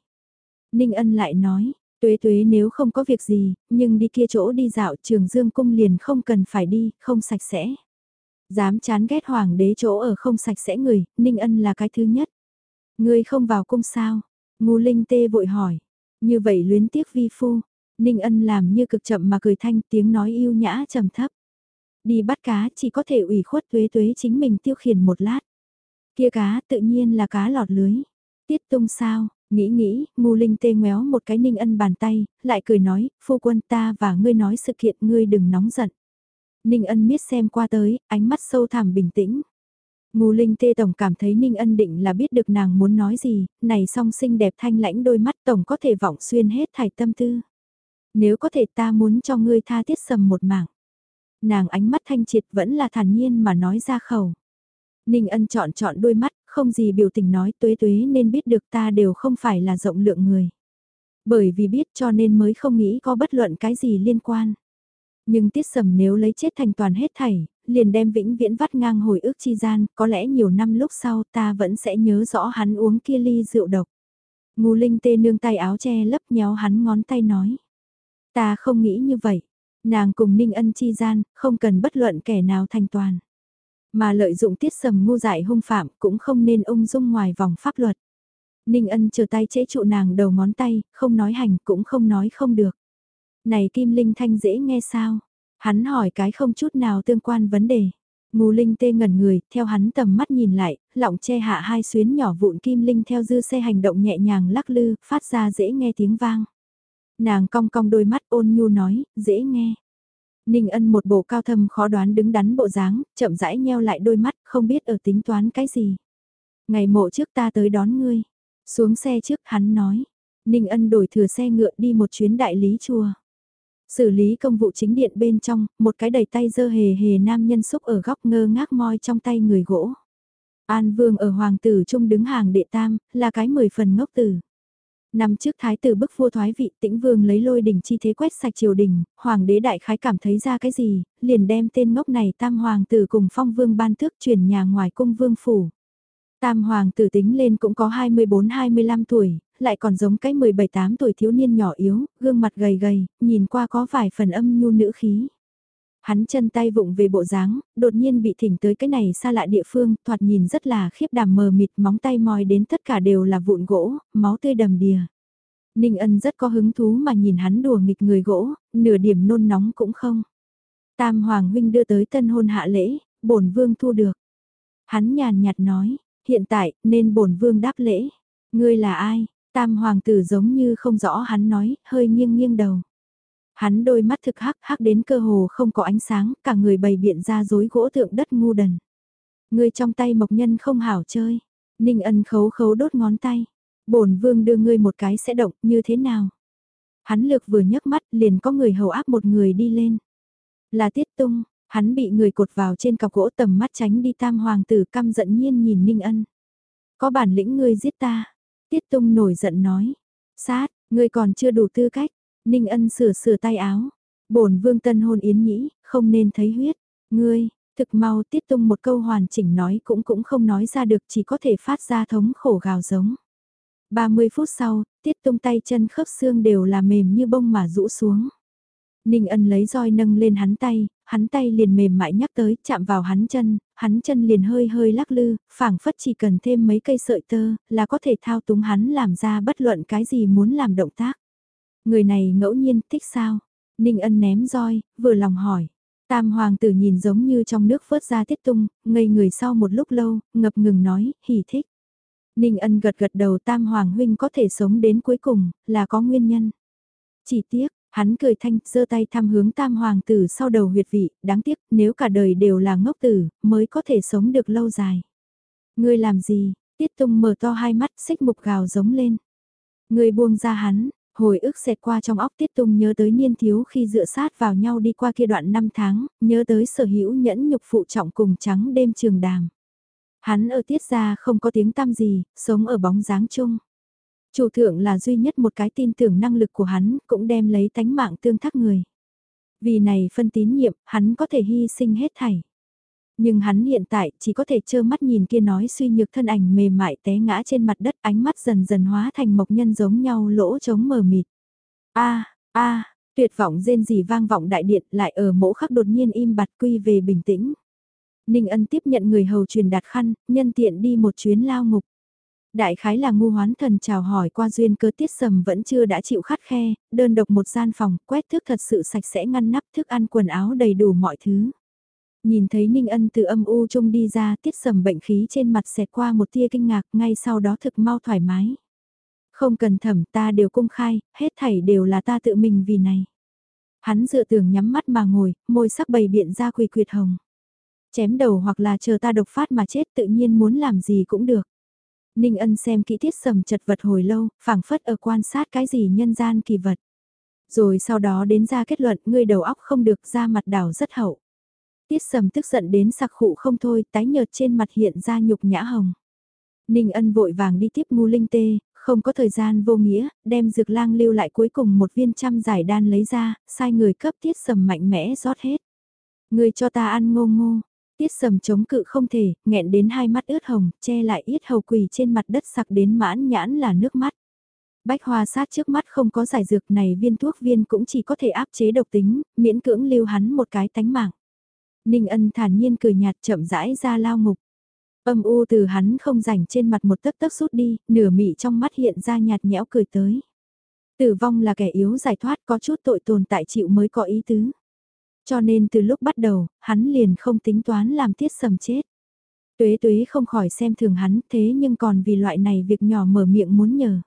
Ninh ân lại nói, tuế tuế nếu không có việc gì, nhưng đi kia chỗ đi dạo trường dương cung liền không cần phải đi, không sạch sẽ. Dám chán ghét hoàng đế chỗ ở không sạch sẽ người, Ninh ân là cái thứ nhất. Người không vào cung sao? Ngu linh tê vội hỏi. Như vậy luyến tiếc vi phu. Ninh ân làm như cực chậm mà cười thanh tiếng nói yêu nhã trầm thấp. Đi bắt cá chỉ có thể ủy khuất tuế tuế chính mình tiêu khiển một lát. Kia cá tự nhiên là cá lọt lưới. Tiết tung sao, Nghĩ nghĩ, ngu linh tê ngoéo một cái ninh ân bàn tay, lại cười nói, phu quân ta và ngươi nói sự kiện ngươi đừng nóng giận. Ninh ân miết xem qua tới, ánh mắt sâu thẳm bình tĩnh. Ngu linh tê tổng cảm thấy ninh ân định là biết được nàng muốn nói gì, này song xinh đẹp thanh lãnh đôi mắt tổng có thể vọng xuyên hết thải tâm tư. Nếu có thể ta muốn cho ngươi tha tiết sầm một mảng. Nàng ánh mắt thanh triệt vẫn là thản nhiên mà nói ra khẩu. Ninh ân chọn chọn đôi mắt, không gì biểu tình nói tuế tuế nên biết được ta đều không phải là rộng lượng người. Bởi vì biết cho nên mới không nghĩ có bất luận cái gì liên quan. Nhưng tiết sầm nếu lấy chết thành toàn hết thảy, liền đem vĩnh viễn vắt ngang hồi ức chi gian, có lẽ nhiều năm lúc sau ta vẫn sẽ nhớ rõ hắn uống kia ly rượu độc. Ngô Linh tê nương tay áo che lấp nhéo hắn ngón tay nói. Ta không nghĩ như vậy. Nàng cùng Ninh Ân chi gian, không cần bất luận kẻ nào thành toàn. Mà lợi dụng tiết sầm ngu dại hung phạm cũng không nên ung dung ngoài vòng pháp luật. Ninh Ân chờ tay chế trụ nàng đầu ngón tay, không nói hành cũng không nói không được. Này Kim Linh Thanh dễ nghe sao? Hắn hỏi cái không chút nào tương quan vấn đề. Ngô Linh tê ngẩn người, theo hắn tầm mắt nhìn lại, lọng che hạ hai xuyến nhỏ vụn kim linh theo dư xe hành động nhẹ nhàng lắc lư, phát ra dễ nghe tiếng vang. Nàng cong cong đôi mắt ôn nhu nói, dễ nghe. Ninh ân một bộ cao thâm khó đoán đứng đắn bộ dáng, chậm rãi nheo lại đôi mắt, không biết ở tính toán cái gì. Ngày mộ trước ta tới đón ngươi. Xuống xe trước hắn nói. Ninh ân đổi thừa xe ngựa đi một chuyến đại lý chùa. Xử lý công vụ chính điện bên trong, một cái đầy tay dơ hề hề nam nhân xúc ở góc ngơ ngác moi trong tay người gỗ. An Vương ở Hoàng tử Trung đứng hàng đệ tam, là cái mười phần ngốc tử. Năm trước thái tử bức vua thoái vị tĩnh vương lấy lôi đỉnh chi thế quét sạch triều đình, hoàng đế đại khái cảm thấy ra cái gì, liền đem tên ngốc này tam hoàng tử cùng phong vương ban tước chuyển nhà ngoài cung vương phủ. Tam hoàng tử tính lên cũng có 24-25 tuổi, lại còn giống cái 17-8 tuổi thiếu niên nhỏ yếu, gương mặt gầy gầy, nhìn qua có vài phần âm nhu nữ khí. Hắn chân tay vụng về bộ dáng, đột nhiên bị thỉnh tới cái này xa lạ địa phương, thoạt nhìn rất là khiếp đảm mờ mịt, móng tay mòi đến tất cả đều là vụn gỗ, máu tươi đầm đìa. Ninh ân rất có hứng thú mà nhìn hắn đùa nghịch người gỗ, nửa điểm nôn nóng cũng không. Tam Hoàng huynh đưa tới tân hôn hạ lễ, bổn vương thu được. Hắn nhàn nhạt nói, hiện tại nên bổn vương đáp lễ. Ngươi là ai? Tam Hoàng tử giống như không rõ hắn nói, hơi nghiêng nghiêng đầu. Hắn đôi mắt thực hắc hắc đến cơ hồ không có ánh sáng, cả người bày biện ra dối gỗ tượng đất ngu đần. Người trong tay mộc nhân không hảo chơi. Ninh ân khấu khấu đốt ngón tay. bổn vương đưa ngươi một cái sẽ động như thế nào? Hắn lược vừa nhấc mắt liền có người hầu áp một người đi lên. Là tiết tung, hắn bị người cột vào trên cọc gỗ tầm mắt tránh đi tam hoàng tử căm giận nhiên nhìn Ninh ân. Có bản lĩnh ngươi giết ta. Tiết tung nổi giận nói. Sát, ngươi còn chưa đủ tư cách. Ninh ân sửa sửa tay áo. bổn vương tân hôn yến nhĩ, không nên thấy huyết. Ngươi, thực mau tiết tung một câu hoàn chỉnh nói cũng cũng không nói ra được chỉ có thể phát ra thống khổ gào giống. 30 phút sau, tiết tung tay chân khớp xương đều là mềm như bông mà rũ xuống. Ninh ân lấy roi nâng lên hắn tay, hắn tay liền mềm mại nhắc tới, chạm vào hắn chân, hắn chân liền hơi hơi lắc lư, phảng phất chỉ cần thêm mấy cây sợi tơ, là có thể thao túng hắn làm ra bất luận cái gì muốn làm động tác. Người này ngẫu nhiên thích sao? Ninh ân ném roi, vừa lòng hỏi. Tam hoàng tử nhìn giống như trong nước vớt ra tiết tung, ngây người sau một lúc lâu, ngập ngừng nói, hỉ thích. Ninh ân gật gật đầu tam hoàng huynh có thể sống đến cuối cùng, là có nguyên nhân. Chỉ tiếc, hắn cười thanh, giơ tay thăm hướng tam hoàng tử sau đầu huyệt vị, đáng tiếc nếu cả đời đều là ngốc tử, mới có thể sống được lâu dài. Ngươi làm gì? Tiết tung mở to hai mắt xích mục gào giống lên. Ngươi buông ra hắn, Hồi ức xẹt qua trong óc tiết tung nhớ tới niên thiếu khi dựa sát vào nhau đi qua kia đoạn năm tháng, nhớ tới sở hữu nhẫn nhục phụ trọng cùng trắng đêm trường đàm. Hắn ở tiết ra không có tiếng tăm gì, sống ở bóng dáng chung. Chủ thượng là duy nhất một cái tin tưởng năng lực của hắn, cũng đem lấy tánh mạng tương thác người. Vì này phân tín nhiệm, hắn có thể hy sinh hết thảy. Nhưng hắn hiện tại chỉ có thể trơ mắt nhìn kia nói suy nhược thân ảnh mềm mại té ngã trên mặt đất ánh mắt dần dần hóa thành mộc nhân giống nhau lỗ trống mờ mịt. a a tuyệt vọng rên rỉ vang vọng đại điện lại ở mỗ khắc đột nhiên im bặt quy về bình tĩnh. Ninh ân tiếp nhận người hầu truyền đạt khăn, nhân tiện đi một chuyến lao ngục. Đại khái là ngu hoán thần chào hỏi qua duyên cơ tiết sầm vẫn chưa đã chịu khát khe, đơn độc một gian phòng, quét thước thật sự sạch sẽ ngăn nắp thức ăn quần áo đầy đủ mọi thứ. Nhìn thấy Ninh Ân từ âm u trung đi ra tiết sầm bệnh khí trên mặt xẹt qua một tia kinh ngạc ngay sau đó thực mau thoải mái. Không cần thẩm ta đều công khai, hết thảy đều là ta tự mình vì này. Hắn dựa tường nhắm mắt mà ngồi, môi sắc bầy biện ra quỳ quyệt hồng. Chém đầu hoặc là chờ ta độc phát mà chết tự nhiên muốn làm gì cũng được. Ninh ân xem kỹ tiết sầm chật vật hồi lâu, phảng phất ở quan sát cái gì nhân gian kỳ vật. Rồi sau đó đến ra kết luận ngươi đầu óc không được ra mặt đảo rất hậu. Tiết sầm tức giận đến sặc khụ không thôi, tái nhợt trên mặt hiện ra nhục nhã hồng. Ninh ân vội vàng đi tiếp ngu linh tê, không có thời gian vô nghĩa, đem dược lang lưu lại cuối cùng một viên trăm giải đan lấy ra, sai người cấp tiết sầm mạnh mẽ rót hết. Người cho ta ăn ngô ngô, tiết sầm chống cự không thể, nghẹn đến hai mắt ướt hồng, che lại yết hầu quỳ trên mặt đất sặc đến mãn nhãn là nước mắt. Bách hoa sát trước mắt không có giải dược này viên thuốc viên cũng chỉ có thể áp chế độc tính, miễn cưỡng lưu hắn một cái tánh mạng. Ninh ân thản nhiên cười nhạt chậm rãi ra lao ngục. Âm u từ hắn không rảnh trên mặt một tấc tấc rút đi, nửa mị trong mắt hiện ra nhạt nhẽo cười tới. Tử vong là kẻ yếu giải thoát có chút tội tồn tại chịu mới có ý tứ. Cho nên từ lúc bắt đầu, hắn liền không tính toán làm tiết sầm chết. Tuế tuế không khỏi xem thường hắn thế nhưng còn vì loại này việc nhỏ mở miệng muốn nhờ.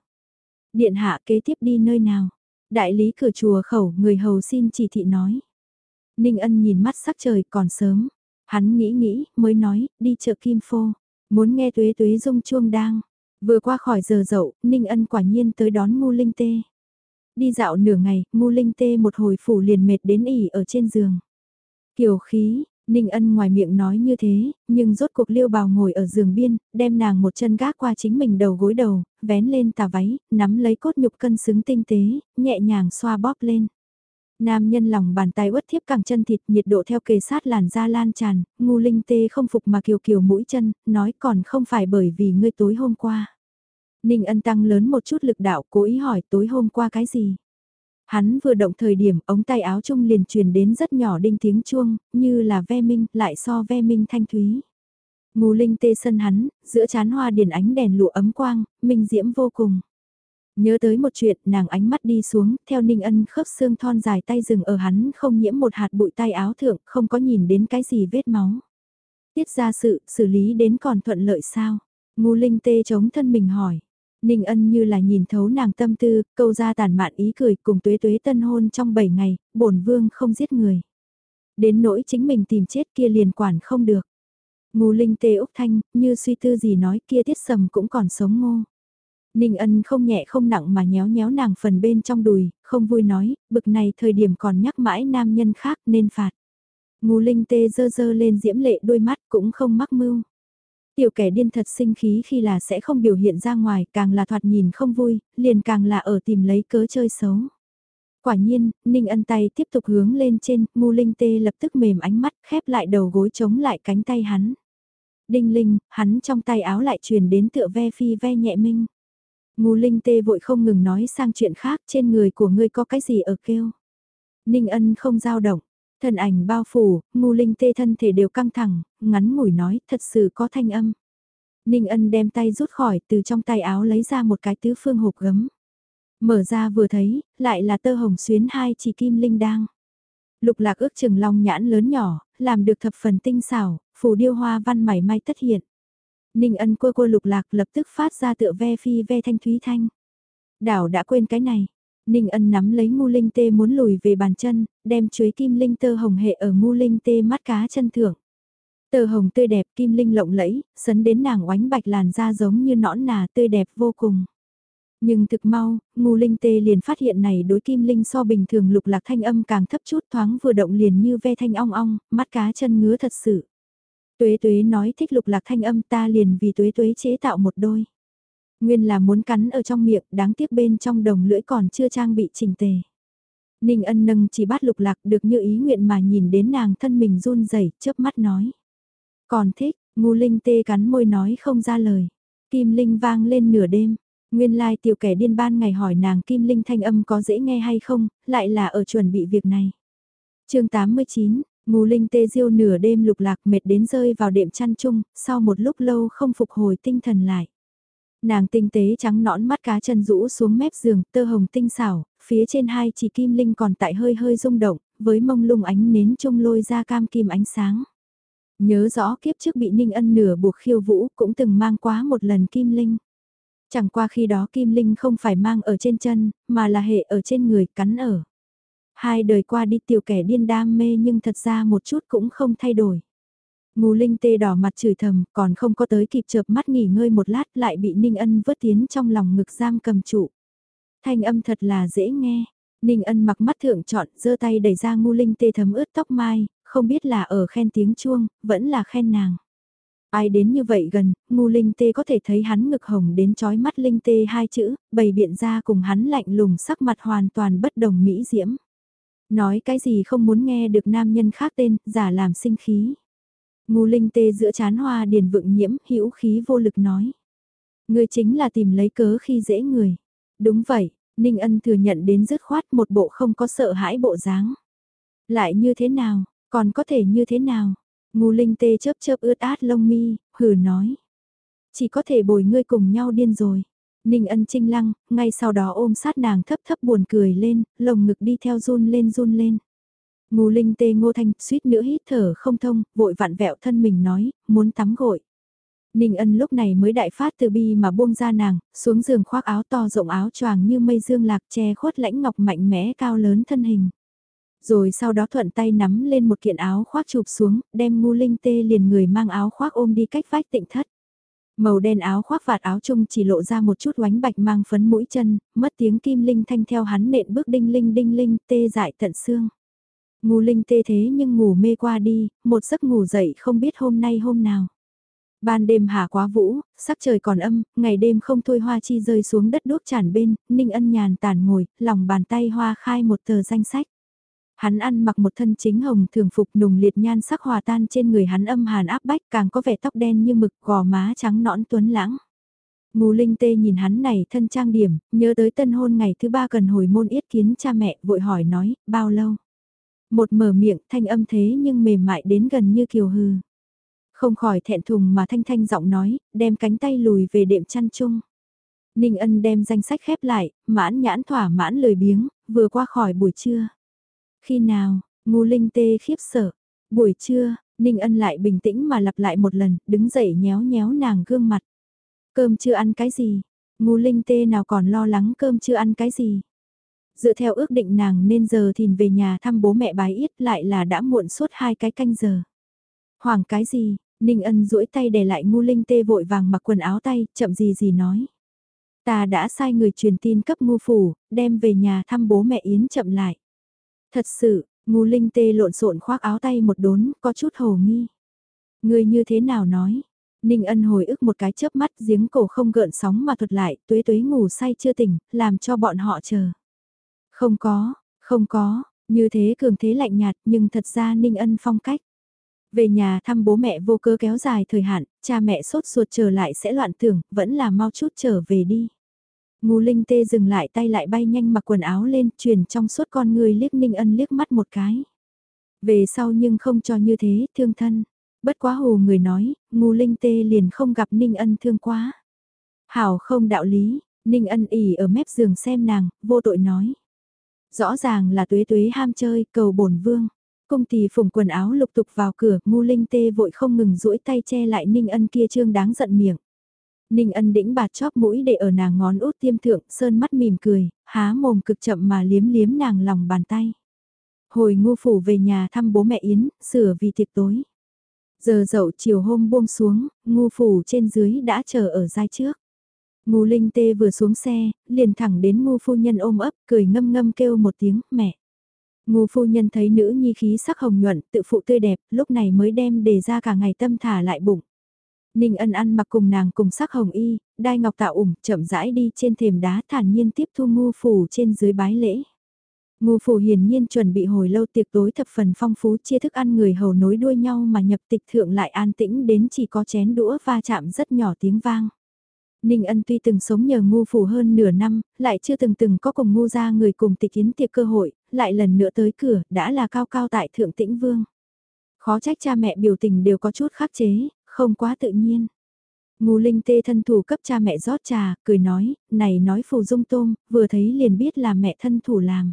Điện hạ kế tiếp đi nơi nào? Đại lý cửa chùa khẩu người hầu xin chỉ thị nói. Ninh ân nhìn mắt sắc trời còn sớm. Hắn nghĩ nghĩ, mới nói, đi chợ Kim Phô. Muốn nghe tuế tuế rung chuông đang. Vừa qua khỏi giờ dậu, Ninh ân quả nhiên tới đón ngu linh tê. Đi dạo nửa ngày, ngu linh tê một hồi phủ liền mệt đến ỉ ở trên giường. Kiều khí, Ninh ân ngoài miệng nói như thế, nhưng rốt cuộc liêu bào ngồi ở giường biên, đem nàng một chân gác qua chính mình đầu gối đầu, vén lên tà váy, nắm lấy cốt nhục cân xứng tinh tế, nhẹ nhàng xoa bóp lên. Nam nhân lòng bàn tay uất thiếp càng chân thịt nhiệt độ theo kề sát làn da lan tràn, ngu linh tê không phục mà kiều kiều mũi chân, nói còn không phải bởi vì ngươi tối hôm qua. Ninh ân tăng lớn một chút lực đạo cố ý hỏi tối hôm qua cái gì. Hắn vừa động thời điểm ống tay áo chung liền truyền đến rất nhỏ đinh tiếng chuông, như là ve minh, lại so ve minh thanh thúy. Ngu linh tê sân hắn, giữa chán hoa điền ánh đèn lụa ấm quang, minh diễm vô cùng. Nhớ tới một chuyện, nàng ánh mắt đi xuống, theo ninh ân khớp xương thon dài tay rừng ở hắn không nhiễm một hạt bụi tay áo thượng, không có nhìn đến cái gì vết máu. Tiết ra sự, xử lý đến còn thuận lợi sao? Ngô Linh tê chống thân mình hỏi. Ninh ân như là nhìn thấu nàng tâm tư, câu ra tàn mạn ý cười cùng tuế tuế tân hôn trong 7 ngày, bổn vương không giết người. Đến nỗi chính mình tìm chết kia liền quản không được. Ngô Linh tê Úc Thanh, như suy tư gì nói kia tiết sầm cũng còn sống ngô. Ninh ân không nhẹ không nặng mà nhéo nhéo nàng phần bên trong đùi, không vui nói, bực này thời điểm còn nhắc mãi nam nhân khác nên phạt. Ngô Linh tê dơ dơ lên diễm lệ đôi mắt cũng không mắc mưu. Tiểu kẻ điên thật sinh khí khi là sẽ không biểu hiện ra ngoài, càng là thoạt nhìn không vui, liền càng là ở tìm lấy cớ chơi xấu. Quả nhiên, Ninh ân tay tiếp tục hướng lên trên, Ngô linh tê lập tức mềm ánh mắt, khép lại đầu gối chống lại cánh tay hắn. Đinh linh, hắn trong tay áo lại truyền đến tựa ve phi ve nhẹ minh. Ngô linh tê vội không ngừng nói sang chuyện khác, trên người của ngươi có cái gì ở kêu. Ninh ân không giao động, Thân ảnh bao phủ, Ngô linh tê thân thể đều căng thẳng, ngắn ngủi nói, thật sự có thanh âm. Ninh ân đem tay rút khỏi, từ trong tay áo lấy ra một cái tứ phương hộp gấm. Mở ra vừa thấy, lại là tơ hồng xuyến hai chỉ kim linh đang. Lục lạc ước chừng long nhãn lớn nhỏ, làm được thập phần tinh xảo, phù điêu hoa văn mảy may tất hiện. Ninh ân cua cua lục lạc lập tức phát ra tựa ve phi ve thanh thúy thanh. Đảo đã quên cái này, Ninh ân nắm lấy ngu linh tê muốn lùi về bàn chân, đem chuối kim linh tơ hồng hệ ở ngu linh tê mắt cá chân thưởng. Tơ hồng tươi đẹp kim linh lộng lẫy, sấn đến nàng oánh bạch làn da giống như nõn nà tươi đẹp vô cùng. Nhưng thực mau, ngu linh tê liền phát hiện này đối kim linh so bình thường lục lạc thanh âm càng thấp chút thoáng vừa động liền như ve thanh ong ong, mắt cá chân ngứa thật sự. Tuế tuế nói thích lục lạc thanh âm ta liền vì tuế tuế chế tạo một đôi. Nguyên là muốn cắn ở trong miệng, đáng tiếc bên trong đồng lưỡi còn chưa trang bị chỉnh tề. Ninh ân nâng chỉ bắt lục lạc được như ý nguyện mà nhìn đến nàng thân mình run rẩy chớp mắt nói. Còn thích, ngu linh tê cắn môi nói không ra lời. Kim linh vang lên nửa đêm. Nguyên lai tiểu kẻ điên ban ngày hỏi nàng kim linh thanh âm có dễ nghe hay không, lại là ở chuẩn bị việc này. chương 89, ngu linh tê diêu nửa đêm lục lạc mệt đến rơi vào đệm chăn chung, sau một lúc lâu không phục hồi tinh thần lại. Nàng tinh tế trắng nõn mắt cá chân rũ xuống mép giường, tơ hồng tinh xảo, phía trên hai chỉ kim linh còn tại hơi hơi rung động, với mông lung ánh nến trung lôi ra cam kim ánh sáng. Nhớ rõ kiếp trước bị Ninh Ân nửa buộc khiêu vũ cũng từng mang quá một lần kim linh. Chẳng qua khi đó Kim Linh không phải mang ở trên chân, mà là hệ ở trên người, cắn ở. Hai đời qua đi tiểu kẻ điên đam mê nhưng thật ra một chút cũng không thay đổi. Ngô Linh tê đỏ mặt chửi thầm, còn không có tới kịp chợp mắt nghỉ ngơi một lát lại bị Ninh Ân vớt tiến trong lòng ngực giam cầm trụ. Thanh âm thật là dễ nghe. Ninh Ân mặc mắt thượng chọn, giơ tay đẩy ra Ngô Linh tê thấm ướt tóc mai, không biết là ở khen tiếng chuông, vẫn là khen nàng. Ai đến như vậy gần, ngu linh tê có thể thấy hắn ngực hồng đến chói mắt linh tê hai chữ, bày biện ra cùng hắn lạnh lùng sắc mặt hoàn toàn bất đồng mỹ diễm. Nói cái gì không muốn nghe được nam nhân khác tên, giả làm sinh khí. Ngu linh tê giữa chán hoa điền vựng nhiễm, hữu khí vô lực nói. Người chính là tìm lấy cớ khi dễ người. Đúng vậy, Ninh Ân thừa nhận đến dứt khoát một bộ không có sợ hãi bộ dáng. Lại như thế nào, còn có thể như thế nào? Ngu linh tê chớp chớp ướt át lông mi, hừ nói. Chỉ có thể bồi ngươi cùng nhau điên rồi. Ninh ân trinh lăng, ngay sau đó ôm sát nàng thấp thấp buồn cười lên, lồng ngực đi theo run lên run lên. Ngô linh tê ngô thanh suýt nữa hít thở không thông, vội vặn vẹo thân mình nói, muốn tắm gội. Ninh ân lúc này mới đại phát từ bi mà buông ra nàng, xuống giường khoác áo to rộng áo choàng như mây dương lạc che khuất lãnh ngọc mạnh mẽ cao lớn thân hình. Rồi sau đó thuận tay nắm lên một kiện áo khoác chụp xuống, đem ngu linh tê liền người mang áo khoác ôm đi cách vách tịnh thất. Màu đen áo khoác vạt áo chung chỉ lộ ra một chút oánh bạch mang phấn mũi chân, mất tiếng kim linh thanh theo hắn nện bước đinh linh đinh linh tê dại tận xương. Ngu linh tê thế nhưng ngủ mê qua đi, một giấc ngủ dậy không biết hôm nay hôm nào. Ban đêm hạ quá vũ, sắc trời còn âm, ngày đêm không thôi hoa chi rơi xuống đất đuốc tràn bên, ninh ân nhàn tàn ngồi, lòng bàn tay hoa khai một tờ danh sách. Hắn ăn mặc một thân chính hồng thường phục nùng liệt nhan sắc hòa tan trên người hắn âm hàn áp bách càng có vẻ tóc đen như mực gò má trắng nõn tuấn lãng. Ngô Linh Tê nhìn hắn này thân trang điểm, nhớ tới tân hôn ngày thứ ba cần hồi môn yết kiến cha mẹ, vội hỏi nói, bao lâu? Một mở miệng thanh âm thế nhưng mềm mại đến gần như kiều hư. Không khỏi thẹn thùng mà thanh thanh giọng nói, đem cánh tay lùi về đệm chăn chung. Ninh ân đem danh sách khép lại, mãn nhãn thỏa mãn lời biếng, vừa qua khỏi buổi trưa. Khi nào, ngu linh tê khiếp sợ. Buổi trưa, Ninh Ân lại bình tĩnh mà lặp lại một lần, đứng dậy nhéo nhéo nàng gương mặt. Cơm chưa ăn cái gì? Ngu linh tê nào còn lo lắng cơm chưa ăn cái gì? Dựa theo ước định nàng nên giờ thìn về nhà thăm bố mẹ bái ít lại là đã muộn suốt hai cái canh giờ. Hoàng cái gì? Ninh Ân duỗi tay để lại ngu linh tê vội vàng mặc quần áo tay, chậm gì gì nói. Ta đã sai người truyền tin cấp ngu phủ, đem về nhà thăm bố mẹ Yến chậm lại. Thật sự, ngu linh tê lộn xộn khoác áo tay một đốn, có chút hồ nghi. Người như thế nào nói? Ninh ân hồi ức một cái chớp mắt giếng cổ không gợn sóng mà thuật lại, tuế tuế ngủ say chưa tỉnh, làm cho bọn họ chờ. Không có, không có, như thế cường thế lạnh nhạt nhưng thật ra Ninh ân phong cách. Về nhà thăm bố mẹ vô cơ kéo dài thời hạn, cha mẹ sốt ruột trở lại sẽ loạn tưởng, vẫn là mau chút trở về đi. Ngô Linh Tê dừng lại tay lại bay nhanh mặc quần áo lên, chuyển trong suốt con người liếc Ninh Ân liếc mắt một cái. Về sau nhưng không cho như thế, thương thân. Bất quá hồ người nói, Ngô Linh Tê liền không gặp Ninh Ân thương quá. Hảo không đạo lý, Ninh Ân ỉ ở mép giường xem nàng, vô tội nói. Rõ ràng là tuế tuế ham chơi, cầu bổn vương. Công tỳ phùng quần áo lục tục vào cửa, Ngô Linh Tê vội không ngừng duỗi tay che lại Ninh Ân kia trương đáng giận miệng. Ninh ân đĩnh bạt chóp mũi để ở nàng ngón út tiêm thượng, sơn mắt mỉm cười, há mồm cực chậm mà liếm liếm nàng lòng bàn tay. Hồi ngu phủ về nhà thăm bố mẹ Yến, sửa vì tiệc tối. Giờ dậu chiều hôm buông xuống, ngu phủ trên dưới đã chờ ở giai trước. Ngu linh tê vừa xuống xe, liền thẳng đến ngu phu nhân ôm ấp, cười ngâm ngâm kêu một tiếng, mẹ. Ngu phu nhân thấy nữ nhi khí sắc hồng nhuận, tự phụ tươi đẹp, lúc này mới đem đề ra cả ngày tâm thả lại bụng. Ninh ân ăn mặc cùng nàng cùng sắc hồng y, đai ngọc tạo ủng, chậm rãi đi trên thềm đá thản nhiên tiếp thu ngu phủ trên dưới bái lễ. Ngu phủ hiển nhiên chuẩn bị hồi lâu tiệc tối thập phần phong phú chia thức ăn người hầu nối đuôi nhau mà nhập tịch thượng lại an tĩnh đến chỉ có chén đũa va chạm rất nhỏ tiếng vang. Ninh ân tuy từng sống nhờ ngu phủ hơn nửa năm, lại chưa từng từng có cùng ngu ra người cùng tịch kiến tiệc cơ hội, lại lần nữa tới cửa, đã là cao cao tại thượng tĩnh vương. Khó trách cha mẹ biểu tình đều có chút khắc chế, không quá tự nhiên. Ngô Linh tê thân thủ cấp cha mẹ rót trà, cười nói, này nói phù dung tôm, vừa thấy liền biết là mẹ thân thủ làm.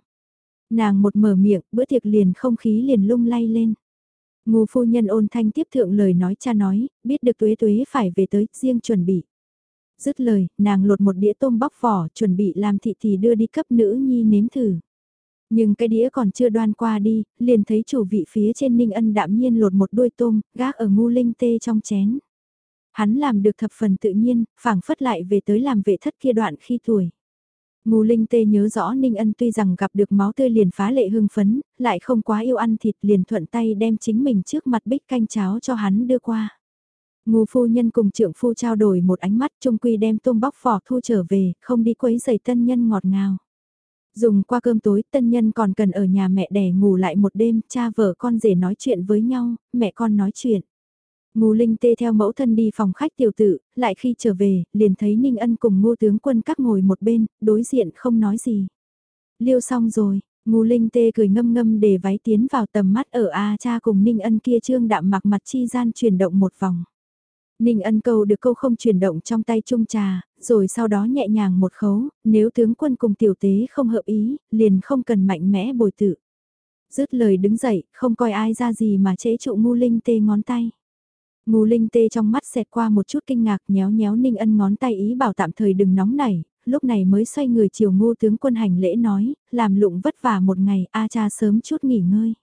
Nàng một mở miệng, bữa tiệc liền không khí liền lung lay lên. Ngô phu nhân ôn thanh tiếp thượng lời nói cha nói, biết được tuế tuế phải về tới, riêng chuẩn bị. Dứt lời, nàng lột một đĩa tôm bóc vỏ, chuẩn bị làm thị thì đưa đi cấp nữ nhi nếm thử. Nhưng cái đĩa còn chưa đoan qua đi, liền thấy chủ vị phía trên Ninh Ân đạm nhiên lột một đuôi tôm, gác ở ngu linh tê trong chén. Hắn làm được thập phần tự nhiên, phảng phất lại về tới làm vệ thất kia đoạn khi tuổi. Ngô Linh Tê nhớ rõ Ninh Ân tuy rằng gặp được máu tươi liền phá lệ hưng phấn, lại không quá yêu ăn thịt liền thuận tay đem chính mình trước mặt bích canh cháo cho hắn đưa qua. Ngô phu nhân cùng trưởng phu trao đổi một ánh mắt trung quy đem tôm bóc vỏ thu trở về, không đi quấy giày tân nhân ngọt ngào. Dùng qua cơm tối, tân nhân còn cần ở nhà mẹ đẻ ngủ lại một đêm, cha vợ con rể nói chuyện với nhau, mẹ con nói chuyện. Ngô Linh tê theo mẫu thân đi phòng khách tiểu tử, lại khi trở về, liền thấy Ninh Ân cùng ngô tướng quân các ngồi một bên, đối diện không nói gì. Liêu xong rồi, Ngô Linh tê cười ngâm ngâm để váy tiến vào tầm mắt ở A cha cùng Ninh Ân kia trương đạm mặc mặt chi gian chuyển động một vòng. Ninh ân câu được câu không chuyển động trong tay trung trà, rồi sau đó nhẹ nhàng một khấu, nếu tướng quân cùng tiểu tế không hợp ý, liền không cần mạnh mẽ bồi tự. Dứt lời đứng dậy, không coi ai ra gì mà chế trụ ngu linh tê ngón tay. Ngô Linh Tê trong mắt xẹt qua một chút kinh ngạc nhéo nhéo Ninh Ân ngón tay ý bảo tạm thời đừng nóng nảy, lúc này mới xoay người chiều ngô tướng quân hành lễ nói, làm lụng vất vả một ngày, a cha sớm chút nghỉ ngơi.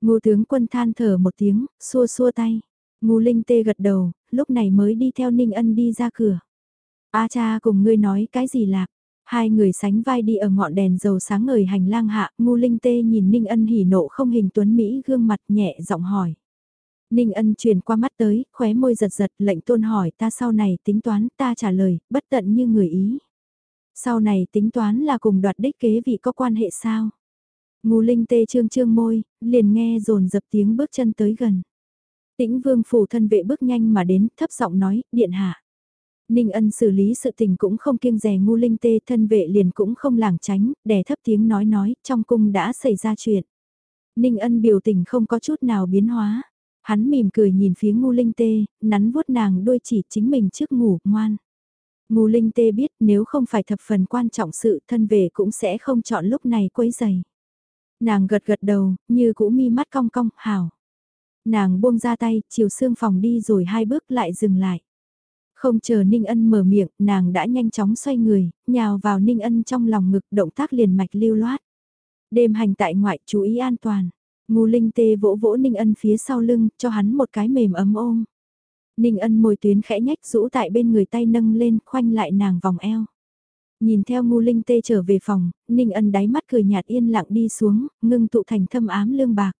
Ngô tướng quân than thở một tiếng, xua xua tay. Ngô Linh Tê gật đầu, lúc này mới đi theo Ninh Ân đi ra cửa. A cha cùng ngươi nói cái gì lạc? Hai người sánh vai đi ở ngọn đèn dầu sáng ngời hành lang hạ, ngu Linh Tê nhìn Ninh Ân hỉ nộ không hình tuấn Mỹ gương mặt nhẹ giọng hỏi. Ninh ân truyền qua mắt tới, khóe môi giật giật, lệnh tôn hỏi ta sau này tính toán, ta trả lời, bất tận như người ý. Sau này tính toán là cùng đoạt đích kế vị có quan hệ sao? Ngu linh tê trương trương môi, liền nghe rồn dập tiếng bước chân tới gần. Tĩnh vương phủ thân vệ bước nhanh mà đến, thấp giọng nói, điện hạ. Ninh ân xử lý sự tình cũng không kiêng rè ngu linh tê thân vệ liền cũng không lảng tránh, đè thấp tiếng nói nói, trong cung đã xảy ra chuyện. Ninh ân biểu tình không có chút nào biến hóa. Hắn mỉm cười nhìn phía ngu linh tê, nắn vuốt nàng đôi chỉ chính mình trước ngủ, ngoan. Ngu linh tê biết nếu không phải thập phần quan trọng sự thân về cũng sẽ không chọn lúc này quấy giày. Nàng gật gật đầu, như cũ mi mắt cong cong, hảo. Nàng buông ra tay, chiều xương phòng đi rồi hai bước lại dừng lại. Không chờ Ninh Ân mở miệng, nàng đã nhanh chóng xoay người, nhào vào Ninh Ân trong lòng ngực động tác liền mạch lưu loát. Đêm hành tại ngoại chú ý an toàn. Ngu Linh Tê vỗ vỗ Ninh Ân phía sau lưng, cho hắn một cái mềm ấm ôm. Ninh Ân môi tuyến khẽ nhách rũ tại bên người tay nâng lên, khoanh lại nàng vòng eo. Nhìn theo ngu Linh Tê trở về phòng, Ninh Ân đáy mắt cười nhạt yên lặng đi xuống, ngưng tụ thành thâm ám lương bạc.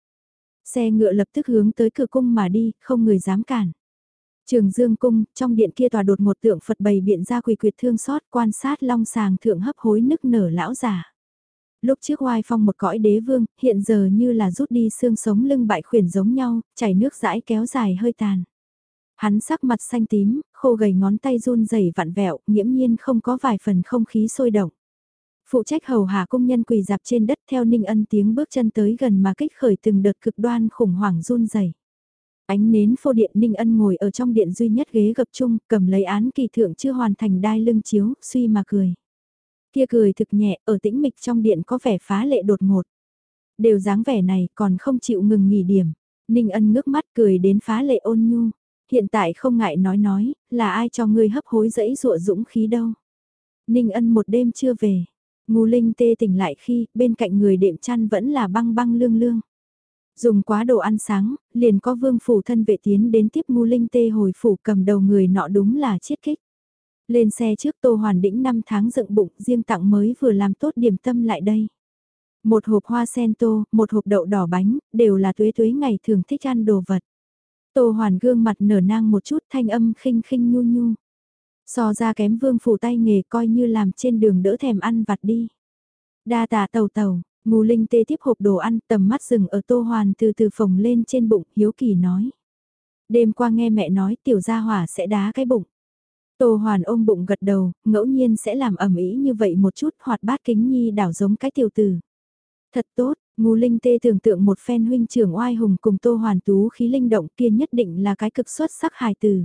Xe ngựa lập tức hướng tới cửa cung mà đi, không người dám cản. Trường Dương cung, trong điện kia tòa đột một tượng Phật bày biện ra quỳ quyệt thương xót quan sát long sàng thượng hấp hối nức nở lão giả. Lúc trước oai phong một cõi đế vương, hiện giờ như là rút đi xương sống lưng bại khuyển giống nhau, chảy nước rãi kéo dài hơi tàn. Hắn sắc mặt xanh tím, khô gầy ngón tay run rẩy vặn vẹo, nghiễm nhiên không có vài phần không khí sôi động. Phụ trách hầu hạ công nhân quỳ dạp trên đất theo ninh ân tiếng bước chân tới gần mà kích khởi từng đợt cực đoan khủng hoảng run rẩy. Ánh nến phô điện ninh ân ngồi ở trong điện duy nhất ghế gập chung, cầm lấy án kỳ thượng chưa hoàn thành đai lưng chiếu, suy mà cười. Kia cười thực nhẹ, ở tĩnh mịch trong điện có vẻ phá lệ đột ngột. Đều dáng vẻ này còn không chịu ngừng nghỉ điểm. Ninh ân ngước mắt cười đến phá lệ ôn nhu. Hiện tại không ngại nói nói, là ai cho ngươi hấp hối dẫy dụa dũng khí đâu. Ninh ân một đêm chưa về. Ngô Linh tê tỉnh lại khi bên cạnh người đệm chăn vẫn là băng băng lương lương. Dùng quá đồ ăn sáng, liền có vương phủ thân vệ tiến đến tiếp ngu Linh tê hồi phủ cầm đầu người nọ đúng là chiết kích. Lên xe trước Tô Hoàn Đĩnh 5 tháng dựng bụng riêng tặng mới vừa làm tốt điểm tâm lại đây. Một hộp hoa sen tô, một hộp đậu đỏ bánh, đều là tuế tuế ngày thường thích ăn đồ vật. Tô Hoàn gương mặt nở nang một chút thanh âm khinh khinh nhu nhu. So ra kém vương phủ tay nghề coi như làm trên đường đỡ thèm ăn vặt đi. Đa tà tàu tàu, Ngô linh tê tiếp hộp đồ ăn tầm mắt dừng ở Tô Hoàn từ từ phồng lên trên bụng, hiếu kỳ nói. Đêm qua nghe mẹ nói tiểu gia hỏa sẽ đá cái bụng. Tô Hoàn ôm bụng gật đầu, ngẫu nhiên sẽ làm ẩm ý như vậy một chút Hoạt bát kính nhi đảo giống cái tiểu tử. Thật tốt, Ngô Linh Tê tưởng tượng một phen huynh trưởng oai hùng cùng Tô Hoàn tú khí linh động kia nhất định là cái cực xuất sắc hài tử.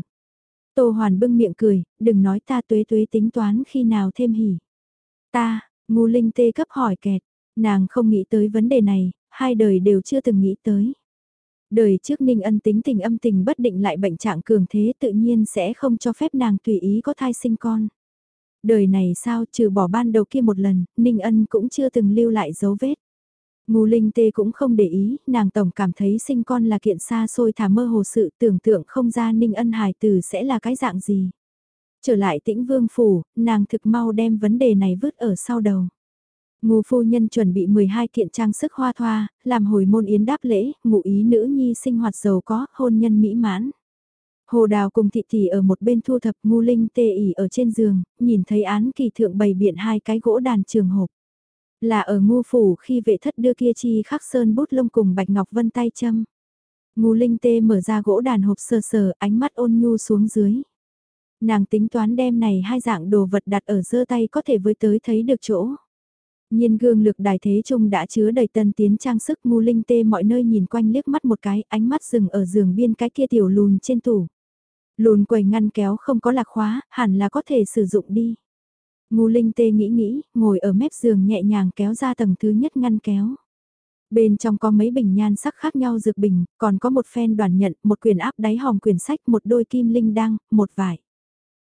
Tô Hoàn bưng miệng cười, đừng nói ta tuế tuế tính toán khi nào thêm hỉ. Ta, Ngô Linh Tê cấp hỏi kẹt, nàng không nghĩ tới vấn đề này, hai đời đều chưa từng nghĩ tới. Đời trước Ninh Ân tính tình âm tình bất định lại bệnh trạng cường thế tự nhiên sẽ không cho phép nàng tùy ý có thai sinh con. Đời này sao trừ bỏ ban đầu kia một lần, Ninh Ân cũng chưa từng lưu lại dấu vết. Ngô Linh Tê cũng không để ý, nàng tổng cảm thấy sinh con là kiện xa xôi thả mơ hồ sự tưởng tượng không ra Ninh Ân hài tử sẽ là cái dạng gì. Trở lại tĩnh vương phủ, nàng thực mau đem vấn đề này vứt ở sau đầu. Ngô phu nhân chuẩn bị 12 kiện trang sức hoa thoa, làm hồi môn yến đáp lễ, ngụ ý nữ nhi sinh hoạt giàu có, hôn nhân mỹ mãn. Hồ Đào cùng thị tỷ ở một bên thu thập ngu linh tê ỉ ở trên giường, nhìn thấy án kỳ thượng bày biện hai cái gỗ đàn trường hộp. Là ở ngu phủ khi vệ thất đưa kia chi khắc sơn bút lông cùng bạch ngọc vân tay châm. Ngu linh tê mở ra gỗ đàn hộp sờ sờ ánh mắt ôn nhu xuống dưới. Nàng tính toán đem này hai dạng đồ vật đặt ở giơ tay có thể với tới thấy được chỗ. Nhiên gương lực đài thế trung đã chứa đầy tân tiến trang sức ngu linh tê mọi nơi nhìn quanh liếc mắt một cái ánh mắt dừng ở giường biên cái kia tiểu lùn trên tủ. Lùn quầy ngăn kéo không có lạc khóa, hẳn là có thể sử dụng đi. Ngu linh tê nghĩ nghĩ, ngồi ở mép giường nhẹ nhàng kéo ra tầng thứ nhất ngăn kéo. Bên trong có mấy bình nhan sắc khác nhau dược bình, còn có một phen đoàn nhận, một quyển áp đáy hòm quyển sách, một đôi kim linh đăng, một vải.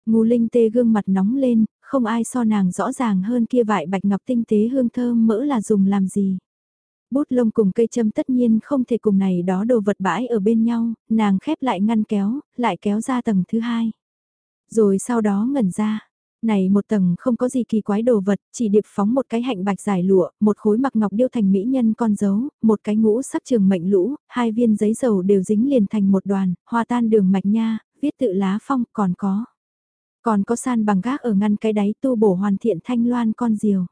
Ngu linh tê gương mặt nóng lên, không ai so nàng rõ ràng hơn kia vải bạch ngọc tinh tế hương thơm mỡ là dùng làm gì. Bút lông cùng cây châm tất nhiên không thể cùng này đó đồ vật bãi ở bên nhau, nàng khép lại ngăn kéo, lại kéo ra tầng thứ hai. Rồi sau đó ngẩn ra, này một tầng không có gì kỳ quái đồ vật, chỉ điệp phóng một cái hạnh bạch giải lụa, một khối mặc ngọc điêu thành mỹ nhân con dấu, một cái ngũ sắc trường mệnh lũ, hai viên giấy dầu đều dính liền thành một đoàn, hòa tan đường mạch nha, viết tự lá phong còn có. Còn có san bằng gác ở ngăn cái đáy tu bổ hoàn thiện thanh loan con diều.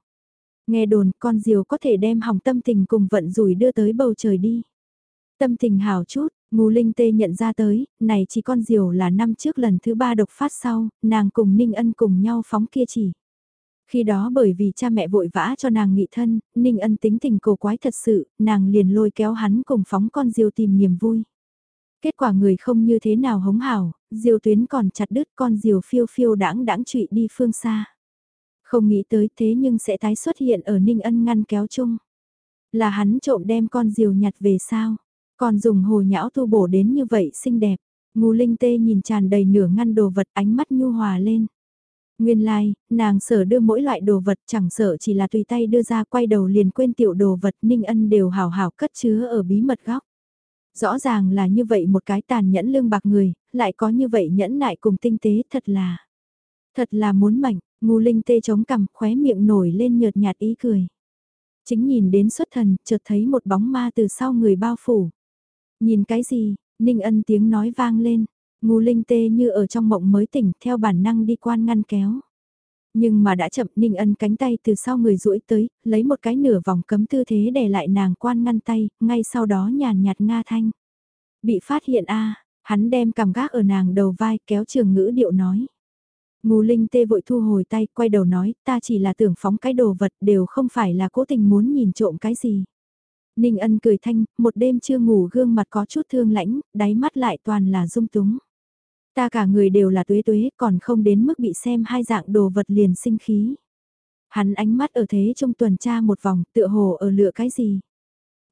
Nghe đồn con diều có thể đem hỏng tâm tình cùng vận rủi đưa tới bầu trời đi. Tâm tình hào chút, Ngô Linh Tê nhận ra tới, này chỉ con diều là năm trước lần thứ ba độc phát sau, nàng cùng Ninh Ân cùng nhau phóng kia chỉ. Khi đó bởi vì cha mẹ vội vã cho nàng nghị thân, Ninh Ân tính tình cổ quái thật sự, nàng liền lôi kéo hắn cùng phóng con diều tìm niềm vui. Kết quả người không như thế nào hống hào diều tuyến còn chặt đứt con diều phiêu phiêu đãng đãng trụy đi phương xa. Không nghĩ tới thế nhưng sẽ tái xuất hiện ở Ninh Ân ngăn kéo chung. Là hắn trộm đem con diều nhặt về sao? Còn dùng hồ nhão tu bổ đến như vậy xinh đẹp. Ngô Linh Tê nhìn tràn đầy nửa ngăn đồ vật ánh mắt nhu hòa lên. Nguyên lai, like, nàng sở đưa mỗi loại đồ vật chẳng sợ chỉ là tùy tay đưa ra quay đầu liền quên tiểu đồ vật Ninh Ân đều hào hào cất chứa ở bí mật góc. Rõ ràng là như vậy một cái tàn nhẫn lương bạc người, lại có như vậy nhẫn nại cùng tinh tế thật là. Thật là muốn mảnh, ngu linh tê chống cằm khóe miệng nổi lên nhợt nhạt ý cười. Chính nhìn đến xuất thần, chợt thấy một bóng ma từ sau người bao phủ. Nhìn cái gì, ninh ân tiếng nói vang lên, ngu linh tê như ở trong mộng mới tỉnh theo bản năng đi quan ngăn kéo. Nhưng mà đã chậm ninh ân cánh tay từ sau người duỗi tới, lấy một cái nửa vòng cấm tư thế để lại nàng quan ngăn tay, ngay sau đó nhàn nhạt nga thanh. Bị phát hiện a hắn đem cầm gác ở nàng đầu vai kéo trường ngữ điệu nói. Ngô Linh tê vội thu hồi tay, quay đầu nói, ta chỉ là tưởng phóng cái đồ vật đều không phải là cố tình muốn nhìn trộm cái gì. Ninh ân cười thanh, một đêm chưa ngủ gương mặt có chút thương lãnh, đáy mắt lại toàn là dung túng. Ta cả người đều là tuế tuế còn không đến mức bị xem hai dạng đồ vật liền sinh khí. Hắn ánh mắt ở thế trong tuần tra một vòng tựa hồ ở lựa cái gì.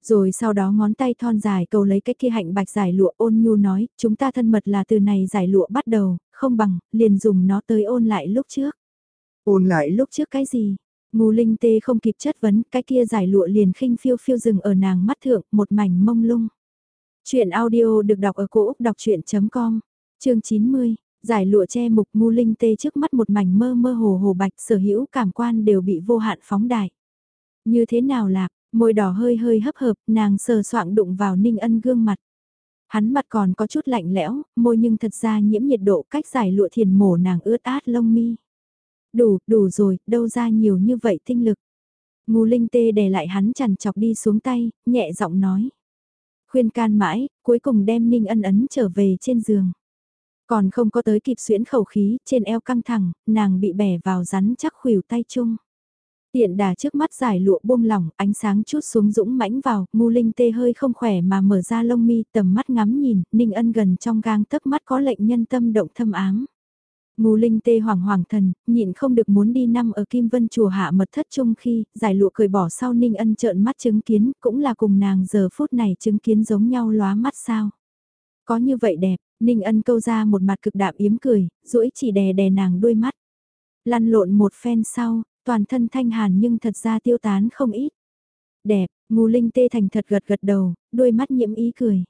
Rồi sau đó ngón tay thon dài cầu lấy cái kia hạnh bạch giải lụa ôn nhu nói, chúng ta thân mật là từ này giải lụa bắt đầu, không bằng, liền dùng nó tới ôn lại lúc trước. Ôn lại lúc trước cái gì? Ngô Linh Tê không kịp chất vấn, cái kia giải lụa liền khinh phiêu phiêu dừng ở nàng mắt thượng, một mảnh mông lung. Chuyện audio được đọc ở cổ Úc đọc chuyện.com chương 90, giải lụa che mục ngu linh tê trước mắt một mảnh mơ mơ hồ hồ bạch sở hữu cảm quan đều bị vô hạn phóng đại. Như thế nào lạc, môi đỏ hơi hơi hấp hợp, nàng sờ soạng đụng vào ninh ân gương mặt. Hắn mặt còn có chút lạnh lẽo, môi nhưng thật ra nhiễm nhiệt độ cách giải lụa thiền mổ nàng ướt át lông mi. Đủ, đủ rồi, đâu ra nhiều như vậy tinh lực. Ngu linh tê đè lại hắn chằn chọc đi xuống tay, nhẹ giọng nói. Khuyên can mãi, cuối cùng đem ninh ân ấn trở về trên giường. Còn không có tới kịp xuyễn khẩu khí, trên eo căng thẳng, nàng bị bẻ vào rắn chắc khuỷu tay chung. Tiện đà trước mắt giải lụa buông lỏng, ánh sáng chút xuống dũng mãnh vào, ngu linh tê hơi không khỏe mà mở ra lông mi tầm mắt ngắm nhìn, ninh ân gần trong gang tấc mắt có lệnh nhân tâm động thâm ám. Ngu Linh tê hoàng hoàng thần, nhịn không được muốn đi năm ở Kim Vân chùa hạ mật thất chung khi, giải lụa cười bỏ sau Ninh Ân trợn mắt chứng kiến, cũng là cùng nàng giờ phút này chứng kiến giống nhau lóa mắt sao. Có như vậy đẹp, Ninh Ân câu ra một mặt cực đạm yếm cười, duỗi chỉ đè đè nàng đuôi mắt. Lăn lộn một phen sau, toàn thân thanh hàn nhưng thật ra tiêu tán không ít. Đẹp, Ngô Linh tê thành thật gật gật đầu, đôi mắt nhiễm ý cười.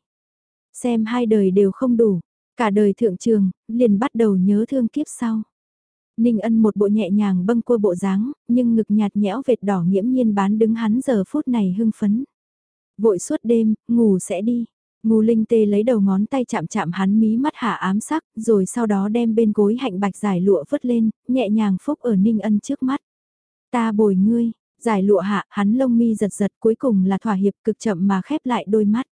Xem hai đời đều không đủ, cả đời thượng trường, liền bắt đầu nhớ thương kiếp sau. Ninh ân một bộ nhẹ nhàng bâng cua bộ dáng, nhưng ngực nhạt nhẽo vệt đỏ nghiễm nhiên bán đứng hắn giờ phút này hưng phấn. Vội suốt đêm, ngủ sẽ đi. Ngô Linh Tê lấy đầu ngón tay chạm chạm hắn mí mắt hạ ám sắc, rồi sau đó đem bên gối hạnh bạch giải lụa vứt lên, nhẹ nhàng phúc ở Ninh Ân trước mắt. Ta bồi ngươi, giải lụa hạ, hắn lông mi giật giật cuối cùng là thỏa hiệp cực chậm mà khép lại đôi mắt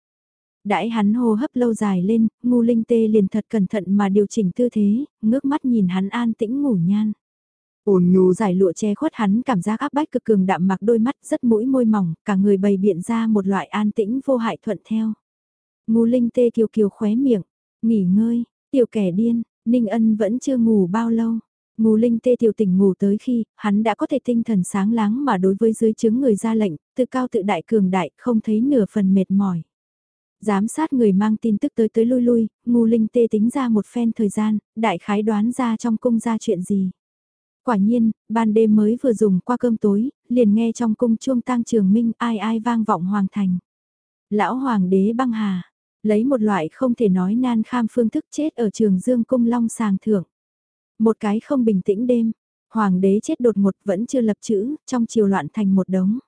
đãi hắn hô hấp lâu dài lên, ngu linh tê liền thật cẩn thận mà điều chỉnh tư thế, ngước mắt nhìn hắn an tĩnh ngủ nhan. Ổn nhu giải lụa che khuất hắn cảm giác áp bách cực cường đạm mặc đôi mắt rất mũi môi mỏng, cả người bày biện ra một loại an tĩnh vô hại thuận theo. Ngu linh tê kiều kiều khóe miệng, nghỉ ngơi, tiểu kẻ điên, Ninh Ân vẫn chưa ngủ bao lâu. Ngù linh tê tiểu tỉnh ngủ tới khi, hắn đã có thể tinh thần sáng láng mà đối với dưới chứng người ra lệnh, tự cao tự đại cường đại, không thấy nửa phần mệt mỏi. Giám sát người mang tin tức tới tới lui lui, ngu linh tê tính ra một phen thời gian, đại khái đoán ra trong cung ra chuyện gì. Quả nhiên, ban đêm mới vừa dùng qua cơm tối, liền nghe trong cung chuông tang trường minh ai ai vang vọng hoàng thành. Lão hoàng đế băng hà, lấy một loại không thể nói nan kham phương thức chết ở trường dương cung long sàng thưởng. Một cái không bình tĩnh đêm, hoàng đế chết đột ngột vẫn chưa lập chữ, trong chiều loạn thành một đống.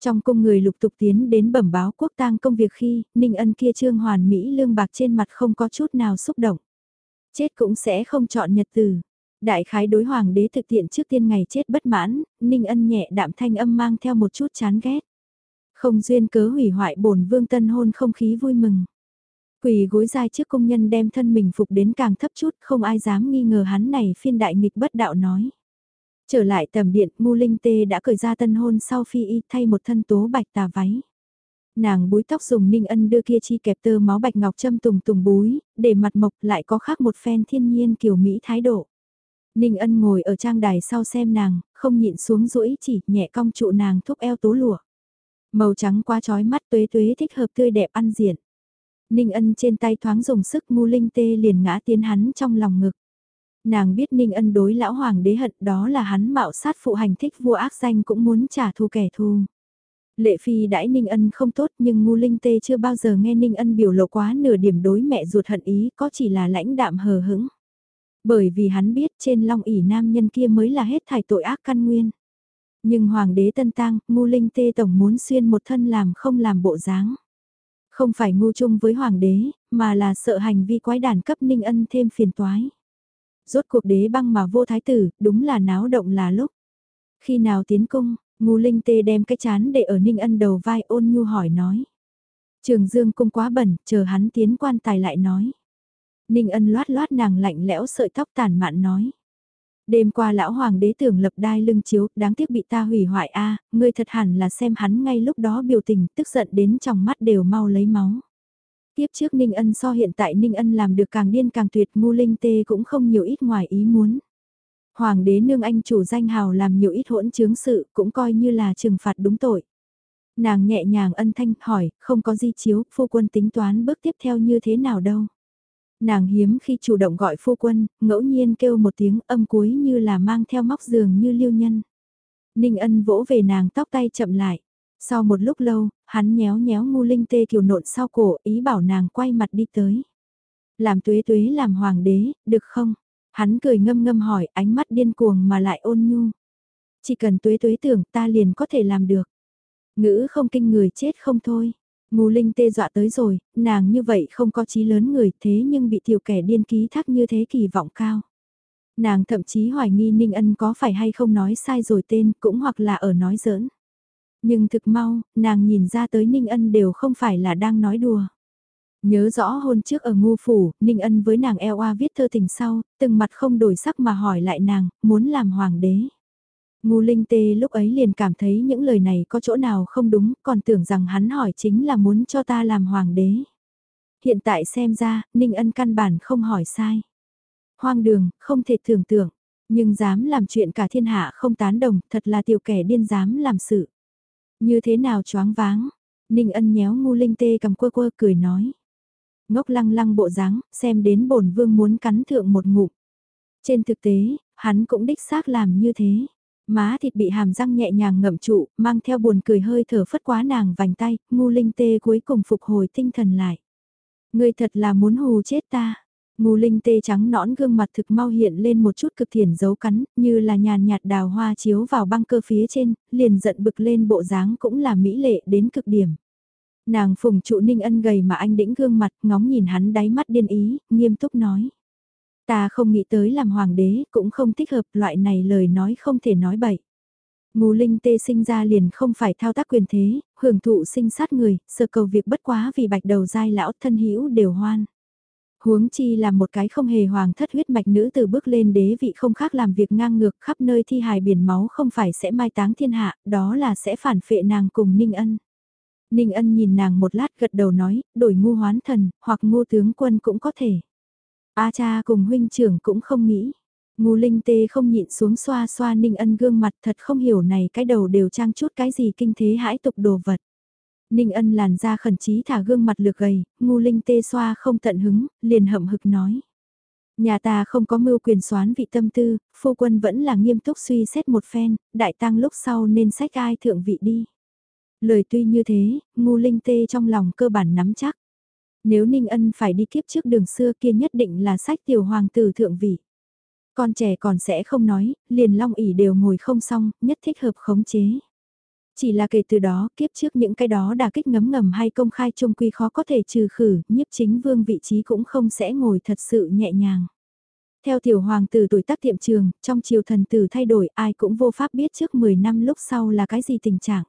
Trong cung người lục tục tiến đến bẩm báo quốc tang công việc khi, Ninh Ân kia trương hoàn Mỹ lương bạc trên mặt không có chút nào xúc động. Chết cũng sẽ không chọn nhật từ. Đại khái đối hoàng đế thực tiện trước tiên ngày chết bất mãn, Ninh Ân nhẹ đạm thanh âm mang theo một chút chán ghét. Không duyên cớ hủy hoại bổn vương tân hôn không khí vui mừng. Quỳ gối dài trước công nhân đem thân mình phục đến càng thấp chút không ai dám nghi ngờ hắn này phiên đại nghịch bất đạo nói. Trở lại tầm điện, Mu Linh Tê đã cởi ra tân hôn sau phi y thay một thân tố bạch tà váy. Nàng búi tóc dùng ninh ân đưa kia chi kẹp tơ máu bạch ngọc châm tùng tùng búi, để mặt mộc lại có khác một phen thiên nhiên kiểu Mỹ thái độ. Ninh ân ngồi ở trang đài sau xem nàng, không nhịn xuống rũi chỉ nhẹ cong trụ nàng thúc eo tố lụa. Màu trắng quá trói mắt tuế tuế thích hợp tươi đẹp ăn diện. Ninh ân trên tay thoáng dùng sức ngu linh tê liền ngã tiến hắn trong lòng ngực. Nàng biết Ninh Ân đối lão hoàng đế hận đó là hắn mạo sát phụ hành thích vua ác danh cũng muốn trả thù kẻ thù. Lệ Phi đãi Ninh Ân không tốt nhưng Ngu Linh Tê chưa bao giờ nghe Ninh Ân biểu lộ quá nửa điểm đối mẹ ruột hận ý có chỉ là lãnh đạm hờ hững. Bởi vì hắn biết trên long ỷ nam nhân kia mới là hết thải tội ác căn nguyên. Nhưng Hoàng đế Tân Tang, Ngu Linh Tê Tổng muốn xuyên một thân làm không làm bộ dáng. Không phải ngu chung với Hoàng đế, mà là sợ hành vi quái đản cấp Ninh Ân thêm phiền toái rốt cuộc đế băng mà vô thái tử, đúng là náo động là lúc. Khi nào tiến cung, ngu linh tê đem cái chán để ở ninh ân đầu vai ôn nhu hỏi nói. Trường dương cung quá bẩn, chờ hắn tiến quan tài lại nói. Ninh ân loát loát nàng lạnh lẽo sợi tóc tàn mạn nói. Đêm qua lão hoàng đế tưởng lập đai lưng chiếu, đáng tiếc bị ta hủy hoại a ngươi thật hẳn là xem hắn ngay lúc đó biểu tình, tức giận đến trong mắt đều mau lấy máu. Tiếp trước Ninh Ân so hiện tại Ninh Ân làm được càng điên càng tuyệt ngu linh tê cũng không nhiều ít ngoài ý muốn. Hoàng đế nương anh chủ danh hào làm nhiều ít hỗn chứng sự cũng coi như là trừng phạt đúng tội. Nàng nhẹ nhàng ân thanh hỏi, không có di chiếu, phu quân tính toán bước tiếp theo như thế nào đâu. Nàng hiếm khi chủ động gọi phu quân, ngẫu nhiên kêu một tiếng âm cuối như là mang theo móc giường như liêu nhân. Ninh ân vỗ về nàng tóc tay chậm lại. Sau một lúc lâu, hắn nhéo nhéo ngu linh tê kiều nộn sau cổ ý bảo nàng quay mặt đi tới. Làm tuế tuế làm hoàng đế, được không? Hắn cười ngâm ngâm hỏi ánh mắt điên cuồng mà lại ôn nhu. Chỉ cần tuế tuế tưởng ta liền có thể làm được. Ngữ không kinh người chết không thôi. Ngô linh tê dọa tới rồi, nàng như vậy không có chí lớn người thế nhưng bị tiểu kẻ điên ký thác như thế kỳ vọng cao. Nàng thậm chí hoài nghi Ninh Ân có phải hay không nói sai rồi tên cũng hoặc là ở nói giỡn. Nhưng thực mau, nàng nhìn ra tới Ninh Ân đều không phải là đang nói đùa. Nhớ rõ hôn trước ở ngu phủ, Ninh Ân với nàng eo oa viết thơ tình sau, từng mặt không đổi sắc mà hỏi lại nàng, muốn làm hoàng đế. Ngu Linh Tê lúc ấy liền cảm thấy những lời này có chỗ nào không đúng, còn tưởng rằng hắn hỏi chính là muốn cho ta làm hoàng đế. Hiện tại xem ra, Ninh Ân căn bản không hỏi sai. Hoang đường, không thể tưởng tượng. Nhưng dám làm chuyện cả thiên hạ không tán đồng, thật là tiểu kẻ điên dám làm sự. Như thế nào choáng váng? Ninh ân nhéo ngu linh tê cầm quơ quơ cười nói. Ngốc lăng lăng bộ dáng, xem đến bổn vương muốn cắn thượng một ngụm. Trên thực tế, hắn cũng đích xác làm như thế. Má thịt bị hàm răng nhẹ nhàng ngậm trụ, mang theo buồn cười hơi thở phất quá nàng vành tay, ngu linh tê cuối cùng phục hồi tinh thần lại. Người thật là muốn hù chết ta. Ngu linh tê trắng nõn gương mặt thực mau hiện lên một chút cực thiển dấu cắn, như là nhàn nhạt đào hoa chiếu vào băng cơ phía trên, liền giận bực lên bộ dáng cũng là mỹ lệ đến cực điểm. Nàng phùng trụ ninh ân gầy mà anh đĩnh gương mặt, ngóng nhìn hắn đáy mắt điên ý, nghiêm túc nói. Ta không nghĩ tới làm hoàng đế, cũng không thích hợp loại này lời nói không thể nói bậy. Ngũ linh tê sinh ra liền không phải thao tác quyền thế, hưởng thụ sinh sát người, sơ cầu việc bất quá vì bạch đầu dai lão thân hữu đều hoan. Huống chi là một cái không hề hoàng thất huyết mạch nữ từ bước lên đế vị không khác làm việc ngang ngược khắp nơi thi hài biển máu không phải sẽ mai táng thiên hạ, đó là sẽ phản phệ nàng cùng Ninh Ân. Ninh Ân nhìn nàng một lát gật đầu nói, đổi ngu hoán thần, hoặc ngu tướng quân cũng có thể. A cha cùng huynh trưởng cũng không nghĩ. Ngô linh tê không nhịn xuống xoa xoa Ninh Ân gương mặt thật không hiểu này cái đầu đều trang chút cái gì kinh thế hãi tục đồ vật. Ninh ân làn ra khẩn trí thả gương mặt lược gầy, Ngô linh tê xoa không tận hứng, liền hậm hực nói. Nhà ta không có mưu quyền xoán vị tâm tư, phu quân vẫn là nghiêm túc suy xét một phen, đại tăng lúc sau nên sách ai thượng vị đi. Lời tuy như thế, Ngô linh tê trong lòng cơ bản nắm chắc. Nếu Ninh Ân phải đi kiếp trước đường xưa kia nhất định là sách tiểu hoàng tử thượng vị. Con trẻ còn sẽ không nói, liền long ỉ đều ngồi không xong, nhất thích hợp khống chế. Chỉ là kể từ đó, kiếp trước những cái đó đà kích ngấm ngầm hay công khai trung quy khó có thể trừ khử, nhiếp chính vương vị trí cũng không sẽ ngồi thật sự nhẹ nhàng. Theo tiểu hoàng tử tuổi tác tiệm trường, trong triều thần tử thay đổi ai cũng vô pháp biết trước 10 năm lúc sau là cái gì tình trạng.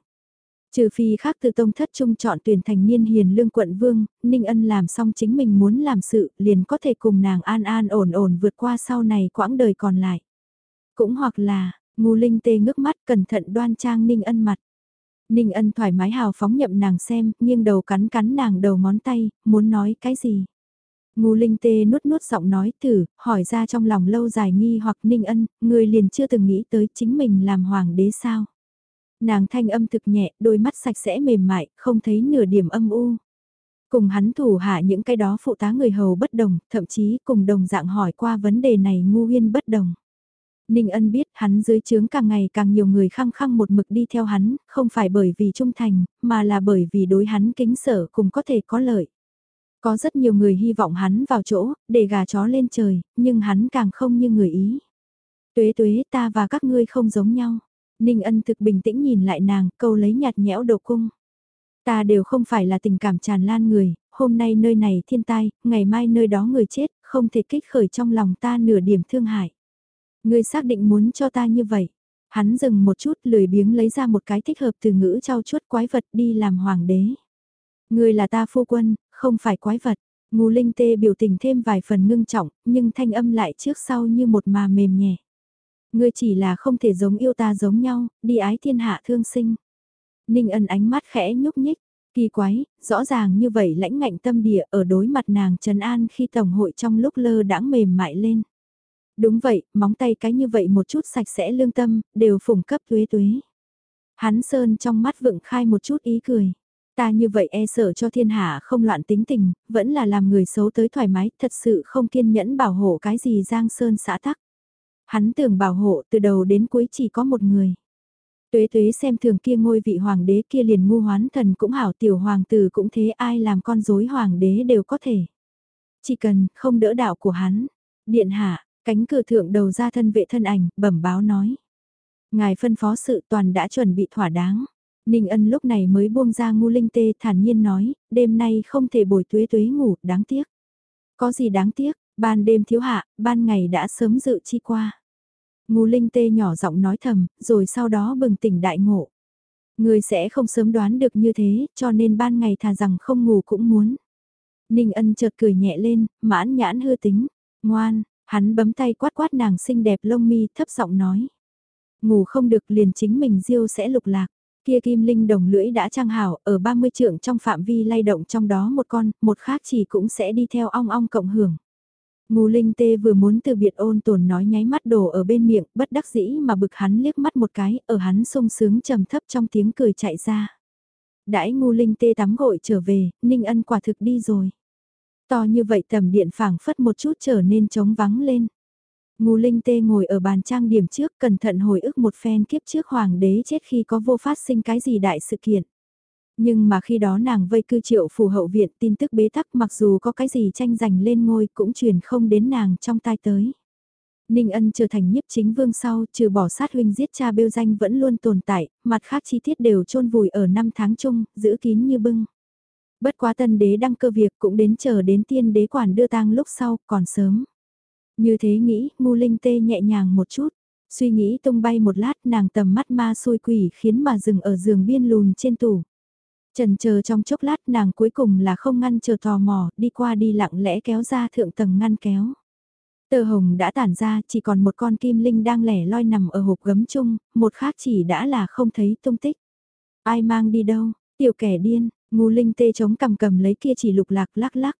Trừ phi khác từ tông thất trung chọn tuyển thành niên hiền lương quận vương, Ninh Ân làm xong chính mình muốn làm sự, liền có thể cùng nàng an an ổn ổn vượt qua sau này quãng đời còn lại. Cũng hoặc là, ngu linh tê ngước mắt cẩn thận đoan trang Ninh Ân mặt. Ninh ân thoải mái hào phóng nhậm nàng xem, nghiêng đầu cắn cắn nàng đầu ngón tay, muốn nói cái gì. Ngu linh tê nuốt nuốt giọng nói thử, hỏi ra trong lòng lâu dài nghi hoặc ninh ân, người liền chưa từng nghĩ tới chính mình làm hoàng đế sao. Nàng thanh âm thực nhẹ, đôi mắt sạch sẽ mềm mại, không thấy nửa điểm âm u. Cùng hắn thủ hạ những cái đó phụ tá người hầu bất đồng, thậm chí cùng đồng dạng hỏi qua vấn đề này ngu huyên bất đồng. Ninh ân biết hắn dưới trướng càng ngày càng nhiều người khăng khăng một mực đi theo hắn, không phải bởi vì trung thành, mà là bởi vì đối hắn kính sở cùng có thể có lợi. Có rất nhiều người hy vọng hắn vào chỗ, để gà chó lên trời, nhưng hắn càng không như người ý. Tuế tuế ta và các ngươi không giống nhau. Ninh ân thực bình tĩnh nhìn lại nàng, câu lấy nhạt nhẽo đồ cung. Ta đều không phải là tình cảm tràn lan người, hôm nay nơi này thiên tai, ngày mai nơi đó người chết, không thể kích khởi trong lòng ta nửa điểm thương hại. Ngươi xác định muốn cho ta như vậy. Hắn dừng một chút lười biếng lấy ra một cái thích hợp từ ngữ trao chuốt quái vật đi làm hoàng đế. Ngươi là ta phu quân, không phải quái vật. Ngô Linh Tê biểu tình thêm vài phần ngưng trọng, nhưng thanh âm lại trước sau như một mà mềm nhẹ. Ngươi chỉ là không thể giống yêu ta giống nhau, đi ái thiên hạ thương sinh. Ninh ân ánh mắt khẽ nhúc nhích, kỳ quái, rõ ràng như vậy lãnh ngạnh tâm địa ở đối mặt nàng Trần An khi tổng hội trong lúc lơ đãng mềm mại lên. Đúng vậy, móng tay cái như vậy một chút sạch sẽ lương tâm, đều phủng cấp tuế tuế. Hắn sơn trong mắt vựng khai một chút ý cười. Ta như vậy e sợ cho thiên hạ không loạn tính tình, vẫn là làm người xấu tới thoải mái, thật sự không kiên nhẫn bảo hộ cái gì giang sơn xã tắc. Hắn tưởng bảo hộ từ đầu đến cuối chỉ có một người. Tuế tuế xem thường kia ngôi vị hoàng đế kia liền ngu hoán thần cũng hảo tiểu hoàng tử cũng thế ai làm con rối hoàng đế đều có thể. Chỉ cần không đỡ đạo của hắn. Điện hạ, Cánh cửa thượng đầu ra thân vệ thân ảnh, bẩm báo nói. Ngài phân phó sự toàn đã chuẩn bị thỏa đáng. Ninh ân lúc này mới buông ra ngu linh tê thản nhiên nói, đêm nay không thể bồi tuế tuế ngủ, đáng tiếc. Có gì đáng tiếc, ban đêm thiếu hạ, ban ngày đã sớm dự chi qua. Ngô linh tê nhỏ giọng nói thầm, rồi sau đó bừng tỉnh đại ngộ. Người sẽ không sớm đoán được như thế, cho nên ban ngày thà rằng không ngủ cũng muốn. Ninh ân chợt cười nhẹ lên, mãn nhãn hư tính, ngoan, Hắn bấm tay quát quát nàng xinh đẹp lông mi thấp giọng nói. Ngủ không được liền chính mình diêu sẽ lục lạc. Kia kim linh đồng lưỡi đã trang hảo ở 30 trượng trong phạm vi lay động trong đó một con, một khác chỉ cũng sẽ đi theo ong ong cộng hưởng. Ngô Linh Tê vừa muốn từ biệt ôn tồn nói nháy mắt đổ ở bên miệng, bất đắc dĩ mà bực hắn liếc mắt một cái, ở hắn sung sướng trầm thấp trong tiếng cười chạy ra. Đãi Ngô Linh Tê tắm gội trở về, Ninh Ân quả thực đi rồi. To như vậy tầm điện phảng phất một chút trở nên trống vắng lên. Ngô Linh Tê ngồi ở bàn trang điểm trước cẩn thận hồi ức một phen kiếp trước hoàng đế chết khi có vô phát sinh cái gì đại sự kiện. Nhưng mà khi đó nàng vây cư triệu phù hậu viện tin tức bế tắc mặc dù có cái gì tranh giành lên ngôi cũng truyền không đến nàng trong tai tới. Ninh ân trở thành nhiếp chính vương sau trừ bỏ sát huynh giết cha bêu danh vẫn luôn tồn tại, mặt khác chi tiết đều chôn vùi ở năm tháng chung, giữ kín như bưng. Bất quá tân đế đăng cơ việc cũng đến chờ đến tiên đế quản đưa tang lúc sau, còn sớm. Như thế nghĩ, ngu linh tê nhẹ nhàng một chút. Suy nghĩ tung bay một lát nàng tầm mắt ma xôi quỷ khiến mà dừng ở giường biên lùn trên tủ. Trần chờ trong chốc lát nàng cuối cùng là không ngăn chờ tò mò, đi qua đi lặng lẽ kéo ra thượng tầng ngăn kéo. Tờ hồng đã tản ra, chỉ còn một con kim linh đang lẻ loi nằm ở hộp gấm chung, một khác chỉ đã là không thấy tung tích. Ai mang đi đâu, tiểu kẻ điên, ngu linh tê chống cầm cầm lấy kia chỉ lục lạc lắc lắc.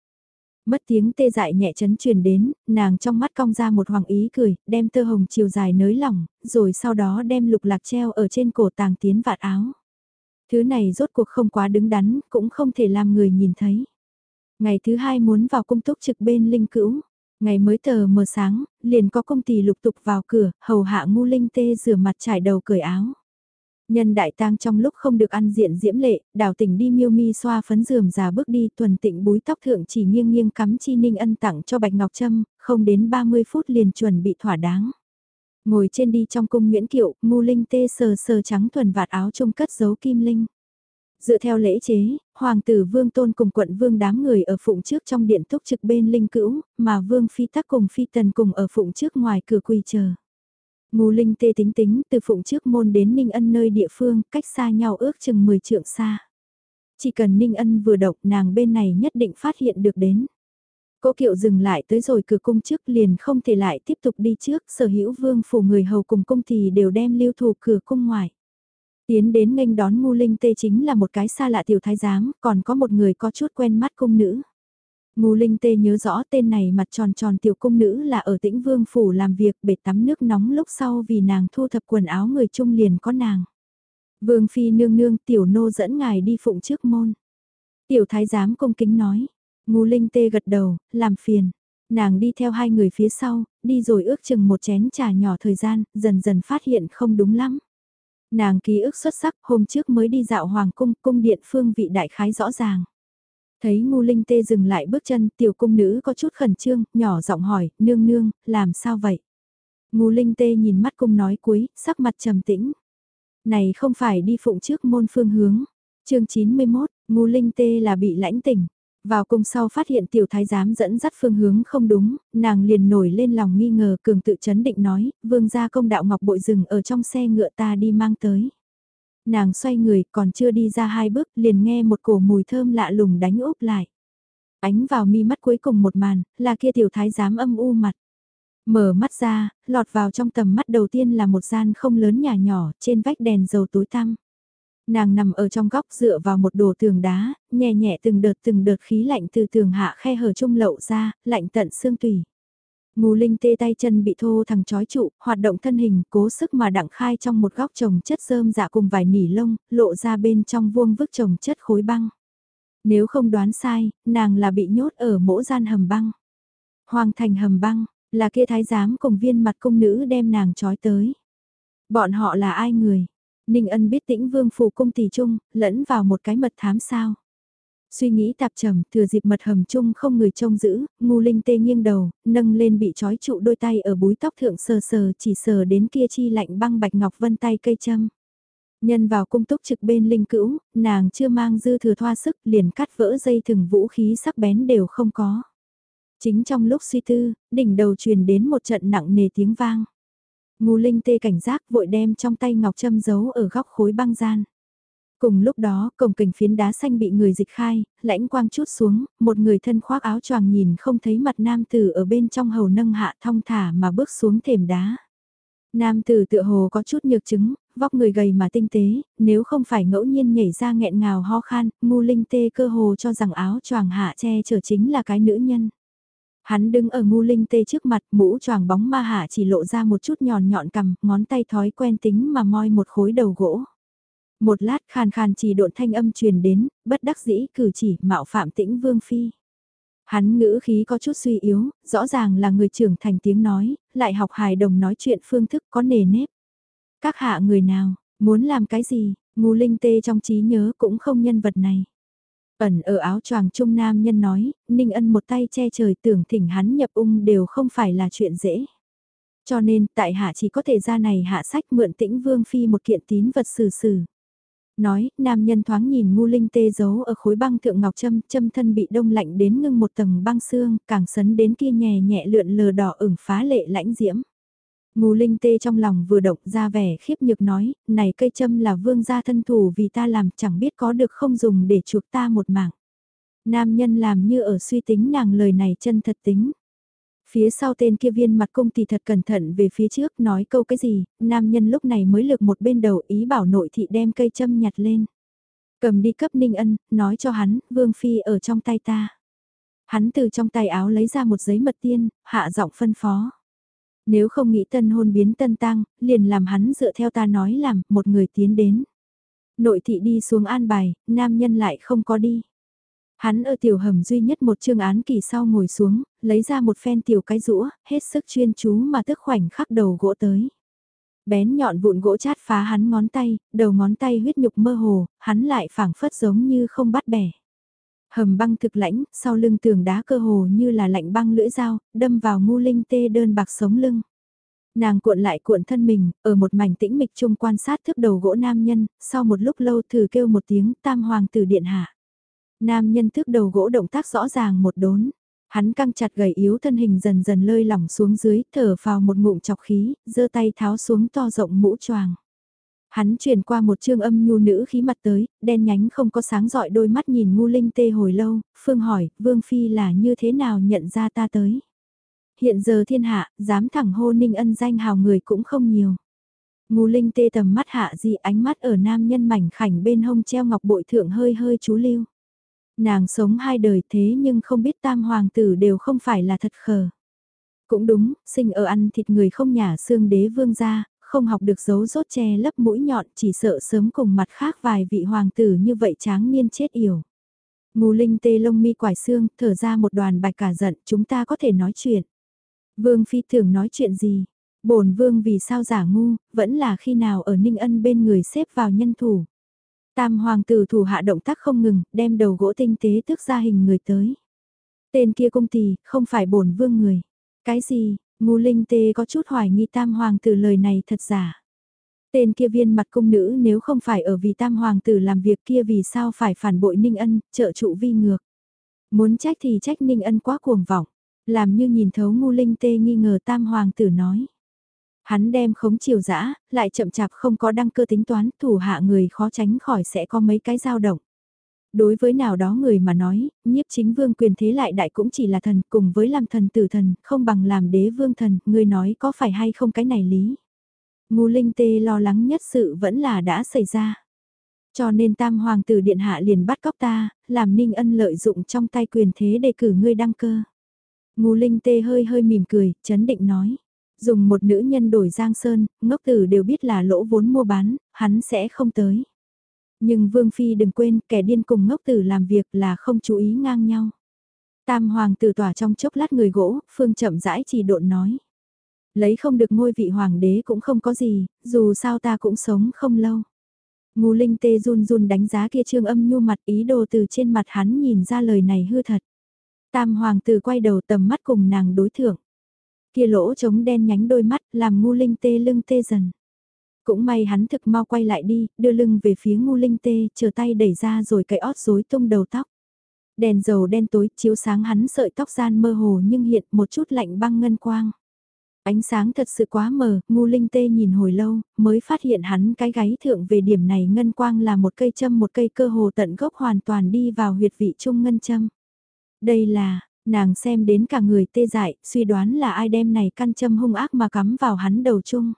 Mất tiếng tê dại nhẹ chấn truyền đến, nàng trong mắt cong ra một hoàng ý cười, đem tơ hồng chiều dài nới lỏng, rồi sau đó đem lục lạc treo ở trên cổ tàng tiến vạt áo. Thứ này rốt cuộc không quá đứng đắn, cũng không thể làm người nhìn thấy. Ngày thứ hai muốn vào cung túc trực bên linh cữu. Ngày mới tờ mờ sáng, liền có công tỳ lục tục vào cửa, hầu hạ ngu linh tê rửa mặt trải đầu cởi áo. Nhân đại tang trong lúc không được ăn diện diễm lệ, đào tỉnh đi miêu mi xoa phấn dườm già bước đi tuần tịnh búi tóc thượng chỉ nghiêng nghiêng cắm chi ninh ân tặng cho Bạch Ngọc Trâm, không đến 30 phút liền chuẩn bị thỏa đáng. Ngồi trên đi trong cung Nguyễn Kiệu, ngô linh tê sờ sờ trắng thuần vạt áo trung cất giấu kim linh. Dựa theo lễ chế, Hoàng tử Vương Tôn cùng quận Vương đám người ở phụng trước trong điện túc trực bên linh cữu, mà Vương Phi tắc cùng Phi Tần cùng ở phụng trước ngoài cửa quỳ chờ. Ngô Linh tê tính tính từ phụng trước môn đến Ninh Ân nơi địa phương, cách xa nhau ước chừng 10 trượng xa. Chỉ cần Ninh Ân vừa động nàng bên này nhất định phát hiện được đến. Cố kiệu dừng lại tới rồi cửa cung trước liền không thể lại tiếp tục đi trước, sở hữu vương phủ người hầu cùng cung thì đều đem lưu thủ cửa cung ngoài. Tiến đến nghênh đón ngu linh tê chính là một cái xa lạ tiểu thái giám, còn có một người có chút quen mắt cung nữ. Ngu Linh Tê nhớ rõ tên này mặt tròn tròn tiểu cung nữ là ở tĩnh vương phủ làm việc bể tắm nước nóng lúc sau vì nàng thu thập quần áo người trung liền có nàng. Vương Phi nương nương tiểu nô dẫn ngài đi phụng trước môn. Tiểu thái giám cung kính nói. Ngô Linh Tê gật đầu, làm phiền. Nàng đi theo hai người phía sau, đi rồi ước chừng một chén trà nhỏ thời gian, dần dần phát hiện không đúng lắm. Nàng ký ức xuất sắc, hôm trước mới đi dạo hoàng cung, cung điện phương vị đại khái rõ ràng. Thấy ngu linh tê dừng lại bước chân, tiểu cung nữ có chút khẩn trương, nhỏ giọng hỏi, nương nương, làm sao vậy? Ngu linh tê nhìn mắt cung nói cuối, sắc mặt trầm tĩnh. Này không phải đi phụng trước môn phương hướng. chương 91, ngu linh tê là bị lãnh tỉnh. Vào cung sau phát hiện tiểu thái giám dẫn dắt phương hướng không đúng, nàng liền nổi lên lòng nghi ngờ cường tự chấn định nói, vương gia công đạo ngọc bội rừng ở trong xe ngựa ta đi mang tới. Nàng xoay người còn chưa đi ra hai bước liền nghe một cổ mùi thơm lạ lùng đánh úp lại. Ánh vào mi mắt cuối cùng một màn, là kia tiểu thái giám âm u mặt. Mở mắt ra, lọt vào trong tầm mắt đầu tiên là một gian không lớn nhà nhỏ, trên vách đèn dầu tối tăm. Nàng nằm ở trong góc dựa vào một đồ tường đá, nhẹ nhẹ từng đợt từng đợt khí lạnh từ tường hạ khe hở trung lậu ra, lạnh tận xương tùy. Ngô Linh tê tay chân bị thô thằng chói trụ, hoạt động thân hình cố sức mà đặng khai trong một góc trồng chất rơm dạ cùng vài nỉ lông, lộ ra bên trong vuông vức trồng chất khối băng. Nếu không đoán sai, nàng là bị nhốt ở mỗ gian hầm băng. Hoàng thành hầm băng, là kia thái giám cùng viên mặt công nữ đem nàng trói tới. Bọn họ là ai người? Ninh ân biết tĩnh vương phủ cung tỷ trung, lẫn vào một cái mật thám sao. Suy nghĩ tạp trầm, thừa dịp mật hầm chung không người trông giữ, ngu linh tê nghiêng đầu, nâng lên bị trói trụ đôi tay ở búi tóc thượng sờ sờ chỉ sờ đến kia chi lạnh băng bạch ngọc vân tay cây châm. Nhân vào cung túc trực bên linh cữu, nàng chưa mang dư thừa thoa sức liền cắt vỡ dây thừng vũ khí sắc bén đều không có. Chính trong lúc suy tư, đỉnh đầu truyền đến một trận nặng nề tiếng vang. Ngu linh tê cảnh giác vội đem trong tay ngọc châm giấu ở góc khối băng gian. Cùng lúc đó, cổng kình phiến đá xanh bị người dịch khai, lãnh quang chút xuống, một người thân khoác áo choàng nhìn không thấy mặt nam tử ở bên trong hầu nâng hạ thong thả mà bước xuống thềm đá. Nam tử tựa hồ có chút nhược chứng, vóc người gầy mà tinh tế, nếu không phải ngẫu nhiên nhảy ra nghẹn ngào ho khan, ngu linh tê cơ hồ cho rằng áo choàng hạ che chở chính là cái nữ nhân. Hắn đứng ở ngu linh tê trước mặt, mũ choàng bóng ma hạ chỉ lộ ra một chút nhọn nhọn cầm, ngón tay thói quen tính mà moi một khối đầu gỗ. Một lát khàn khàn chỉ độn thanh âm truyền đến, bất đắc dĩ cử chỉ mạo phạm tĩnh vương phi. Hắn ngữ khí có chút suy yếu, rõ ràng là người trưởng thành tiếng nói, lại học hài đồng nói chuyện phương thức có nề nếp. Các hạ người nào, muốn làm cái gì, ngu linh tê trong trí nhớ cũng không nhân vật này. Ẩn ở áo choàng trung nam nhân nói, Ninh Ân một tay che trời tưởng thỉnh hắn nhập ung đều không phải là chuyện dễ. Cho nên, tại hạ chỉ có thể ra này hạ sách mượn tĩnh vương phi một kiện tín vật xử xử. Nói, nam nhân thoáng nhìn ngu linh tê giấu ở khối băng thượng ngọc châm, châm thân bị đông lạnh đến ngưng một tầng băng xương, càng sấn đến kia nhẹ nhẹ lượn lờ đỏ ửng phá lệ lãnh diễm. Ngô Linh Tê trong lòng vừa động ra vẻ khiếp nhược nói, này cây châm là vương gia thân thủ vì ta làm chẳng biết có được không dùng để chuộc ta một mạng. Nam nhân làm như ở suy tính nàng lời này chân thật tính. Phía sau tên kia viên mặt cung thì thật cẩn thận về phía trước nói câu cái gì, nam nhân lúc này mới lược một bên đầu ý bảo nội thị đem cây châm nhặt lên. Cầm đi cấp ninh ân, nói cho hắn, vương phi ở trong tay ta. Hắn từ trong tay áo lấy ra một giấy mật tiên, hạ giọng phân phó. Nếu không nghĩ tân hôn biến tân tăng, liền làm hắn dựa theo ta nói làm, một người tiến đến. Nội thị đi xuống an bài, nam nhân lại không có đi. Hắn ở tiểu hầm duy nhất một chương án kỳ sau ngồi xuống, lấy ra một phen tiểu cái rũa, hết sức chuyên chú mà tức khoảnh khắc đầu gỗ tới. Bén nhọn vụn gỗ chát phá hắn ngón tay, đầu ngón tay huyết nhục mơ hồ, hắn lại phảng phất giống như không bắt bẻ. Hầm băng thực lãnh, sau lưng tường đá cơ hồ như là lạnh băng lưỡi dao, đâm vào ngu linh tê đơn bạc sống lưng. Nàng cuộn lại cuộn thân mình, ở một mảnh tĩnh mịch chung quan sát thước đầu gỗ nam nhân, sau một lúc lâu thử kêu một tiếng tam hoàng tử điện hạ. Nam nhân thước đầu gỗ động tác rõ ràng một đốn. Hắn căng chặt gầy yếu thân hình dần dần lơi lỏng xuống dưới, thở vào một ngụm chọc khí, giơ tay tháo xuống to rộng mũ choàng. Hắn chuyển qua một chương âm nhu nữ khí mặt tới, đen nhánh không có sáng dọi đôi mắt nhìn ngu linh tê hồi lâu, phương hỏi, vương phi là như thế nào nhận ra ta tới. Hiện giờ thiên hạ, dám thẳng hô ninh ân danh hào người cũng không nhiều. Ngu linh tê tầm mắt hạ gì ánh mắt ở nam nhân mảnh khảnh bên hông treo ngọc bội thượng hơi hơi chú lưu. Nàng sống hai đời thế nhưng không biết tam hoàng tử đều không phải là thật khờ. Cũng đúng, sinh ở ăn thịt người không nhả xương đế vương gia, không học được giấu rốt che lấp mũi nhọn chỉ sợ sớm cùng mặt khác vài vị hoàng tử như vậy tráng niên chết yểu. Ngù linh tê lông mi quải xương, thở ra một đoàn bạch cả giận, chúng ta có thể nói chuyện. Vương phi thường nói chuyện gì? bổn vương vì sao giả ngu, vẫn là khi nào ở ninh ân bên người xếp vào nhân thủ. Tam hoàng tử thủ hạ động tác không ngừng, đem đầu gỗ tinh tế tước ra hình người tới. Tên kia cung tỳ không phải bổn vương người. Cái gì, Ngô Linh Tê có chút hoài nghi tam hoàng tử lời này thật giả. Tên kia viên mặt cung nữ nếu không phải ở vì tam hoàng tử làm việc kia vì sao phải phản bội Ninh Ân, trợ trụ vi ngược. Muốn trách thì trách Ninh Ân quá cuồng vọng, làm như nhìn thấu Ngô Linh Tê nghi ngờ tam hoàng tử nói. Hắn đem khống chiều dã, lại chậm chạp không có đăng cơ tính toán, thủ hạ người khó tránh khỏi sẽ có mấy cái dao động đối với nào đó người mà nói, nhiếp chính vương quyền thế lại đại cũng chỉ là thần cùng với làm thần tử thần, không bằng làm đế vương thần, người nói có phải hay không cái này lý. Ngu linh tê lo lắng nhất sự vẫn là đã xảy ra. Cho nên tam hoàng tử điện hạ liền bắt cóc ta, làm ninh ân lợi dụng trong tay quyền thế để cử ngươi đăng cơ. Ngu linh tê hơi hơi mỉm cười, chấn định nói. Dùng một nữ nhân đổi giang sơn, ngốc tử đều biết là lỗ vốn mua bán, hắn sẽ không tới. Nhưng Vương Phi đừng quên kẻ điên cùng ngốc tử làm việc là không chú ý ngang nhau. Tam hoàng tử tỏa trong chốc lát người gỗ, Phương chậm rãi chỉ độn nói. Lấy không được ngôi vị hoàng đế cũng không có gì, dù sao ta cũng sống không lâu. Ngô Linh tê run run đánh giá kia trương âm nhu mặt ý đồ từ trên mặt hắn nhìn ra lời này hư thật. Tam hoàng tử quay đầu tầm mắt cùng nàng đối thượng. Kia lỗ trống đen nhánh đôi mắt làm Ngô linh tê lưng tê dần. Cũng may hắn thực mau quay lại đi, đưa lưng về phía ngu linh tê, chờ tay đẩy ra rồi cái ót rối tung đầu tóc. Đèn dầu đen tối chiếu sáng hắn sợi tóc gian mơ hồ nhưng hiện một chút lạnh băng ngân quang. Ánh sáng thật sự quá mờ, ngu linh tê nhìn hồi lâu, mới phát hiện hắn cái gáy thượng về điểm này ngân quang là một cây châm một cây cơ hồ tận gốc hoàn toàn đi vào huyệt vị trung ngân châm. Đây là, nàng xem đến cả người tê dại, suy đoán là ai đem này căn châm hung ác mà cắm vào hắn đầu chung.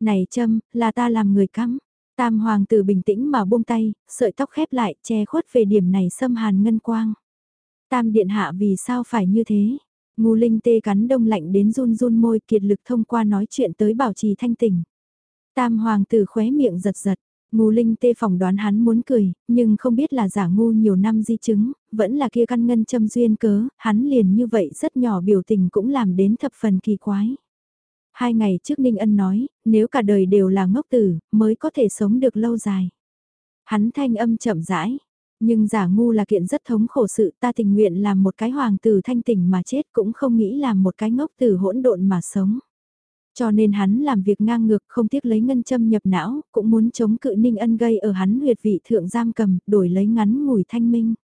Này châm, là ta làm người cắm. Tam hoàng tử bình tĩnh mà buông tay, sợi tóc khép lại, che khuất về điểm này xâm hàn ngân quang. Tam điện hạ vì sao phải như thế? Ngu linh tê cắn đông lạnh đến run run môi kiệt lực thông qua nói chuyện tới bảo trì thanh tỉnh. Tam hoàng tử khóe miệng giật giật, ngu linh tê phỏng đoán hắn muốn cười, nhưng không biết là giả ngu nhiều năm di chứng, vẫn là kia căn ngân châm duyên cớ, hắn liền như vậy rất nhỏ biểu tình cũng làm đến thập phần kỳ quái. Hai ngày trước Ninh Ân nói, nếu cả đời đều là ngốc tử, mới có thể sống được lâu dài. Hắn thanh âm chậm rãi, nhưng giả ngu là kiện rất thống khổ sự ta tình nguyện làm một cái hoàng tử thanh tỉnh mà chết cũng không nghĩ làm một cái ngốc tử hỗn độn mà sống. Cho nên hắn làm việc ngang ngược không tiếc lấy ngân châm nhập não, cũng muốn chống cự ninh ân gây ở hắn huyệt vị thượng giam cầm, đổi lấy ngắn ngủi thanh minh.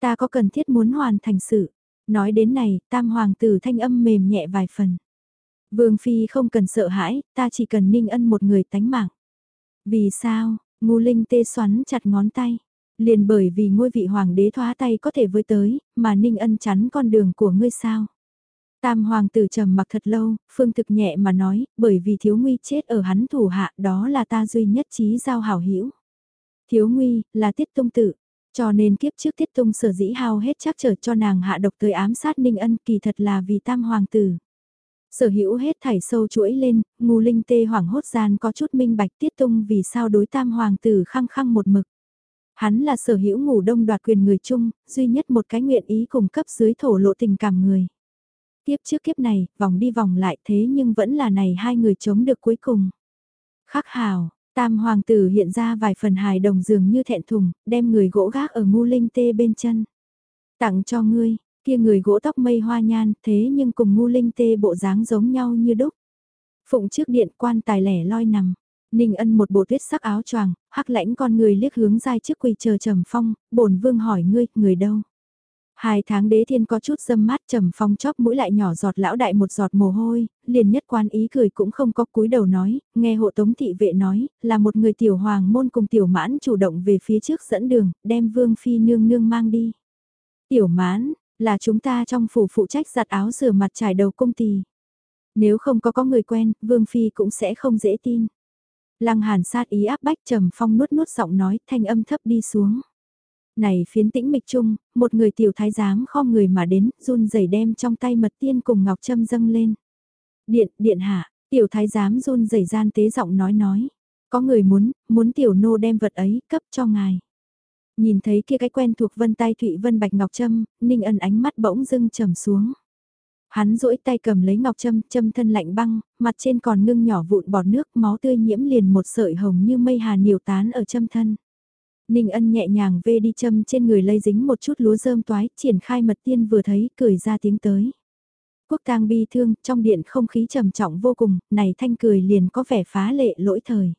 Ta có cần thiết muốn hoàn thành sự. Nói đến này, tam hoàng tử thanh âm mềm nhẹ vài phần. Vương Phi không cần sợ hãi, ta chỉ cần ninh ân một người tánh mạng. Vì sao, ngu linh tê xoắn chặt ngón tay. Liền bởi vì ngôi vị hoàng đế thoá tay có thể với tới, mà ninh ân chắn con đường của ngươi sao. Tam hoàng tử trầm mặc thật lâu, phương thực nhẹ mà nói, bởi vì thiếu nguy chết ở hắn thủ hạ đó là ta duy nhất trí giao hảo hữu Thiếu nguy, là tiết tung tử, cho nên kiếp trước tiết tung sở dĩ hao hết chắc trở cho nàng hạ độc tới ám sát ninh ân kỳ thật là vì tam hoàng tử. Sở hữu hết thảy sâu chuỗi lên, ngu linh tê hoảng hốt gian có chút minh bạch tiết tung vì sao đối tam hoàng tử khăng khăng một mực. Hắn là sở hữu ngủ đông đoạt quyền người chung, duy nhất một cái nguyện ý cùng cấp dưới thổ lộ tình cảm người. Tiếp trước kiếp này, vòng đi vòng lại thế nhưng vẫn là này hai người chống được cuối cùng. Khắc hào, tam hoàng tử hiện ra vài phần hài đồng dường như thẹn thùng, đem người gỗ gác ở ngu linh tê bên chân. Tặng cho ngươi, kia người gỗ tóc mây hoa nhan thế nhưng cùng ngu linh tê bộ dáng giống nhau như đúc. Phụng trước điện quan tài lẻ loi nằm. Ninh ân một bộ tuyết sắc áo choàng, hắc lãnh con người liếc hướng dai trước quỳ chờ trầm phong, bổn vương hỏi ngươi, người đâu? Hai tháng đế thiên có chút dâm mát trầm phong chóp mũi lại nhỏ giọt lão đại một giọt mồ hôi, liền nhất quan ý cười cũng không có cúi đầu nói, nghe hộ tống thị vệ nói, là một người tiểu hoàng môn cùng tiểu mãn chủ động về phía trước dẫn đường, đem vương phi nương nương mang đi. Tiểu mãn, là chúng ta trong phủ phụ trách giặt áo rửa mặt trải đầu công tỳ. Nếu không có có người quen, vương phi cũng sẽ không dễ tin. Lăng hàn sát ý áp bách trầm phong nuốt nuốt giọng nói thanh âm thấp đi xuống. Này phiến tĩnh mịch chung, một người tiểu thái giám kho người mà đến, run rẩy đem trong tay mật tiên cùng ngọc châm dâng lên. Điện, điện hạ, tiểu thái giám run rẩy gian tế giọng nói nói. Có người muốn, muốn tiểu nô đem vật ấy cấp cho ngài. Nhìn thấy kia cái quen thuộc vân tay Thụy Vân Bạch Ngọc Trâm, Ninh Ân ánh mắt bỗng dưng trầm xuống. Hắn duỗi tay cầm lấy ngọc trâm châm thân lạnh băng, mặt trên còn ngưng nhỏ vụn bọt nước, máu tươi nhiễm liền một sợi hồng như mây hà nhiều tán ở châm thân. Ninh ân nhẹ nhàng vê đi châm trên người lây dính một chút lúa rơm toái, triển khai mật tiên vừa thấy, cười ra tiếng tới. Quốc tang bi thương, trong điện không khí trầm trọng vô cùng, này thanh cười liền có vẻ phá lệ lỗi thời.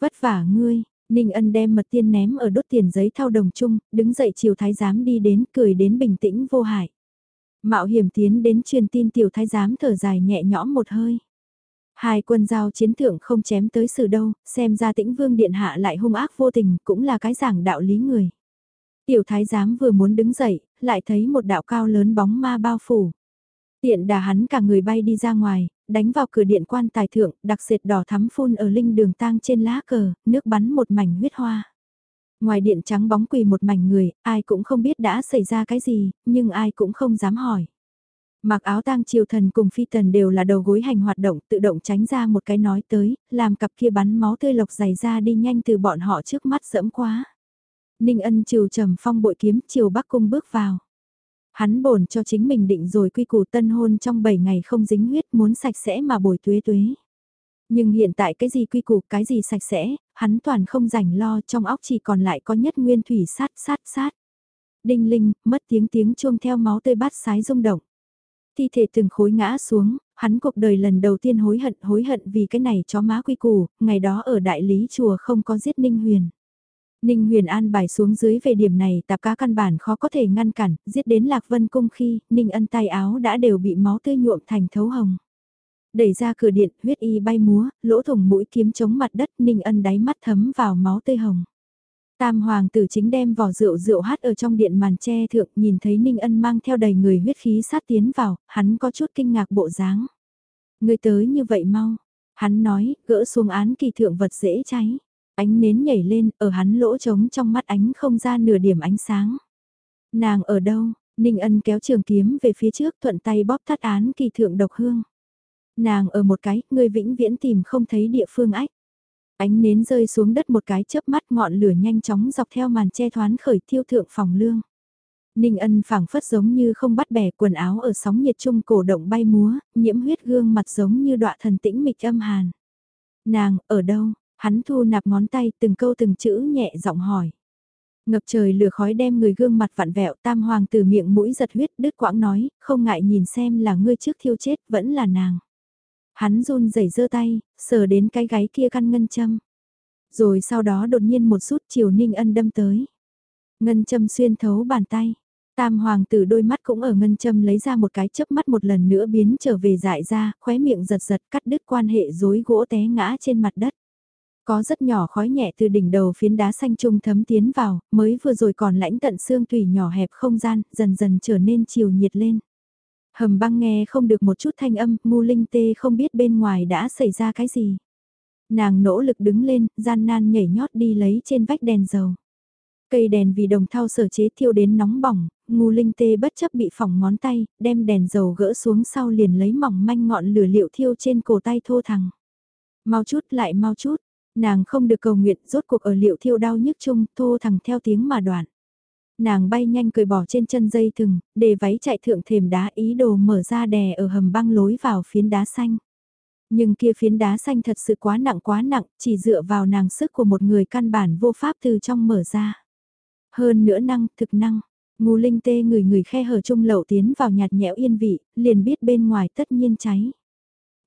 Vất vả ngươi, Ninh ân đem mật tiên ném ở đốt tiền giấy thao đồng chung, đứng dậy chiều thái giám đi đến, cười đến bình tĩnh vô hại. Mạo hiểm tiến đến truyền tin tiểu thái giám thở dài nhẹ nhõm một hơi. Hai quân giao chiến thượng không chém tới sự đâu, xem ra tĩnh vương điện hạ lại hung ác vô tình, cũng là cái giảng đạo lý người. Tiểu thái giám vừa muốn đứng dậy, lại thấy một đạo cao lớn bóng ma bao phủ. Tiện đà hắn cả người bay đi ra ngoài, đánh vào cửa điện quan tài thượng, đặc sệt đỏ thắm phun ở linh đường tang trên lá cờ, nước bắn một mảnh huyết hoa. Ngoài điện trắng bóng quỳ một mảnh người, ai cũng không biết đã xảy ra cái gì, nhưng ai cũng không dám hỏi. Mặc áo tang triều thần cùng phi tần đều là đầu gối hành hoạt động tự động tránh ra một cái nói tới, làm cặp kia bắn máu tươi lộc dày ra đi nhanh từ bọn họ trước mắt sẫm quá. Ninh ân triều trầm phong bội kiếm triều bắc cung bước vào. Hắn bổn cho chính mình định rồi quy củ tân hôn trong 7 ngày không dính huyết muốn sạch sẽ mà bồi tuế tuế. Nhưng hiện tại cái gì quy củ, cái gì sạch sẽ, hắn toàn không rảnh lo trong óc chỉ còn lại có nhất nguyên thủy sát sát sát. Đinh linh, mất tiếng tiếng chuông theo máu tươi bát sái rung động. Thi thể từng khối ngã xuống, hắn cuộc đời lần đầu tiên hối hận hối hận vì cái này chó má quy củ, ngày đó ở đại lý chùa không có giết Ninh Huyền. Ninh Huyền an bài xuống dưới về điểm này tạp cá căn bản khó có thể ngăn cản, giết đến Lạc Vân Cung khi Ninh ân tay áo đã đều bị máu tươi nhuộm thành thấu hồng. Đẩy ra cửa điện, huyết y bay múa, lỗ thủng mũi kiếm chống mặt đất Ninh ân đáy mắt thấm vào máu tươi hồng. Tam hoàng tử chính đem vỏ rượu rượu hát ở trong điện màn tre thượng nhìn thấy Ninh Ân mang theo đầy người huyết khí sát tiến vào, hắn có chút kinh ngạc bộ dáng. Người tới như vậy mau, hắn nói, gỡ xuống án kỳ thượng vật dễ cháy. Ánh nến nhảy lên, ở hắn lỗ trống trong mắt ánh không ra nửa điểm ánh sáng. Nàng ở đâu? Ninh ân kéo trường kiếm về phía trước thuận tay bóp thắt án kỳ thượng độc hương. Nàng ở một cái, người vĩnh viễn tìm không thấy địa phương ách. Ánh nến rơi xuống đất một cái chớp mắt ngọn lửa nhanh chóng dọc theo màn che thoán khởi thiêu thượng phòng lương. Ninh ân phảng phất giống như không bắt bẻ quần áo ở sóng nhiệt trung cổ động bay múa, nhiễm huyết gương mặt giống như đọa thần tĩnh mịch âm hàn. Nàng, ở đâu? Hắn thu nạp ngón tay từng câu từng chữ nhẹ giọng hỏi. Ngập trời lửa khói đem người gương mặt vặn vẹo tam hoàng từ miệng mũi giật huyết đứt quãng nói, không ngại nhìn xem là ngươi trước thiêu chết vẫn là nàng. Hắn run rẩy giơ tay, sờ đến cái gáy kia căn ngân châm. Rồi sau đó đột nhiên một rút chiều ninh ân đâm tới. Ngân châm xuyên thấu bàn tay. Tam hoàng tử đôi mắt cũng ở ngân châm lấy ra một cái chớp mắt một lần nữa biến trở về dại ra, khóe miệng giật giật cắt đứt quan hệ rối gỗ té ngã trên mặt đất. Có rất nhỏ khói nhẹ từ đỉnh đầu phiến đá xanh trung thấm tiến vào, mới vừa rồi còn lãnh tận xương tùy nhỏ hẹp không gian, dần dần trở nên chiều nhiệt lên. Hầm băng nghe không được một chút thanh âm, ngu linh tê không biết bên ngoài đã xảy ra cái gì. Nàng nỗ lực đứng lên, gian nan nhảy nhót đi lấy trên vách đèn dầu. Cây đèn vì đồng thau sở chế thiêu đến nóng bỏng, ngu linh tê bất chấp bị phỏng ngón tay, đem đèn dầu gỡ xuống sau liền lấy mỏng manh ngọn lửa liệu thiêu trên cổ tay thô thằng. Mau chút lại mau chút, nàng không được cầu nguyện rốt cuộc ở liệu thiêu đau nhức chung thô thằng theo tiếng mà đoạn. Nàng bay nhanh cười bỏ trên chân dây thừng, để váy chạy thượng thềm đá ý đồ mở ra đè ở hầm băng lối vào phiến đá xanh. Nhưng kia phiến đá xanh thật sự quá nặng quá nặng, chỉ dựa vào nàng sức của một người căn bản vô pháp từ trong mở ra. Hơn nữa năng, thực năng, ngu linh tê người người khe hở trung lậu tiến vào nhạt nhẽo yên vị, liền biết bên ngoài tất nhiên cháy.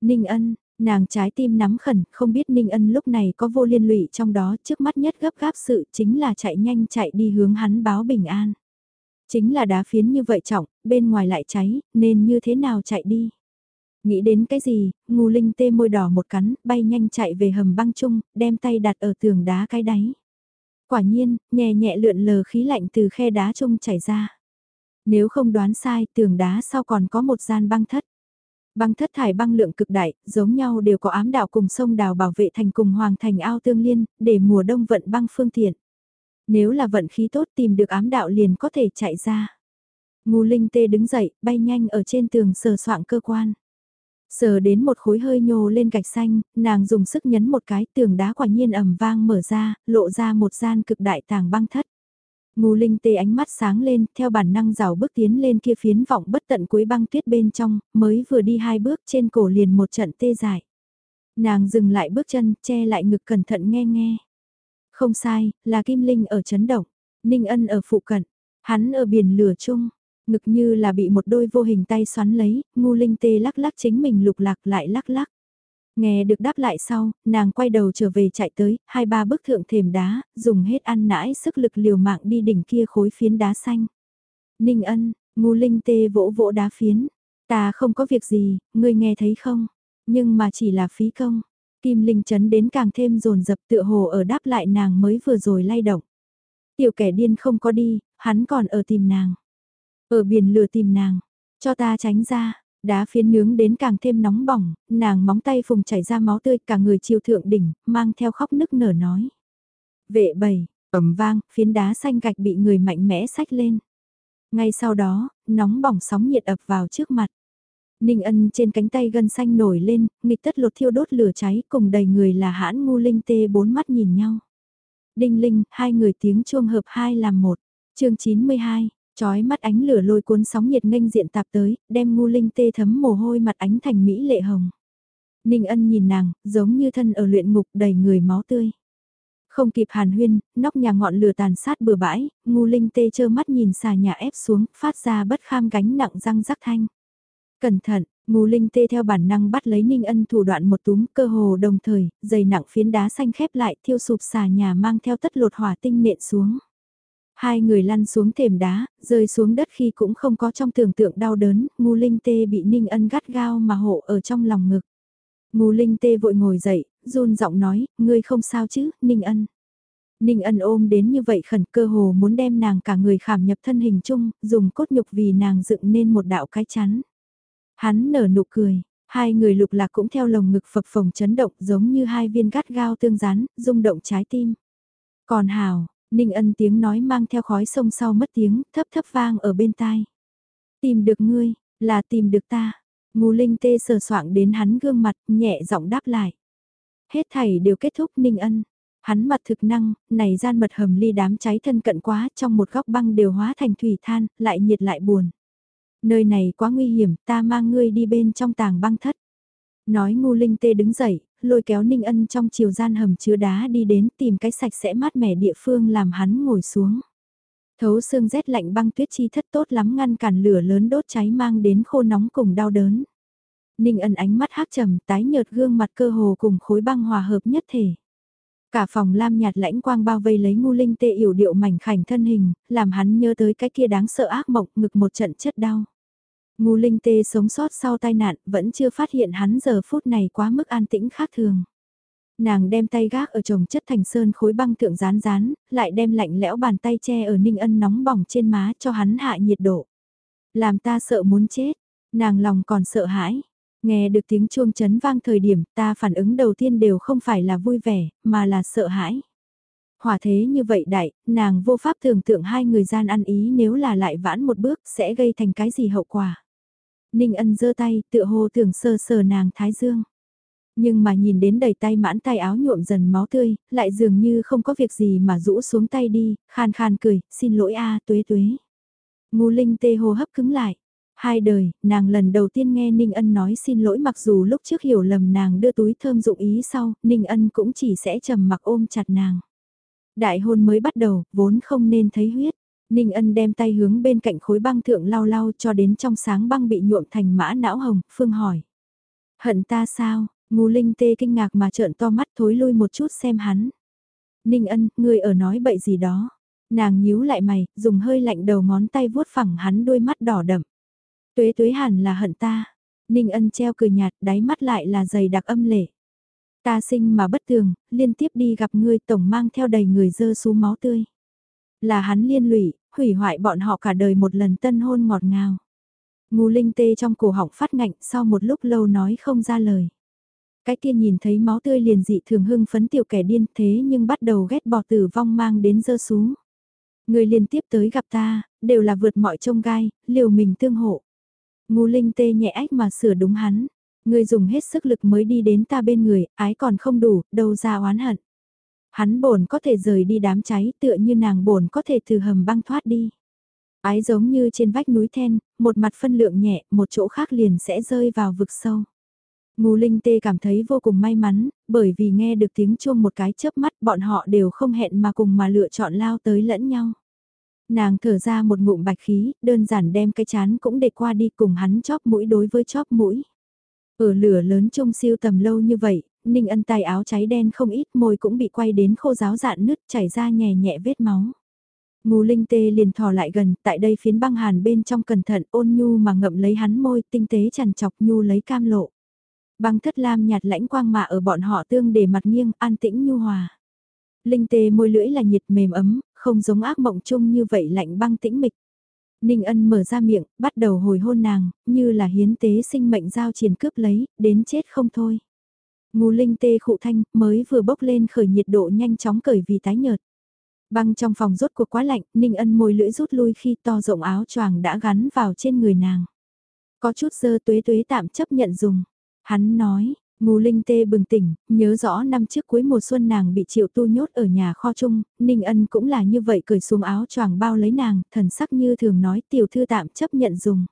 Ninh ân, nàng trái tim nắm khẩn, không biết Ninh ân lúc này có vô liên lụy trong đó, trước mắt nhất gấp gáp sự chính là chạy nhanh chạy đi hướng hắn báo bình an. Chính là đá phiến như vậy trọng, bên ngoài lại cháy, nên như thế nào chạy đi. Nghĩ đến cái gì, ngu linh tê môi đỏ một cắn, bay nhanh chạy về hầm băng chung, đem tay đặt ở tường đá cái đáy. Quả nhiên, nhẹ nhẹ lượn lờ khí lạnh từ khe đá chung chảy ra. Nếu không đoán sai, tường đá sau còn có một gian băng thất. Băng thất thải băng lượng cực đại, giống nhau đều có ám đạo cùng sông đào bảo vệ thành cùng hoàng thành ao tương liên, để mùa đông vận băng phương tiện. Nếu là vận khí tốt tìm được ám đạo liền có thể chạy ra. Ngu linh tê đứng dậy, bay nhanh ở trên tường sờ soạn cơ quan. Sờ đến một khối hơi nhô lên gạch xanh, nàng dùng sức nhấn một cái tường đá quả nhiên ầm vang mở ra, lộ ra một gian cực đại tàng băng thất. Ngô Linh tê ánh mắt sáng lên, theo bản năng rào bước tiến lên kia phiến vọng bất tận cuối băng tuyết bên trong, mới vừa đi hai bước trên cổ liền một trận tê dại. Nàng dừng lại bước chân, che lại ngực cẩn thận nghe nghe. Không sai, là Kim Linh ở chấn động, Ninh Ân ở phụ cận, hắn ở biển lửa chung, ngực như là bị một đôi vô hình tay xoắn lấy, Ngô linh tê lắc lắc chính mình lục lạc lại lắc lắc. Nghe được đáp lại sau, nàng quay đầu trở về chạy tới, hai ba bước thượng thềm đá, dùng hết ăn nãi sức lực liều mạng đi đỉnh kia khối phiến đá xanh. Ninh ân, ngu linh tê vỗ vỗ đá phiến. Ta không có việc gì, ngươi nghe thấy không? Nhưng mà chỉ là phí công. Kim Linh chấn đến càng thêm rồn dập tựa hồ ở đáp lại nàng mới vừa rồi lay động. Tiểu kẻ điên không có đi, hắn còn ở tìm nàng. Ở biển lửa tìm nàng, cho ta tránh ra, đá phiến nướng đến càng thêm nóng bỏng, nàng móng tay phùng chảy ra máu tươi cả người chiều thượng đỉnh, mang theo khóc nức nở nói. Vệ bầy, ẩm vang, phiến đá xanh gạch bị người mạnh mẽ sách lên. Ngay sau đó, nóng bỏng sóng nhiệt ập vào trước mặt. Ninh ân trên cánh tay gân xanh nổi lên, nghịch tất lột thiêu đốt lửa cháy cùng đầy người là hãn ngu linh tê bốn mắt nhìn nhau. Đinh linh, hai người tiếng chuông hợp hai làm một. chương 92, Chói mắt ánh lửa lôi cuốn sóng nhiệt nghênh diện tạp tới, đem ngu linh tê thấm mồ hôi mặt ánh thành mỹ lệ hồng. Ninh ân nhìn nàng, giống như thân ở luyện ngục đầy người máu tươi. Không kịp hàn huyên, nóc nhà ngọn lửa tàn sát bừa bãi, ngu linh tê chơ mắt nhìn xà nhà ép xuống, phát ra bất kham gánh nặng răng rắc thanh. Cẩn thận, ngu linh tê theo bản năng bắt lấy ninh ân thủ đoạn một túm cơ hồ đồng thời, dày nặng phiến đá xanh khép lại thiêu sụp xà nhà mang theo tất lột hỏa tinh nện xuống. Hai người lăn xuống thềm đá, rơi xuống đất khi cũng không có trong tưởng tượng đau đớn, ngu linh tê bị ninh ân gắt gao mà hộ ở trong lòng ngực. Ngu linh tê vội ngồi dậy, run giọng nói, ngươi không sao chứ, ninh ân. Ninh ân ôm đến như vậy khẩn cơ hồ muốn đem nàng cả người khảm nhập thân hình chung, dùng cốt nhục vì nàng dựng nên một đạo cái chắn. Hắn nở nụ cười, hai người lục lạc cũng theo lồng ngực phập phồng chấn động giống như hai viên gắt gao tương rán, rung động trái tim. Còn hào, Ninh ân tiếng nói mang theo khói sông sau mất tiếng, thấp thấp vang ở bên tai. Tìm được ngươi, là tìm được ta. Ngô Linh tê sờ soạng đến hắn gương mặt, nhẹ giọng đáp lại. Hết thảy đều kết thúc ninh ân. Hắn mặt thực năng, này gian mật hầm ly đám cháy thân cận quá, trong một góc băng đều hóa thành thủy than, lại nhiệt lại buồn. Nơi này quá nguy hiểm, ta mang ngươi đi bên trong tàng băng thất. Nói ngu linh tê đứng dậy, lôi kéo ninh ân trong chiều gian hầm chứa đá đi đến tìm cái sạch sẽ mát mẻ địa phương làm hắn ngồi xuống. Thấu xương rét lạnh băng tuyết chi thất tốt lắm ngăn cản lửa lớn đốt cháy mang đến khô nóng cùng đau đớn. Ninh ân ánh mắt hắc trầm tái nhợt gương mặt cơ hồ cùng khối băng hòa hợp nhất thể. Cả phòng lam nhạt lãnh quang bao vây lấy ngu linh tê yểu điệu mảnh khảnh thân hình, làm hắn nhớ tới cái kia đáng sợ ác mộng ngực một trận chất đau. Ngu linh tê sống sót sau tai nạn vẫn chưa phát hiện hắn giờ phút này quá mức an tĩnh khác thường. Nàng đem tay gác ở chồng chất thành sơn khối băng thượng rán rán, lại đem lạnh lẽo bàn tay che ở ninh ân nóng bỏng trên má cho hắn hạ nhiệt độ. Làm ta sợ muốn chết, nàng lòng còn sợ hãi. Nghe được tiếng chuông chấn vang thời điểm ta phản ứng đầu tiên đều không phải là vui vẻ, mà là sợ hãi. Hỏa thế như vậy đại, nàng vô pháp tưởng tượng hai người gian ăn ý nếu là lại vãn một bước sẽ gây thành cái gì hậu quả. Ninh ân giơ tay, tựa hồ tưởng sờ sờ nàng thái dương. Nhưng mà nhìn đến đầy tay mãn tay áo nhuộm dần máu tươi, lại dường như không có việc gì mà rũ xuống tay đi, khan khan cười, xin lỗi a tuế tuế. Ngu linh tê hồ hấp cứng lại. Hai đời, nàng lần đầu tiên nghe Ninh Ân nói xin lỗi mặc dù lúc trước hiểu lầm nàng đưa túi thơm dụng ý sau, Ninh Ân cũng chỉ sẽ trầm mặc ôm chặt nàng. Đại hôn mới bắt đầu, vốn không nên thấy huyết. Ninh Ân đem tay hướng bên cạnh khối băng thượng lau lau cho đến trong sáng băng bị nhuộm thành mã não hồng, Phương hỏi. Hận ta sao, ngu linh tê kinh ngạc mà trợn to mắt thối lui một chút xem hắn. Ninh Ân, ngươi ở nói bậy gì đó. Nàng nhíu lại mày, dùng hơi lạnh đầu ngón tay vuốt phẳng hắn đôi mắt đỏ đậm. Tuế tuế hẳn là hận ta. Ninh ân treo cười nhạt, đáy mắt lại là dày đặc âm lệ. Ta sinh mà bất tường, liên tiếp đi gặp ngươi tổng mang theo đầy người dơ sú máu tươi. Là hắn liên lụy, hủy hoại bọn họ cả đời một lần tân hôn ngọt ngào. Ngu linh tê trong cổ họng phát ngạnh sau một lúc lâu nói không ra lời. Cái kia nhìn thấy máu tươi liền dị thường hưng phấn tiểu kẻ điên thế nhưng bắt đầu ghét bỏ tử vong mang đến dơ sú. Người liên tiếp tới gặp ta, đều là vượt mọi trông gai, liều mình tương hộ. Ngu linh tê nhẹ ách mà sửa đúng hắn. Người dùng hết sức lực mới đi đến ta bên người, ái còn không đủ, đâu ra oán hận. Hắn bổn có thể rời đi đám cháy tựa như nàng bổn có thể từ hầm băng thoát đi. Ái giống như trên vách núi then, một mặt phân lượng nhẹ, một chỗ khác liền sẽ rơi vào vực sâu. Ngô Linh Tê cảm thấy vô cùng may mắn, bởi vì nghe được tiếng chuông một cái chớp mắt bọn họ đều không hẹn mà cùng mà lựa chọn lao tới lẫn nhau. Nàng thở ra một ngụm bạch khí, đơn giản đem cái chán cũng để qua đi cùng hắn chóp mũi đối với chóp mũi. Ở lửa lớn chung siêu tầm lâu như vậy, Ninh ân tay áo cháy đen không ít môi cũng bị quay đến khô giáo dạn nứt chảy ra nhẹ nhẹ vết máu. Ngô Linh Tê liền thò lại gần, tại đây phiến băng hàn bên trong cẩn thận ôn nhu mà ngậm lấy hắn môi, tinh tế chằn chọc nhu lấy cam lộ. Băng thất lam nhạt lãnh quang mạ ở bọn họ tương để mặt nghiêng, an tĩnh nhu hòa. Linh Tê môi lưỡi là nhiệt mềm ấm, không giống ác mộng chung như vậy lạnh băng tĩnh mịch. Ninh ân mở ra miệng, bắt đầu hồi hôn nàng, như là hiến tế sinh mệnh giao triền cướp lấy, đến chết không thôi. Ngũ linh tê khụ thanh, mới vừa bốc lên khởi nhiệt độ nhanh chóng cởi vì tái nhợt. Băng trong phòng rốt cuộc quá lạnh, Ninh ân môi lưỡi rút lui khi to rộng áo choàng đã gắn vào trên người nàng. Có chút dơ tuế tuế tạm chấp nhận dùng. Hắn nói, Ngô Linh Tê bừng tỉnh, nhớ rõ năm trước cuối mùa xuân nàng bị triệu tu nhốt ở nhà kho chung, Ninh Ân cũng là như vậy cởi xuống áo choàng bao lấy nàng, thần sắc như thường nói tiểu thư tạm chấp nhận dùng.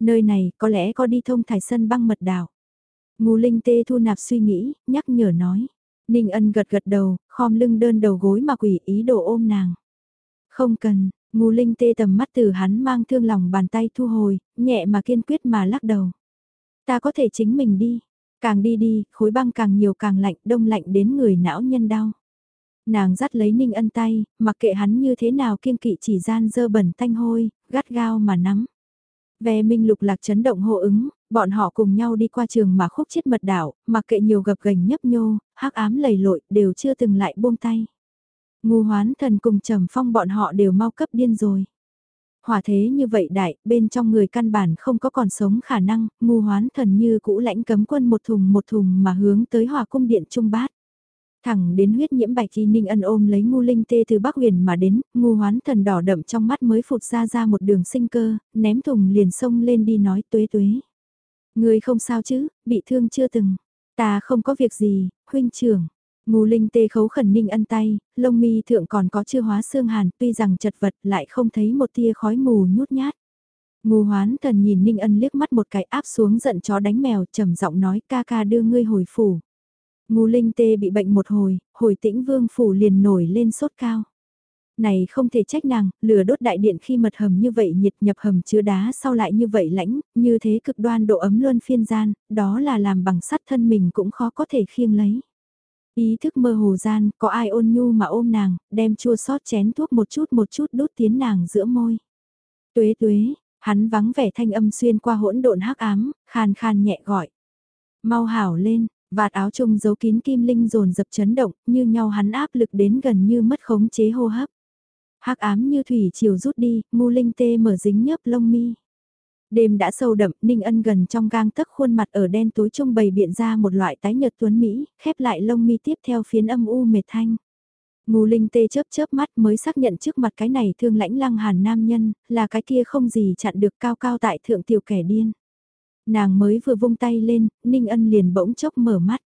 Nơi này có lẽ có đi thông thải sân băng mật đảo. Ngô Linh Tê thu nạp suy nghĩ, nhắc nhở nói. Ninh Ân gật gật đầu, khom lưng đơn đầu gối mà quỷ ý đồ ôm nàng. Không cần, Ngô Linh Tê tầm mắt từ hắn mang thương lòng bàn tay thu hồi, nhẹ mà kiên quyết mà lắc đầu. Ta có thể chính mình đi. Càng đi đi, khối băng càng nhiều càng lạnh, đông lạnh đến người não nhân đau. Nàng dắt lấy ninh ân tay, mặc kệ hắn như thế nào kiên kỵ chỉ gian dơ bẩn thanh hôi, gắt gao mà nắm. Về minh lục lạc chấn động hô ứng, bọn họ cùng nhau đi qua trường mà khúc chết mật đảo, mặc kệ nhiều gập gành nhấp nhô, hắc ám lầy lội, đều chưa từng lại buông tay. Ngu hoán thần cùng trầm phong bọn họ đều mau cấp điên rồi. Hỏa thế như vậy đại, bên trong người căn bản không có còn sống khả năng, ngu hoán thần như cũ lãnh cấm quân một thùng một thùng mà hướng tới hỏa cung điện trung bát. Thẳng đến huyết nhiễm bạch y ninh ân ôm lấy ngu linh tê từ bắc huyền mà đến, ngu hoán thần đỏ đậm trong mắt mới phụt ra ra một đường sinh cơ, ném thùng liền sông lên đi nói tuế tuế. Người không sao chứ, bị thương chưa từng. Ta không có việc gì, huynh trưởng. Ngô linh tê khấu khẩn ninh ân tay, lông mi thượng còn có chưa hóa xương hàn, tuy rằng chật vật lại không thấy một tia khói mù nhút nhát. Ngô hoán thần nhìn ninh ân liếc mắt một cái áp xuống giận chó đánh mèo trầm giọng nói ca ca đưa ngươi hồi phủ. Ngô linh tê bị bệnh một hồi, hồi tĩnh vương phủ liền nổi lên sốt cao. Này không thể trách nàng, lửa đốt đại điện khi mật hầm như vậy nhiệt nhập hầm chứa đá sau lại như vậy lãnh, như thế cực đoan độ ấm luân phiên gian, đó là làm bằng sắt thân mình cũng khó có thể khiêng lấy. Ý thức mơ hồ gian, có ai ôn nhu mà ôm nàng, đem chua sót chén thuốc một chút một chút đốt tiến nàng giữa môi. Tuế tuế, hắn vắng vẻ thanh âm xuyên qua hỗn độn hắc ám, khan khan nhẹ gọi. Mau hảo lên, Vạt áo trông giấu kín kim linh dồn dập chấn động, như nhau hắn áp lực đến gần như mất khống chế hô hấp hắc ám như thủy chiều rút đi, ngu linh tê mở dính nhớp lông mi. Đêm đã sâu đậm, Ninh Ân gần trong gang tấc khuôn mặt ở đen tối trung bày biện ra một loại tái nhợt tuấn Mỹ, khép lại lông mi tiếp theo phiến âm u mệt thanh. Ngô linh tê chớp chớp mắt mới xác nhận trước mặt cái này thương lãnh lăng hàn nam nhân, là cái kia không gì chặn được cao cao tại thượng tiểu kẻ điên. Nàng mới vừa vung tay lên, Ninh Ân liền bỗng chốc mở mắt.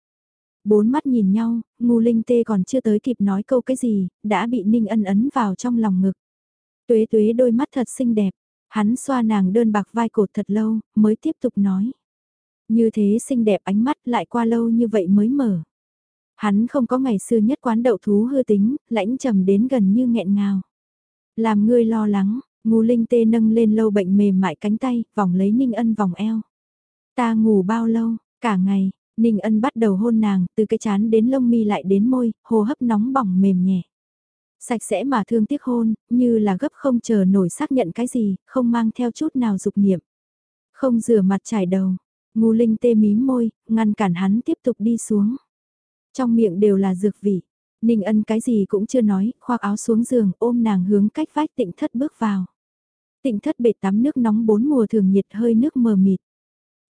Bốn mắt nhìn nhau, ngu linh tê còn chưa tới kịp nói câu cái gì, đã bị Ninh Ân ấn vào trong lòng ngực. Tuế tuế đôi mắt thật xinh đẹp, hắn xoa nàng đơn bạc vai cột thật lâu, mới tiếp tục nói. Như thế xinh đẹp ánh mắt lại qua lâu như vậy mới mở. Hắn không có ngày xưa nhất quán đậu thú hư tính, lãnh trầm đến gần như nghẹn ngào. Làm ngươi lo lắng, ngu linh tê nâng lên lâu bệnh mềm mại cánh tay, vòng lấy ninh ân vòng eo. Ta ngủ bao lâu, cả ngày, Ninh Ân bắt đầu hôn nàng, từ cái chán đến lông mi lại đến môi, hô hấp nóng bỏng mềm nhẹ. Sạch sẽ mà thương tiếc hôn, như là gấp không chờ nổi xác nhận cái gì, không mang theo chút nào dục niệm. Không rửa mặt trải đầu, ngu linh tê mím môi, ngăn cản hắn tiếp tục đi xuống. Trong miệng đều là dược vị. Ninh ân cái gì cũng chưa nói, khoác áo xuống giường, ôm nàng hướng cách vách tịnh thất bước vào. Tịnh thất bệt tắm nước nóng bốn mùa thường nhiệt hơi nước mờ mịt.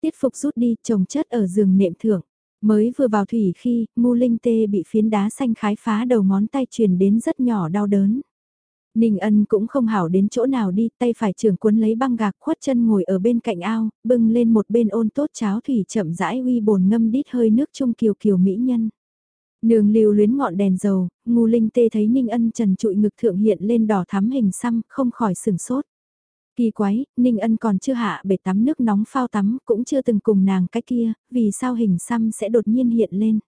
Tiết phục rút đi, trồng chất ở giường nệm thượng. Mới vừa vào thủy khi, ngu linh tê bị phiến đá xanh khái phá đầu ngón tay truyền đến rất nhỏ đau đớn. Ninh ân cũng không hảo đến chỗ nào đi, tay phải trưởng cuốn lấy băng gạc khuất chân ngồi ở bên cạnh ao, bưng lên một bên ôn tốt cháo thủy chậm rãi uy bồn ngâm đít hơi nước trung kiều kiều mỹ nhân. Nương lưu luyến ngọn đèn dầu, ngu linh tê thấy Ninh ân trần trụi ngực thượng hiện lên đỏ thắm hình xăm, không khỏi sừng sốt. Kỳ quái, Ninh Ân còn chưa hạ bể tắm nước nóng phao tắm, cũng chưa từng cùng nàng cái kia, vì sao hình xăm sẽ đột nhiên hiện lên.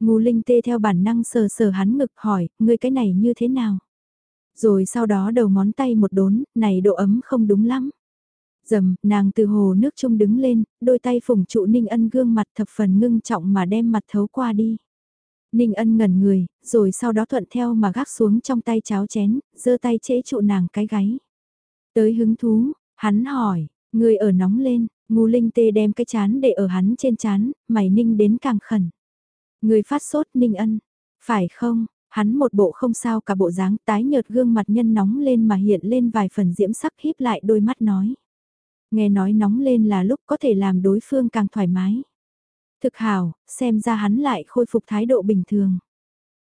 Ngô Linh tê theo bản năng sờ sờ hắn ngực hỏi, ngươi cái này như thế nào? Rồi sau đó đầu ngón tay một đốn, này độ ấm không đúng lắm. Dầm, nàng từ hồ nước chung đứng lên, đôi tay phủng trụ Ninh Ân gương mặt thập phần ngưng trọng mà đem mặt thấu qua đi. Ninh Ân ngẩn người, rồi sau đó thuận theo mà gác xuống trong tay cháo chén, giơ tay chế trụ nàng cái gáy. Tới hứng thú, hắn hỏi, người ở nóng lên, ngu linh tê đem cái chán để ở hắn trên chán, mày ninh đến càng khẩn. Người phát sốt ninh ân, phải không, hắn một bộ không sao cả bộ dáng tái nhợt gương mặt nhân nóng lên mà hiện lên vài phần diễm sắc híp lại đôi mắt nói. Nghe nói nóng lên là lúc có thể làm đối phương càng thoải mái. Thực hảo, xem ra hắn lại khôi phục thái độ bình thường.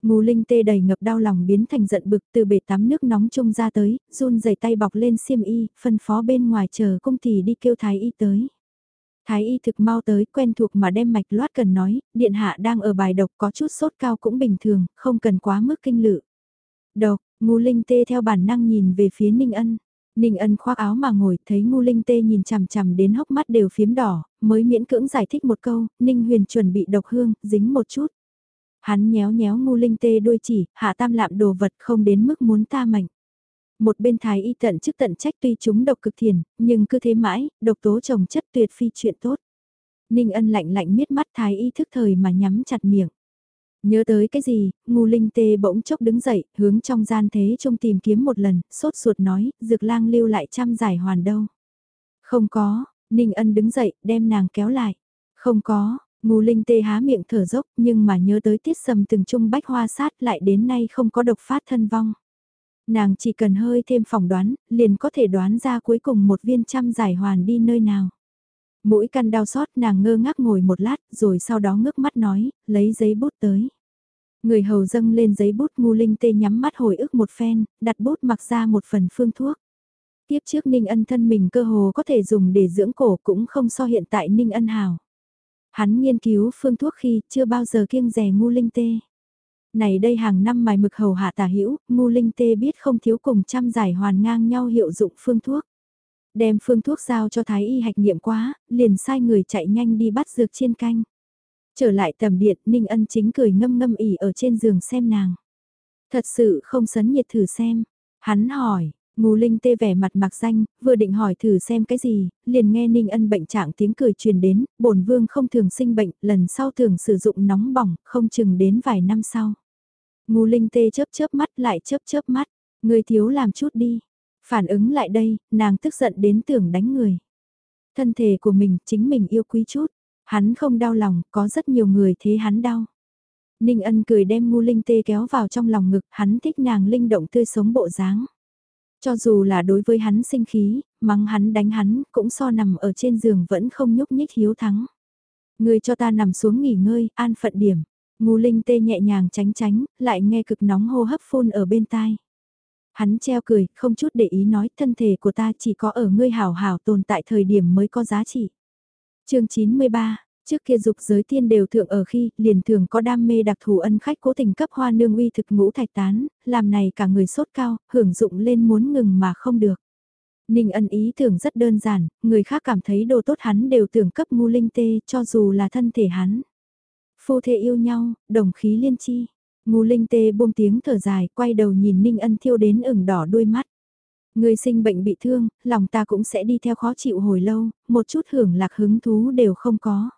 Ngô Linh tê đầy ngập đau lòng biến thành giận bực từ bể tắm nước nóng chung ra tới, run rẩy tay bọc lên xiêm y, phân phó bên ngoài chờ công tỷ đi kêu thái y tới. Thái y thực mau tới, quen thuộc mà đem mạch loát cần nói, điện hạ đang ở bài độc có chút sốt cao cũng bình thường, không cần quá mức kinh lự. Độc, Ngô Linh tê theo bản năng nhìn về phía Ninh Ân. Ninh Ân khoác áo mà ngồi, thấy Ngô Linh tê nhìn chằm chằm đến hốc mắt đều phiếm đỏ, mới miễn cưỡng giải thích một câu, Ninh Huyền chuẩn bị độc hương, dính một chút. Hắn nhéo nhéo ngu linh tê đuôi chỉ, hạ tam lạm đồ vật không đến mức muốn ta mạnh. Một bên thái y tận chức tận trách tuy chúng độc cực thiền, nhưng cứ thế mãi, độc tố trồng chất tuyệt phi chuyện tốt. Ninh ân lạnh lạnh miết mắt thái y thức thời mà nhắm chặt miệng. Nhớ tới cái gì, ngu linh tê bỗng chốc đứng dậy, hướng trong gian thế trông tìm kiếm một lần, sốt ruột nói, dược lang lưu lại trăm giải hoàn đâu. Không có, Ninh ân đứng dậy, đem nàng kéo lại. Không có, Ngô Linh tê há miệng thở dốc nhưng mà nhớ tới tiết sầm từng chung bách hoa sát lại đến nay không có độc phát thân vong. Nàng chỉ cần hơi thêm phỏng đoán, liền có thể đoán ra cuối cùng một viên trăm giải hoàn đi nơi nào. Mũi căn đau xót nàng ngơ ngác ngồi một lát rồi sau đó ngước mắt nói, lấy giấy bút tới. Người hầu dâng lên giấy bút ngu linh tê nhắm mắt hồi ức một phen, đặt bút mặc ra một phần phương thuốc. Tiếp trước Ninh Ân thân mình cơ hồ có thể dùng để dưỡng cổ cũng không so hiện tại Ninh Ân hào. Hắn nghiên cứu phương thuốc khi chưa bao giờ kiêng rè ngu linh tê. Này đây hàng năm mài mực hầu hạ tả hữu ngu linh tê biết không thiếu cùng trăm giải hoàn ngang nhau hiệu dụng phương thuốc. Đem phương thuốc giao cho thái y hạch nghiệm quá, liền sai người chạy nhanh đi bắt dược chiên canh. Trở lại tầm điện, Ninh Ân chính cười ngâm ngâm ỉ ở trên giường xem nàng. Thật sự không sấn nhiệt thử xem. Hắn hỏi, Ngô Linh tê vẻ mặt mạc danh, vừa định hỏi thử xem cái gì, liền nghe Ninh Ân bệnh trạng tiếng cười truyền đến, bổn vương không thường sinh bệnh, lần sau thường sử dụng nóng bỏng, không chừng đến vài năm sau. Ngô Linh tê chớp chớp mắt lại chớp chớp mắt, người thiếu làm chút đi. Phản ứng lại đây, nàng tức giận đến tưởng đánh người. Thân thể của mình chính mình yêu quý chút, hắn không đau lòng, có rất nhiều người thế hắn đau. Ninh ân cười đem ngu linh tê kéo vào trong lòng ngực, hắn thích nàng linh động tươi sống bộ dáng. Cho dù là đối với hắn sinh khí, mắng hắn đánh hắn, cũng so nằm ở trên giường vẫn không nhúc nhích hiếu thắng. Người cho ta nằm xuống nghỉ ngơi, an phận điểm. Ngu linh tê nhẹ nhàng tránh tránh, lại nghe cực nóng hô hấp phun ở bên tai. Hắn treo cười, không chút để ý nói thân thể của ta chỉ có ở ngươi hảo hảo tồn tại thời điểm mới có giá trị. chương 93, Trước kia dục giới tiên đều thượng ở khi, liền thường có đam mê đặc thù ân khách cố tình cấp hoa nương uy thực ngũ thạch tán, làm này cả người sốt cao, hưởng dụng lên muốn ngừng mà không được. Ninh ân ý tưởng rất đơn giản, người khác cảm thấy đồ tốt hắn đều tưởng cấp ngu linh tê cho dù là thân thể hắn. Phu thê yêu nhau, đồng khí liên chi. Ngu linh tê buông tiếng thở dài, quay đầu nhìn Ninh ân thiêu đến ửng đỏ đôi mắt. Người sinh bệnh bị thương, lòng ta cũng sẽ đi theo khó chịu hồi lâu, một chút hưởng lạc hứng thú đều không có.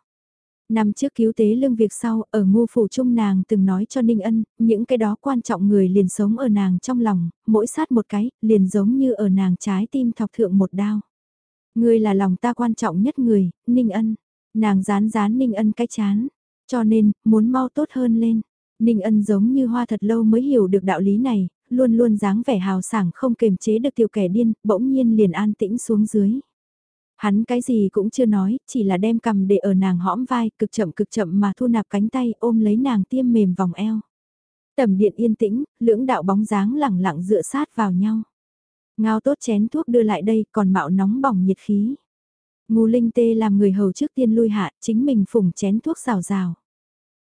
Năm trước cứu tế lương việc sau, ở ngu phủ trung nàng từng nói cho Ninh Ân, những cái đó quan trọng người liền sống ở nàng trong lòng, mỗi sát một cái, liền giống như ở nàng trái tim thọc thượng một đao. Ngươi là lòng ta quan trọng nhất người, Ninh Ân. Nàng dán dán Ninh Ân cái chán. Cho nên, muốn mau tốt hơn lên. Ninh Ân giống như hoa thật lâu mới hiểu được đạo lý này, luôn luôn dáng vẻ hào sảng không kềm chế được tiểu kẻ điên, bỗng nhiên liền an tĩnh xuống dưới. Hắn cái gì cũng chưa nói, chỉ là đem cầm để ở nàng hõm vai, cực chậm cực chậm mà thu nạp cánh tay ôm lấy nàng tiêm mềm vòng eo. Tầm điện yên tĩnh, lưỡng đạo bóng dáng lẳng lặng dựa sát vào nhau. Ngao tốt chén thuốc đưa lại đây còn mạo nóng bỏng nhiệt khí. Ngô Linh Tê làm người hầu trước tiên lui hạ, chính mình phùng chén thuốc rào rào.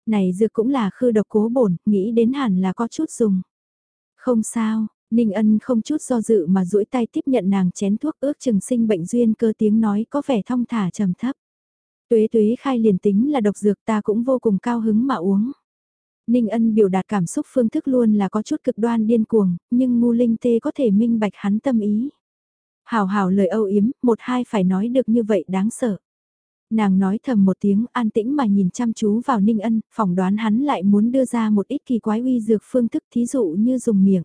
Này dược cũng là khư độc cố bổn, nghĩ đến hẳn là có chút dùng. Không sao, Ninh ân không chút do dự mà duỗi tay tiếp nhận nàng chén thuốc ước chừng sinh bệnh duyên cơ tiếng nói có vẻ thong thả trầm thấp. Tuế tuế khai liền tính là độc dược ta cũng vô cùng cao hứng mà uống. Ninh ân biểu đạt cảm xúc phương thức luôn là có chút cực đoan điên cuồng, nhưng ngu linh tê có thể minh bạch hắn tâm ý. Hảo hảo lời âu yếm, một hai phải nói được như vậy đáng sợ. Nàng nói thầm một tiếng an tĩnh mà nhìn chăm chú vào Ninh ân, phỏng đoán hắn lại muốn đưa ra một ít kỳ quái uy dược phương thức thí dụ như dùng miệng.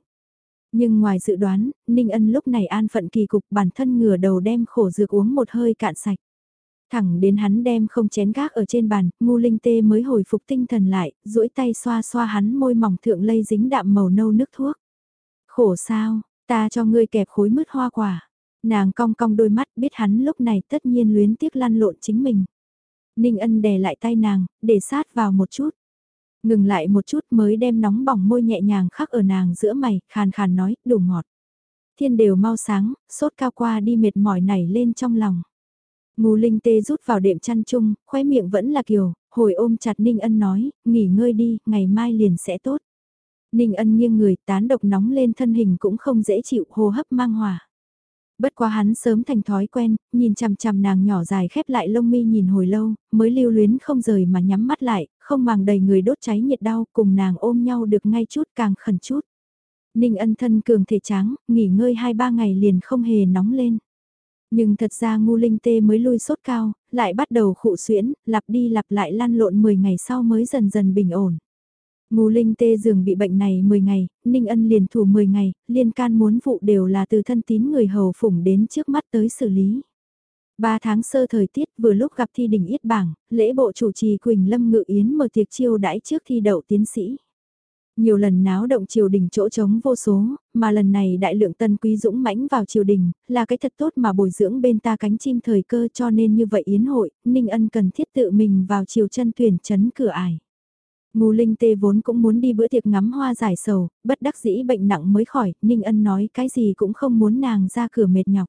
Nhưng ngoài dự đoán, Ninh Ân lúc này an phận kỳ cục bản thân ngửa đầu đem khổ dược uống một hơi cạn sạch. Thẳng đến hắn đem không chén gác ở trên bàn, ngu linh tê mới hồi phục tinh thần lại, duỗi tay xoa xoa hắn môi mỏng thượng lây dính đạm màu nâu nước thuốc. Khổ sao, ta cho ngươi kẹp khối mứt hoa quả. Nàng cong cong đôi mắt biết hắn lúc này tất nhiên luyến tiếc lăn lộn chính mình. Ninh ân đè lại tay nàng, để sát vào một chút. Ngừng lại một chút mới đem nóng bỏng môi nhẹ nhàng khắc ở nàng giữa mày, khàn khàn nói, đủ ngọt. Thiên đều mau sáng, sốt cao qua đi mệt mỏi nảy lên trong lòng. Ngô Linh Tê rút vào đệm chăn chung, khóe miệng vẫn là kiều, hồi ôm chặt Ninh Ân nói, nghỉ ngơi đi, ngày mai liền sẽ tốt. Ninh Ân nghiêng người, tán độc nóng lên thân hình cũng không dễ chịu, hô hấp mang hòa Bất quá hắn sớm thành thói quen, nhìn chằm chằm nàng nhỏ dài khép lại lông mi nhìn hồi lâu, mới lưu luyến không rời mà nhắm mắt lại, không màng đầy người đốt cháy nhiệt đau, cùng nàng ôm nhau được ngay chút càng khẩn chút. Ninh ân thân cường thể tráng, nghỉ ngơi 2-3 ngày liền không hề nóng lên. Nhưng thật ra ngu linh tê mới lui sốt cao, lại bắt đầu khụ xuyễn, lặp đi lặp lại lăn lộn 10 ngày sau mới dần dần bình ổn. Ngu Linh tê giường bị bệnh này 10 ngày, Ninh Ân liền thủ 10 ngày, liên can muốn vụ đều là từ thân tín người hầu phủng đến trước mắt tới xử lý. Ba tháng sơ thời tiết vừa lúc gặp thi đình yết bảng, lễ bộ chủ trì Quỳnh Lâm Ngự Yến mở tiệc chiêu đãi trước thi đậu tiến sĩ. Nhiều lần náo động triều đình chỗ trống vô số, mà lần này đại lượng tân quý dũng mãnh vào triều đình, là cái thật tốt mà bồi dưỡng bên ta cánh chim thời cơ cho nên như vậy yến hội, Ninh Ân cần thiết tự mình vào triều chân tuyển chấn cửa ải. Ngô Linh Tê vốn cũng muốn đi bữa tiệc ngắm hoa giải sầu, bất đắc dĩ bệnh nặng mới khỏi, Ninh Ân nói cái gì cũng không muốn nàng ra cửa mệt nhọc.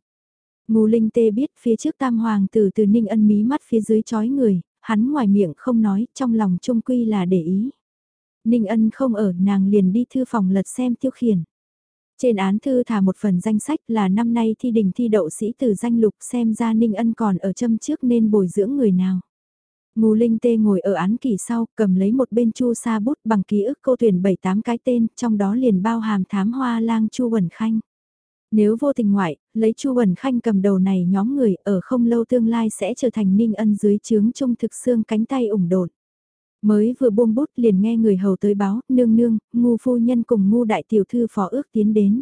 Ngô Linh Tê biết phía trước tam hoàng tử từ Ninh Ân mí mắt phía dưới chói người, hắn ngoài miệng không nói, trong lòng trung quy là để ý. Ninh Ân không ở, nàng liền đi thư phòng lật xem tiêu khiển. Trên án thư thả một phần danh sách là năm nay thi đình thi đậu sĩ từ danh lục xem ra Ninh Ân còn ở châm trước nên bồi dưỡng người nào. Ngô Linh Tê ngồi ở án kỷ sau, cầm lấy một bên chu sa bút bằng ký ức cô tuyển 7-8 cái tên, trong đó liền bao hàm thám hoa lang chu Bẩn Khanh. Nếu vô tình ngoại, lấy chu Bẩn Khanh cầm đầu này nhóm người ở không lâu tương lai sẽ trở thành ninh ân dưới chướng trung thực xương cánh tay ủng đột. Mới vừa buông bút liền nghe người hầu tới báo, nương nương, ngu phu nhân cùng ngu đại tiểu thư phó ước tiến đến.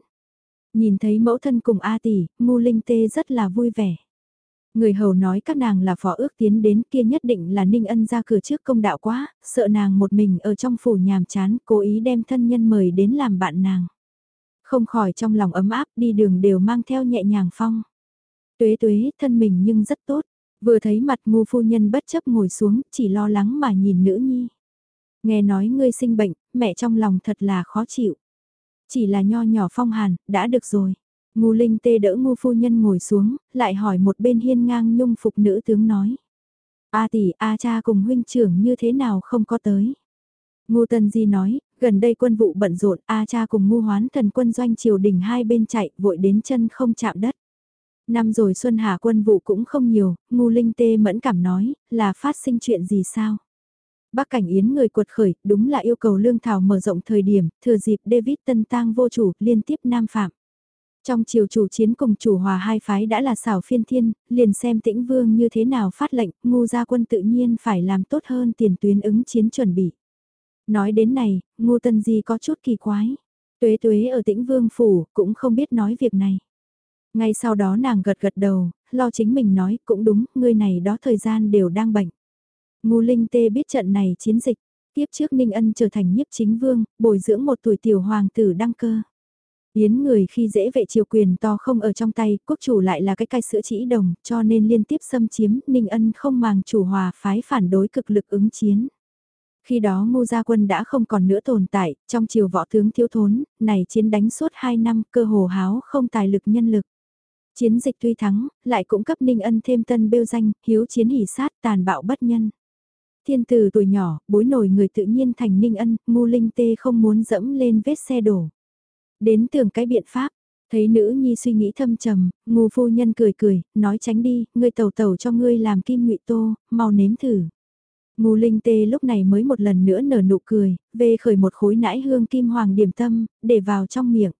Nhìn thấy mẫu thân cùng A tỷ, ngu linh tê rất là vui vẻ. Người hầu nói các nàng là phó ước tiến đến kia nhất định là Ninh Ân ra cửa trước công đạo quá, sợ nàng một mình ở trong phủ nhàm chán, cố ý đem thân nhân mời đến làm bạn nàng. Không khỏi trong lòng ấm áp đi đường đều mang theo nhẹ nhàng phong. Tuế tuế thân mình nhưng rất tốt, vừa thấy mặt ngu phu nhân bất chấp ngồi xuống chỉ lo lắng mà nhìn nữ nhi. Nghe nói ngươi sinh bệnh, mẹ trong lòng thật là khó chịu. Chỉ là nho nhỏ phong hàn, đã được rồi. Ngu Linh tê đỡ ngu phu nhân ngồi xuống, lại hỏi một bên hiên ngang nhung phục nữ tướng nói. A tỷ, A cha cùng huynh trưởng như thế nào không có tới. Ngu Tân Di nói, gần đây quân vụ bận rộn, A cha cùng ngu hoán thần quân doanh triều đình hai bên chạy, vội đến chân không chạm đất. Năm rồi Xuân Hà quân vụ cũng không nhiều, ngu Linh tê mẫn cảm nói, là phát sinh chuyện gì sao? Bác Cảnh Yến người cuột khởi, đúng là yêu cầu lương thảo mở rộng thời điểm, thừa dịp David Tân Tang vô chủ, liên tiếp nam phạm. Trong chiều chủ chiến cùng chủ hòa hai phái đã là xảo phiên thiên, liền xem tĩnh vương như thế nào phát lệnh, ngu gia quân tự nhiên phải làm tốt hơn tiền tuyến ứng chiến chuẩn bị. Nói đến này, Ngô tân di có chút kỳ quái. Tuế tuế ở tĩnh vương phủ, cũng không biết nói việc này. Ngay sau đó nàng gật gật đầu, lo chính mình nói, cũng đúng, người này đó thời gian đều đang bệnh. Ngô linh tê biết trận này chiến dịch, tiếp trước Ninh Ân trở thành nhiếp chính vương, bồi dưỡng một tuổi tiểu hoàng tử đăng cơ. Yến người khi dễ vệ triều quyền to không ở trong tay, quốc chủ lại là cái cai sữa chỉ đồng, cho nên liên tiếp xâm chiếm, Ninh Ân không màng chủ hòa phái phản đối cực lực ứng chiến. Khi đó ngô gia quân đã không còn nữa tồn tại, trong triều võ tướng thiếu thốn, này chiến đánh suốt 2 năm, cơ hồ háo không tài lực nhân lực. Chiến dịch tuy thắng, lại cũng cấp Ninh Ân thêm tân bêu danh, hiếu chiến hỉ sát tàn bạo bất nhân. Thiên từ tuổi nhỏ, bối nổi người tự nhiên thành Ninh Ân, ngu linh tê không muốn dẫm lên vết xe đổ. Đến tưởng cái biện pháp, thấy nữ nhi suy nghĩ thâm trầm, ngu phu nhân cười cười, nói tránh đi, ngươi tẩu tẩu cho ngươi làm kim ngụy tô, mau nếm thử. Ngu linh tê lúc này mới một lần nữa nở nụ cười, về khởi một khối nãi hương kim hoàng điểm tâm, để vào trong miệng.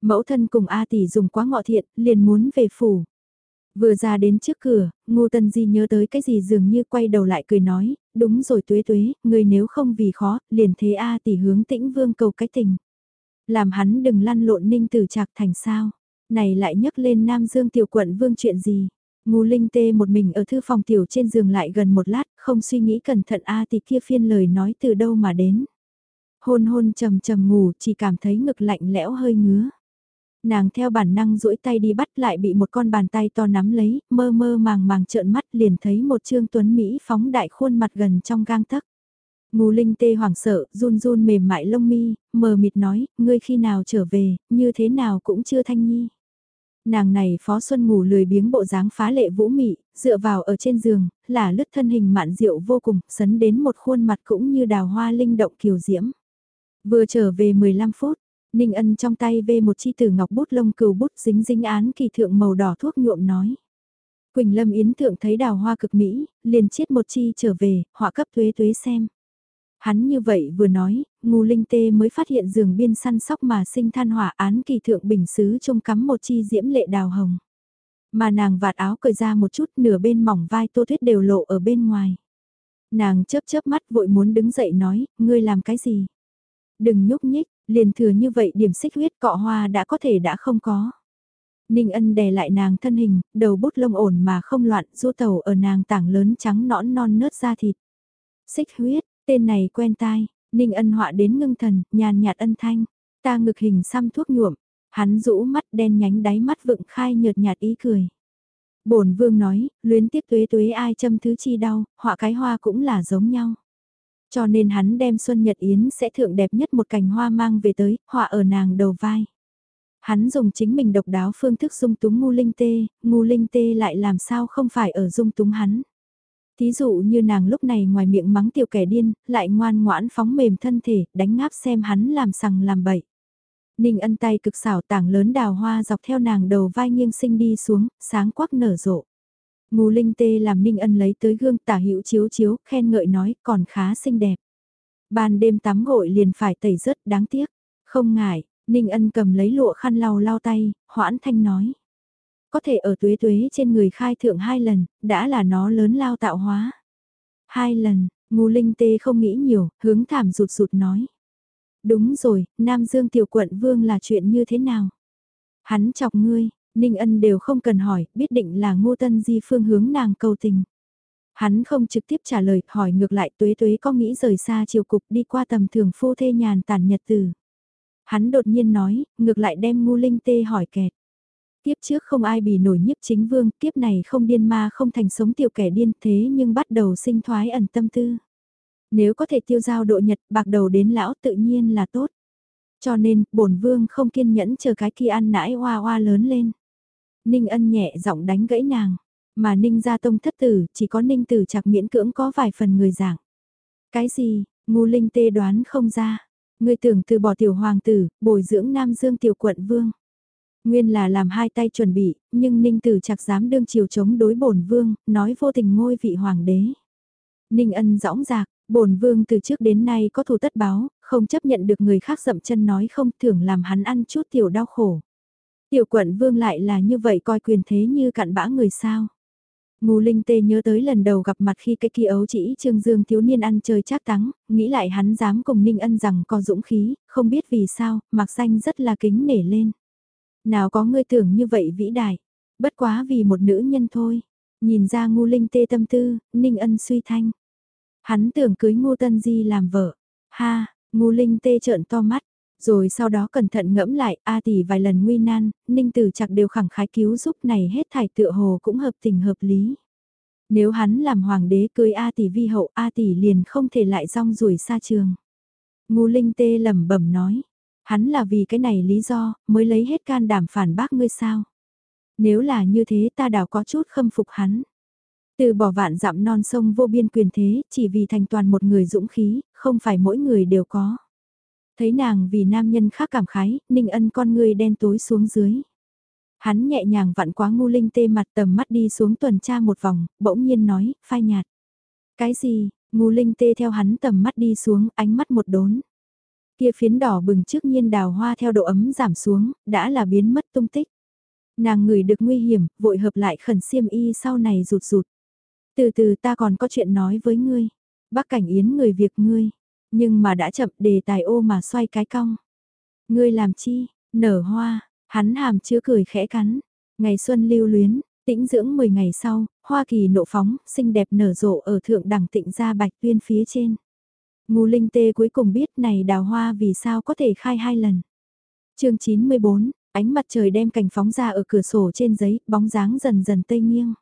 Mẫu thân cùng A tỷ dùng quá ngọ thiện, liền muốn về phủ. Vừa ra đến trước cửa, ngu tân di nhớ tới cái gì dường như quay đầu lại cười nói, đúng rồi tuế tuế, người nếu không vì khó, liền thế A tỷ hướng tĩnh vương cầu cái tình. Làm hắn đừng lăn lộn ninh tử trạc thành sao. Này lại nhấc lên Nam Dương tiểu quận vương chuyện gì. Ngô Linh tê một mình ở thư phòng tiểu trên giường lại gần một lát, không suy nghĩ cẩn thận a thì kia phiên lời nói từ đâu mà đến. Hôn hôn trầm trầm ngủ chỉ cảm thấy ngực lạnh lẽo hơi ngứa. Nàng theo bản năng duỗi tay đi bắt lại bị một con bàn tay to nắm lấy, mơ mơ màng màng trợn mắt liền thấy một trương tuấn Mỹ phóng đại khuôn mặt gần trong gang tấc. Ngô Linh tê hoảng sợ, run run mềm mại lông mi, mờ mịt nói, ngươi khi nào trở về, như thế nào cũng chưa thanh nhi. Nàng này Phó Xuân ngủ lười biếng bộ dáng phá lệ vũ mị, dựa vào ở trên giường, là lướt thân hình mạn diệu vô cùng, sấn đến một khuôn mặt cũng như đào hoa linh động kiều diễm. Vừa trở về 15 phút, Ninh Ân trong tay vê một chi tử ngọc bút lông cừu bút dính dính án kỳ thượng màu đỏ thuốc nhuộm nói. Quỳnh Lâm Yến thượng thấy đào hoa cực mỹ, liền chiết một chi trở về, họa cấp tuế tuế xem. Hắn như vậy vừa nói, ngu linh tê mới phát hiện giường biên săn sóc mà sinh than hỏa án kỳ thượng bình xứ trông cắm một chi diễm lệ đào hồng. Mà nàng vạt áo cởi ra một chút nửa bên mỏng vai tô thuyết đều lộ ở bên ngoài. Nàng chớp chớp mắt vội muốn đứng dậy nói, ngươi làm cái gì? Đừng nhúc nhích, liền thừa như vậy điểm xích huyết cọ hoa đã có thể đã không có. Ninh ân đè lại nàng thân hình, đầu bút lông ổn mà không loạn, du tàu ở nàng tảng lớn trắng nõn non nớt ra thịt. Xích huyết, Tên này quen tai, Ninh ân họa đến ngưng thần, nhàn nhạt ân thanh, ta ngực hình xăm thuốc nhuộm, hắn rũ mắt đen nhánh đáy mắt vựng khai nhợt nhạt ý cười. bổn vương nói, luyến tiếp tuế tuế ai châm thứ chi đau, họa cái hoa cũng là giống nhau. Cho nên hắn đem Xuân Nhật Yến sẽ thượng đẹp nhất một cành hoa mang về tới, họa ở nàng đầu vai. Hắn dùng chính mình độc đáo phương thức dung túng ngu linh tê, ngu linh tê lại làm sao không phải ở dung túng hắn. Thí dụ như nàng lúc này ngoài miệng mắng tiểu kẻ điên, lại ngoan ngoãn phóng mềm thân thể, đánh ngáp xem hắn làm sằng làm bậy. Ninh ân tay cực xảo tảng lớn đào hoa dọc theo nàng đầu vai nghiêng sinh đi xuống, sáng quắc nở rộ. Ngù linh tê làm Ninh ân lấy tới gương tả hữu chiếu chiếu, khen ngợi nói còn khá xinh đẹp. Ban đêm tắm gội liền phải tẩy rớt đáng tiếc. Không ngại, Ninh ân cầm lấy lụa khăn lau lau tay, hoãn thanh nói. Có thể ở tuế tuế trên người khai thượng hai lần, đã là nó lớn lao tạo hóa. Hai lần, ngu linh tê không nghĩ nhiều, hướng thảm rụt rụt nói. Đúng rồi, Nam Dương tiểu quận vương là chuyện như thế nào? Hắn chọc ngươi, Ninh Ân đều không cần hỏi, biết định là ngô tân di phương hướng nàng cầu tình. Hắn không trực tiếp trả lời, hỏi ngược lại tuế tuế có nghĩ rời xa triều cục đi qua tầm thường phu thê nhàn tàn nhật từ. Hắn đột nhiên nói, ngược lại đem ngu linh tê hỏi kẹt. Tiếp trước không ai bị nổi nhiếp chính vương, kiếp này không điên ma không thành sống tiểu kẻ điên thế nhưng bắt đầu sinh thoái ẩn tâm tư. Nếu có thể tiêu giao độ nhật bạc đầu đến lão tự nhiên là tốt. Cho nên, bổn vương không kiên nhẫn chờ cái kia ăn nãi hoa hoa lớn lên. Ninh ân nhẹ giọng đánh gãy nàng, mà Ninh gia tông thất tử, chỉ có Ninh tử chặt miễn cưỡng có vài phần người giảng. Cái gì, ngu linh tê đoán không ra. Người tưởng từ bỏ tiểu hoàng tử, bồi dưỡng Nam Dương tiểu quận vương. Nguyên là làm hai tay chuẩn bị, nhưng Ninh Tử Trạc dám đương chiều chống đối bổn vương, nói vô tình ngôi vị hoàng đế. Ninh ân dõng dạc, bổn vương từ trước đến nay có thù tất báo, không chấp nhận được người khác dậm chân nói không thường làm hắn ăn chút tiểu đau khổ. Tiểu quận vương lại là như vậy coi quyền thế như cặn bã người sao. Ngô Linh Tê nhớ tới lần đầu gặp mặt khi cái kia ấu chỉ Trương Dương thiếu niên ăn chơi chát tắng, nghĩ lại hắn dám cùng Ninh Ân rằng có dũng khí, không biết vì sao, mặc danh rất là kính nể lên. Nào có ngươi tưởng như vậy vĩ đại, bất quá vì một nữ nhân thôi. Nhìn ra Ngô Linh Tê tâm tư, Ninh Ân suy thanh. Hắn tưởng cưới Ngô Tân Di làm vợ. Ha, Ngô Linh Tê trợn to mắt, rồi sau đó cẩn thận ngẫm lại, A tỷ vài lần nguy nan, Ninh Tử chặt đều khẳng khái cứu giúp này hết thải tựa hồ cũng hợp tình hợp lý. Nếu hắn làm hoàng đế cưới A tỷ vi hậu, A tỷ liền không thể lại rong ruổi xa trường. Ngô Linh Tê lẩm bẩm nói, hắn là vì cái này lý do, mới lấy hết can đảm phản bác ngươi sao. Nếu là như thế ta đảo có chút khâm phục hắn. Từ bỏ vạn dặm non sông vô biên quyền thế, chỉ vì thành toàn một người dũng khí, không phải mỗi người đều có. Thấy nàng vì nam nhân khác cảm khái, ninh ân con người đen tối xuống dưới. Hắn nhẹ nhàng vặn quá ngu linh tê mặt tầm mắt đi xuống tuần tra một vòng, bỗng nhiên nói, phai nhạt. Cái gì, ngu linh tê theo hắn tầm mắt đi xuống, ánh mắt một đốn. Kia phiến đỏ bừng trước nhiên đào hoa theo độ ấm giảm xuống, đã là biến mất tung tích. Nàng ngửi được nguy hiểm, vội hợp lại khẩn xiêm y sau này rụt rụt. Từ từ ta còn có chuyện nói với ngươi. Bác cảnh yến người việc ngươi. Nhưng mà đã chậm đề tài ô mà xoay cái cong. Ngươi làm chi, nở hoa, hắn hàm chứa cười khẽ cắn. Ngày xuân lưu luyến, tĩnh dưỡng 10 ngày sau, Hoa Kỳ nộ phóng, xinh đẹp nở rộ ở thượng đẳng tịnh gia bạch tuyên phía trên. Ngô Linh Tê cuối cùng biết này đào hoa vì sao có thể khai hai lần. chương 94, ánh mặt trời đem cảnh phóng ra ở cửa sổ trên giấy, bóng dáng dần dần tây nghiêng.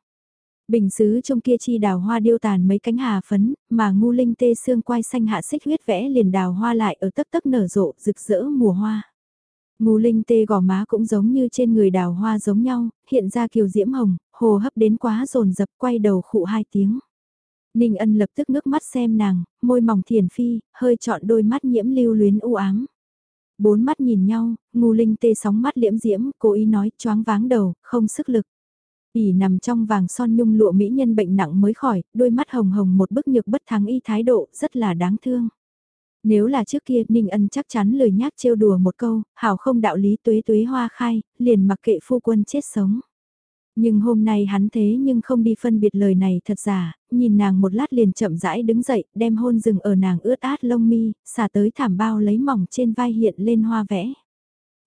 Bình xứ trong kia chi đào hoa điêu tàn mấy cánh hà phấn, mà ngu linh tê xương quai xanh hạ xích huyết vẽ liền đào hoa lại ở tấc tấc nở rộ, rực rỡ mùa hoa. Ngu linh tê gò má cũng giống như trên người đào hoa giống nhau, hiện ra kiều diễm hồng, hồ hấp đến quá rồn dập quay đầu khụ hai tiếng. Ninh ân lập tức ngước mắt xem nàng, môi mỏng thiền phi, hơi chọn đôi mắt nhiễm lưu luyến u ám. Bốn mắt nhìn nhau, ngu linh tê sóng mắt liễm diễm, cố ý nói choáng váng đầu, không sức lực ỉ nằm trong vàng son nhung lụa mỹ nhân bệnh nặng mới khỏi, đôi mắt hồng hồng một bức nhược bất thắng y thái độ, rất là đáng thương. Nếu là trước kia Ninh Ân chắc chắn lời nhác trêu đùa một câu, hảo không đạo lý tuế tuế hoa khai, liền mặc kệ phu quân chết sống. Nhưng hôm nay hắn thế nhưng không đi phân biệt lời này thật giả, nhìn nàng một lát liền chậm rãi đứng dậy, đem hôn rừng ở nàng ướt át lông mi, xả tới thảm bao lấy mỏng trên vai hiện lên hoa vẽ.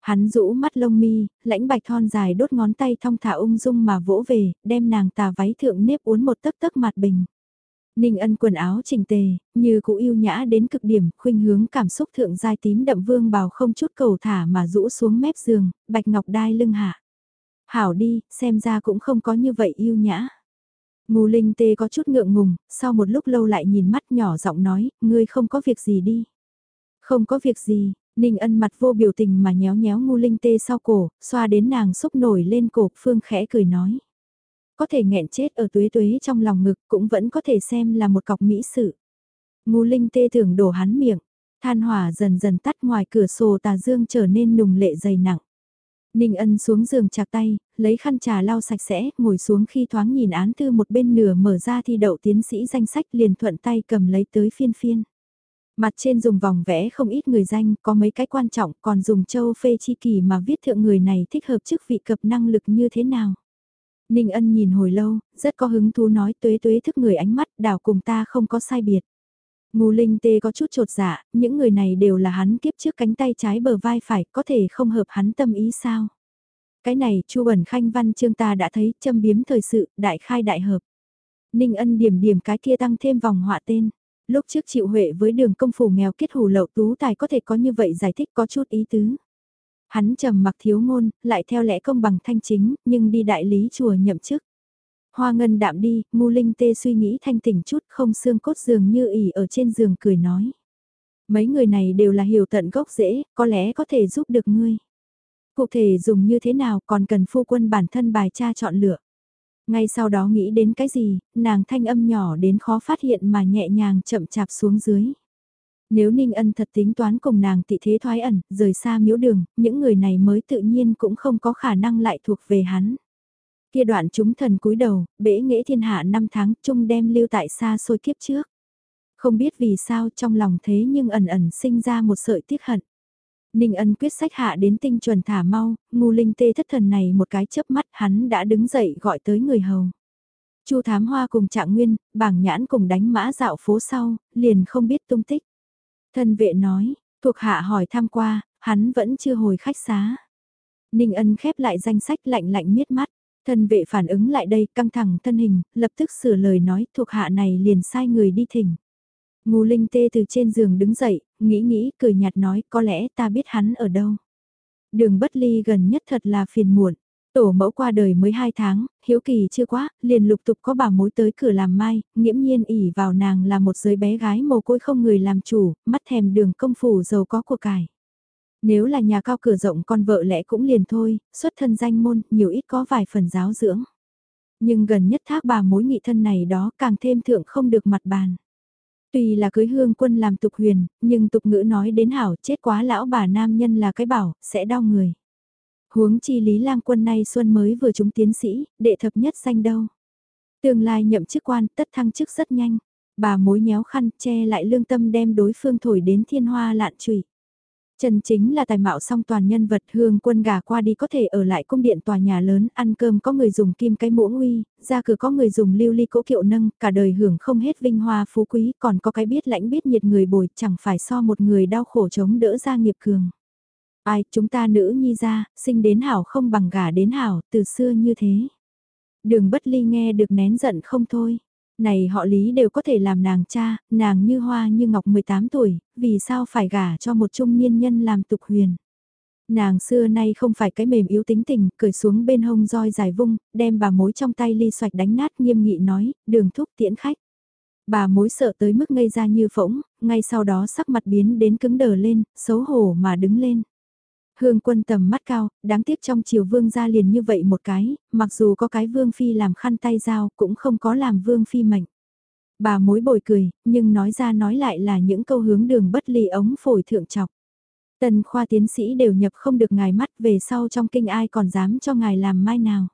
Hắn rũ mắt lông mi, lãnh bạch thon dài đốt ngón tay thong thả ung dung mà vỗ về, đem nàng tà váy thượng nếp uốn một tấc tấc mặt bình. Ninh ân quần áo chỉnh tề, như cũ yêu nhã đến cực điểm, khuynh hướng cảm xúc thượng giai tím đậm vương bào không chút cầu thả mà rũ xuống mép giường, bạch ngọc đai lưng hạ. Hảo đi, xem ra cũng không có như vậy yêu nhã. Ngô Linh Tê có chút ngượng ngùng, sau một lúc lâu lại nhìn mắt nhỏ giọng nói, ngươi không có việc gì đi. Không có việc gì, Ninh ân mặt vô biểu tình mà nhéo nhéo Ngô Linh Tê sau cổ, xoa đến nàng xúc nổi lên cổ, Phương khẽ cười nói. Có thể nghẹn chết ở tuế tuế trong lòng ngực cũng vẫn có thể xem là một cọc mỹ sự. Ngô Linh Tê tưởng đổ hắn miệng, than hỏa dần dần tắt ngoài cửa sổ tà dương trở nên nùng lệ dày nặng. Ninh ân xuống giường chạc tay, lấy khăn trà lau sạch sẽ, ngồi xuống khi thoáng nhìn án thư một bên nửa mở ra thi đậu tiến sĩ danh sách liền thuận tay cầm lấy tới phiên phiên. Mặt trên dùng vòng vẽ không ít người danh, có mấy cái quan trọng, còn dùng châu phê chi kỳ mà viết thượng người này thích hợp chức vị cập năng lực như thế nào. Ninh ân nhìn hồi lâu, rất có hứng thú nói tuế tuế thức người ánh mắt đảo cùng ta không có sai biệt. Ngô Linh Tê có chút trột dạ, những người này đều là hắn kiếp trước cánh tay trái bờ vai phải, có thể không hợp hắn tâm ý sao? Cái này, Chu Bẩn Khanh Văn chương ta đã thấy, châm biếm thời sự, đại khai đại hợp. Ninh Ân điểm điểm cái kia tăng thêm vòng họa tên. Lúc trước chịu huệ với đường công phủ nghèo kết hủ lậu tú tài có thể có như vậy giải thích có chút ý tứ. Hắn trầm mặc thiếu ngôn, lại theo lẽ công bằng thanh chính, nhưng đi đại lý chùa nhậm chức. Hoa ngân đạm đi, ngu linh tê suy nghĩ thanh tỉnh chút không xương cốt giường như ỉ ở trên giường cười nói. Mấy người này đều là hiểu tận gốc dễ, có lẽ có thể giúp được ngươi. Cụ thể dùng như thế nào còn cần phu quân bản thân bài cha chọn lựa. Ngay sau đó nghĩ đến cái gì, nàng thanh âm nhỏ đến khó phát hiện mà nhẹ nhàng chậm chạp xuống dưới. Nếu Ninh Ân thật tính toán cùng nàng tị thế thoái ẩn, rời xa miếu đường, những người này mới tự nhiên cũng không có khả năng lại thuộc về hắn. Kia đoạn chúng thần cúi đầu, bể nghệ thiên hạ năm tháng chung đem lưu tại xa xôi kiếp trước. Không biết vì sao trong lòng thế nhưng ẩn ẩn sinh ra một sợi tiếc hận. Ninh ân quyết sách hạ đến tinh chuẩn thả mau, ngu linh tê thất thần này một cái chớp mắt hắn đã đứng dậy gọi tới người hầu. Chu thám hoa cùng trạng nguyên, bảng nhãn cùng đánh mã dạo phố sau, liền không biết tung tích. Thân vệ nói, thuộc hạ hỏi tham qua, hắn vẫn chưa hồi khách xá. Ninh ân khép lại danh sách lạnh lạnh miết mắt. Thân vệ phản ứng lại đây căng thẳng thân hình, lập tức sửa lời nói thuộc hạ này liền sai người đi thỉnh. Ngô Linh Tê từ trên giường đứng dậy, nghĩ nghĩ cười nhạt nói có lẽ ta biết hắn ở đâu. Đường bất ly gần nhất thật là phiền muộn. Tổ mẫu qua đời mới 2 tháng, hiếu kỳ chưa quá, liền lục tục có bà mối tới cửa làm mai, nghiễm nhiên ỉ vào nàng là một giới bé gái mồ côi không người làm chủ, mắt thèm đường công phủ giàu có của cải. Nếu là nhà cao cửa rộng con vợ lẽ cũng liền thôi, xuất thân danh môn, nhiều ít có vài phần giáo dưỡng. Nhưng gần nhất thác bà mối nghị thân này đó càng thêm thượng không được mặt bàn. Tuy là cưới hương quân làm tục huyền, nhưng tục ngữ nói đến hảo chết quá lão bà nam nhân là cái bảo, sẽ đau người. Huống chi lý lang quân nay xuân mới vừa trúng tiến sĩ, đệ thập nhất danh đâu. Tương lai nhậm chức quan tất thăng chức rất nhanh. Bà mối nhéo khăn che lại lương tâm đem đối phương thổi đến thiên hoa lạn trụy chân chính là tài mạo song toàn nhân vật hương quân gà qua đi có thể ở lại cung điện tòa nhà lớn, ăn cơm có người dùng kim cái muỗng uy, ra cửa có người dùng lưu ly cỗ kiệu nâng, cả đời hưởng không hết vinh hoa phú quý, còn có cái biết lãnh biết nhiệt người bồi, chẳng phải so một người đau khổ chống đỡ ra nghiệp cường. Ai, chúng ta nữ nhi ra, sinh đến hảo không bằng gà đến hảo, từ xưa như thế. Đường bất ly nghe được nén giận không thôi. Này họ lý đều có thể làm nàng cha, nàng như hoa như ngọc 18 tuổi, vì sao phải gả cho một trung niên nhân làm tục huyền. Nàng xưa nay không phải cái mềm yếu tính tình, cởi xuống bên hông roi dài vung, đem bà mối trong tay ly xoạch đánh nát nghiêm nghị nói, đường thúc tiễn khách. Bà mối sợ tới mức ngây ra như phỗng, ngay sau đó sắc mặt biến đến cứng đờ lên, xấu hổ mà đứng lên. Hương quân tầm mắt cao, đáng tiếc trong chiều vương ra liền như vậy một cái, mặc dù có cái vương phi làm khăn tay dao cũng không có làm vương phi mệnh. Bà mối bồi cười, nhưng nói ra nói lại là những câu hướng đường bất ly ống phổi thượng chọc. Tần khoa tiến sĩ đều nhập không được ngài mắt về sau trong kinh ai còn dám cho ngài làm mai nào.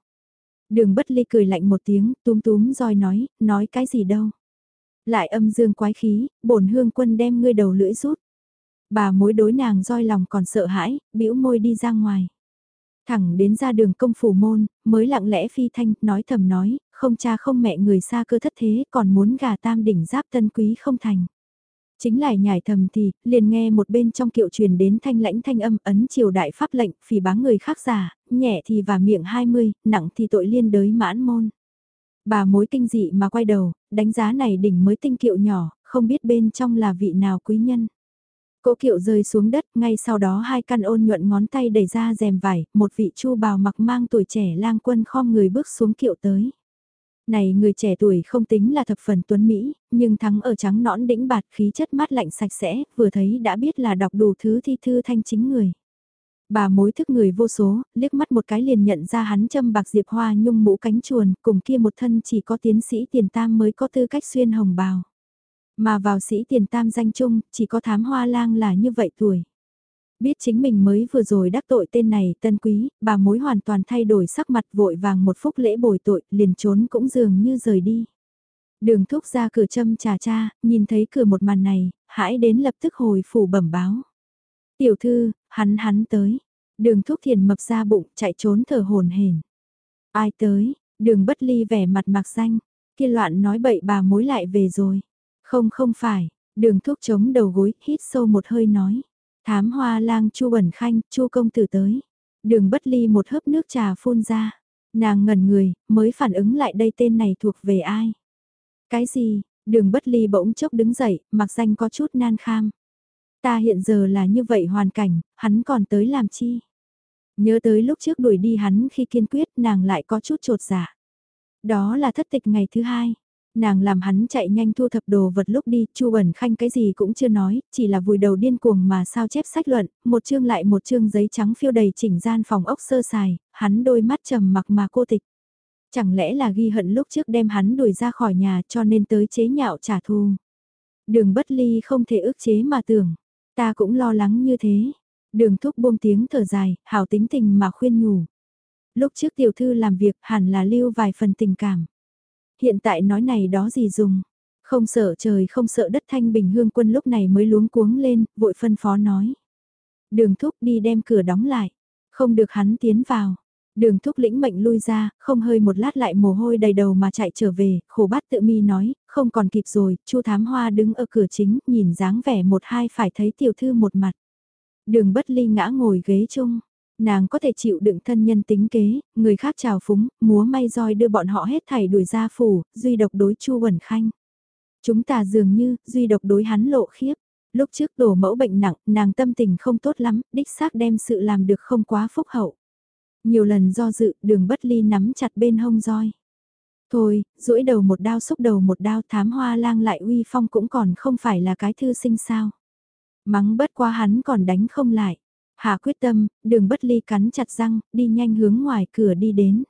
Đường bất ly cười lạnh một tiếng, túm túm roi nói, nói cái gì đâu. Lại âm dương quái khí, bổn hương quân đem ngươi đầu lưỡi rút. Bà mối đối nàng roi lòng còn sợ hãi, bĩu môi đi ra ngoài. Thẳng đến ra đường công phủ môn, mới lặng lẽ phi thanh, nói thầm nói, không cha không mẹ người xa cơ thất thế còn muốn gà tam đỉnh giáp tân quý không thành. Chính lại nhảy thầm thì, liền nghe một bên trong kiệu truyền đến thanh lãnh thanh âm ấn triều đại pháp lệnh, phỉ báng người khác giả, nhẹ thì và miệng 20, nặng thì tội liên đới mãn môn. Bà mối kinh dị mà quay đầu, đánh giá này đỉnh mới tinh kiệu nhỏ, không biết bên trong là vị nào quý nhân cố kiệu rơi xuống đất, ngay sau đó hai căn ôn nhuận ngón tay đẩy ra rèm vải, một vị chu bào mặc mang tuổi trẻ lang quân khom người bước xuống kiệu tới. Này người trẻ tuổi không tính là thập phần tuấn Mỹ, nhưng thắng ở trắng nõn đĩnh bạt khí chất mát lạnh sạch sẽ, vừa thấy đã biết là đọc đủ thứ thi thư thanh chính người. Bà mối thức người vô số, liếc mắt một cái liền nhận ra hắn châm bạc diệp hoa nhung mũ cánh chuồn, cùng kia một thân chỉ có tiến sĩ tiền tam mới có tư cách xuyên hồng bào. Mà vào sĩ tiền tam danh chung, chỉ có thám hoa lang là như vậy tuổi. Biết chính mình mới vừa rồi đắc tội tên này tân quý, bà mối hoàn toàn thay đổi sắc mặt vội vàng một phút lễ bồi tội, liền trốn cũng dường như rời đi. Đường thúc ra cửa châm trà cha, nhìn thấy cửa một màn này, hãy đến lập tức hồi phủ bẩm báo. Tiểu thư, hắn hắn tới. Đường thúc thiền mập ra bụng, chạy trốn thở hồn hển. Ai tới, đường bất ly vẻ mặt mạc danh, kia loạn nói bậy bà mối lại về rồi. Không không phải, đường thuốc chống đầu gối, hít sâu một hơi nói. Thám hoa lang chu bẩn khanh, chu công tử tới. Đường bất ly một hớp nước trà phun ra. Nàng ngẩn người, mới phản ứng lại đây tên này thuộc về ai. Cái gì, đường bất ly bỗng chốc đứng dậy, mặc danh có chút nan kham. Ta hiện giờ là như vậy hoàn cảnh, hắn còn tới làm chi. Nhớ tới lúc trước đuổi đi hắn khi kiên quyết nàng lại có chút trột dạ. Đó là thất tịch ngày thứ hai nàng làm hắn chạy nhanh thu thập đồ vật lúc đi, Chu Bẩn Khanh cái gì cũng chưa nói, chỉ là vùi đầu điên cuồng mà sao chép sách luận, một chương lại một chương giấy trắng phiêu đầy chỉnh gian phòng ốc sơ sài, hắn đôi mắt trầm mặc mà cô tịch. Chẳng lẽ là ghi hận lúc trước đem hắn đuổi ra khỏi nhà cho nên tới chế nhạo trả thù. Đường bất ly không thể ước chế mà tưởng, ta cũng lo lắng như thế. Đường thúc buông tiếng thở dài, hảo tính tình mà khuyên nhủ. Lúc trước tiểu thư làm việc hẳn là lưu vài phần tình cảm hiện tại nói này đó gì dùng. Không sợ trời không sợ đất thanh bình hương quân lúc này mới luống cuống lên, vội phân phó nói. Đường thúc đi đem cửa đóng lại, không được hắn tiến vào. Đường thúc lĩnh mệnh lui ra, không hơi một lát lại mồ hôi đầy đầu mà chạy trở về, khổ bát tự mi nói, không còn kịp rồi, chu thám hoa đứng ở cửa chính, nhìn dáng vẻ một hai phải thấy tiểu thư một mặt. Đường bất ly ngã ngồi ghế chung, Nàng có thể chịu đựng thân nhân tính kế, người khác trào phúng, múa may roi đưa bọn họ hết thảy đuổi ra phủ, duy độc đối Chu Quẩn Khanh. Chúng ta dường như, duy độc đối hắn lộ khiếp. Lúc trước đổ mẫu bệnh nặng, nàng tâm tình không tốt lắm, đích xác đem sự làm được không quá phúc hậu. Nhiều lần do dự, đường bất ly nắm chặt bên hông roi. Thôi, duỗi đầu một đao xúc đầu một đao thám hoa lang lại uy phong cũng còn không phải là cái thư sinh sao. Mắng bất qua hắn còn đánh không lại. Hạ quyết tâm, đường bất ly cắn chặt răng, đi nhanh hướng ngoài cửa đi đến.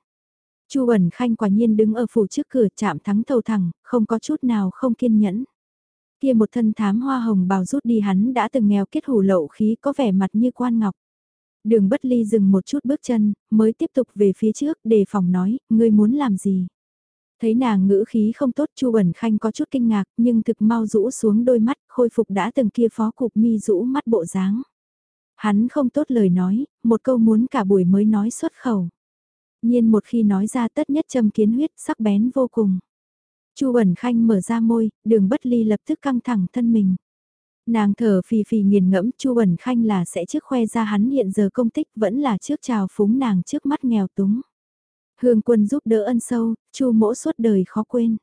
Chu ẩn Khanh quả nhiên đứng ở phủ trước cửa chạm thắng thầu thẳng, không có chút nào không kiên nhẫn. Kia một thân thám hoa hồng bào rút đi hắn đã từng nghèo kết hủ lậu khí có vẻ mặt như quan ngọc. Đường bất ly dừng một chút bước chân, mới tiếp tục về phía trước đề phòng nói, ngươi muốn làm gì. Thấy nàng ngữ khí không tốt Chu ẩn Khanh có chút kinh ngạc nhưng thực mau rũ xuống đôi mắt khôi phục đã từng kia phó cục mi rũ mắt bộ dáng. Hắn không tốt lời nói, một câu muốn cả buổi mới nói xuất khẩu. Nhiên một khi nói ra tất nhất châm kiến huyết sắc bén vô cùng. Chu ẩn Khanh mở ra môi, đường bất ly lập tức căng thẳng thân mình. Nàng thở phì phì nghiền ngẫm Chu ẩn Khanh là sẽ trước khoe ra hắn hiện giờ công tích vẫn là trước chào phúng nàng trước mắt nghèo túng. Hương quân giúp đỡ ân sâu, Chu mỗ suốt đời khó quên.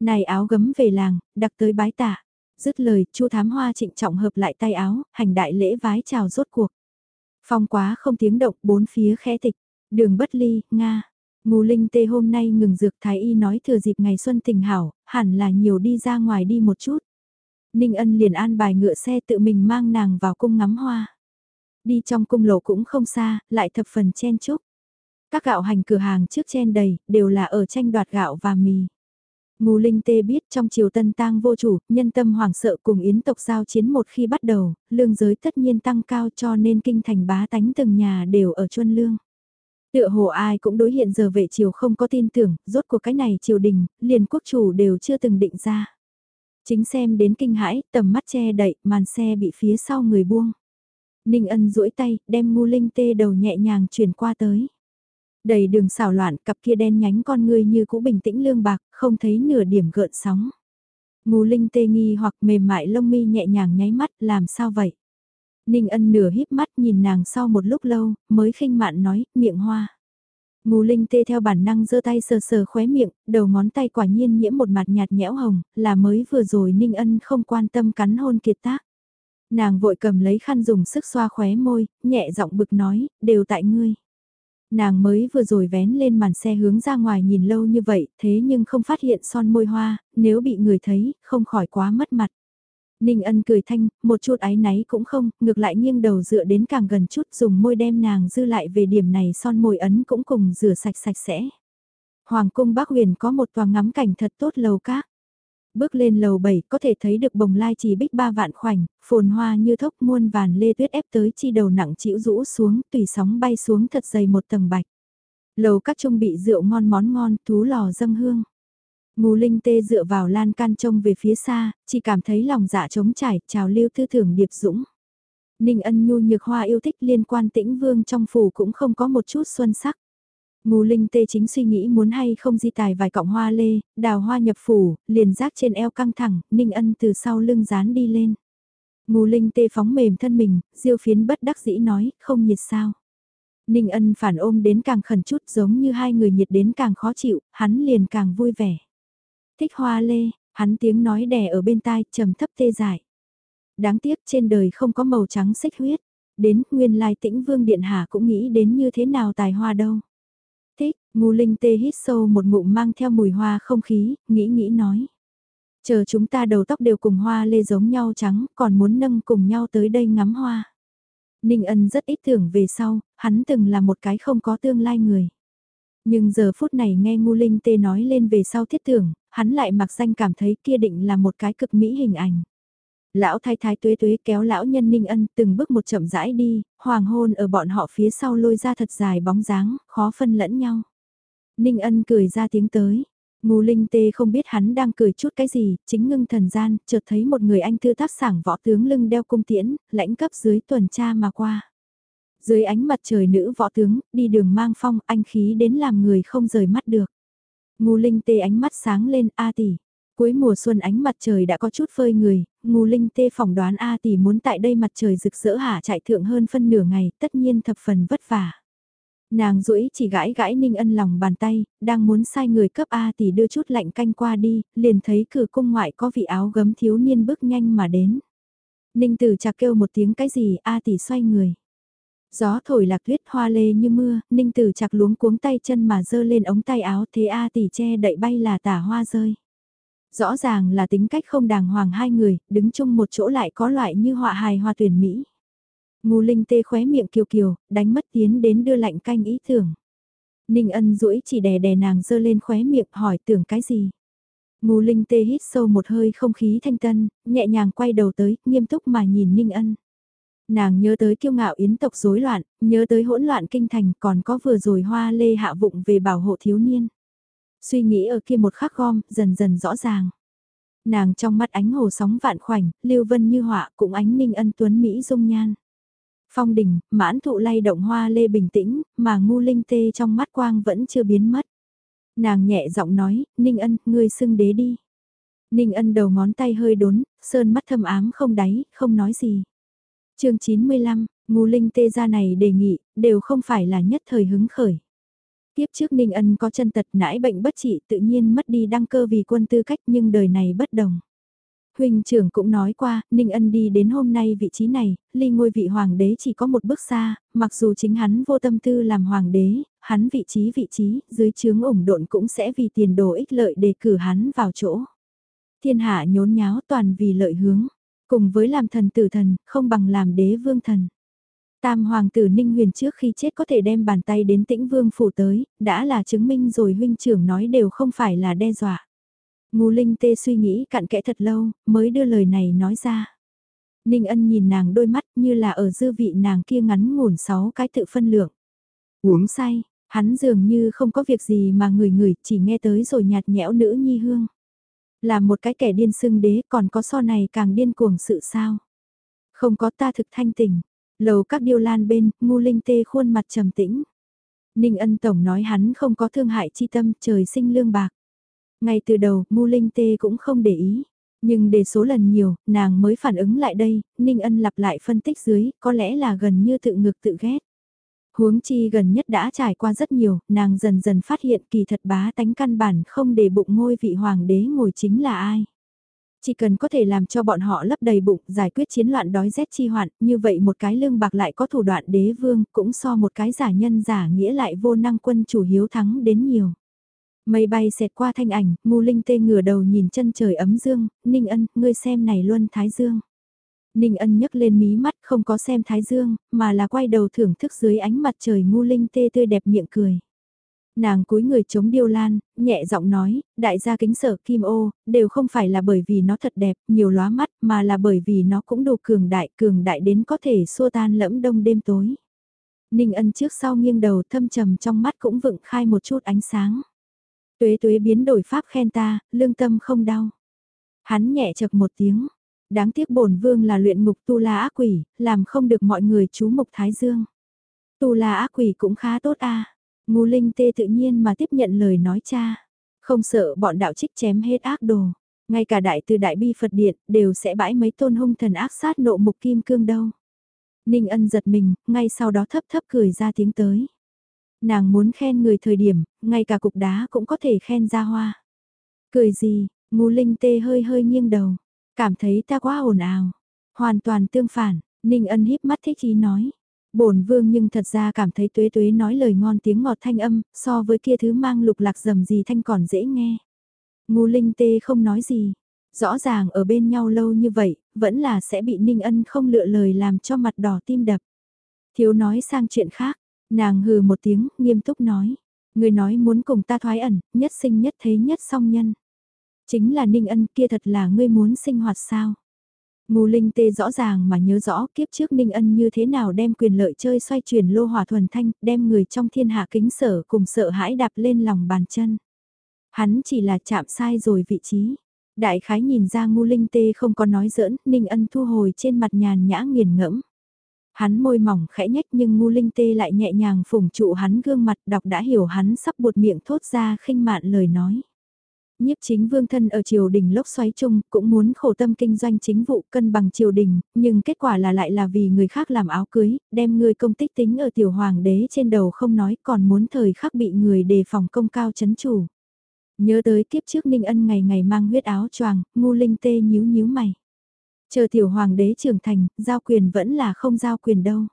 Này áo gấm về làng, đặc tới bái tạ. Dứt lời, Chu Thám Hoa trịnh trọng hợp lại tay áo, hành đại lễ vái chào rốt cuộc. Phong quá không tiếng động, bốn phía khẽ tịch. Đường bất ly, Nga. Ngô Linh Tê hôm nay ngừng dược Thái Y nói thừa dịp ngày xuân tình hảo, hẳn là nhiều đi ra ngoài đi một chút. Ninh Ân liền an bài ngựa xe tự mình mang nàng vào cung ngắm hoa. Đi trong cung lộ cũng không xa, lại thập phần chen chúc. Các gạo hành cửa hàng trước chen đầy, đều là ở tranh đoạt gạo và mì. Ngô Linh Tê biết trong triều tân tang vô chủ, nhân tâm hoảng sợ cùng yến tộc giao chiến một khi bắt đầu, lương giới tất nhiên tăng cao cho nên kinh thành bá tánh từng nhà đều ở chuân lương. Tựa hồ ai cũng đối hiện giờ vệ triều không có tin tưởng, rốt cuộc cái này triều đình, liền quốc chủ đều chưa từng định ra. Chính xem đến kinh hãi, tầm mắt che đậy, màn xe bị phía sau người buông. Ninh ân duỗi tay, đem ngu linh tê đầu nhẹ nhàng chuyển qua tới. Đầy đường xảo loạn, cặp kia đen nhánh con người như cũ bình tĩnh lương bạc, không thấy nửa điểm gợn sóng. Ngô Linh tê nghi hoặc mềm mại lông mi nhẹ nhàng nháy mắt, làm sao vậy? Ninh ân nửa híp mắt nhìn nàng sau một lúc lâu, mới khinh mạn nói, miệng hoa. Ngô Linh tê theo bản năng giơ tay sờ sờ khóe miệng, đầu ngón tay quả nhiên nhiễm một mặt nhạt nhẽo hồng, là mới vừa rồi Ninh ân không quan tâm cắn hôn kiệt tác. Nàng vội cầm lấy khăn dùng sức xoa khóe môi, nhẹ giọng bực nói, đều tại ngươi. Nàng mới vừa rồi vén lên màn xe hướng ra ngoài nhìn lâu như vậy, thế nhưng không phát hiện son môi hoa, nếu bị người thấy, không khỏi quá mất mặt. Ninh ân cười thanh, một chút áy náy cũng không, ngược lại nghiêng đầu dựa đến càng gần chút dùng môi đem nàng dư lại về điểm này son môi ấn cũng cùng rửa sạch sạch sẽ. Hoàng cung Bắc Huyền có một tòa ngắm cảnh thật tốt lầu các. Bước lên lầu 7 có thể thấy được bồng lai chỉ bích ba vạn khoảnh, phồn hoa như thốc muôn vàn lê tuyết ép tới chi đầu nặng chịu rũ xuống, tùy sóng bay xuống thật dày một tầng bạch. Lầu các trung bị rượu ngon món ngon, thú lò dâng hương. Ngô linh tê dựa vào lan can trông về phía xa, chỉ cảm thấy lòng dạ trống trải, trào lưu tư thưởng điệp dũng. Ninh ân nhu nhược hoa yêu thích liên quan tĩnh vương trong phủ cũng không có một chút xuân sắc. Ngô linh tê chính suy nghĩ muốn hay không di tài vài cọng hoa lê, đào hoa nhập phủ, liền rác trên eo căng thẳng, ninh ân từ sau lưng dán đi lên. Ngô linh tê phóng mềm thân mình, diêu phiến bất đắc dĩ nói, không nhiệt sao. Ninh ân phản ôm đến càng khẩn chút giống như hai người nhiệt đến càng khó chịu, hắn liền càng vui vẻ. Thích hoa lê, hắn tiếng nói đè ở bên tai, trầm thấp tê dại. Đáng tiếc trên đời không có màu trắng xích huyết. Đến nguyên lai tĩnh vương điện hạ cũng nghĩ đến như thế nào tài hoa đâu. Ngu linh tê hít sâu một ngụm mang theo mùi hoa không khí, nghĩ nghĩ nói. Chờ chúng ta đầu tóc đều cùng hoa lê giống nhau trắng, còn muốn nâng cùng nhau tới đây ngắm hoa. Ninh ân rất ít tưởng về sau, hắn từng là một cái không có tương lai người. Nhưng giờ phút này nghe ngu linh tê nói lên về sau thiết tưởng, hắn lại mặc danh cảm thấy kia định là một cái cực mỹ hình ảnh. Lão thái thái tuế tuế kéo lão nhân ninh ân từng bước một chậm rãi đi, hoàng hôn ở bọn họ phía sau lôi ra thật dài bóng dáng, khó phân lẫn nhau. Ninh ân cười ra tiếng tới. Ngô Linh Tê không biết hắn đang cười chút cái gì, chính ngưng thần gian, chợt thấy một người anh thư tác sảng võ tướng lưng đeo cung tiễn, lãnh cấp dưới tuần tra mà qua. Dưới ánh mặt trời nữ võ tướng, đi đường mang phong, anh khí đến làm người không rời mắt được. Ngô Linh Tê ánh mắt sáng lên, A tỷ. Cuối mùa xuân ánh mặt trời đã có chút phơi người, Ngô Linh Tê phỏng đoán A tỷ muốn tại đây mặt trời rực rỡ hạ chạy thượng hơn phân nửa ngày, tất nhiên thập phần vất vả. Nàng duỗi chỉ gãi gãi Ninh Ân lòng bàn tay, đang muốn sai người cấp A tỷ đưa chút lạnh canh qua đi, liền thấy cửa cung ngoại có vị áo gấm thiếu niên bước nhanh mà đến. Ninh Tử chạc kêu một tiếng cái gì, A tỷ xoay người. Gió thổi lạc tuyết hoa lê như mưa, ninh tử chặt luống cuống tay chân mà dơ lên ống tay áo thế A tỷ che đậy bay là tả hoa rơi. Rõ ràng là tính cách không đàng hoàng hai người, đứng chung một chỗ lại có loại như họa hài hoa tuyển Mỹ. Ngô Linh tê khóe miệng kiều kiều, đánh mất tiến đến đưa lạnh canh ý tưởng. Ninh ân duỗi chỉ đè đè nàng dơ lên khóe miệng hỏi tưởng cái gì. Ngô Linh tê hít sâu một hơi không khí thanh tân, nhẹ nhàng quay đầu tới, nghiêm túc mà nhìn Ninh ân. Nàng nhớ tới kiêu ngạo yến tộc rối loạn, nhớ tới hỗn loạn kinh thành còn có vừa rồi hoa lê hạ vụng về bảo hộ thiếu niên. Suy nghĩ ở kia một khắc gom, dần dần rõ ràng. Nàng trong mắt ánh hồ sóng vạn khoảnh, lưu vân như họa cũng ánh ninh ân tuấn Mỹ dung nhan. Phong đình mãn thụ lay động hoa lê bình tĩnh, mà ngu linh tê trong mắt quang vẫn chưa biến mất. Nàng nhẹ giọng nói, ninh ân, ngươi xưng đế đi. Ninh ân đầu ngón tay hơi đốn, sơn mắt thâm ám không đáy, không nói gì chương 95, ngu linh tê ra này đề nghị, đều không phải là nhất thời hứng khởi. Tiếp trước Ninh Ân có chân tật nãi bệnh bất trị tự nhiên mất đi đăng cơ vì quân tư cách nhưng đời này bất đồng. Huynh trưởng cũng nói qua, Ninh Ân đi đến hôm nay vị trí này, ly ngôi vị hoàng đế chỉ có một bước xa, mặc dù chính hắn vô tâm tư làm hoàng đế, hắn vị trí vị trí, dưới chướng ủng độn cũng sẽ vì tiền đồ ích lợi đề cử hắn vào chỗ. Thiên hạ nhốn nháo toàn vì lợi hướng. Cùng với làm thần tử thần, không bằng làm đế vương thần. Tam hoàng tử Ninh Huyền trước khi chết có thể đem bàn tay đến tĩnh vương phủ tới, đã là chứng minh rồi huynh trưởng nói đều không phải là đe dọa. Ngô Linh tê suy nghĩ cặn kẽ thật lâu, mới đưa lời này nói ra. Ninh ân nhìn nàng đôi mắt như là ở dư vị nàng kia ngắn ngủn sáu cái tự phân lượng. Uống say, hắn dường như không có việc gì mà người người chỉ nghe tới rồi nhạt nhẽo nữ nhi hương. Là một cái kẻ điên sưng đế còn có so này càng điên cuồng sự sao. Không có ta thực thanh tỉnh. Lầu các điêu lan bên, ngu linh tê khuôn mặt trầm tĩnh. Ninh ân tổng nói hắn không có thương hại chi tâm trời sinh lương bạc. Ngay từ đầu, Mu linh tê cũng không để ý. Nhưng để số lần nhiều, nàng mới phản ứng lại đây, Ninh ân lặp lại phân tích dưới, có lẽ là gần như tự ngược tự ghét. Huống chi gần nhất đã trải qua rất nhiều, nàng dần dần phát hiện kỳ thật bá tánh căn bản không để bụng ngôi vị hoàng đế ngồi chính là ai. Chỉ cần có thể làm cho bọn họ lấp đầy bụng, giải quyết chiến loạn đói rét chi hoạn, như vậy một cái lương bạc lại có thủ đoạn đế vương, cũng so một cái giả nhân giả nghĩa lại vô năng quân chủ hiếu thắng đến nhiều. Mây bay xẹt qua thanh ảnh, ngu linh tê ngửa đầu nhìn chân trời ấm dương, ninh ân, ngươi xem này luân thái dương. Ninh ân nhấc lên mí mắt không có xem thái dương, mà là quay đầu thưởng thức dưới ánh mặt trời ngu linh tê tươi đẹp miệng cười. Nàng cúi người chống điêu lan, nhẹ giọng nói, đại gia kính sở kim ô, đều không phải là bởi vì nó thật đẹp, nhiều lóa mắt, mà là bởi vì nó cũng đủ cường đại, cường đại đến có thể xua tan lẫm đông đêm tối. Ninh ân trước sau nghiêng đầu thâm trầm trong mắt cũng vựng khai một chút ánh sáng. Tuế tuế biến đổi pháp khen ta, lương tâm không đau. Hắn nhẹ chật một tiếng. Đáng tiếc bổn vương là luyện ngục tu la ác quỷ, làm không được mọi người chú mục thái dương. Tu la ác quỷ cũng khá tốt a. Ngô linh tê tự nhiên mà tiếp nhận lời nói cha. Không sợ bọn đạo trích chém hết ác đồ. Ngay cả đại từ đại bi Phật điện đều sẽ bãi mấy tôn hung thần ác sát nộ mục kim cương đâu. Ninh ân giật mình, ngay sau đó thấp thấp cười ra tiếng tới. Nàng muốn khen người thời điểm, ngay cả cục đá cũng có thể khen ra hoa. Cười gì, ngu linh tê hơi hơi nghiêng đầu, cảm thấy ta quá ồn ào. Hoàn toàn tương phản, Ninh ân híp mắt thích ý nói. bổn vương nhưng thật ra cảm thấy tuế tuế nói lời ngon tiếng ngọt thanh âm, so với kia thứ mang lục lạc dầm gì thanh còn dễ nghe. Ngu linh tê không nói gì. Rõ ràng ở bên nhau lâu như vậy, vẫn là sẽ bị Ninh ân không lựa lời làm cho mặt đỏ tim đập. Thiếu nói sang chuyện khác, Nàng hừ một tiếng, nghiêm túc nói. Người nói muốn cùng ta thoái ẩn, nhất sinh nhất thế nhất song nhân. Chính là ninh ân kia thật là ngươi muốn sinh hoạt sao. Ngô Linh Tê rõ ràng mà nhớ rõ kiếp trước Ninh Ân như thế nào đem quyền lợi chơi xoay chuyển lô hỏa thuần thanh, đem người trong thiên hạ kính sở cùng sợ hãi đạp lên lòng bàn chân. Hắn chỉ là chạm sai rồi vị trí. Đại khái nhìn ra Ngô Linh Tê không có nói giỡn, Ninh Ân thu hồi trên mặt nhàn nhã nghiền ngẫm. Hắn môi mỏng khẽ nhách nhưng ngu linh tê lại nhẹ nhàng phủng trụ hắn gương mặt đọc đã hiểu hắn sắp buột miệng thốt ra khinh mạn lời nói. Nhiếp chính vương thân ở triều đình lốc xoáy chung cũng muốn khổ tâm kinh doanh chính vụ cân bằng triều đình, nhưng kết quả là lại là vì người khác làm áo cưới, đem người công tích tính ở tiểu hoàng đế trên đầu không nói còn muốn thời khắc bị người đề phòng công cao chấn chủ. Nhớ tới kiếp trước Ninh Ân ngày ngày mang huyết áo choàng, ngu linh tê nhíu nhíu mày. Chờ tiểu hoàng đế trưởng thành, giao quyền vẫn là không giao quyền đâu.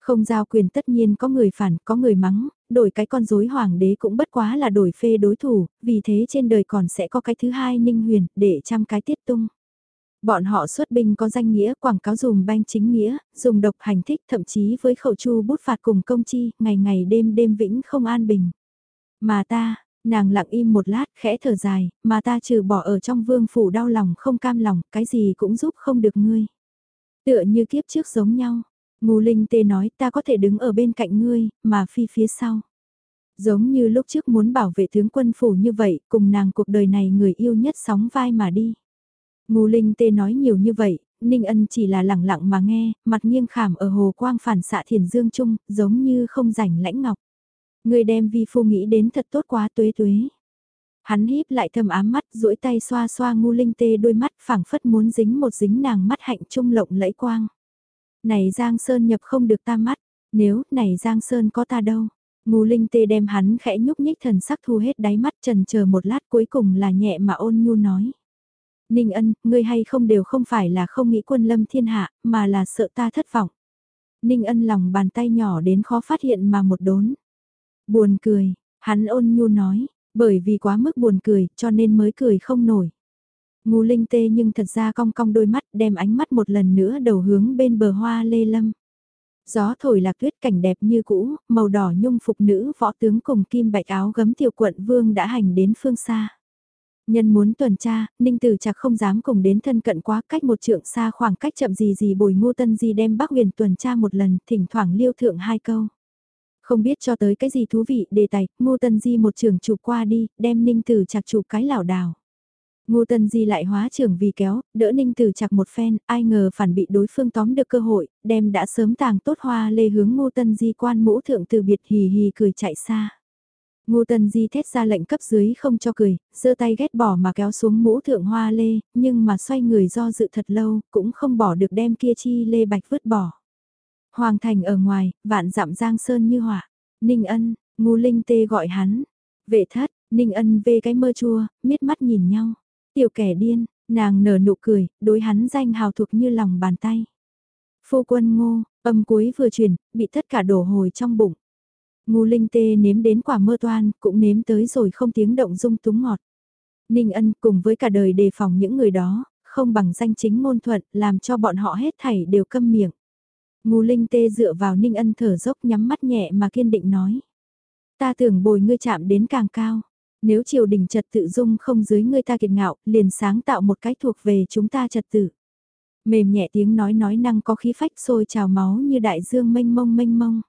Không giao quyền tất nhiên có người phản, có người mắng, đổi cái con rối hoàng đế cũng bất quá là đổi phê đối thủ, vì thế trên đời còn sẽ có cái thứ hai ninh huyền, để trăm cái tiết tung. Bọn họ xuất binh có danh nghĩa, quảng cáo dùng banh chính nghĩa, dùng độc hành thích thậm chí với khẩu chu bút phạt cùng công chi, ngày ngày đêm đêm vĩnh không an bình. Mà ta, Nàng lặng im một lát, khẽ thở dài, mà ta trừ bỏ ở trong vương phủ đau lòng không cam lòng, cái gì cũng giúp không được ngươi. Tựa như kiếp trước giống nhau, Ngô Linh Tê nói ta có thể đứng ở bên cạnh ngươi, mà phi phía sau. Giống như lúc trước muốn bảo vệ tướng quân phủ như vậy, cùng nàng cuộc đời này người yêu nhất sóng vai mà đi. Ngô Linh Tê nói nhiều như vậy, Ninh Ân chỉ là lặng lặng mà nghe, mặt nghiêng khảm ở hồ quang phản xạ thiền dương trung, giống như không rảnh lãnh ngọc. Người đem vi phu nghĩ đến thật tốt quá tuế tuế. Hắn híp lại thầm ám mắt duỗi tay xoa xoa ngu linh tê đôi mắt phảng phất muốn dính một dính nàng mắt hạnh trung lộng lẫy quang. Này Giang Sơn nhập không được ta mắt, nếu này Giang Sơn có ta đâu. Ngu linh tê đem hắn khẽ nhúc nhích thần sắc thu hết đáy mắt trần chờ một lát cuối cùng là nhẹ mà ôn nhu nói. Ninh ân, ngươi hay không đều không phải là không nghĩ quân lâm thiên hạ, mà là sợ ta thất vọng. Ninh ân lòng bàn tay nhỏ đến khó phát hiện mà một đốn. Buồn cười, hắn ôn nhu nói, bởi vì quá mức buồn cười cho nên mới cười không nổi. Ngu linh tê nhưng thật ra cong cong đôi mắt đem ánh mắt một lần nữa đầu hướng bên bờ hoa lê lâm. Gió thổi lạc tuyết cảnh đẹp như cũ, màu đỏ nhung phục nữ võ tướng cùng kim bạch áo gấm tiểu quận vương đã hành đến phương xa. Nhân muốn tuần tra, ninh tử chặt không dám cùng đến thân cận quá cách một trượng xa khoảng cách chậm gì gì bồi ngô tân di đem bác huyền tuần tra một lần, thỉnh thoảng liêu thượng hai câu. Không biết cho tới cái gì thú vị đề tài, Ngô Tân Di một trường chụp qua đi, đem Ninh Tử chặt chụp cái lảo đảo. Ngô Tân Di lại hóa trưởng vì kéo, đỡ Ninh Tử chặt một phen, ai ngờ phản bị đối phương tóm được cơ hội, đem đã sớm tàng tốt hoa lê hướng Ngô Tân Di quan mũ thượng từ biệt hì hì cười chạy xa. Ngô Tân Di thét ra lệnh cấp dưới không cho cười, giơ tay ghét bỏ mà kéo xuống mũ thượng hoa lê, nhưng mà xoay người do dự thật lâu, cũng không bỏ được đem kia chi lê bạch vứt bỏ. Hoàng thành ở ngoài, vạn dặm giang sơn như hỏa. Ninh ân, ngu linh tê gọi hắn. Vệ thất, ninh ân về cái mơ chua, miết mắt nhìn nhau. Tiểu kẻ điên, Nàng nở nụ cười, đối hắn danh hào thuộc như lòng bàn tay. Phu quân ngô, âm cuối vừa truyền, bị tất cả đổ hồi trong bụng. Ngu linh tê nếm đến quả mơ toan, cũng nếm tới rồi không tiếng động rung túng ngọt. Ninh ân cùng với cả đời đề phòng những người đó, không bằng danh chính ngôn thuận, làm cho bọn họ hết thảy đều câm miệng. Ngô linh tê dựa vào ninh ân thở dốc nhắm mắt nhẹ mà kiên định nói. Ta tưởng bồi ngươi chạm đến càng cao. Nếu triều đình trật tự dung không dưới ngươi ta kiệt ngạo, liền sáng tạo một cách thuộc về chúng ta trật tự. Mềm nhẹ tiếng nói nói năng có khí phách sôi trào máu như đại dương mênh mông mênh mông.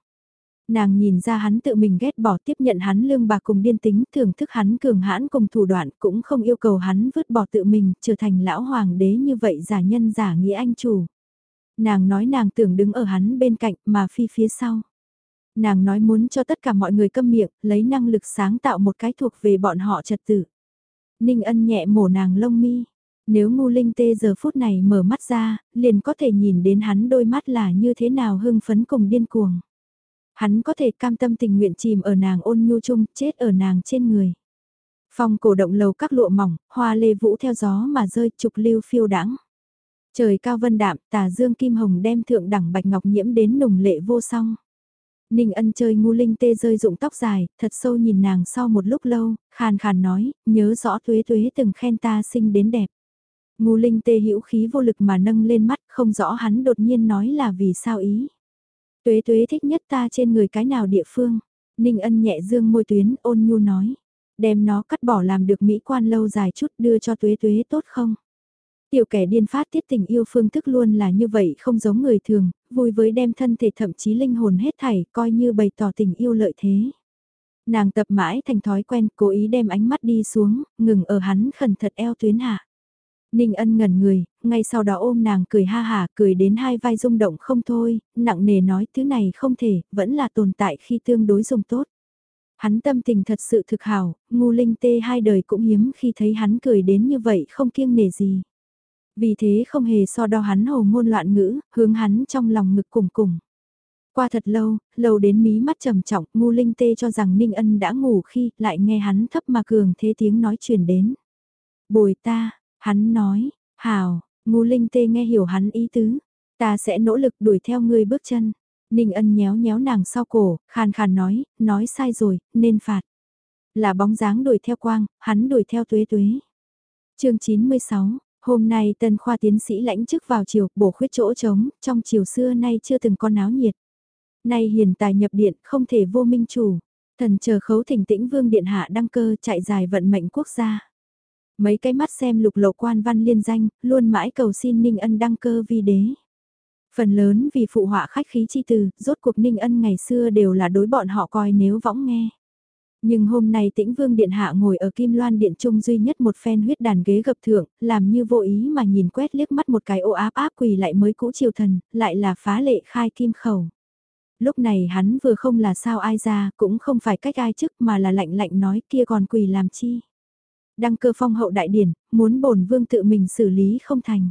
Nàng nhìn ra hắn tự mình ghét bỏ tiếp nhận hắn lương bạc cùng điên tính, thưởng thức hắn cường hãn cùng thủ đoạn cũng không yêu cầu hắn vứt bỏ tự mình, trở thành lão hoàng đế như vậy giả nhân giả nghĩa anh chủ. Nàng nói nàng tưởng đứng ở hắn bên cạnh mà phi phía sau. Nàng nói muốn cho tất cả mọi người câm miệng, lấy năng lực sáng tạo một cái thuộc về bọn họ trật tự. Ninh ân nhẹ mổ nàng lông mi. Nếu ngu linh tê giờ phút này mở mắt ra, liền có thể nhìn đến hắn đôi mắt là như thế nào hưng phấn cùng điên cuồng. Hắn có thể cam tâm tình nguyện chìm ở nàng ôn nhu chung, chết ở nàng trên người. Phong cổ động lầu các lụa mỏng, hoa lê vũ theo gió mà rơi trục lưu phiêu đãng. Trời cao vân đạm, tà dương kim hồng đem thượng đẳng bạch ngọc nhiễm đến nồng lệ vô song. Ninh ân chơi ngu linh tê rơi rụng tóc dài, thật sâu nhìn nàng sau một lúc lâu, khàn khàn nói, nhớ rõ tuế tuế từng khen ta sinh đến đẹp. Ngu linh tê hữu khí vô lực mà nâng lên mắt, không rõ hắn đột nhiên nói là vì sao ý. Tuế tuế thích nhất ta trên người cái nào địa phương. Ninh ân nhẹ dương môi tuyến ôn nhu nói. Đem nó cắt bỏ làm được mỹ quan lâu dài chút đưa cho tuế tuế tốt không? Tiểu kẻ điên phát tiết tình yêu phương thức luôn là như vậy không giống người thường, vui với đem thân thể thậm chí linh hồn hết thảy coi như bày tỏ tình yêu lợi thế. Nàng tập mãi thành thói quen cố ý đem ánh mắt đi xuống, ngừng ở hắn khẩn thật eo tuyến hạ. Ninh ân ngẩn người, ngay sau đó ôm nàng cười ha hà, cười đến hai vai rung động không thôi, nặng nề nói thứ này không thể, vẫn là tồn tại khi tương đối dùng tốt. Hắn tâm tình thật sự thực hảo, ngu linh tê hai đời cũng hiếm khi thấy hắn cười đến như vậy không kiêng nể gì. Vì thế không hề so đo hắn hồ ngôn loạn ngữ, hướng hắn trong lòng ngực cùng cùng. Qua thật lâu, lâu đến mí mắt trầm trọng, ngu linh tê cho rằng Ninh Ân đã ngủ khi lại nghe hắn thấp mà cường thế tiếng nói truyền đến. Bồi ta, Hắn nói, hào, ngu linh tê nghe hiểu hắn ý tứ, ta sẽ nỗ lực đuổi theo ngươi bước chân. Ninh ân nhéo nhéo nàng sau cổ, khàn khàn nói, nói sai rồi, nên phạt. Là bóng dáng đuổi theo quang, hắn đuổi theo tuế tuế. chương 96, hôm nay tân khoa tiến sĩ lãnh chức vào chiều, bổ khuyết chỗ trống, trong chiều xưa nay chưa từng có náo nhiệt. Nay hiền tài nhập điện, không thể vô minh chủ. Thần chờ khấu thỉnh tĩnh vương điện hạ đăng cơ chạy dài vận mệnh quốc gia. Mấy cái mắt xem lục lộ quan văn liên danh, luôn mãi cầu xin Ninh Ân đăng cơ vi đế. Phần lớn vì phụ họa khách khí chi từ, rốt cuộc Ninh Ân ngày xưa đều là đối bọn họ coi nếu võng nghe. Nhưng hôm nay tĩnh vương điện hạ ngồi ở kim loan điện trung duy nhất một phen huyết đàn ghế gập thượng, làm như vô ý mà nhìn quét liếc mắt một cái ô áp áp quỳ lại mới cũ triều thần, lại là phá lệ khai kim khẩu. Lúc này hắn vừa không là sao ai ra, cũng không phải cách ai chức mà là lạnh lạnh nói kia còn quỳ làm chi đăng cơ phong hậu đại điển, muốn bổn vương tự mình xử lý không thành.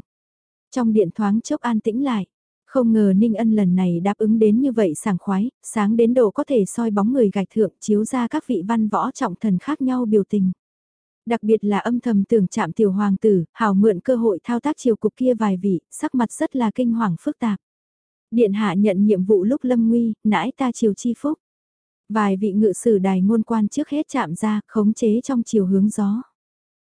Trong điện thoáng chốc an tĩnh lại, không ngờ Ninh Ân lần này đáp ứng đến như vậy sảng khoái, sáng đến độ có thể soi bóng người gạch thượng chiếu ra các vị văn võ trọng thần khác nhau biểu tình. Đặc biệt là âm thầm tưởng chạm tiểu hoàng tử, hào mượn cơ hội thao tác chiều cục kia vài vị, sắc mặt rất là kinh hoàng phức tạp. Điện hạ nhận nhiệm vụ lúc lâm nguy, nãi ta chiều chi phúc. Vài vị ngự sử đài ngôn quan trước hết chạm ra, khống chế trong chiều hướng gió.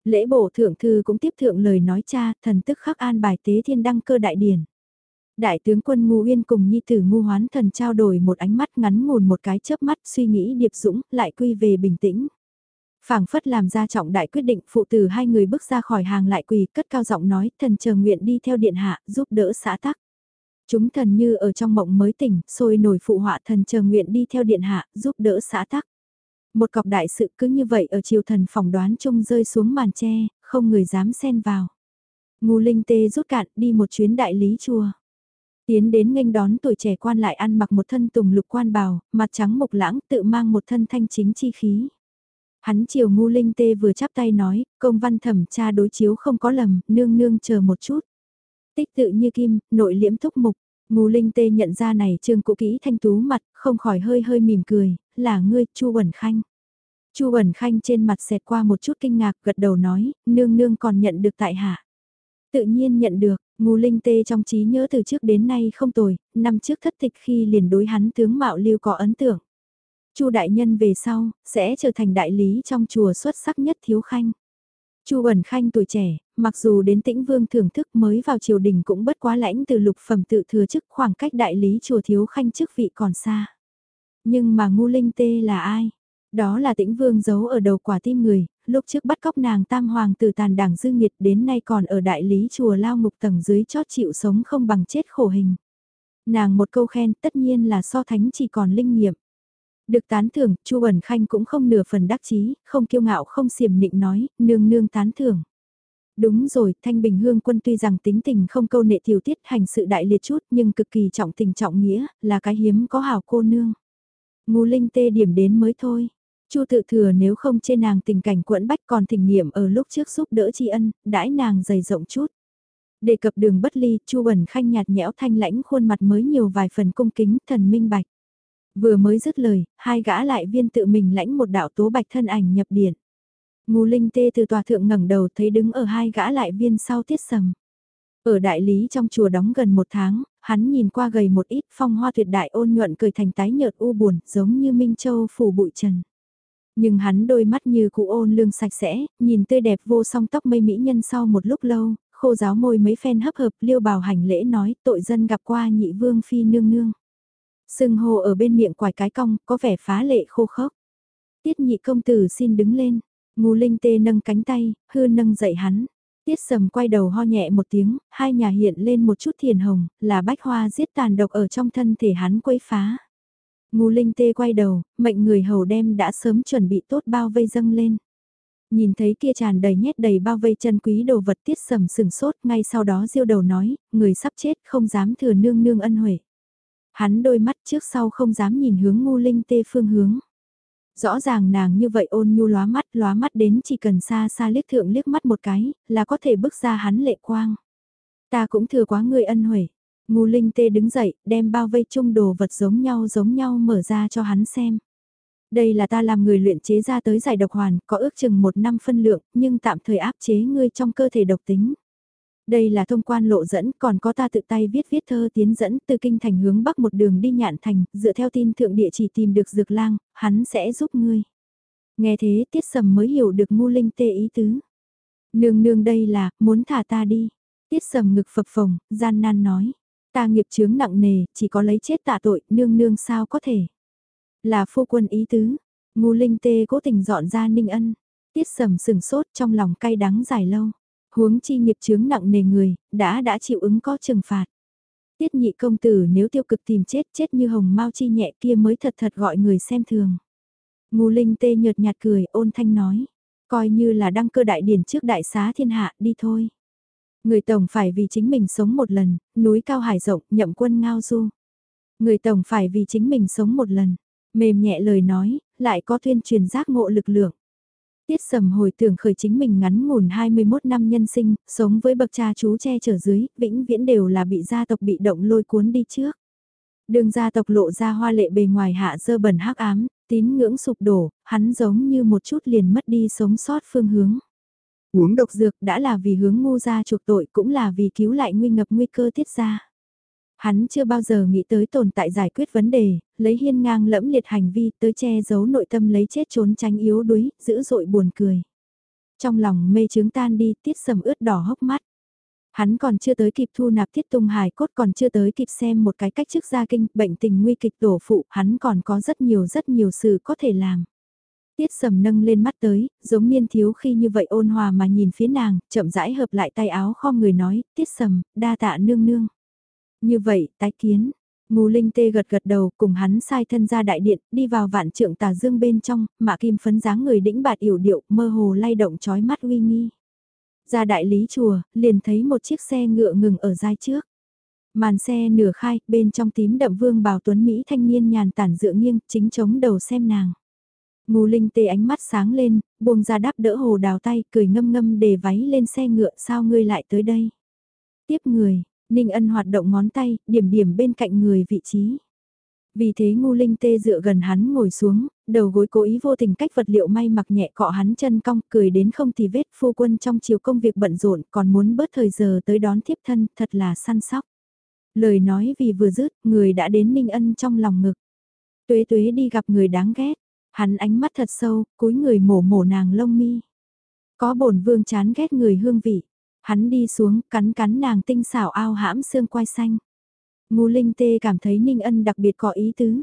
Lễ bổ thượng thư cũng tiếp thượng lời nói cha, thần tức khắc an bài tế thiên đăng cơ đại điển. Đại tướng quân Ngu Uyên cùng Nhi tử Ngu Hoán thần trao đổi một ánh mắt ngắn ngủn một cái chớp mắt suy nghĩ điệp dũng, lại quy về bình tĩnh. phảng phất làm ra trọng đại quyết định phụ tử hai người bước ra khỏi hàng lại quỳ cất cao giọng nói thần chờ nguyện đi theo điện hạ giúp đỡ xã tắc. Chúng thần như ở trong mộng mới tỉnh, sôi nổi phụ họa thần chờ nguyện đi theo điện hạ giúp đỡ xã tắc. Một cọc đại sự cứ như vậy ở triều thần phỏng đoán chung rơi xuống màn tre, không người dám xen vào. Ngu linh tê rút cạn đi một chuyến đại lý chùa. Tiến đến nghênh đón tuổi trẻ quan lại ăn mặc một thân tùng lục quan bào, mặt trắng mộc lãng tự mang một thân thanh chính chi khí. Hắn chiều ngu linh tê vừa chắp tay nói, công văn thẩm tra đối chiếu không có lầm, nương nương chờ một chút. Tích tự như kim, nội liễm thúc mục, ngu linh tê nhận ra này trương cụ kỹ thanh tú mặt, không khỏi hơi hơi mỉm cười, là ngươi, Chu bẩn Khanh. Chu bẩn Khanh trên mặt xẹt qua một chút kinh ngạc gật đầu nói, nương nương còn nhận được tại hạ. Tự nhiên nhận được, ngu linh tê trong trí nhớ từ trước đến nay không tồi, năm trước thất tịch khi liền đối hắn tướng mạo lưu có ấn tượng. Chu đại nhân về sau, sẽ trở thành đại lý trong chùa xuất sắc nhất thiếu khanh. Chu ẩn khanh tuổi trẻ, mặc dù đến tĩnh vương thưởng thức mới vào triều đình cũng bất quá lãnh từ lục phẩm tự thừa chức khoảng cách đại lý chùa thiếu khanh chức vị còn xa. Nhưng mà ngu linh tê là ai? Đó là tĩnh vương giấu ở đầu quả tim người, lúc trước bắt cóc nàng tam hoàng từ tàn đảng dư nghiệt đến nay còn ở đại lý chùa lao ngục tầng dưới chót chịu sống không bằng chết khổ hình. Nàng một câu khen tất nhiên là so thánh chỉ còn linh nghiệm. Được tán thưởng, Chu Ẩn Khanh cũng không nửa phần đắc chí, không kiêu ngạo không xiểm nịnh nói, nương nương tán thưởng. Đúng rồi, Thanh Bình Hương quân tuy rằng tính tình không câu nệ tiểu tiết hành sự đại liệt chút nhưng cực kỳ trọng tình trọng nghĩa, là cái hiếm có hảo cô nương. Ngu linh tê điểm đến mới thôi. Chu tự thừa nếu không chê nàng tình cảnh quẫn bách còn thỉnh nghiệm ở lúc trước giúp đỡ tri ân, đãi nàng dày rộng chút. Đề cập đường bất ly, Chu Bẩn Khanh nhạt nhẽo thanh lãnh khuôn mặt mới nhiều vài phần cung kính, thần minh bạch. Vừa mới dứt lời, hai gã lại viên tự mình lãnh một đạo tố bạch thân ảnh nhập điện. Ngô Linh Tê từ tòa thượng ngẩng đầu thấy đứng ở hai gã lại viên sau tiết sầm. Ở đại lý trong chùa đóng gần một tháng, hắn nhìn qua gầy một ít phong hoa tuyệt đại ôn nhuận cười thành tái nhợt u buồn giống như Minh Châu phủ bụi trần. Nhưng hắn đôi mắt như cụ ôn lương sạch sẽ, nhìn tươi đẹp vô song tóc mây mỹ nhân sau một lúc lâu, khô giáo môi mấy phen hấp hợp liêu bào hành lễ nói tội dân gặp qua nhị vương phi nương nương. Sưng hồ ở bên miệng quài cái cong, có vẻ phá lệ khô khốc. Tiết nhị công tử xin đứng lên, ngù linh tê nâng cánh tay, hư nâng dậy hắn. Tiết sầm quay đầu ho nhẹ một tiếng, hai nhà hiện lên một chút thiền hồng, là bách hoa giết tàn độc ở trong thân thể hắn quấy phá. Ngu linh tê quay đầu, mệnh người hầu đem đã sớm chuẩn bị tốt bao vây dâng lên. Nhìn thấy kia tràn đầy nhét đầy bao vây chân quý đồ vật tiết sầm sừng sốt ngay sau đó diêu đầu nói, người sắp chết không dám thừa nương nương ân huệ. Hắn đôi mắt trước sau không dám nhìn hướng ngu linh tê phương hướng. Rõ ràng nàng như vậy ôn nhu lóa mắt, lóa mắt đến chỉ cần xa xa liếc thượng liếc mắt một cái, là có thể bước ra hắn lệ quang. Ta cũng thừa quá người ân huệ. Ngu linh tê đứng dậy, đem bao vây chung đồ vật giống nhau giống nhau mở ra cho hắn xem. Đây là ta làm người luyện chế ra tới giải độc hoàn, có ước chừng một năm phân lượng, nhưng tạm thời áp chế ngươi trong cơ thể độc tính. Đây là thông quan lộ dẫn, còn có ta tự tay viết viết thơ tiến dẫn từ kinh thành hướng bắc một đường đi nhạn thành, dựa theo tin thượng địa chỉ tìm được dược lang, hắn sẽ giúp ngươi. Nghe thế tiết sầm mới hiểu được ngu linh tê ý tứ. Nương nương đây là, muốn thả ta đi. Tiết sầm ngực phập phồng, gian nan nói. Ta nghiệp chướng nặng nề, chỉ có lấy chết tạ tội, nương nương sao có thể. Là phu quân ý tứ. Ngu linh tê cố tình dọn ra ninh ân. Tiết sầm sừng sốt trong lòng cay đắng dài lâu huống chi nghiệp chướng nặng nề người, đã đã chịu ứng có trừng phạt. Tiết nhị công tử nếu tiêu cực tìm chết chết như hồng mau chi nhẹ kia mới thật thật gọi người xem thường. Ngu linh tê nhợt nhạt cười ôn thanh nói, coi như là đăng cơ đại điển trước đại xá thiên hạ đi thôi. Người tổng phải vì chính mình sống một lần, núi cao hải rộng, nhậm quân ngao du. Người tổng phải vì chính mình sống một lần, mềm nhẹ lời nói, lại có tuyên truyền giác ngộ lực lượng. Tiết sầm hồi tưởng khởi chính mình ngắn ngủn 21 năm nhân sinh, sống với bậc cha chú che chở dưới, vĩnh viễn đều là bị gia tộc bị động lôi cuốn đi trước. Đường gia tộc lộ ra hoa lệ bề ngoài hạ dơ bẩn hắc ám, tín ngưỡng sụp đổ, hắn giống như một chút liền mất đi sống sót phương hướng. Uống độc dược đã là vì hướng ngu ra chuộc tội cũng là vì cứu lại nguy ngập nguy cơ tiết ra. Hắn chưa bao giờ nghĩ tới tồn tại giải quyết vấn đề, lấy hiên ngang lẫm liệt hành vi tới che giấu nội tâm lấy chết trốn tránh yếu đuối, dữ dội buồn cười. Trong lòng mê trướng tan đi, tiết sầm ướt đỏ hốc mắt. Hắn còn chưa tới kịp thu nạp thiết tung hài cốt còn chưa tới kịp xem một cái cách trước gia kinh, bệnh tình nguy kịch tổ phụ, hắn còn có rất nhiều rất nhiều sự có thể làm. Tiết sầm nâng lên mắt tới, giống niên thiếu khi như vậy ôn hòa mà nhìn phía nàng, chậm rãi hợp lại tay áo kho người nói, tiết sầm, đa tạ nương nương. Như vậy, tái kiến. Ngô Linh Tê gật gật đầu cùng hắn sai thân ra đại điện, đi vào vạn trượng tà dương bên trong, mạ kim phấn dáng người đĩnh bạt yểu điệu, mơ hồ lay động chói mắt uy nghi. Ra đại lý chùa, liền thấy một chiếc xe ngựa ngừng ở dai trước. Màn xe nửa khai, bên trong tím đậm vương bào tuấn Mỹ thanh niên nhàn tản dựa nghiêng, chính chống đầu xem nàng. Ngô Linh Tê ánh mắt sáng lên, buông ra đáp đỡ hồ đào tay, cười ngâm ngâm để váy lên xe ngựa, sao ngươi lại tới đây? Tiếp người, Ninh ân hoạt động ngón tay, điểm điểm bên cạnh người vị trí. Vì thế ngu linh tê dựa gần hắn ngồi xuống, đầu gối cố ý vô tình cách vật liệu may mặc nhẹ cọ hắn chân cong, cười đến không thì vết phu quân trong chiều công việc bận rộn còn muốn bớt thời giờ tới đón tiếp thân, thật là săn sóc. Lời nói vì vừa dứt, người đã đến ninh ân trong lòng ngực. Tuế tuế đi gặp người đáng ghét, hắn ánh mắt thật sâu, cúi người mổ mổ nàng lông mi. Có bổn vương chán ghét người hương vị, hắn đi xuống cắn cắn nàng tinh xảo ao hãm xương quai xanh. Ngu Linh Tê cảm thấy Ninh Ân đặc biệt có ý tứ.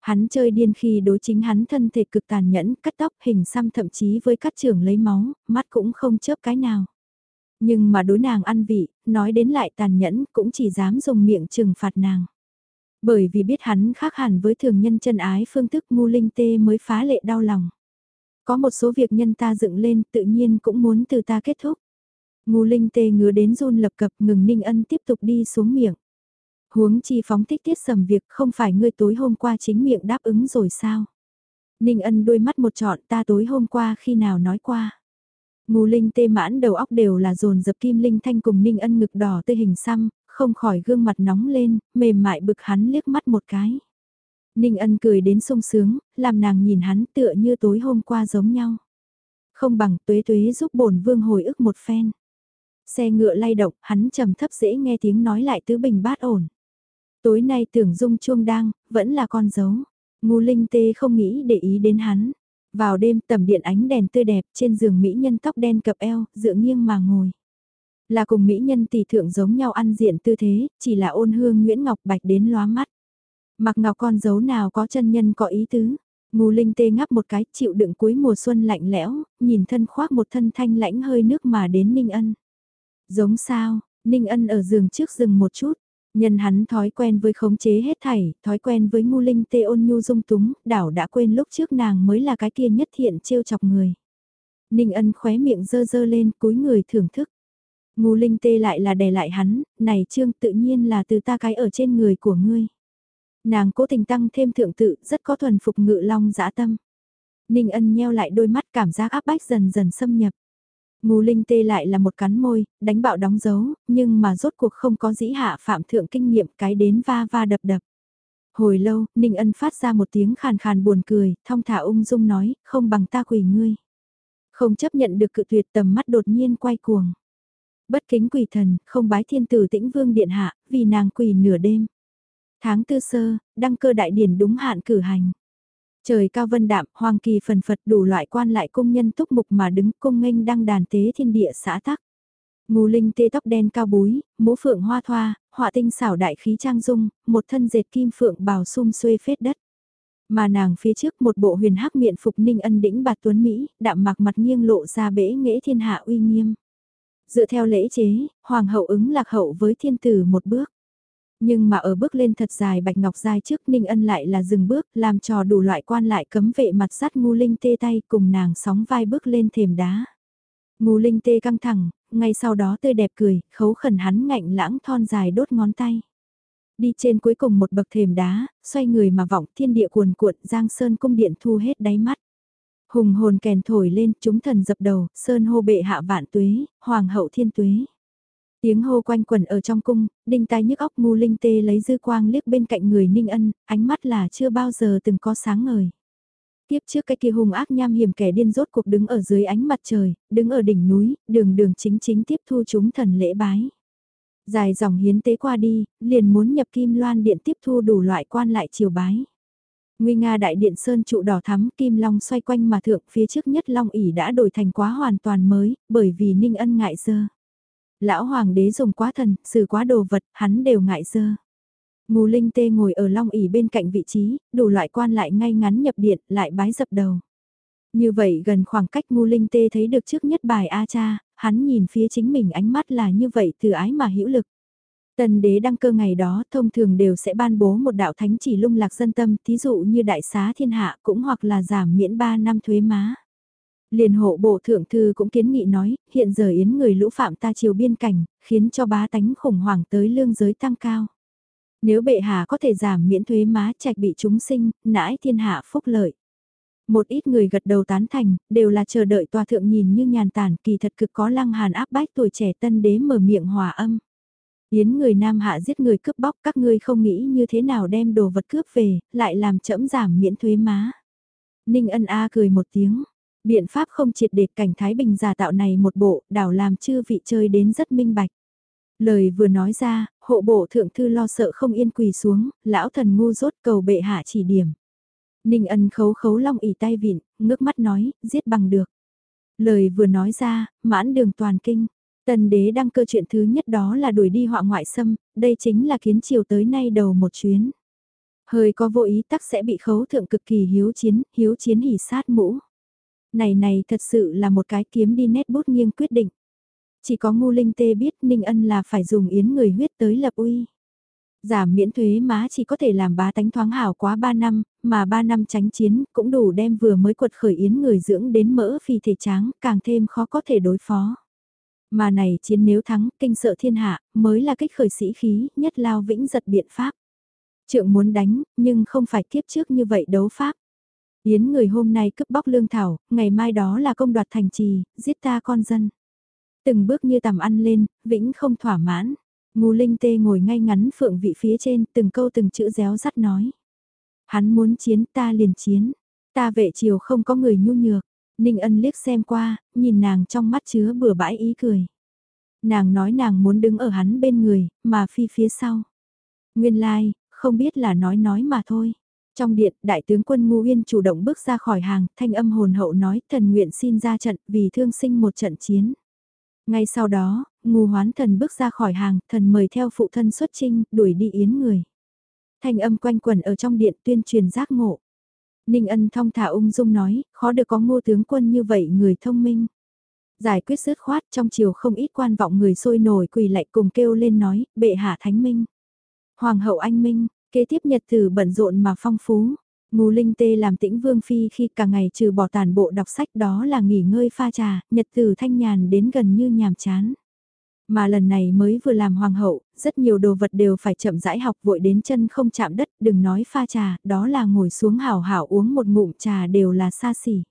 Hắn chơi điên khi đối chính hắn thân thể cực tàn nhẫn, cắt tóc hình xăm thậm chí với cắt trưởng lấy máu, mắt cũng không chớp cái nào. Nhưng mà đối nàng ăn vị, nói đến lại tàn nhẫn cũng chỉ dám dùng miệng trừng phạt nàng. Bởi vì biết hắn khác hẳn với thường nhân chân ái phương thức ngu linh tê mới phá lệ đau lòng. Có một số việc nhân ta dựng lên tự nhiên cũng muốn từ ta kết thúc. Ngu linh tê ngứa đến run lập cập ngừng ninh ân tiếp tục đi xuống miệng. Huống chi phóng thích tiết sầm việc không phải ngươi tối hôm qua chính miệng đáp ứng rồi sao? Ninh ân đôi mắt một trọn ta tối hôm qua khi nào nói qua. Ngù linh tê mãn đầu óc đều là dồn dập kim linh thanh cùng ninh ân ngực đỏ tươi hình xăm, không khỏi gương mặt nóng lên, mềm mại bực hắn liếc mắt một cái. Ninh ân cười đến sung sướng, làm nàng nhìn hắn tựa như tối hôm qua giống nhau. Không bằng tuế tuế giúp bổn vương hồi ức một phen. Xe ngựa lay động, hắn trầm thấp dễ nghe tiếng nói lại tứ bình bát ổn. Tối nay tưởng dung chuông đang, vẫn là con dấu. Ngu linh tê không nghĩ để ý đến hắn. Vào đêm tầm điện ánh đèn tươi đẹp trên giường mỹ nhân tóc đen cập eo, dựa nghiêng mà ngồi. Là cùng mỹ nhân tỷ thượng giống nhau ăn diện tư thế, chỉ là ôn hương Nguyễn Ngọc Bạch đến lóa mắt. Mặc ngọc con dấu nào có chân nhân có ý tứ. Ngù linh tê ngắp một cái chịu đựng cuối mùa xuân lạnh lẽo, nhìn thân khoác một thân thanh lãnh hơi nước mà đến Ninh Ân. Giống sao, Ninh Ân ở giường trước dừng một chút, Nhân hắn thói quen với khống chế hết thảy, thói quen với ngu linh tê ôn nhu dung túng, đảo đã quên lúc trước nàng mới là cái kia nhất thiện trêu chọc người. Ninh ân khóe miệng dơ dơ lên cúi người thưởng thức. Ngu linh tê lại là đè lại hắn, này trương tự nhiên là từ ta cái ở trên người của ngươi. Nàng cố tình tăng thêm thượng tự, rất có thuần phục ngự long dã tâm. Ninh ân nheo lại đôi mắt cảm giác áp bách dần dần xâm nhập. Ngô Linh tê lại là một cắn môi, đánh bạo đóng dấu, nhưng mà rốt cuộc không có dĩ hạ phạm thượng kinh nghiệm cái đến va va đập đập. Hồi lâu, Ninh Ân phát ra một tiếng khàn khàn buồn cười, thong thả ung dung nói, không bằng ta quỳ ngươi. Không chấp nhận được cự tuyệt tầm mắt đột nhiên quay cuồng. Bất kính quỳ thần, không bái thiên tử tĩnh vương điện hạ, vì nàng quỳ nửa đêm. Tháng tư sơ, đăng cơ đại điển đúng hạn cử hành. Trời cao vân đạm, hoàng kỳ phần phật đủ loại quan lại công nhân túc mục mà đứng cung nghênh đăng đàn tế thiên địa xã tắc. Ngù linh tê tóc đen cao búi, mũ phượng hoa thoa, họa tinh xảo đại khí trang dung, một thân dệt kim phượng bào sum xuê phết đất. Mà nàng phía trước một bộ huyền hắc miệng phục ninh ân đĩnh bạt tuấn Mỹ, đạm mạc mặt nghiêng lộ ra bể nghệ thiên hạ uy nghiêm. Dựa theo lễ chế, hoàng hậu ứng lạc hậu với thiên tử một bước. Nhưng mà ở bước lên thật dài bạch ngọc dài trước Ninh Ân lại là dừng bước, làm trò đủ loại quan lại cấm vệ mặt sát ngu linh tê tay cùng nàng sóng vai bước lên thềm đá. Ngu linh tê căng thẳng, ngay sau đó tươi đẹp cười, khấu khẩn hắn ngạnh lãng thon dài đốt ngón tay. Đi trên cuối cùng một bậc thềm đá, xoay người mà vọng thiên địa cuồn cuộn giang sơn cung điện thu hết đáy mắt. Hùng hồn kèn thổi lên, chúng thần dập đầu, sơn hô bệ hạ vạn tuế, hoàng hậu thiên tuế. Tiếng hô quanh quẩn ở trong cung, đinh tai nhức óc ngu linh tê lấy dư quang liếc bên cạnh người ninh ân, ánh mắt là chưa bao giờ từng có sáng ngời. Tiếp trước cái kia hung ác nham hiểm kẻ điên rốt cuộc đứng ở dưới ánh mặt trời, đứng ở đỉnh núi, đường đường chính chính tiếp thu chúng thần lễ bái. Dài dòng hiến tế qua đi, liền muốn nhập kim loan điện tiếp thu đủ loại quan lại triều bái. Nguy Nga đại điện sơn trụ đỏ thắm kim long xoay quanh mà thượng phía trước nhất long ỉ đã đổi thành quá hoàn toàn mới, bởi vì ninh ân ngại dơ. Lão hoàng đế dùng quá thần, xử quá đồ vật, hắn đều ngại dơ. Ngù linh tê ngồi ở long ỉ bên cạnh vị trí, đủ loại quan lại ngay ngắn nhập điện, lại bái dập đầu. Như vậy gần khoảng cách ngu linh tê thấy được trước nhất bài A cha, hắn nhìn phía chính mình ánh mắt là như vậy từ ái mà hữu lực. Tần đế đăng cơ ngày đó thông thường đều sẽ ban bố một đạo thánh chỉ lung lạc dân tâm, thí dụ như đại xá thiên hạ cũng hoặc là giảm miễn 3 năm thuế má. Liền hộ bộ thượng thư cũng kiến nghị nói, hiện giờ yến người lũ phạm ta chiều biên cảnh, khiến cho bá tánh khủng hoảng tới lương giới tăng cao. Nếu bệ hạ có thể giảm miễn thuế má trạch bị chúng sinh, nãi thiên hạ phúc lợi. Một ít người gật đầu tán thành, đều là chờ đợi tòa thượng nhìn như nhàn tản kỳ thật cực có lăng hàn áp bách tuổi trẻ tân đế mở miệng hòa âm. Yến người Nam Hạ giết người cướp bóc các ngươi không nghĩ như thế nào đem đồ vật cướp về, lại làm chậm giảm miễn thuế má. Ninh ân A cười một tiếng, biện pháp không triệt để cảnh Thái Bình giả tạo này một bộ, đảo làm chư vị chơi đến rất minh bạch. Lời vừa nói ra, hộ bộ thượng thư lo sợ không yên quỳ xuống, lão thần ngu rốt cầu bệ hạ chỉ điểm. Ninh ân khấu khấu long ỉ tay vịn, ngước mắt nói, giết bằng được. Lời vừa nói ra, mãn đường toàn kinh. Tần đế đăng cơ chuyện thứ nhất đó là đuổi đi họa ngoại xâm, đây chính là kiến triều tới nay đầu một chuyến. Hơi có vô ý tắc sẽ bị khấu thượng cực kỳ hiếu chiến, hiếu chiến hỉ sát mũ. Này này thật sự là một cái kiếm đi nét bút nghiêng quyết định. Chỉ có ngu linh tê biết Ninh Ân là phải dùng yến người huyết tới lập uy. Giảm miễn thuế má chỉ có thể làm bá tánh thoáng hảo quá 3 năm, mà 3 năm tránh chiến cũng đủ đem vừa mới quật khởi yến người dưỡng đến mỡ phi thể tráng, càng thêm khó có thể đối phó. Mà này chiến nếu thắng, kinh sợ thiên hạ, mới là kích khởi sĩ khí, nhất lao vĩnh giật biện pháp. Trượng muốn đánh, nhưng không phải kiếp trước như vậy đấu pháp. Yến người hôm nay cướp bóc lương thảo, ngày mai đó là công đoạt thành trì, giết ta con dân. Từng bước như tầm ăn lên, vĩnh không thỏa mãn. Ngô Linh Tê ngồi ngay ngắn phượng vị phía trên, từng câu từng chữ réo rắt nói. Hắn muốn chiến ta liền chiến, ta vệ triều không có người nhu nhược. Ninh ân liếc xem qua, nhìn nàng trong mắt chứa bừa bãi ý cười. Nàng nói nàng muốn đứng ở hắn bên người, mà phi phía sau. Nguyên lai, like, không biết là nói nói mà thôi. Trong điện, đại tướng quân Ngu Uyên chủ động bước ra khỏi hàng, thanh âm hồn hậu nói, thần nguyện xin ra trận vì thương sinh một trận chiến. Ngay sau đó, ngu hoán thần bước ra khỏi hàng, thần mời theo phụ thân xuất trinh, đuổi đi yến người. Thanh âm quanh quẩn ở trong điện tuyên truyền giác ngộ. Ninh ân thong thả ung dung nói, khó được có ngô tướng quân như vậy người thông minh. Giải quyết sứt khoát trong chiều không ít quan vọng người sôi nổi quỳ lại cùng kêu lên nói, bệ hạ thánh minh. Hoàng hậu anh minh, kế tiếp nhật tử bận rộn mà phong phú. Ngô Linh Tê làm tĩnh vương phi khi cả ngày trừ bỏ tàn bộ đọc sách đó là nghỉ ngơi pha trà, nhật tử thanh nhàn đến gần như nhàm chán. Mà lần này mới vừa làm hoàng hậu, rất nhiều đồ vật đều phải chậm rãi học vội đến chân không chạm đất, đừng nói pha trà, đó là ngồi xuống hảo hảo uống một ngụm trà đều là xa xỉ.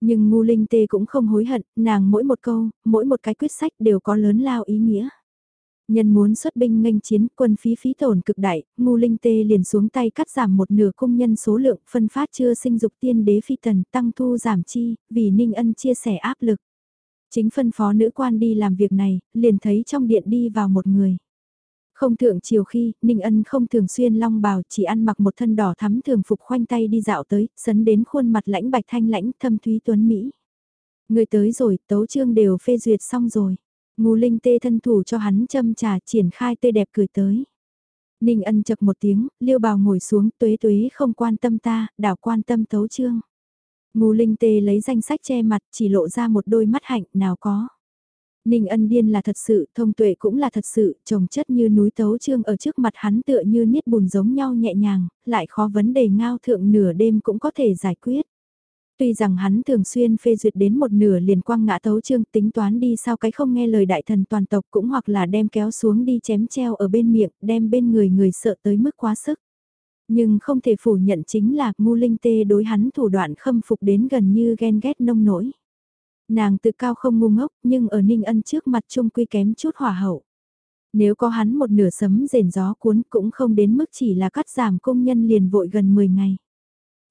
Nhưng ngu linh tê cũng không hối hận, nàng mỗi một câu, mỗi một cái quyết sách đều có lớn lao ý nghĩa. Nhân muốn xuất binh nghênh chiến quân phí phí tổn cực đại, ngu linh tê liền xuống tay cắt giảm một nửa công nhân số lượng phân phát chưa sinh dục tiên đế phi tần tăng thu giảm chi, vì ninh ân chia sẻ áp lực. Chính phân phó nữ quan đi làm việc này, liền thấy trong điện đi vào một người. Không thượng chiều khi, Ninh Ân không thường xuyên long bào chỉ ăn mặc một thân đỏ thắm thường phục khoanh tay đi dạo tới, sấn đến khuôn mặt lãnh bạch thanh lãnh thâm thúy tuấn Mỹ. Người tới rồi, tấu chương đều phê duyệt xong rồi. Ngô Linh tê thân thủ cho hắn châm trà triển khai tê đẹp cười tới. Ninh ân chật một tiếng, liêu bào ngồi xuống tuế tuế không quan tâm ta, đảo quan tâm tấu chương. Ngô Linh tê lấy danh sách che mặt chỉ lộ ra một đôi mắt hạnh nào có. Ninh ân điên là thật sự, thông tuệ cũng là thật sự, trồng chất như núi tấu trương ở trước mặt hắn tựa như niết bùn giống nhau nhẹ nhàng, lại khó vấn đề ngao thượng nửa đêm cũng có thể giải quyết. Tuy rằng hắn thường xuyên phê duyệt đến một nửa liền quăng ngã tấu trương tính toán đi sau cái không nghe lời đại thần toàn tộc cũng hoặc là đem kéo xuống đi chém treo ở bên miệng, đem bên người người sợ tới mức quá sức. Nhưng không thể phủ nhận chính là ngu linh tê đối hắn thủ đoạn khâm phục đến gần như ghen ghét nông nỗi. Nàng tự cao không ngu ngốc nhưng ở ninh ân trước mặt trung quy kém chút hỏa hậu. Nếu có hắn một nửa sấm rền gió cuốn cũng không đến mức chỉ là cắt giảm công nhân liền vội gần 10 ngày.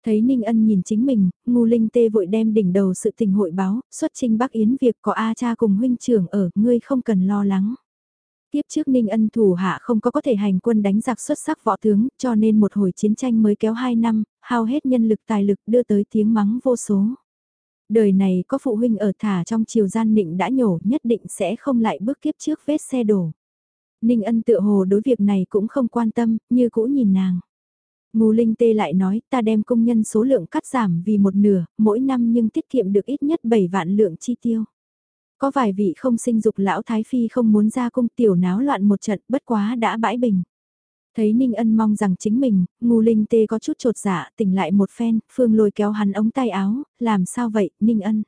Thấy Ninh Ân nhìn chính mình, ngu linh tê vội đem đỉnh đầu sự tình hội báo, xuất trình bác Yến việc có A cha cùng huynh trưởng ở, ngươi không cần lo lắng. Tiếp trước Ninh Ân thủ hạ không có có thể hành quân đánh giặc xuất sắc võ tướng, cho nên một hồi chiến tranh mới kéo 2 năm, hao hết nhân lực tài lực đưa tới tiếng mắng vô số. Đời này có phụ huynh ở thả trong chiều gian định đã nhổ nhất định sẽ không lại bước kiếp trước vết xe đổ. Ninh Ân tự hồ đối việc này cũng không quan tâm, như cũ nhìn nàng. Ngô Linh Tê lại nói ta đem công nhân số lượng cắt giảm vì một nửa, mỗi năm nhưng tiết kiệm được ít nhất 7 vạn lượng chi tiêu. Có vài vị không sinh dục lão Thái Phi không muốn ra cung tiểu náo loạn một trận bất quá đã bãi bình. Thấy Ninh Ân mong rằng chính mình, ngu Linh Tê có chút trột dạ tỉnh lại một phen, Phương lôi kéo hắn ống tay áo, làm sao vậy, Ninh Ân?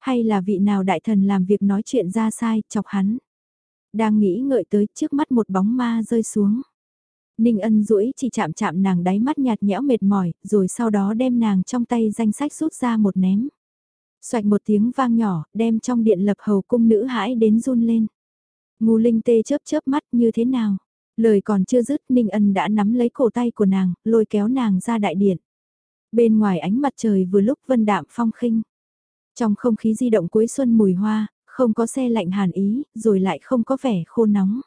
Hay là vị nào đại thần làm việc nói chuyện ra sai, chọc hắn? Đang nghĩ ngợi tới trước mắt một bóng ma rơi xuống. Ninh ân duỗi chỉ chạm chạm nàng đáy mắt nhạt nhẽo mệt mỏi, rồi sau đó đem nàng trong tay danh sách rút ra một ném. Xoạch một tiếng vang nhỏ, đem trong điện lập hầu cung nữ hãi đến run lên. Ngu Linh Tê chớp chớp mắt như thế nào? Lời còn chưa dứt Ninh Ân đã nắm lấy cổ tay của nàng, lôi kéo nàng ra đại điện. Bên ngoài ánh mặt trời vừa lúc vân đạm phong khinh. Trong không khí di động cuối xuân mùi hoa, không có xe lạnh hàn ý, rồi lại không có vẻ khô nóng.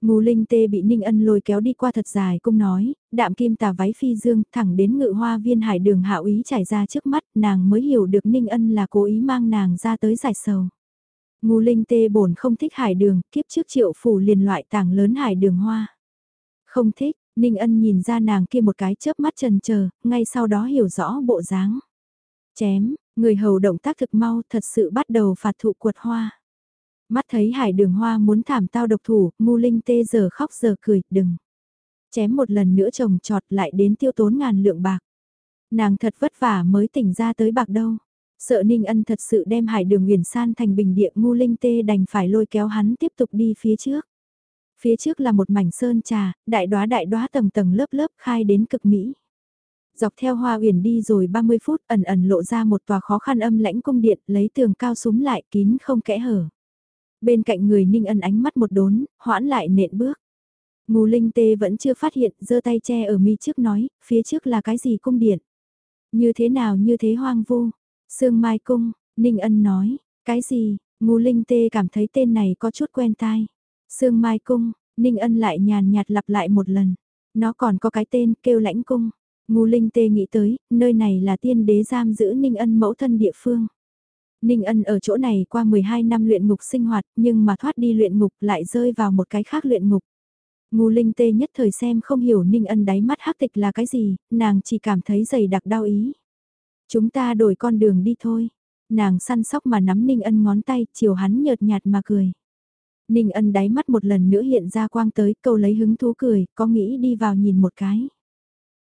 Ngô Linh Tê bị Ninh Ân lôi kéo đi qua thật dài cung nói, đạm kim tà váy phi dương thẳng đến ngự hoa viên hải đường hạo ý trải ra trước mắt, nàng mới hiểu được Ninh Ân là cố ý mang nàng ra tới giải sầu. Ngô Linh Tê bổn không thích hải đường, kiếp trước triệu phủ liền loại tảng lớn hải đường hoa. Không thích, Ninh Ân nhìn ra nàng kia một cái chớp mắt trần chờ, ngay sau đó hiểu rõ bộ dáng. Chém, người hầu động tác thực mau thật sự bắt đầu phạt thụ quật hoa. Mắt thấy hải đường hoa muốn thảm tao độc thủ, ngu linh tê giờ khóc giờ cười, đừng. Chém một lần nữa trồng trọt lại đến tiêu tốn ngàn lượng bạc. Nàng thật vất vả mới tỉnh ra tới bạc đâu. Sợ Ninh Ân thật sự đem hải đường huyền san thành bình địa ngu linh tê đành phải lôi kéo hắn tiếp tục đi phía trước. Phía trước là một mảnh sơn trà, đại đóa đại đóa tầng tầng lớp lớp khai đến cực mỹ. Dọc theo hoa huyền đi rồi 30 phút ẩn ẩn lộ ra một tòa khó khăn âm lãnh cung điện lấy tường cao súng lại kín không kẽ hở. Bên cạnh người ninh ân ánh mắt một đốn, hoãn lại nện bước. Ngù linh tê vẫn chưa phát hiện, giơ tay che ở mi trước nói, phía trước là cái gì cung điện. Như thế nào như thế hoang vu. Sương Mai Cung, Ninh Ân nói, cái gì, Ngô Linh Tê cảm thấy tên này có chút quen tai. Sương Mai Cung, Ninh Ân lại nhàn nhạt lặp lại một lần. Nó còn có cái tên kêu lãnh cung. Ngô Linh Tê nghĩ tới, nơi này là tiên đế giam giữ Ninh Ân mẫu thân địa phương. Ninh Ân ở chỗ này qua 12 năm luyện ngục sinh hoạt, nhưng mà thoát đi luyện ngục lại rơi vào một cái khác luyện ngục. Ngô Linh Tê nhất thời xem không hiểu Ninh Ân đáy mắt hắc tịch là cái gì, nàng chỉ cảm thấy dày đặc đau ý. Chúng ta đổi con đường đi thôi. Nàng săn sóc mà nắm Ninh Ân ngón tay, chiều hắn nhợt nhạt mà cười. Ninh Ân đáy mắt một lần nữa hiện ra quang tới, câu lấy hứng thú cười, có nghĩ đi vào nhìn một cái.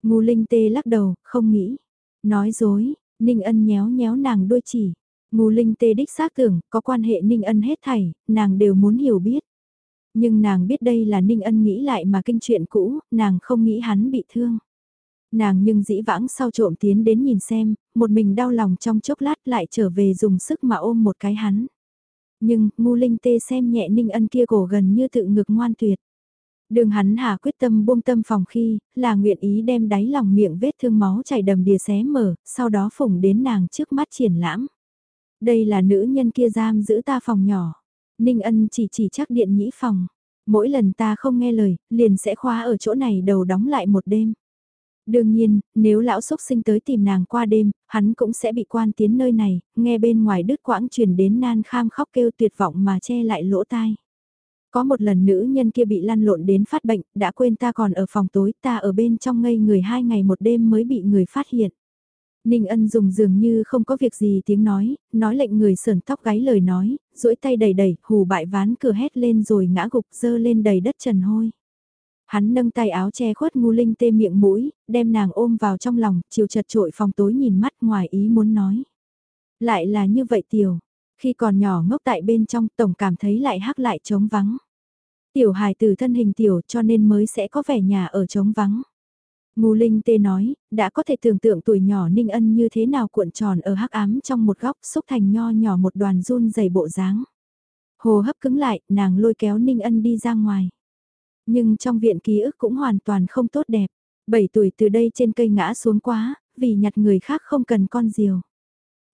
Ngu Linh tê lắc đầu, không nghĩ. Nói dối, Ninh Ân nhéo nhéo nàng đôi chỉ. Ngu Linh tê đích xác tưởng, có quan hệ Ninh Ân hết thảy, nàng đều muốn hiểu biết. Nhưng nàng biết đây là Ninh Ân nghĩ lại mà kinh chuyện cũ, nàng không nghĩ hắn bị thương. Nàng nhưng dĩ vãng sau trộm tiến đến nhìn xem, một mình đau lòng trong chốc lát lại trở về dùng sức mà ôm một cái hắn. Nhưng, Ngô linh tê xem nhẹ ninh ân kia cổ gần như tự ngực ngoan tuyệt. Đường hắn hà quyết tâm buông tâm phòng khi, là nguyện ý đem đáy lòng miệng vết thương máu chảy đầm đìa xé mở, sau đó phủng đến nàng trước mắt triển lãm. Đây là nữ nhân kia giam giữ ta phòng nhỏ. Ninh ân chỉ chỉ chắc điện nhĩ phòng. Mỗi lần ta không nghe lời, liền sẽ khóa ở chỗ này đầu đóng lại một đêm. Đương nhiên, nếu lão xúc sinh tới tìm nàng qua đêm, hắn cũng sẽ bị quan tiến nơi này, nghe bên ngoài đứt quãng truyền đến nan kham khóc kêu tuyệt vọng mà che lại lỗ tai. Có một lần nữ nhân kia bị lăn lộn đến phát bệnh, đã quên ta còn ở phòng tối, ta ở bên trong ngây người hai ngày một đêm mới bị người phát hiện. Ninh ân dùng dường như không có việc gì tiếng nói, nói lệnh người sờn tóc gáy lời nói, duỗi tay đầy đầy, hù bại ván cửa hét lên rồi ngã gục dơ lên đầy đất trần hôi. Hắn nâng tay áo che khuất ngu linh tê miệng mũi, đem nàng ôm vào trong lòng, chiều chật trội phòng tối nhìn mắt ngoài ý muốn nói. Lại là như vậy tiểu, khi còn nhỏ ngốc tại bên trong tổng cảm thấy lại hắc lại trống vắng. Tiểu hài từ thân hình tiểu cho nên mới sẽ có vẻ nhà ở trống vắng. Ngô Linh Tê nói, đã có thể tưởng tượng tuổi nhỏ Ninh Ân như thế nào cuộn tròn ở hắc ám trong một góc xúc thành nho nhỏ một đoàn run dày bộ dáng. Hồ hấp cứng lại, nàng lôi kéo Ninh Ân đi ra ngoài. Nhưng trong viện ký ức cũng hoàn toàn không tốt đẹp. 7 tuổi từ đây trên cây ngã xuống quá, vì nhặt người khác không cần con diều.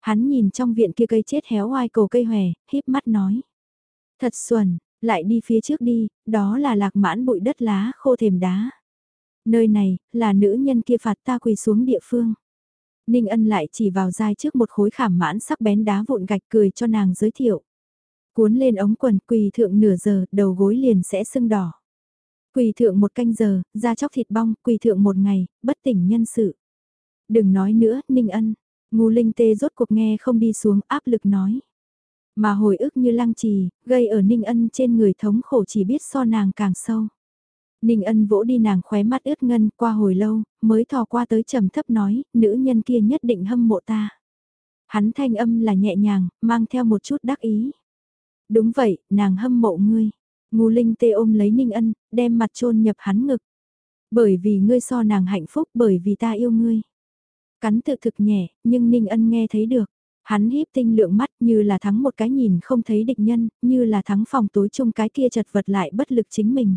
Hắn nhìn trong viện kia cây chết héo oai cổ cây hòe, híp mắt nói. Thật xuẩn, lại đi phía trước đi, đó là lạc mãn bụi đất lá khô thềm đá. Nơi này, là nữ nhân kia phạt ta quỳ xuống địa phương. Ninh ân lại chỉ vào dai trước một khối khảm mãn sắc bén đá vụn gạch cười cho nàng giới thiệu. Cuốn lên ống quần quỳ thượng nửa giờ, đầu gối liền sẽ sưng đỏ. Quỳ thượng một canh giờ, ra chóc thịt bong, quỳ thượng một ngày, bất tỉnh nhân sự. Đừng nói nữa, Ninh Ân. Ngu Linh Tê rốt cuộc nghe không đi xuống áp lực nói. Mà hồi ức như lăng trì, gây ở Ninh Ân trên người thống khổ chỉ biết so nàng càng sâu. Ninh Ân vỗ đi nàng khóe mắt ướt ngân qua hồi lâu, mới thò qua tới trầm thấp nói, nữ nhân kia nhất định hâm mộ ta. Hắn thanh âm là nhẹ nhàng, mang theo một chút đắc ý. Đúng vậy, nàng hâm mộ ngươi. Ngô Linh tê ôm lấy Ninh Ân, đem mặt trôn nhập hắn ngực. Bởi vì ngươi so nàng hạnh phúc bởi vì ta yêu ngươi. Cắn tự thực nhẹ, nhưng Ninh Ân nghe thấy được. Hắn híp tinh lượng mắt như là thắng một cái nhìn không thấy địch nhân, như là thắng phòng tối chung cái kia chật vật lại bất lực chính mình.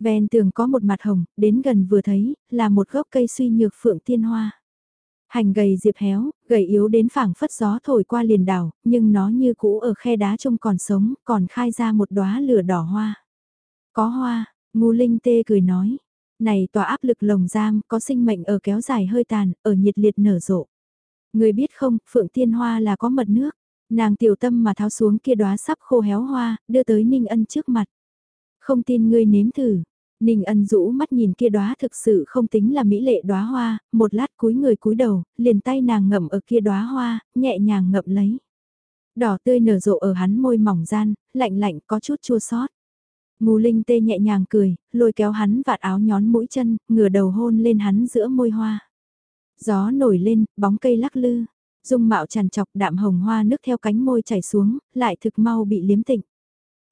Ven tường có một mặt hồng, đến gần vừa thấy, là một gốc cây suy nhược phượng tiên hoa. Hành gầy diệp héo, gầy yếu đến phảng phất gió thổi qua liền đảo, nhưng nó như cũ ở khe đá trông còn sống, còn khai ra một đóa lửa đỏ hoa. Có hoa, ngu linh tê cười nói. Này tòa áp lực lồng giam, có sinh mệnh ở kéo dài hơi tàn, ở nhiệt liệt nở rộ. Người biết không, phượng tiên hoa là có mật nước. Nàng tiểu tâm mà tháo xuống kia đóa sắp khô héo hoa, đưa tới Ninh Ân trước mặt. Không tin ngươi nếm thử, Ninh ân rũ mắt nhìn kia đóa thực sự không tính là mỹ lệ đóa hoa, một lát cúi người cúi đầu, liền tay nàng ngậm ở kia đóa hoa, nhẹ nhàng ngậm lấy. Đỏ tươi nở rộ ở hắn môi mỏng gian, lạnh lạnh có chút chua xót. Ngù linh tê nhẹ nhàng cười, lôi kéo hắn vạt áo nhón mũi chân, ngửa đầu hôn lên hắn giữa môi hoa. Gió nổi lên, bóng cây lắc lư, dung mạo tràn chọc đạm hồng hoa nước theo cánh môi chảy xuống, lại thực mau bị liếm tịnh.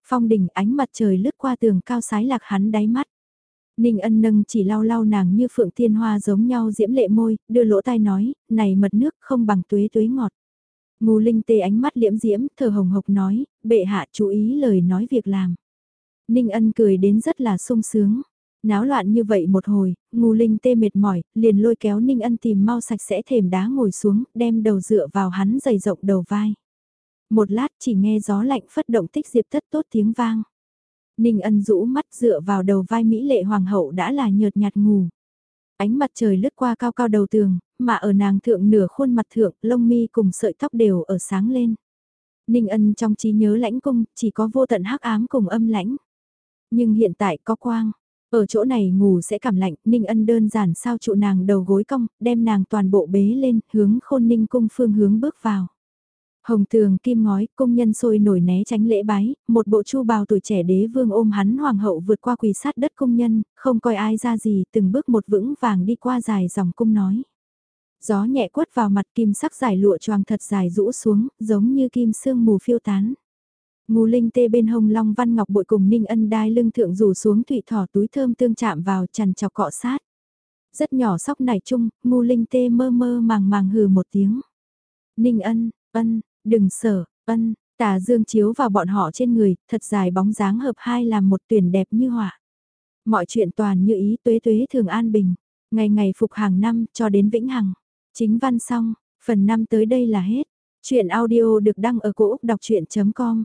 Phong đỉnh ánh mặt trời lướt qua tường cao sái lạc hắn đáy mắt. Ninh ân nâng chỉ lau lau nàng như phượng tiên hoa giống nhau diễm lệ môi, đưa lỗ tai nói, này mật nước không bằng tuế tuế ngọt. Ngô Linh tê ánh mắt liễm diễm, thờ hồng hộc nói, bệ hạ chú ý lời nói việc làm. Ninh ân cười đến rất là sung sướng. Náo loạn như vậy một hồi, Ngô Linh tê mệt mỏi, liền lôi kéo Ninh ân tìm mau sạch sẽ thềm đá ngồi xuống, đem đầu dựa vào hắn dày rộng đầu vai. Một lát chỉ nghe gió lạnh phất động tích diệp thất tốt tiếng vang. Ninh ân rũ mắt dựa vào đầu vai Mỹ lệ hoàng hậu đã là nhợt nhạt ngủ. Ánh mặt trời lướt qua cao cao đầu tường, mà ở nàng thượng nửa khuôn mặt thượng, lông mi cùng sợi tóc đều ở sáng lên. Ninh ân trong trí nhớ lãnh cung, chỉ có vô tận hắc ám cùng âm lãnh. Nhưng hiện tại có quang. Ở chỗ này ngủ sẽ cảm lạnh, Ninh ân đơn giản sao trụ nàng đầu gối cong, đem nàng toàn bộ bế lên, hướng khôn ninh cung phương hướng bước vào. Hồng tường kim ngói, công nhân sôi nổi né tránh lễ bái, một bộ chu bào tuổi trẻ đế vương ôm hắn hoàng hậu vượt qua quỳ sát đất công nhân, không coi ai ra gì, từng bước một vững vàng đi qua dài dòng cung nói. Gió nhẹ quất vào mặt kim sắc dài lụa choàng thật dài rũ xuống, giống như kim sương mù phiêu tán. Ngù linh tê bên hông long văn ngọc bội cùng ninh ân đai lưng thượng rủ xuống thủy thỏ túi thơm tương chạm vào chằn chọc cọ sát. Rất nhỏ sóc nảy chung, ngu linh tê mơ mơ màng màng hừ một tiếng. Ninh ân, ân, Đừng sợ, ân, tà dương chiếu vào bọn họ trên người, thật dài bóng dáng hợp hai làm một tuyển đẹp như họa. Mọi chuyện toàn như ý tuế tuế thường an bình, ngày ngày phục hàng năm cho đến vĩnh hằng. Chính văn xong, phần năm tới đây là hết. Chuyện audio được đăng ở cổ Úc đọc chuyện.com